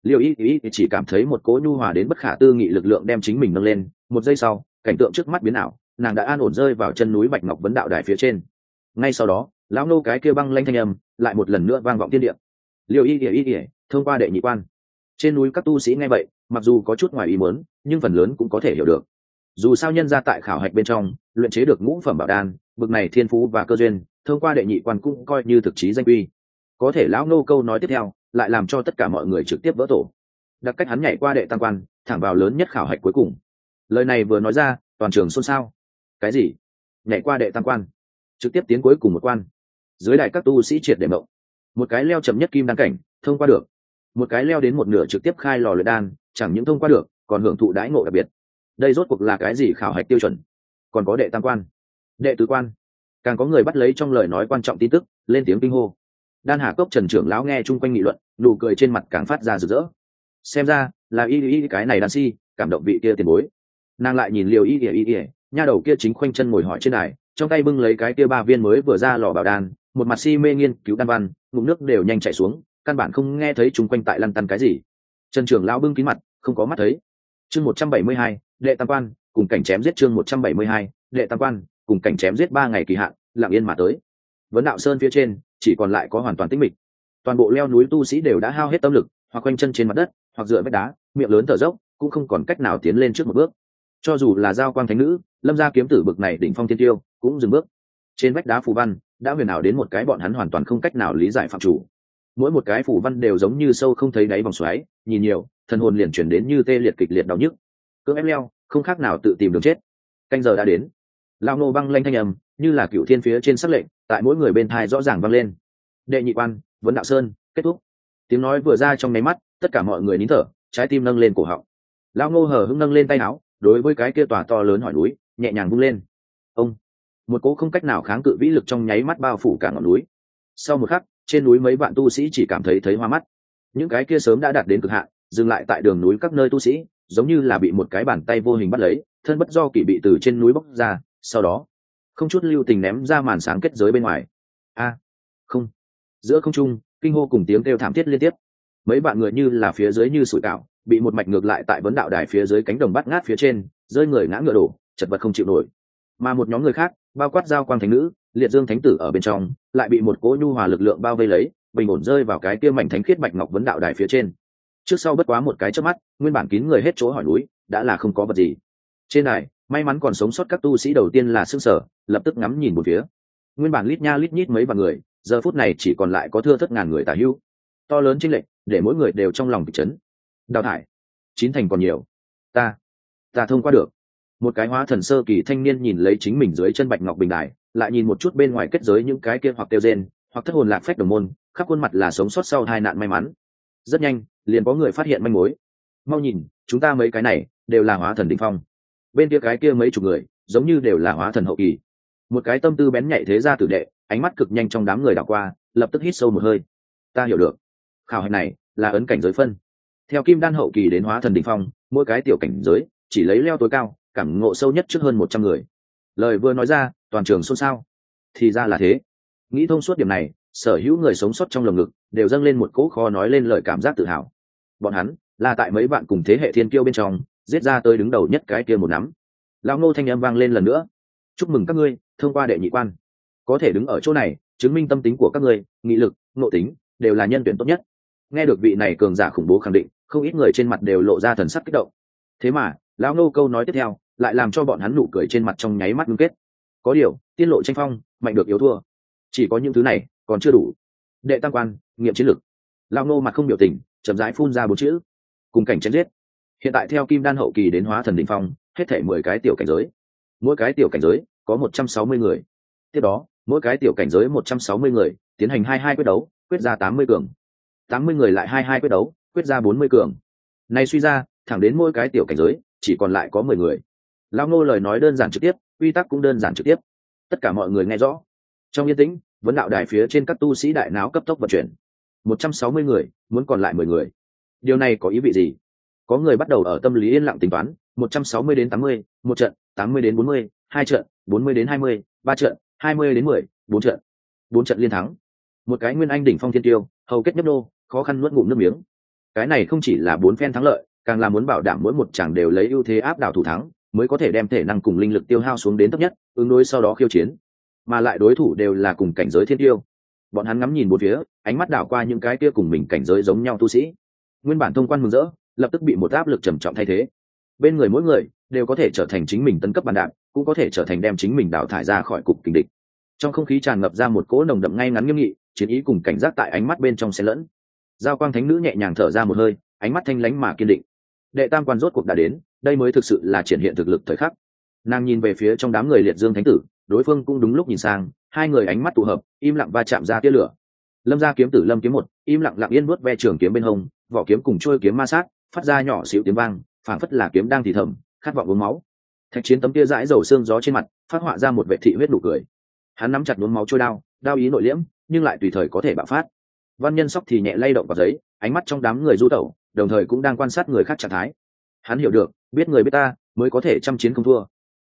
Liều y y chỉ cảm thấy một cỗ nhu hòa đến bất khả tư nghị lực lượng đem chính mình nâng lên. Một giây sau, cảnh tượng trước mắt biến ảo, nàng đã an ổn rơi vào chân núi bạch ngọc vấn đạo đài phía trên. Ngay sau đó, lão nô cái kia băng lanh thanh âm lại một lần nữa vang vọng tiên điệm liều y y y, thông qua đệ nhị quan trên núi các tu sĩ nghe vậy mặc dù có chút ngoài ý muốn nhưng phần lớn cũng có thể hiểu được. Dù sao nhân ra tại khảo hạch bên trong luyện chế được ngũ phẩm bảo đan bực này thiên phú và cơ duyên thông qua đệ nhị quan cũng coi như thực chí danh uy, có thể lão nô câu nói tiếp theo lại làm cho tất cả mọi người trực tiếp vỡ tổ. Đặc cách hắn nhảy qua đệ tam quan thẳng vào lớn nhất khảo hạch cuối cùng. Lời này vừa nói ra toàn trường xôn xao. Cái gì? Nhảy qua đệ tam quan trực tiếp tiến cuối cùng một quan. Dưới đại các tu sĩ triệt để mộng. Một cái leo chậm nhất kim đăng cảnh thông qua được một cái leo đến một nửa trực tiếp khai lò luyện đan, chẳng những thông qua được, còn hưởng thụ đãi ngộ đặc biệt. Đây rốt cuộc là cái gì khảo hạch tiêu chuẩn? Còn có đệ tam quan. Đệ tứ quan. Càng có người bắt lấy trong lời nói quan trọng tin tức, lên tiếng kinh hô. Đan hà cốc trần trưởng lão nghe chung quanh nghị luận, nụ cười trên mặt càng phát ra rực rỡ. Xem ra, là y y cái này đan si, cảm động vị kia tiền bối. Nàng lại nhìn liều y ỉa y ỉa nha đầu kia chính khoanh chân ngồi hỏi trên đài, trong tay bưng lấy cái kia ba viên mới vừa ra lò bảo đan, một mặt si mê nghiên cứu đan văn, ngụm nước đều nhanh chảy xuống căn bản không nghe thấy chung quanh tại lăn tăn cái gì. Trần trưởng lão bưng kín mặt, không có mắt thấy. Chương một trăm bảy mươi hai, đệ tam quan, cùng cảnh chém giết chương một trăm bảy mươi hai, đệ tam quan, cùng cảnh chém giết ba ngày kỳ hạn, lặng yên mà tới. Vấn đạo sơn phía trên, chỉ còn lại có hoàn toàn tĩnh mịch. Toàn bộ leo núi tu sĩ đều đã hao hết tâm lực, hoặc quanh chân trên mặt đất, hoặc dựa vách đá, miệng lớn thở dốc, cũng không còn cách nào tiến lên trước một bước. Cho dù là giao quang thánh nữ, lâm gia kiếm tử bực này đỉnh phong thiên tiêu, cũng dừng bước. Trên vách đá phù văn, đã huyền ảo đến một cái bọn hắn hoàn toàn không cách nào lý giải phạm chủ mỗi một cái phủ văn đều giống như sâu không thấy đáy vòng xoáy, nhìn nhiều, thần hồn liền chuyển đến như tê liệt kịch liệt đau nhức. Cưỡng ép leo, không khác nào tự tìm đường chết. Canh giờ đã đến. Lao nô băng lanh thanh âm, như là cựu thiên phía trên sắc lệnh, tại mỗi người bên thai rõ ràng vang lên. Đệ nhị quan, vấn đạo sơn, kết thúc. Tiếng nói vừa ra trong nháy mắt, tất cả mọi người nín thở, trái tim nâng lên cổ họng. Lao ngô hờ hưng nâng lên tay áo, đối với cái kia tòa to lớn hỏi núi, nhẹ nhàng bung lên. Ông, một cỗ không cách nào kháng cự vĩ lực trong nháy mắt bao phủ cả ngọn núi. Sau một khắc trên núi mấy bạn tu sĩ chỉ cảm thấy thấy hoa mắt. Những cái kia sớm đã đạt đến cực hạn, dừng lại tại đường núi các nơi tu sĩ, giống như là bị một cái bàn tay vô hình bắt lấy, thân bất do kỷ bị từ trên núi bóc ra, sau đó, không chút lưu tình ném ra màn sáng kết giới bên ngoài. A, không. Giữa không trung, kinh hô cùng tiếng kêu thảm thiết liên tiếp. Mấy bạn người như là phía dưới như sủi cảo, bị một mạch ngược lại tại vấn đạo đài phía dưới cánh đồng bắt ngát phía trên, rơi người ngã ngựa đổ, chật vật không chịu nổi. Mà một nhóm người khác bao quát giao quang thánh nữ, liệt dương thánh tử ở bên trong, lại bị một cỗ nhu hòa lực lượng bao vây lấy, bình ổn rơi vào cái kia mảnh thánh khiết bạch ngọc vấn đạo đài phía trên. Trước sau bất quá một cái trước mắt, nguyên bản kín người hết chỗ hỏi núi, đã là không có vật gì. Trên đài, may mắn còn sống sót các tu sĩ đầu tiên là xương sở, lập tức ngắm nhìn một phía. Nguyên bản lít nha lít nhít mấy vạn người, giờ phút này chỉ còn lại có thưa thất ngàn người tả hưu. To lớn chênh lệch, để mỗi người đều trong lòng kịch chấn. Đào thải, chín thành còn nhiều. Ta ta thông qua được một cái hóa thần sơ kỳ thanh niên nhìn lấy chính mình dưới chân bạch ngọc bình đài, lại nhìn một chút bên ngoài kết giới những cái kia hoặc tiêu rên, hoặc thất hồn lạc phách đồng môn, khắp khuôn mặt là sống sót sau hai nạn may mắn. Rất nhanh, liền có người phát hiện manh mối. Mau nhìn, chúng ta mấy cái này, đều là hóa thần đ ỉ n h phong. Bên kia cái kia mấy chục người, giống như đều là hóa thần hậu kỳ. Một cái tâm tư bén nhạy thế ra tử đệ, ánh mắt cực nhanh trong đám người đảo qua, lập tức hít sâu một hơi. Ta hiểu được. Khảo hạch này, là ấn cảnh giới phân. Theo kim đan hậu kỳ đến hóa thần đ ỉ n h phong, mỗi cái tiểu cảnh giới, chỉ lấy leo tối cao cảm ngộ sâu nhất trước hơn một trăm người. Lời vừa nói ra, toàn trường xôn xao. Thì ra là thế. Nghĩ thông suốt điểm này, sở hữu người sống sót trong lồng ngực đều dâng lên một cỗ kho nói lên lời cảm giác tự hào. Bọn hắn là tại mấy bạn cùng thế hệ thiên kiêu bên trong, giết ra tới đứng đầu nhất cái kia một nắm. Lão ngô thanh âm vang lên lần nữa. Chúc mừng các ngươi, thông qua đệ nhị quan. Có thể đứng ở chỗ này, chứng minh tâm tính của các ngươi, nghị lực, ngộ tính, đều là nhân tuyển tốt nhất. Nghe được vị này cường giả khủng bố khẳng định, không ít người trên mặt đều lộ ra thần sắc kích động thế mà, lão Nô câu nói tiếp theo lại làm cho bọn hắn nụ cười trên mặt trong nháy mắt ngưng kết. Có điều, tiên lộ tranh phong, mạnh được yếu thua. Chỉ có những thứ này còn chưa đủ. Đệ tam quan, nghiệm chiến lược Lão nô mặt không biểu tình, chậm rãi phun ra bốn chữ. Cùng cảnh chém giết. Hiện tại theo kim đan hậu kỳ đến hóa thần đ ỉ n h phong, hết thể mười cái tiểu cảnh giới. Mỗi cái tiểu cảnh giới có một trăm sáu mươi người. Tiếp đó, mỗi cái tiểu cảnh giới một trăm sáu mươi người tiến hành hai hai quyết đấu, quyết ra tám mươi cường. Tám mươi người lại hai hai quyết đấu, quyết ra bốn mươi cường. Này suy ra thẳng đến mỗi cái tiểu cảnh giới, chỉ còn lại có mười người. Lao nô lời nói đơn giản trực tiếp, quy tắc cũng đơn giản trực tiếp. Tất cả mọi người nghe rõ. Trong yên tĩnh, vấn đạo đài phía trên các tu sĩ đại não cấp tốc vận chuyển. Một trăm sáu mươi người, muốn còn lại mười người. Điều này có ý vị gì? Có người bắt đầu ở tâm lý yên lặng tính toán, một trăm sáu mươi đến tám mươi, một trận, tám mươi đến bốn mươi, hai trận, bốn mươi đến hai mươi, ba trận, hai mươi đến mười, bốn trận. Bốn trận liên thắng. Một cái nguyên anh đỉnh phong thiên tiêu, hầu kết nhấp đô khó khăn nuốt ngụm nước miếng. Cái này không chỉ là bốn phen thắng lợi càng là muốn bảo đảm mỗi một chàng đều lấy ưu thế áp đảo thủ thắng, mới có thể đem thể năng cùng linh lực tiêu hao xuống đến thấp nhất, ứng đối sau đó khiêu chiến. Mà lại đối thủ đều là cùng cảnh giới thiên tiêu. Bọn hắn ngắm nhìn một phía, ánh mắt đảo qua những cái kia cùng mình cảnh giới giống nhau tu sĩ. Nguyên bản thông quan mừng rỡ, lập tức bị một áp lực trầm trọng thay thế. Bên người mỗi người đều có thể trở thành chính mình tấn cấp bàn đạp, cũng có thể trở thành đem chính mình đào thải ra khỏi cục kình địch. Trong không khí tràn ngập ra một cỗ nồng đậm ngay ngắn nghiêm nghị, chiến ý cùng cảnh giác tại ánh mắt bên trong xe lẫn. Giao quang thánh nữ nhẹ nhàng thở ra một hơi, ánh mắt thanh lánh mà kiên định đệ tam quan rốt cuộc đã đến, đây mới thực sự là triển hiện thực lực thời khắc. Nàng nhìn về phía trong đám người liệt dương thánh tử, đối phương cũng đúng lúc nhìn sang, hai người ánh mắt tụ hợp, im lặng va chạm ra tia lửa. Lâm ra kiếm tử lâm kiếm một, im lặng lặng yên vuốt ve trường kiếm bên hông, vỏ kiếm cùng trôi kiếm ma sát, phát ra nhỏ xịu tiếng vang, phảng phất là kiếm đang thì thầm, khát vọng uống máu. Thạch chiến tấm tia dãi dầu xương gió trên mặt, phát họa ra một vệ thị huyết nụ cười. Hắn nắm chặt nhuốm máu trôi đao đao ý nội liễm, nhưng lại tùy thời có thể bạo phát. Văn nhân sóc thì nhẹ lay động vào giấy, ánh mắt trong đám người du tẩu đồng thời cũng đang quan sát người khác trạng thái. Hắn hiểu được, biết người biết ta, mới có thể chăm chiến không thua.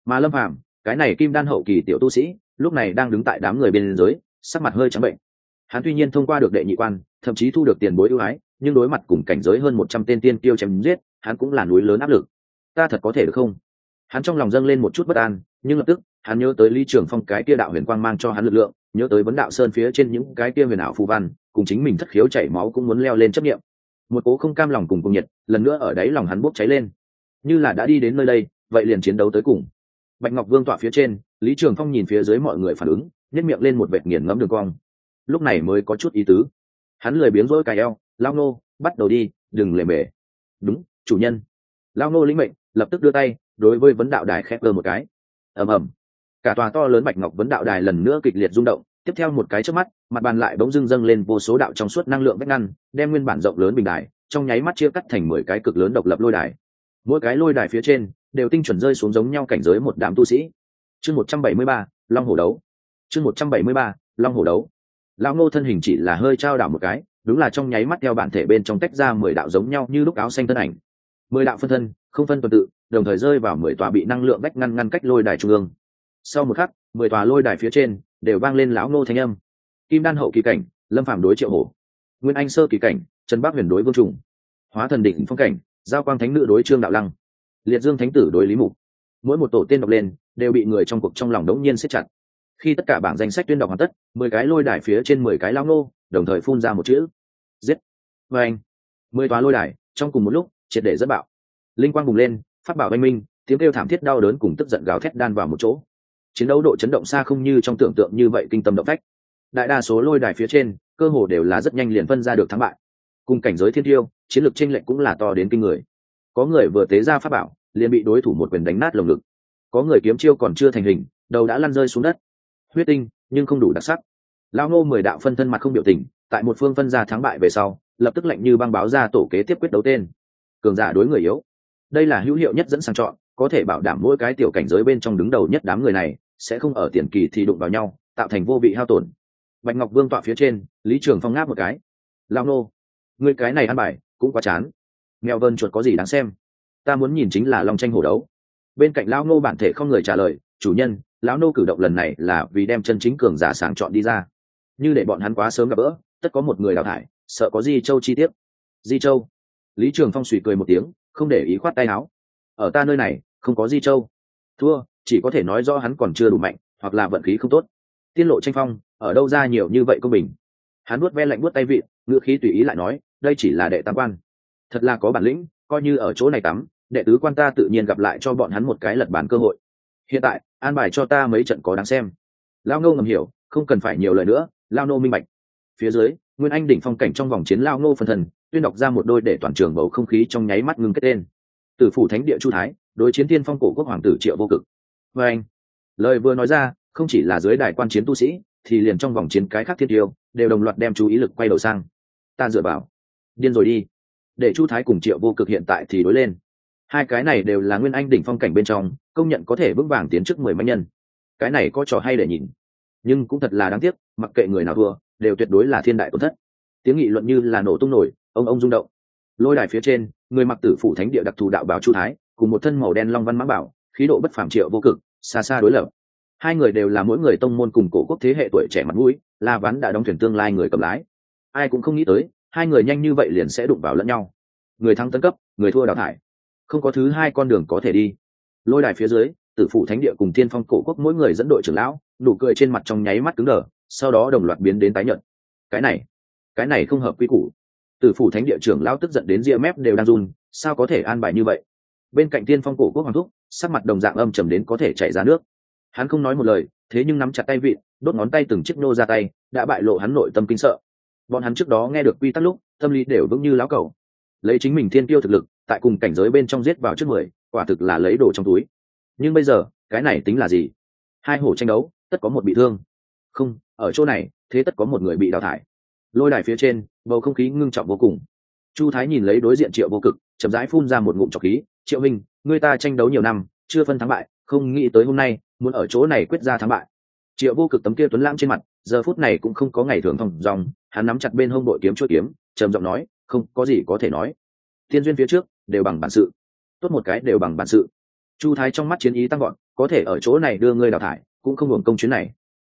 Mà lâm phàm, cái này kim đan hậu kỳ tiểu tu sĩ, lúc này đang đứng tại đám người bên dưới, sắc mặt hơi trắng bệnh. Hắn tuy nhiên thông qua được đệ nhị quan, thậm chí thu được tiền bối ưu ái, nhưng đối mặt cùng cảnh giới hơn một trăm tên tiên tiêu chém giết, hắn cũng là núi lớn áp lực. Ta thật có thể được không? Hắn trong lòng dâng lên một chút bất an, nhưng lập tức, hắn nhớ tới ly trường phong cái kia đạo huyền quang mang cho hắn lực lượng, nhớ tới vấn đạo sơn phía trên những cái kia huyền ảo phù văn, cùng chính mình thất khiếu chảy máu cũng muốn leo lên chấp nghiệm một cố không cam lòng cùng cùng nhiệt, lần nữa ở đáy lòng hắn bốc cháy lên. Như là đã đi đến nơi đây, vậy liền chiến đấu tới cùng. Bạch ngọc vương tọa phía trên, lý trường phong nhìn phía dưới mọi người phản ứng nhét miệng lên một vệt nghiền ngẫm đường cong. Lúc này mới có chút ý tứ. Hắn lười biếng rỗi cài eo, lao nô, bắt đầu đi, đừng lề mề. Đúng, chủ nhân. Lao nô lĩnh mệnh, lập tức đưa tay, đối với vấn đạo đài khép cơ một cái. Ầm ầm. Cả tòa to lớn bạch ngọc vấn đạo đài lần nữa kịch liệt rung động tiếp theo một cái trước mắt, mặt bàn lại bỗng dưng dâng lên vô số đạo trong suốt năng lượng vách ngăn, đem nguyên bản rộng lớn bình đài, trong nháy mắt chia cắt thành mười cái cực lớn độc lập lôi đài. Mỗi cái lôi đài phía trên, đều tinh chuẩn rơi xuống giống nhau cảnh giới một đám tu sĩ. Chương một trăm bảy mươi ba, long hổ đấu. Chương một trăm bảy mươi ba, long hổ đấu. Lão ngô thân hình chỉ là hơi trao đảo một cái, đúng là trong nháy mắt theo bản thể bên trong tách ra mười đạo giống nhau như lúc áo xanh thân ảnh. Mười đạo phân thân, không phân tuần tự, đồng thời rơi vào mười tòa bị năng lượng bách ngăn ngăn cách lôi đài trung ương. Sau một khắc, mười tòa lôi đài phía trên đều vang lên lão ngô thanh âm. Kim đan hậu kỳ cảnh, lâm phạm đối triệu hổ. Nguyên anh sơ kỳ cảnh, trần bắc huyền đối vương trùng. Hóa thần định phong cảnh, giao quang thánh nữ đối trương đạo lăng. Liệt dương thánh tử đối lý mục. Mỗi một tổ tên đọc lên, đều bị người trong cuộc trong lòng đống nhiên siết chặt. Khi tất cả bảng danh sách tuyên đọc hoàn tất, mười cái lôi đài phía trên mười cái lao nô đồng thời phun ra một chữ. Giết. Và anh. Mười tòa lôi đài, trong cùng một lúc, triệt để dẫn bạo. Linh quang bùng lên phát bảo anh minh, tiếng kêu thảm thiết đau đớn cùng tức giận gào thét đan vào một chỗ chiến đấu độ chấn động xa không như trong tưởng tượng như vậy kinh tâm động phách. Đại đa số lôi đài phía trên, cơ hồ đều là rất nhanh liền phân ra được thắng bại. Cùng cảnh giới thiên tiêu, chiến lược tranh lệch cũng là to đến kinh người. Có người vừa tế ra pháp bảo, liền bị đối thủ một quyền đánh nát lồng ngực. Có người kiếm chiêu còn chưa thành hình, đầu đã lăn rơi xuống đất. Huyết tinh, nhưng không đủ đặc sắc. Lao ngô mười đạo phân thân mặt không biểu tình, tại một phương phân ra thắng bại về sau, lập tức lệnh như băng báo ra tổ kế tiếp quyết đấu tên. Cường giả đối người yếu. Đây là hữu hiệu nhất dẫn sang chọn, có thể bảo đảm mỗi cái tiểu cảnh giới bên trong đứng đầu nhất đám người này sẽ không ở tiền kỳ thì đụng vào nhau, tạo thành vô vị hao tổn. Bạch ngọc vương tọa phía trên, lý trường phong ngáp một cái. Lao nô người cái này ăn bài, cũng quá chán. Nghèo vân chuột có gì đáng xem? Ta muốn nhìn chính là long tranh hổ đấu. Bên cạnh lão nô bản thể không người trả lời, chủ nhân, lão nô cử động lần này là vì đem chân chính cường giả sàng chọn đi ra. Như để bọn hắn quá sớm gặp gỡ, tất có một người đào thải, sợ có di châu chi tiết. Di châu? Lý trường phong suy cười một tiếng, không để ý khoát tay áo. Ở ta nơi này, không có di châu. Thua chỉ có thể nói do hắn còn chưa đủ mạnh, hoặc là vận khí không tốt. Tiên lộ tranh phong, ở đâu ra nhiều như vậy công bình? Hắn nuốt ve lạnh buốt tay vị, ngữ khí tùy ý lại nói, đây chỉ là đệ tam quan. Thật là có bản lĩnh, coi như ở chỗ này tắm, đệ tứ quan ta tự nhiên gặp lại cho bọn hắn một cái lật bàn cơ hội. Hiện tại, an bài cho ta mấy trận có đáng xem. Lao Ngô ngầm hiểu, không cần phải nhiều lời nữa, lao nô minh bạch. Phía dưới, nguyên anh đỉnh phong cảnh trong vòng chiến lao ngô phân thần, tuyên đọc ra một đôi để toàn trường bầu không khí trong nháy mắt ngưng kết tên. Từ phủ thánh địa chu thái, đối chiến tiên phong cổ quốc hoàng tử triệu vô cực và anh, lời vừa nói ra, không chỉ là dưới đài quan chiến tu sĩ, thì liền trong vòng chiến cái khác thiên tiêu, đều đồng loạt đem chú ý lực quay đầu sang. Ta dựa vào. Điên rồi đi. Để chu thái cùng triệu vô cực hiện tại thì đối lên. Hai cái này đều là nguyên anh đỉnh phong cảnh bên trong, công nhận có thể vững vàng tiến trước mười mấy nhân. Cái này có trò hay để nhìn. Nhưng cũng thật là đáng tiếc, mặc kệ người nào thua, đều tuyệt đối là thiên đại tổn thất. Tiếng nghị luận như là nổ tung nổi, ông ông rung động. Lôi đài phía trên, người mặc tử phủ thánh địa đặc thù đạo bảo chu thái, cùng một thân màu đen long văn mã bảo khí độ bất phàm triệu vô cực, xa xa đối lập. Hai người đều là mỗi người tông môn cùng cổ quốc thế hệ tuổi trẻ mặt mũi, la ván đã đóng thuyền tương lai người cầm lái. Ai cũng không nghĩ tới, hai người nhanh như vậy liền sẽ đụng vào lẫn nhau. Người thắng tấn cấp, người thua đào thải. Không có thứ hai con đường có thể đi. Lôi đài phía dưới, tử phụ thánh địa cùng tiên phong cổ quốc mỗi người dẫn đội trưởng lão, nụ cười trên mặt trong nháy mắt cứng đờ, sau đó đồng loạt biến đến tái nhận cái này cái này không hợp quy củ. Tử phủ thánh địa trưởng lão tức giận đến ria mép đều đang run, sao có thể an bài như vậy? Bên cạnh tiên phong cổ quốc hoàng thúc, sắc mặt đồng dạng âm trầm đến có thể chảy ra nước. Hắn không nói một lời, thế nhưng nắm chặt tay vịn đốt ngón tay từng chiếc nô ra tay, đã bại lộ hắn nội tâm kinh sợ. Bọn hắn trước đó nghe được quy tắc lúc, tâm lý đều vững như láo cầu lấy chính mình thiên tiêu thực lực, tại cùng cảnh giới bên trong giết vào trước mười, quả thực là lấy đồ trong túi. Nhưng bây giờ, cái này tính là gì? Hai hổ tranh đấu, tất có một bị thương. Không, ở chỗ này, thế tất có một người bị đào thải. Lôi đài phía trên, bầu không khí ngưng trọng vô cùng. Chu thái nhìn lấy đối diện triệu vô cực, chậm rãi phun ra một ngụm trọc khí triệu minh người ta tranh đấu nhiều năm, chưa phân thắng bại, không nghĩ tới hôm nay, muốn ở chỗ này quyết ra thắng bại. Triệu vô cực tấm kia tuấn lãng trên mặt, giờ phút này cũng không có ngày thường thòng dòng, hắn nắm chặt bên hông đội kiếm chuỗi kiếm, trầm giọng nói, không, có gì có thể nói. Thiên duyên phía trước, đều bằng bản sự. Tốt một cái đều bằng bản sự. Chu thái trong mắt chiến ý tăng gọn có thể ở chỗ này đưa ngươi đào thải, cũng không hưởng công chuyến này.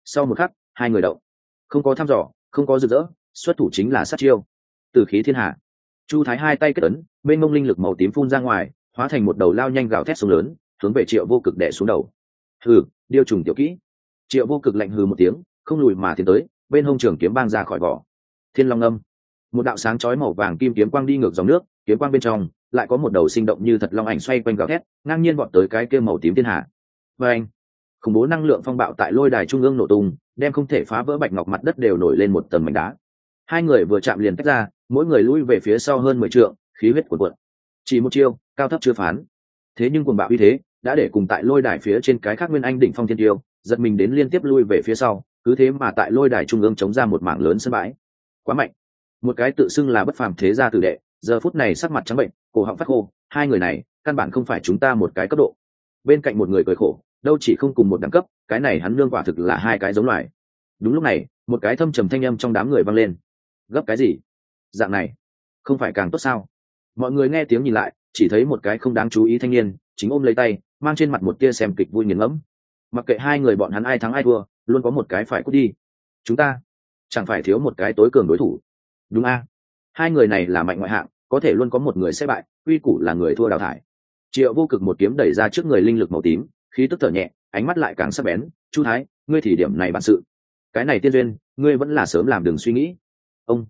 Sau một khắc, hai người đậu không có thăm dò, không có rực rỡ, xuất thủ chính là sát chiêu. Từ khí thiên hạ. Chu thái hai tay kết ấn, bên mông linh lực màu tím phun ra ngoài hóa thành một đầu lao nhanh gào thét sông lớn, hướng về triệu vô cực đẻ xuống đầu. Hừ, điêu trùng tiểu kỹ. Triệu vô cực lạnh hừ một tiếng, không lùi mà tiến tới, bên hông trường kiếm bang ra khỏi vỏ. Thiên long âm. Một đạo sáng chói màu vàng kim kiếm quang đi ngược dòng nước, kiếm quang bên trong lại có một đầu sinh động như thật long ảnh xoay quanh gào thét, ngang nhiên vọt tới cái kia màu tím thiên hạ. Và anh khủng bố năng lượng phong bạo tại lôi đài trung ương nổ tung, đem không thể phá vỡ bạch ngọc mặt đất đều nổi lên một tầng mảnh đá. Hai người vừa chạm liền tách ra, mỗi người lui về phía sau hơn mười trượng, khí huyết cuộn cuộn. Chỉ một chiêu cao thấp chưa phán. Thế nhưng cuồng bạo uy thế đã để cùng tại lôi đài phía trên cái khác nguyên anh đỉnh phong thiên tiêu, giật mình đến liên tiếp lui về phía sau, cứ thế mà tại lôi đài trung ương chống ra một mảng lớn sân bãi. Quá mạnh. Một cái tự xưng là bất phàm thế gia tử đệ, giờ phút này sắc mặt trắng bệnh, cổ họng phát khô, hai người này, căn bản không phải chúng ta một cái cấp độ. Bên cạnh một người cười khổ, đâu chỉ không cùng một đẳng cấp, cái này hắn lương quả thực là hai cái giống loài. Đúng lúc này, một cái thâm trầm thanh âm trong đám người vang lên. Gấp cái gì? Dạng này, không phải càng tốt sao? Mọi người nghe tiếng nhìn lại chỉ thấy một cái không đáng chú ý thanh niên, chính ôm lấy tay, mang trên mặt một tia xem kịch vui nghiền ngẫm. Mặc kệ hai người bọn hắn ai thắng ai thua, luôn có một cái phải cút đi. Chúng ta chẳng phải thiếu một cái tối cường đối thủ. Đúng a? Hai người này là mạnh ngoại hạng, có thể luôn có một người sẽ bại uy củ là người thua đào thải. Triệu vô cực một kiếm đẩy ra trước người linh lực màu tím, khí tức thở nhẹ, ánh mắt lại càng sắc bén. Chu thái, ngươi thì điểm này bản sự. Cái này tiên duyên, ngươi vẫn là sớm làm đường suy nghĩ. Ông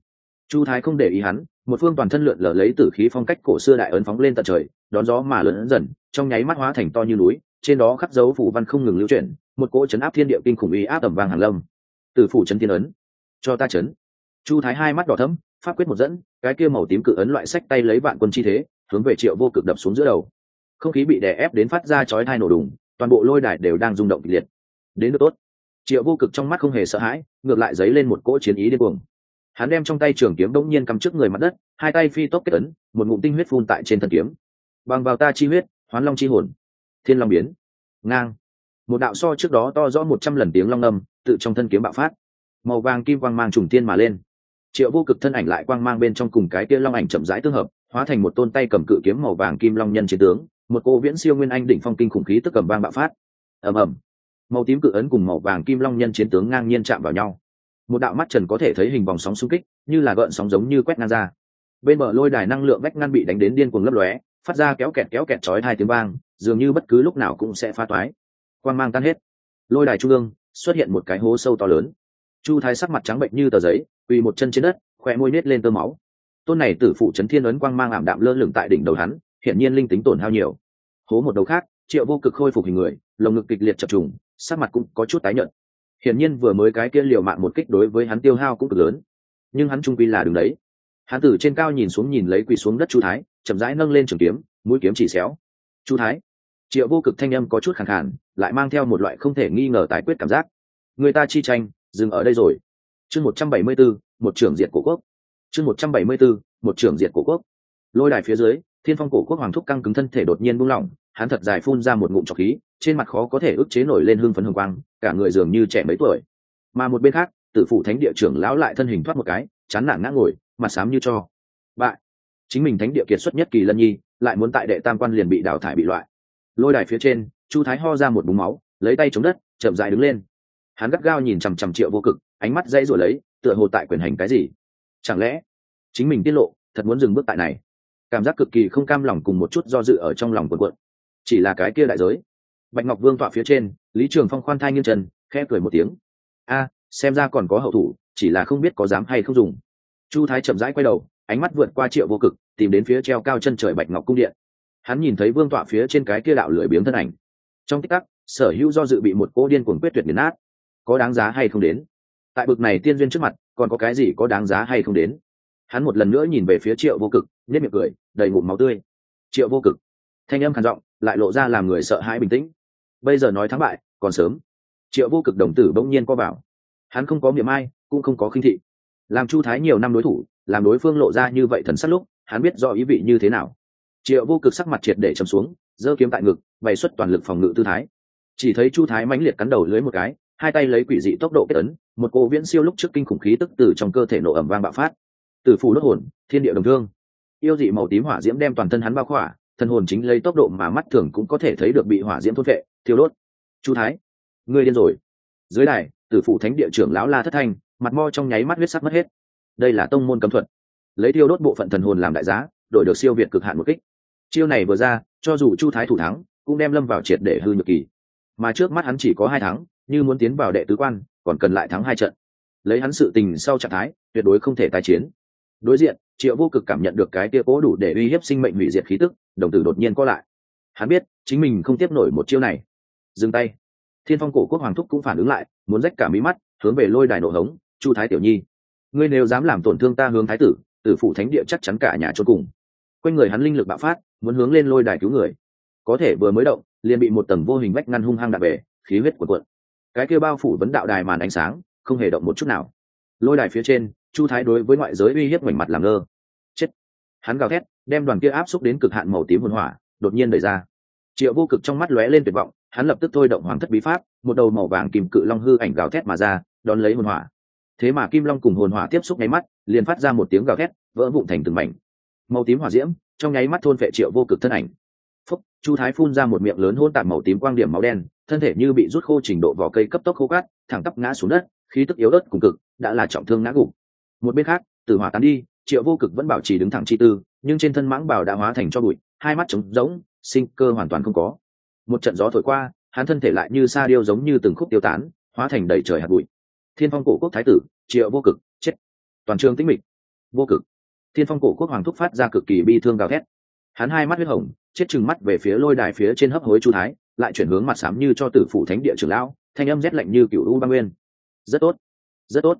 chu thái không để ý hắn, một phương toàn thân lượn lờ lấy tử khí phong cách cổ xưa đại ấn phóng lên tận trời, đón gió mà lớn dần, trong nháy mắt hóa thành to như núi, trên đó khắc dấu phủ văn không ngừng lưu chuyển, một cỗ chấn áp thiên địa kinh khủng ý áp tầm vàng hàng lâm. Từ phủ chấn thiên ấn, cho ta chấn. Chu thái hai mắt đỏ thấm pháp quyết một dẫn, cái kia màu tím cự ấn loại sách tay lấy vạn quân chi thế, hướng về triệu vô cực đập xuống giữa đầu. Không khí bị đè ép đến phát ra chói thai nổ đùng, toàn bộ lôi đài đều đang rung động kịch liệt. Đến được tốt. Triệu vô cực trong mắt không hề sợ hãi, ngược lại dấy lên một cỗ chiến ý điên cuồng hắn đem trong tay trường kiếm đống nhiên cắm trước người mặt đất, hai tay phi tốc kết ấn, một ngụm tinh huyết phun tại trên thần kiếm. Bằng vào ta chi huyết, hoán long chi hồn, thiên long biến. Ngang. Một đạo so trước đó to rõ một trăm lần tiếng long âm, tự trong thân kiếm bạo phát. Màu vàng kim quang mang trùng tiên mà lên. Triệu vô cực thân ảnh lại quang mang bên trong cùng cái kia long ảnh chậm rãi tương hợp, hóa thành một tôn tay cầm cự kiếm màu vàng kim long nhân chiến tướng, một cô viễn siêu nguyên anh đỉnh phong kinh khủng khí tức cầm vang bạo phát. Ầm ầm. Màu tím cự ấn cùng màu vàng kim long nhân chiến tướng ngang nhiên chạm vào nhau một đạo mắt trần có thể thấy hình vòng sóng xung kích, như là gợn sóng giống như quét ngang ra. Bên bờ lôi đài năng lượng vách ngăn bị đánh đến điên cuồng lấp lóe, phát ra kéo kẹt kéo kẹt chói hai tiếng vang, dường như bất cứ lúc nào cũng sẽ pha toái. Quan mang tan hết. Lôi đài trung ương xuất hiện một cái hố sâu to lớn. Chu thái sắc mặt trắng bệnh như tờ giấy, quỳ một chân trên đất khỏe môi nết lên tơ máu. Tôn này tử phụ chấn thiên ấn quang mang ảm đạm lơ lửng tại đỉnh đầu hắn, hiển nhiên linh tính tổn hao nhiều. Hố một đầu khác, triệu vô cực khôi phục hình người, lồng ngực kịch liệt chập trùng, sắc mặt cũng có chút tái nhợt hiển nhiên vừa mới cái kia liều mạng một kích đối với hắn tiêu hao cũng cực lớn. Nhưng hắn trung quy là đứng đấy. Hắn từ trên cao nhìn xuống nhìn lấy quỳ xuống đất chu thái, chậm rãi nâng lên trường kiếm, mũi kiếm chỉ xéo. Chu thái. Triệu vô cực thanh âm có chút khẳng khản lại mang theo một loại không thể nghi ngờ tái quyết cảm giác. Người ta chi tranh, dừng ở đây rồi. Chương một trăm bảy mươi b ố một trưởng diệt cổ quốc. Chương một trăm bảy mươi b ố một trưởng diệt cổ quốc. Lôi đài phía dưới, thiên phong cổ quốc hoàng thúc căng cứng thân thể đột nhiên buông lỏng, hắn thật dài phun ra một ngụm trọc khí, trên mặt khó có thể ức chế nổi lên hương phấn hồng quang cả người dường như trẻ mấy tuổi. Mà một bên khác, tử phụ thánh địa trưởng lão lại thân hình thoát một cái, chán nản ngã ngồi mặt xám như cho. Bại. Chính mình thánh địa kiệt xuất nhất kỳ lân nhi, lại muốn tại đệ tam quan liền bị đào thải bị loại. Lôi đài phía trên, chu thái ho ra một búng máu, lấy tay chống đất, chậm dại đứng lên. Hắn gắt gao nhìn chằm chằm triệu vô cực, ánh mắt dãy rồi lấy, tựa hồ tại quyền hành cái gì. Chẳng lẽ, chính mình tiết lộ, thật muốn dừng bước tại này? Cảm giác cực kỳ không cam lòng cùng một chút do dự ở trong lòng quần quận chỉ là cái kia đại giới. Bạch ngọc vương tọa phía trên lý trường phong khoan thai nghiêng trần khẽ cười một tiếng. A, xem ra còn có hậu thủ, chỉ là không biết có dám hay không dùng. Chu thái chậm rãi quay đầu, ánh mắt vượt qua triệu vô cực, tìm đến phía treo cao chân trời bạch ngọc cung điện. Hắn nhìn thấy vương tọa phía trên cái kia đạo lưỡi biếng thân ảnh. Trong tích tắc, sở hữu do dự bị một cô điên cuồng quyết tuyệt nghiền nát. Có đáng giá hay không đến? Tại bực này tiên duyên trước mặt, còn có cái gì có đáng giá hay không đến? Hắn một lần nữa nhìn về phía triệu vô cực nếp miệng cười, đầy ngụm máu tươi. Triệu vô cực, thanh âm khàn giọng, lại lộ ra làm người sợ hãi bình tĩnh. Bây giờ nói thắng bại còn sớm. Triệu vô cực đồng tử bỗng nhiên co bảo. Hắn không có miệng ai, cũng không có khinh thị. Làm chu thái nhiều năm đối thủ, làm đối phương lộ ra như vậy thần sắc lúc, hắn biết do ý vị như thế nào. Triệu vô cực sắc mặt triệt để chầm xuống, giơ kiếm tại ngực, bày xuất toàn lực phòng ngự tư thái. Chỉ thấy chu thái mãnh liệt cắn đầu lưới một cái, hai tay lấy quỷ dị tốc độ kết ấn, một cô viễn siêu lúc trước kinh khủng khí tức từ trong cơ thể nổ ẩm vang bạo phát. Từ phủ đốt hồn, thiên địa đồng thương. Yêu dị màu tím hỏa diễm đem toàn thân hắn bao khỏa, thân hồn chính lấy tốc độ mà mắt thường cũng có thể thấy được bị hỏa diễm thốt vệ, thiêu đốt chu thái, ngươi điên rồi. Dưới đài, tử phụ thánh địa trưởng lão la thất thanh, mặt mo trong nháy mắt huyết sắc mất hết. Đây là tông môn cấm thuật. Lấy thiêu đốt bộ phận thần hồn làm đại giá, đổi được siêu việt cực hạn một kích. Chiêu này vừa ra, cho dù chu thái thủ thắng, cũng đem lâm vào triệt để hư nhược kỳ. Mà trước mắt hắn chỉ có hai thắng, như muốn tiến vào đệ tứ quan, còn cần lại thắng hai trận. Lấy hắn sự tình sau trạng thái, tuyệt đối không thể tái chiến. Đối diện, triệu vô cực cảm nhận được cái tia cố đủ để uy hiếp sinh mệnh hủy diệt khí tức, đồng tử đột nhiên có lại. Hắn biết, chính mình không tiếp nổi một chiêu này dừng tay. Thiên phong cổ quốc hoàng thúc cũng phản ứng lại, muốn rách cả mí mắt, hướng về lôi đài nổ hống, chu thái tiểu nhi, ngươi nếu dám làm tổn thương ta hướng thái tử tử phụ thánh địa chắc chắn cả nhà cho cùng. Quanh người hắn linh lực bạo phát, muốn hướng lên lôi đài cứu người. Có thể vừa mới động, liền bị một tầng vô hình vách ngăn hung hăng đạp về, khí huyết cuộn cuộn. Cái kia bao phủ vấn đạo đài màn ánh sáng, không hề động một chút nào. Lôi đài phía trên, chu thái đối với ngoại giới uy hiếp ngoảnh mặt làm ngơ. Chết! Hắn gào thét, đem đoàn kia áp xúc đến cực hạn màu tím hồn hỏa, đột nhiên đẩy ra. Triệu vô cực trong mắt lóe lên tuyệt vọng hắn lập tức thôi động hoàng thất bí pháp, một đầu màu vàng kìm cự long hư ảnh gào thét mà ra, đón lấy hồn hỏa. Thế mà kim long cùng hồn hỏa tiếp xúc nháy mắt, liền phát ra một tiếng gào thét, vỡ vụn thành từng mảnh. Màu tím hỏa diễm, trong nháy mắt thôn vệ triệu vô cực thân ảnh. Phúc, chu thái phun ra một miệng lớn hôn tạp màu tím quang điểm máu đen, thân thể như bị rút khô trình độ vỏ cây cấp tốc khô cát, thẳng tắp ngã xuống đất, khí tức yếu đất cùng cực, đã là trọng thương ngã gục. Một bên khác từ hỏa tán đi, triệu vô cực vẫn bảo trì đứng thẳng chi tư, nhưng trên thân mãng bảo đã hóa thành cho bụi, hai mắt trống rỗng, sinh cơ hoàn toàn không có một trận gió thổi qua, hắn thân thể lại như sa điêu giống như từng khúc tiêu tán, hóa thành đầy trời hạt bụi. Thiên phong cổ quốc thái tử, triệu vô cực, chết. Toàn trường tĩnh mịch. Vô cực. Thiên phong cổ quốc hoàng thúc phát ra cực kỳ bi thương gào thét. Hắn hai mắt huyết hồng, chết chừng mắt về phía lôi đài phía trên hấp hối chu thái, lại chuyển hướng mặt sám như cho tử phủ thánh địa trưởng lão, thanh âm rét lạnh như cựu u Ba nguyên. Rất tốt. Rất tốt.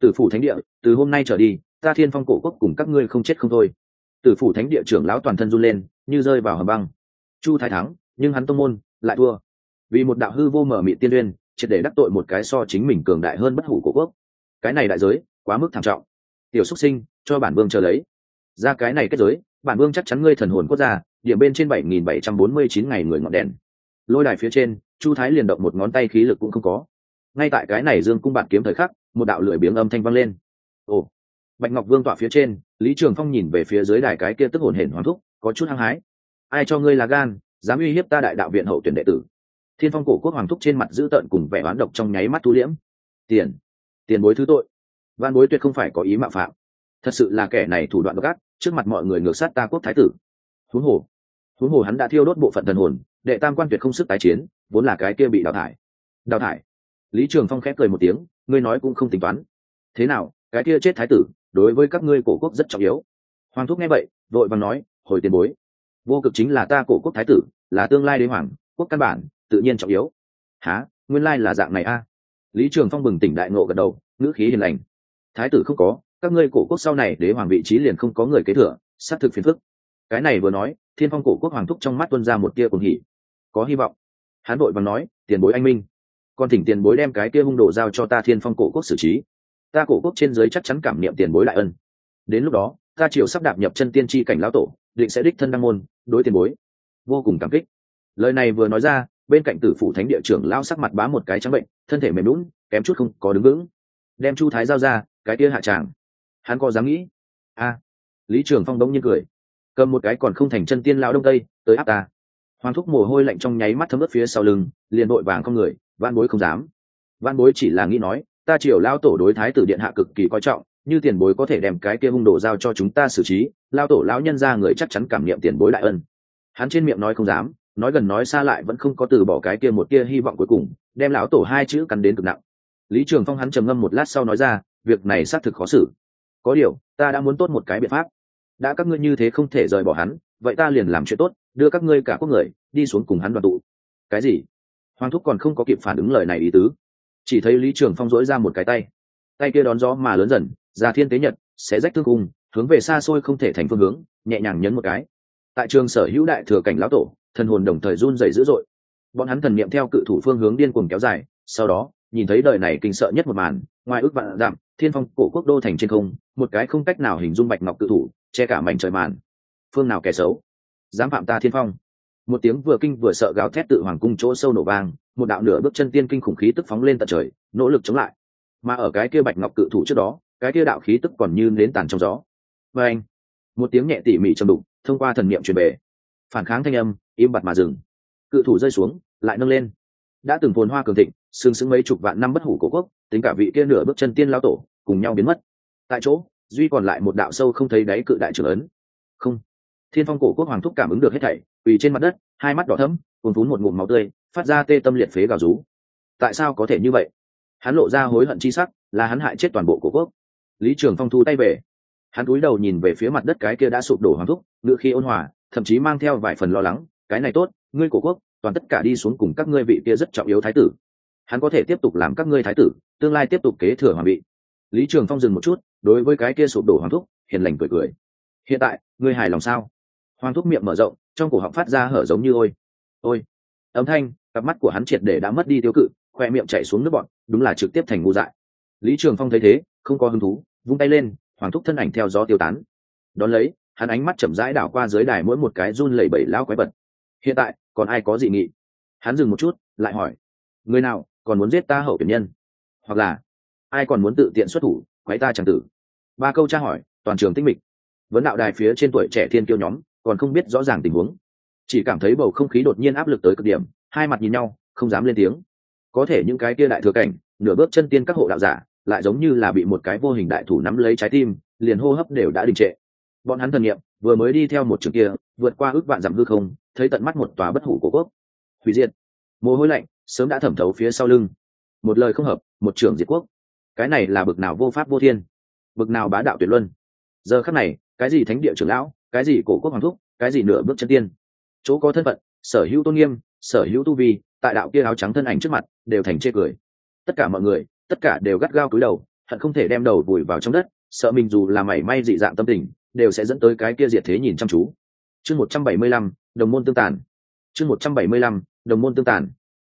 Tử phủ thánh địa, từ hôm nay trở đi, ta thiên phong cổ quốc cùng các ngươi không chết không thôi. Tử phủ thánh địa trưởng lão toàn thân run lên, như rơi vào hầm băng. Chu thái thắng nhưng hắn tông môn lại thua. Vì một đạo hư vô mở mị tiên liên triệt để đắc tội một cái so chính mình cường đại hơn bất hủ của quốc. Cái này đại giới, quá mức thảm trọng. Tiểu xuất sinh, cho bản vương chờ lấy. Ra cái này kết giới, bản vương chắc chắn ngươi thần hồn quốc gia, điểm bên trên bảy nghìn bảy trăm bốn mươi chín ngày người ngọn đèn. Lôi đài phía trên, chu thái liền động một ngón tay khí lực cũng không có. Ngay tại cái này dương cung bạn kiếm thời khắc, một đạo lưỡi biếng âm thanh vang lên. Ồ! Bạch ngọc vương tọa phía trên, lý trường phong nhìn về phía dưới đài cái kia tức hồn hển hoàng thúc, có chút hăng hái. Ai cho ngươi là gan dám uy hiếp ta đại đạo viện hậu tuyển đệ tử. Thiên phong cổ quốc hoàng thúc trên mặt dữ tợn cùng vẻ oán độc trong nháy mắt thu liễm. Tiền tiền bối thứ tội. Văn bối tuyệt không phải có ý mạo phạm. Thật sự là kẻ này thủ đoạn gắt trước mặt mọi người ngược sát ta quốc thái tử. Huống hồ huống hồ hắn đã thiêu đốt bộ phận thần hồn, đệ tam quan tuyệt không sức tái chiến, vốn là cái kia bị đào thải. Đào thải. Lý trường phong khép cười một tiếng, ngươi nói cũng không tính toán. Thế nào, cái kia chết thái tử, đối với các ngươi cổ quốc rất trọng yếu. Hoàng thúc nghe vậy, vội vàng nói, hồi tiền bối vô cực chính là ta cổ quốc thái tử, là tương lai đế hoàng, quốc căn bản, tự nhiên trọng yếu. Há nguyên lai là dạng này a. Lý trường phong bừng tỉnh đại ngộ gật đầu, ngữ khí hiền lành. Thái tử không có, các ngươi cổ quốc sau này đế hoàng vị trí liền không có người kế thừa, xác thực phiền phức. Cái này vừa nói, thiên phong cổ quốc hoàng thúc trong mắt tuân ra một tia cùng hỉ. Có hy vọng. Hắn đội bằng nói, tiền bối anh minh. Còn thỉnh tiền bối đem cái kia hung đồ giao cho ta thiên phong cổ quốc xử trí. Ta cổ quốc trên giới chắc chắn cảm niệm tiền bối đại ân. Đến lúc đó, ta triều sắp đạp nhập chân tiên tri cảnh lão tổ định sẽ đích thân đăng môn, đối tiền bối. Vô cùng cảm kích. Lời này vừa nói ra, bên cạnh tử phủ thánh địa trưởng lao sắc mặt bá một cái trắng bệnh, thân thể mềm lún kém chút không có đứng vững. Đem chu thái giao ra, cái kia hạ tràng. Hắn có dám nghĩ? A. Lý trường phong đống nhiên cười. Cầm một cái còn không thành chân tiên lão đông tây, tới áp ta. Hoàng thúc mồ hôi lạnh trong nháy mắt thấm ướt phía sau lưng, liền đội vàng con người van bối không dám. Van bối chỉ là nghĩ nói, ta triều lao tổ đối thái tử điện hạ cực kỳ coi trọng như tiền bối có thể đem cái kia hung đồ giao cho chúng ta xử trí, lao tổ lão nhân ra người chắc chắn cảm niệm tiền bối đại ân. Hắn trên miệng nói không dám, nói gần nói xa lại vẫn không có từ bỏ cái kia một kia hy vọng cuối cùng, đem lão tổ hai chữ cắn đến cực nặng. Lý trường phong hắn trầm ngâm một lát sau nói ra, việc này xác thực khó xử. Có điều, ta đã muốn tốt một cái biện pháp. Đã các ngươi như thế không thể rời bỏ hắn, vậy ta liền làm chuyện tốt, đưa các ngươi cả quốc người, đi xuống cùng hắn đoàn tụ. Cái gì? Hoàng thúc còn không có kịp phản ứng lời này ý tứ. Chỉ thấy lý trường phong dỗi ra một cái tay tay kia đón gió mà lớn dần, ra thiên tế nhật, sẽ rách thương cung, hướng về xa xôi không thể thành phương hướng, nhẹ nhàng nhấn một cái. Tại trường sở hữu đại thừa cảnh lão tổ, thần hồn đồng thời run dày dữ dội. Bọn hắn thần niệm theo cự thủ phương hướng điên cuồng kéo dài, sau đó, nhìn thấy đời này kinh sợ nhất một màn, ngoài ước vạn dặm, thiên phong cổ quốc đô thành trên không, một cái không cách nào hình dung bạch ngọc cự thủ, che cả mảnh trời màn. Phương nào kẻ xấu? Dám phạm ta thiên phong. Một tiếng vừa kinh vừa sợ gáo thét tự hoàng cung chỗ sâu nổ vang, một đạo nửa bước chân tiên kinh khủng khí tức phóng lên tận trời, nỗ lực chống lại mà ở cái kia bạch ngọc cự thủ trước đó, cái kia đạo khí tức còn như nến tàn trong gió. Và anh, một tiếng nhẹ tỉ mỉ trầm đục, thông qua thần niệm truyền bề phản kháng thanh âm, im bặt mà dừng. Cự thủ rơi xuống, lại nâng lên. Đã từng phồn hoa cường thịnh sừng sững mấy chục vạn năm bất hủ cổ quốc, tính cả vị kia nửa bước chân tiên lao tổ, cùng nhau biến mất. Tại chỗ, duy còn lại một đạo sâu không thấy đáy cự đại trưởng ấn. Không. Thiên phong cổ quốc hoàng thúc cảm ứng được hết thảy vì trên mặt đất, hai mắt đỏ thấm cùng vún một ngụm máu tươi, phát ra tê tâm liệt phế gào rú. Tại sao có thể như vậy? Hắn lộ ra hối hận chi sắc, là hắn hại chết toàn bộ cổ quốc. Lý trường phong thu tay về. Hắn cúi đầu nhìn về phía mặt đất cái kia đã sụp đổ hoàng thúc, ngựa khi ôn hòa, thậm chí mang theo vài phần lo lắng, cái này tốt, ngươi cổ quốc, toàn tất cả đi xuống cùng các ngươi vị kia rất trọng yếu thái tử. Hắn có thể tiếp tục làm các ngươi thái tử, tương lai tiếp tục kế thừa hoàng vị. Lý trường phong dừng một chút, đối với cái kia sụp đổ hoàng thúc, hiền lành cười cười. Hiện tại, ngươi hài lòng sao? Hoàng thúc miệng mở rộng, trong cổ họng phát ra hở giống như ôi. Ôi. Âm thanh, cặp mắt của hắn triệt để đã mất đi tiêu cự khoe miệng chạy xuống nước bọn đúng là trực tiếp thành ngu dại. Lý trường phong thấy thế, không có hứng thú, vung tay lên, hoàng thúc thân ảnh theo gió tiêu tán. Đón lấy, hắn ánh mắt chậm rãi đảo qua dưới đài mỗi một cái run lẩy bẩy lao quái vật. Hiện tại, còn ai có dị nghị? Hắn dừng một chút, lại hỏi, người nào, còn muốn giết ta hậu kiểm nhân? Hoặc là, ai còn muốn tự tiện xuất thủ quái ta chẳng tử? Ba câu tra hỏi, toàn trường tinh mịch. Vấn đạo đài phía trên tuổi trẻ thiên kiêu nhóm, còn không biết rõ ràng tình huống. Chỉ cảm thấy bầu không khí đột nhiên áp lực tới cực điểm, hai mặt nhìn nhau, không dám lên tiếng có thể những cái kia đại thừa cảnh, nửa bước chân tiên các hộ đạo giả, lại giống như là bị một cái vô hình đại thủ nắm lấy trái tim, liền hô hấp đều đã đình trệ. Bọn hắn thần nghiệm vừa mới đi theo một trường kia, vượt qua ước vạn dặm hư không, thấy tận mắt một tòa bất hủ của quốc hủy diệt. Mồ hôi lạnh, sớm đã thẩm thấu phía sau lưng. Một lời không hợp, một trường diệt quốc. Cái này là bực nào vô pháp vô thiên? Bực nào bá đạo tuyệt luân? Giờ khắc này, cái gì thánh địa trưởng lão, cái gì cổ quốc hoàng thúc, cái gì nửa bước chân tiên? Chỗ có thân phận, sở hữu tôn nghiêm, sở hữu tu vi tại đạo kia áo trắng thân ảnh trước mặt, đều thành chê cười. Tất cả mọi người, tất cả đều gắt gao cúi đầu, hận không thể đem đầu vùi vào trong đất, sợ mình dù là mảy may dị dạng tâm tình, đều sẽ dẫn tới cái kia diệt thế nhìn chăm chú. Chương một trăm bảy mươi lăm, đồng môn tương tàn. Chương một trăm bảy mươi lăm, đồng môn tương tàn.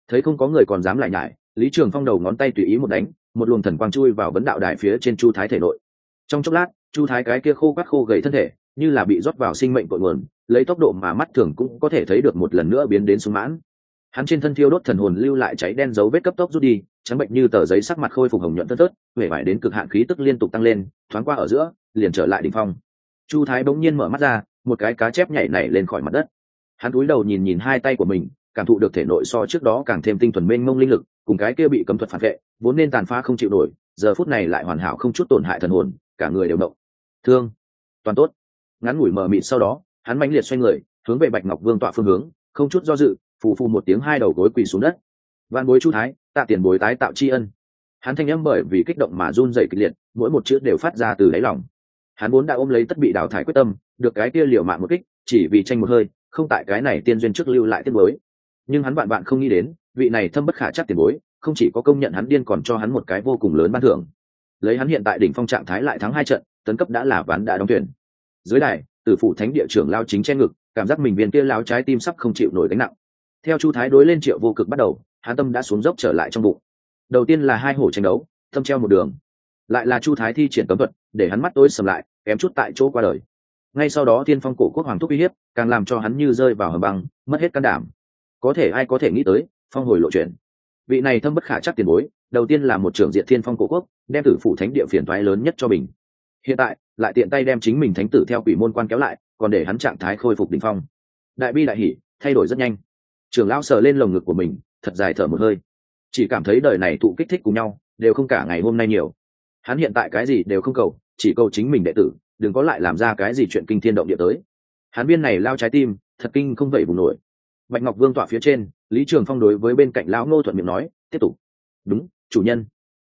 Thấy không có người còn dám lại nhải, lý trường phong đầu ngón tay tùy ý một đánh, một luồng thần quang chui vào vấn đạo đài phía trên chu thái thể nội. Trong chốc lát, chu thái cái kia khô quát khô gầy thân thể, như là bị rót vào sinh mệnh cội nguồn, lấy tốc độ mà mắt thường cũng có thể thấy được một lần nữa biến đến sung mãn hắn trên thân thiêu đốt thần hồn lưu lại cháy đen dấu vết cấp tốc rút đi, trắng bệnh như tờ giấy sắc mặt khôi phục hồng nhuận tất tớt huệ vải đến cực hạn khí tức liên tục tăng lên, thoáng qua ở giữa, liền trở lại đ ỉ n h phong. Chu thái bỗng nhiên mở mắt ra, một cái cá chép nhảy nảy lên khỏi mặt đất. Hắn cúi đầu nhìn nhìn hai tay của mình, cảm thụ được thể nội so trước đó càng thêm tinh thuần mênh mông linh lực, cùng cái kia bị cấm thuật phản vệ, vốn nên tàn phá không chịu nổi, giờ phút này lại hoàn hảo không chút tổn hại thần hồn, cả người đều động. Thương, toàn tốt. Ngắn ngủi mờ mịt sau đó, hắn mãnh liệt xoay người, hướng về bạch ngọc vương tọa phương hướng, không chút do dự phù phù một tiếng hai đầu gối quỳ xuống đất. Văn bối chu thái, tạ tiền bối tái tạo tri ân. Hắn thanh âm bởi vì kích động mà run dày kịch liệt, mỗi một chữ đều phát ra từ đáy lòng. Hắn vốn đã ôm lấy tất bị đào thải quyết tâm, được cái kia liều mạng một kích, chỉ vì tranh một hơi, không tại cái này tiên duyên trước lưu lại tiết bối nhưng hắn bạn bạn không nghĩ đến, vị này thâm bất khả chắc tiền bối, không chỉ có công nhận hắn điên còn cho hắn một cái vô cùng lớn ban thưởng. Lấy hắn hiện tại đỉnh phong trạng thái lại thắng hai trận, tấn cấp đã là ván đã đóng tuyển. Dưới đài, tử phủ thánh địa trưởng lao chính che ngực, cảm giác mình viên kia lao trái tim sắp không chịu nổi gánh nặng theo chu thái đối lên triệu vô cực bắt đầu, hắn tâm đã xuống dốc trở lại trong bụng. Đầu tiên là hai hổ tranh đấu, tâm treo một đường. Lại là chu thái thi triển cấm thuật, để hắn mắt tối sầm lại, kém chút tại chỗ qua đời. Ngay sau đó thiên phong cổ quốc hoàng thúc uy hiếp, càng làm cho hắn như rơi vào hầm băng, mất hết can đảm. Có thể ai có thể nghĩ tới, phong hồi lộ chuyển vị này thâm bất khả chắc tiền bối, đầu tiên là một trưởng diện thiên phong cổ quốc, đem tử phủ thánh địa phiền thoái lớn nhất cho mình. Hiện tại, lại tiện tay đem chính mình thánh tử theo quỷ môn quan kéo lại, còn để hắn trạng thái khôi phục đ ỉ n h phong. Đại bi đại hỷ, thay đổi rất nhanh trưởng lão sờ lên lồng ngực của mình, thật dài thở một hơi. Chỉ cảm thấy đời này thụ kích thích cùng nhau, đều không cả ngày hôm nay nhiều. Hắn hiện tại cái gì đều không cầu, chỉ cầu chính mình đệ tử, đừng có lại làm ra cái gì chuyện kinh thiên động địa tới. Hắn viên này lao trái tim, thật kinh không vậy vùng nổi. Bạch ngọc vương tỏa phía trên, lý trường phong đối với bên cạnh lão ngô thuận miệng nói, tiếp tục. Đúng, chủ nhân.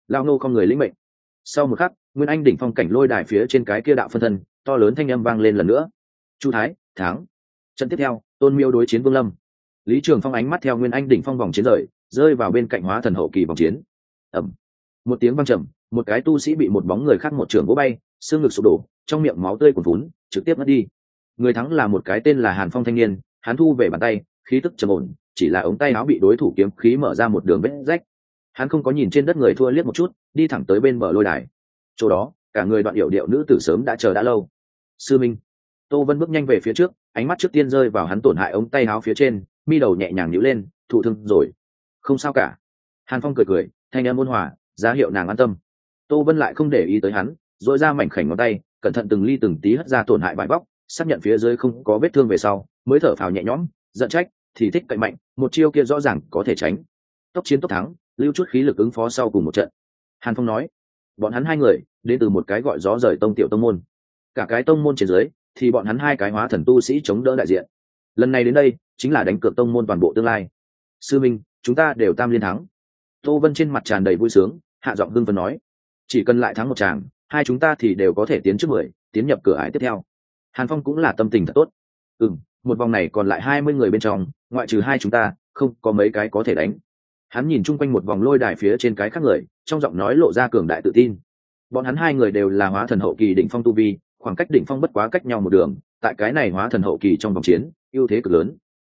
Lao ngô không người lĩnh mệnh. Sau một khắc, nguyên anh đỉnh phong cảnh lôi đài phía trên cái kia đạo phân thân, to lớn thanh âm vang lên lần nữa. Chu thái tháng trận tiếp theo, tôn miêu đối chiến vương lâm lý trường phong ánh mắt theo nguyên anh đỉnh phong vòng chiến rời, rơi vào bên cạnh hóa thần hậu kỳ vòng chiến. Ẩm một tiếng vang trầm, một cái tu sĩ bị một bóng người khác một trường vỗ bay, xương ngực sụp đổ, trong miệng máu tươi cuồn vún trực tiếp mất đi. Người thắng là một cái tên là hàn phong thanh niên, hắn thu về bàn tay, khí tức trầm ổn, chỉ là ống tay áo bị đối thủ kiếm khí mở ra một đường vết rách. Hắn không có nhìn trên đất người thua liếc một chút, đi thẳng tới bên bờ lôi đài. Chỗ đó, cả người đoạn điệu điệu nữ tử sớm đã chờ đã lâu. Sư minh. Tô vân bước nhanh về phía trước, ánh mắt trước tiên rơi vào hắn tổn hại ống tay áo phía trên mi đầu nhẹ nhàng nhíu lên, thụ thương rồi. Không sao cả. Hàn phong cười cười, thanh em ôn hòa, giá hiệu nàng an tâm. Tô vân lại không để ý tới hắn rồi ra mảnh khảnh ngón tay, cẩn thận từng ly từng tí hất ra tổn hại vải bóc, xác nhận phía dưới không có vết thương về sau, mới thở phào nhẹ nhõm, giận trách, thì thích cậy mạnh, một chiêu kia rõ ràng có thể tránh. Tốc chiến tốc thắng, lưu chút khí lực ứng phó sau cùng một trận. Hàn phong nói, bọn hắn hai người, đến từ một cái gọi gió rời tông tiểu tông môn. Cả cái tông môn trên dưới, thì bọn hắn hai cái hóa thần tu sĩ chống đỡ đại diện lần này đến đây, chính là đánh cược tông môn toàn bộ tương lai. Sư minh, chúng ta đều tam liên thắng. Tô vân trên mặt tràn đầy vui sướng, hạ giọng hưng vân nói. Chỉ cần lại thắng một chàng hai chúng ta thì đều có thể tiến trước mười, tiến nhập cửa ải tiếp theo. Hàn phong cũng là tâm tình thật tốt. Ừ m một vòng này còn lại hai mươi người bên trong, ngoại trừ hai chúng ta, không có mấy cái có thể đánh. Hắn nhìn chung quanh một vòng lôi đài phía trên cái khác người, trong giọng nói lộ ra cường đại tự tin. Bọn hắn hai người đều là hóa thần hậu kỳ đỉnh phong tu vi, khoảng cách đỉnh phong bất quá cách nhau một đường, tại cái này hóa thần hậu kỳ trong vòng chiến ưu thế cực lớn.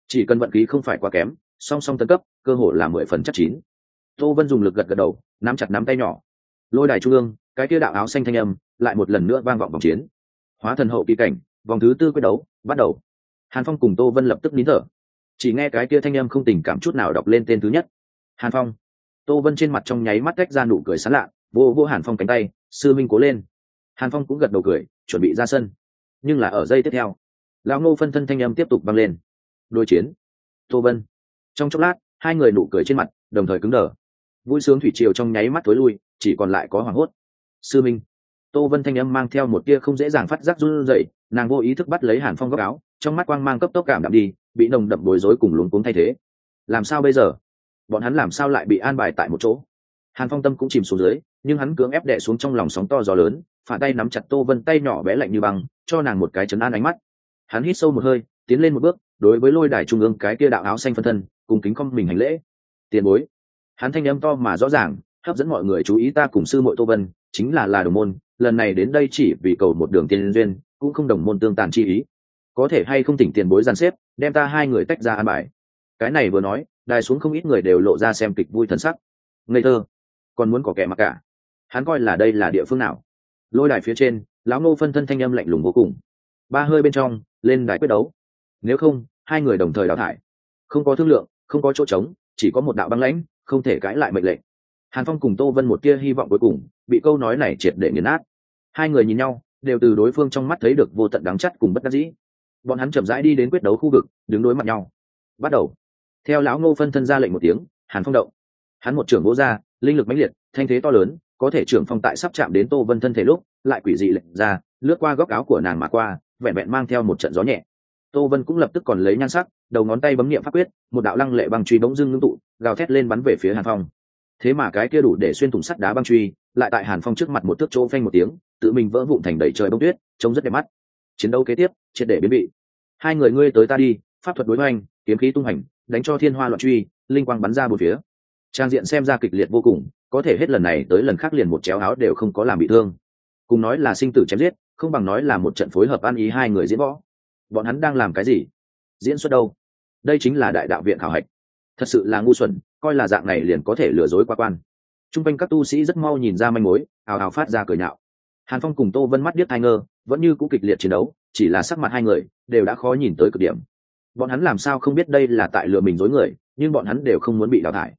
Chỉ cần vận khí không phải quá kém, song song tấn cấp, cơ hội là mười phần chắc chín. Tô vân dùng lực gật gật đầu, nắm chặt nắm tay nhỏ. Lôi đài trung ương, cái kia đạo áo xanh thanh âm, lại một lần nữa vang vọng vòng chiến. Hóa thần hậu kỳ cảnh, vòng thứ tư quyết đấu, bắt đầu. Hàn phong cùng tô vân lập tức nín thở. Chỉ nghe cái kia thanh âm không tình cảm chút nào đọc lên tên thứ nhất. Hàn phong. Tô vân trên mặt trong nháy mắt tách ra nụ cười sán lạ, vô vô hàn phong cánh tay, sư minh cố lên. Hàn phong cũng gật đầu cười, chuẩn bị ra sân. Nhưng là ở giây tiếp theo lão ngô phân thân thanh âm tiếp tục vang lên. Đối chiến. Tô vân. Trong chốc lát, hai người nụ cười trên mặt, đồng thời cứng đờ. Vui sướng thủy triều trong nháy mắt tối lui, chỉ còn lại có hoảng hốt. Sư minh. Tô vân thanh âm mang theo một tia không dễ dàng phát giác run rẩy, nàng vô ý thức bắt lấy hàn phong góc áo, trong mắt quang mang cấp tốc cảm đạm đi, bị nồng đậm bối rối cùng luống cuống thay thế. Làm sao bây giờ? Bọn hắn làm sao lại bị an bài tại một chỗ? Hàn phong tâm cũng chìm xuống dưới, nhưng hắn cưỡng ép đẻ xuống trong lòng sóng to gió lớn phản tay nắm chặt tô vân tay nhỏ bé lạnh như băng, cho nàng một cái chấn an ánh mắt hắn hít sâu một hơi, tiến lên một bước, đối với lôi đài trung ương cái kia đạo áo xanh phân thân, cùng kính con mình hành lễ. Tiền bối. Hắn thanh âm to mà rõ ràng, hấp dẫn mọi người chú ý ta cùng sư mội tô vân, chính là là đồng môn, lần này đến đây chỉ vì cầu một đường tiên duyên, cũng không đồng môn tương tàn chi ý. Có thể hay không tỉnh tiền bối gian xếp, đem ta hai người tách ra an bài. Cái này vừa nói, đài xuống không ít người đều lộ ra xem kịch vui thần sắc. Ngây thơ. Còn muốn có kẻ mặc cả. Hắn coi là đây là địa phương nào? Lôi đài phía trên, lão nô phân thân thanh âm lạnh lùng vô cùng. Ba hơi bên trong lên đài quyết đấu. Nếu không, hai người đồng thời đào thải. Không có thương lượng, không có chỗ trống, chỉ có một đạo băng lãnh, không thể cãi lại mệnh lệnh. Hàn phong cùng tô vân một tia hy vọng cuối cùng, bị câu nói này triệt để nghiền nát. Hai người nhìn nhau, đều từ đối phương trong mắt thấy được vô tận đáng chắt cùng bất đắc dĩ. Bọn hắn chậm rãi đi đến quyết đấu khu vực, đứng đối mặt nhau. Bắt đầu. Theo lão ngô phân thân ra lệnh một tiếng, hàn phong động. Hắn một trưởng vỗ ra, linh lực mãnh liệt, thanh thế to lớn, có thể trưởng phong tại sắp chạm đến tô vân thân thể lúc, lại quỷ dị lệnh ra, lướt qua góc áo của nàng mà qua vẹn vẹn mang theo một trận gió nhẹ. Tô vân cũng lập tức còn lấy nhan sắc, đầu ngón tay bấm nghiệm pháp quyết, một đạo lăng lệ băng truy bỗng dưng ngưng tụ, gào thét lên bắn về phía hàn phong. Thế mà cái kia đủ để xuyên thủng sắt đá băng truy, lại tại hàn phong trước mặt một thước chỗ phanh một tiếng, tự mình vỡ vụn thành đầy trời bông tuyết, trông rất đẹp mắt. Chiến đấu kế tiếp, triệt để biến bị hai người ngươi tới ta đi, pháp thuật đối hoành, kiếm khí tung hành, đánh cho thiên hoa loạn truy, linh quang bắn ra một phía. Trang diện xem ra kịch liệt vô cùng, có thể hết lần này tới lần khác liền một chéo áo đều không có làm bị thương. Cùng nói là sinh tử chém giết không bằng nói là một trận phối hợp ăn ý hai người diễn võ. Bọn hắn đang làm cái gì? Diễn xuất đâu? Đây chính là đại đạo viện khảo hạch. Thật sự là ngu xuẩn, coi là dạng này liền có thể lừa dối qua quan. T r u n g quanh các tu sĩ rất mau nhìn ra manh mối ào ào phát ra cười nhạo. Hàn phong cùng tô vân mắt điếc thai ngơ, vẫn như cũ kịch liệt chiến đấu, chỉ là sắc mặt hai người đều đã khó nhìn tới cực điểm. Bọn hắn làm sao không biết đây là tại lừa mình dối người, nhưng bọn hắn đều không muốn bị đào thải.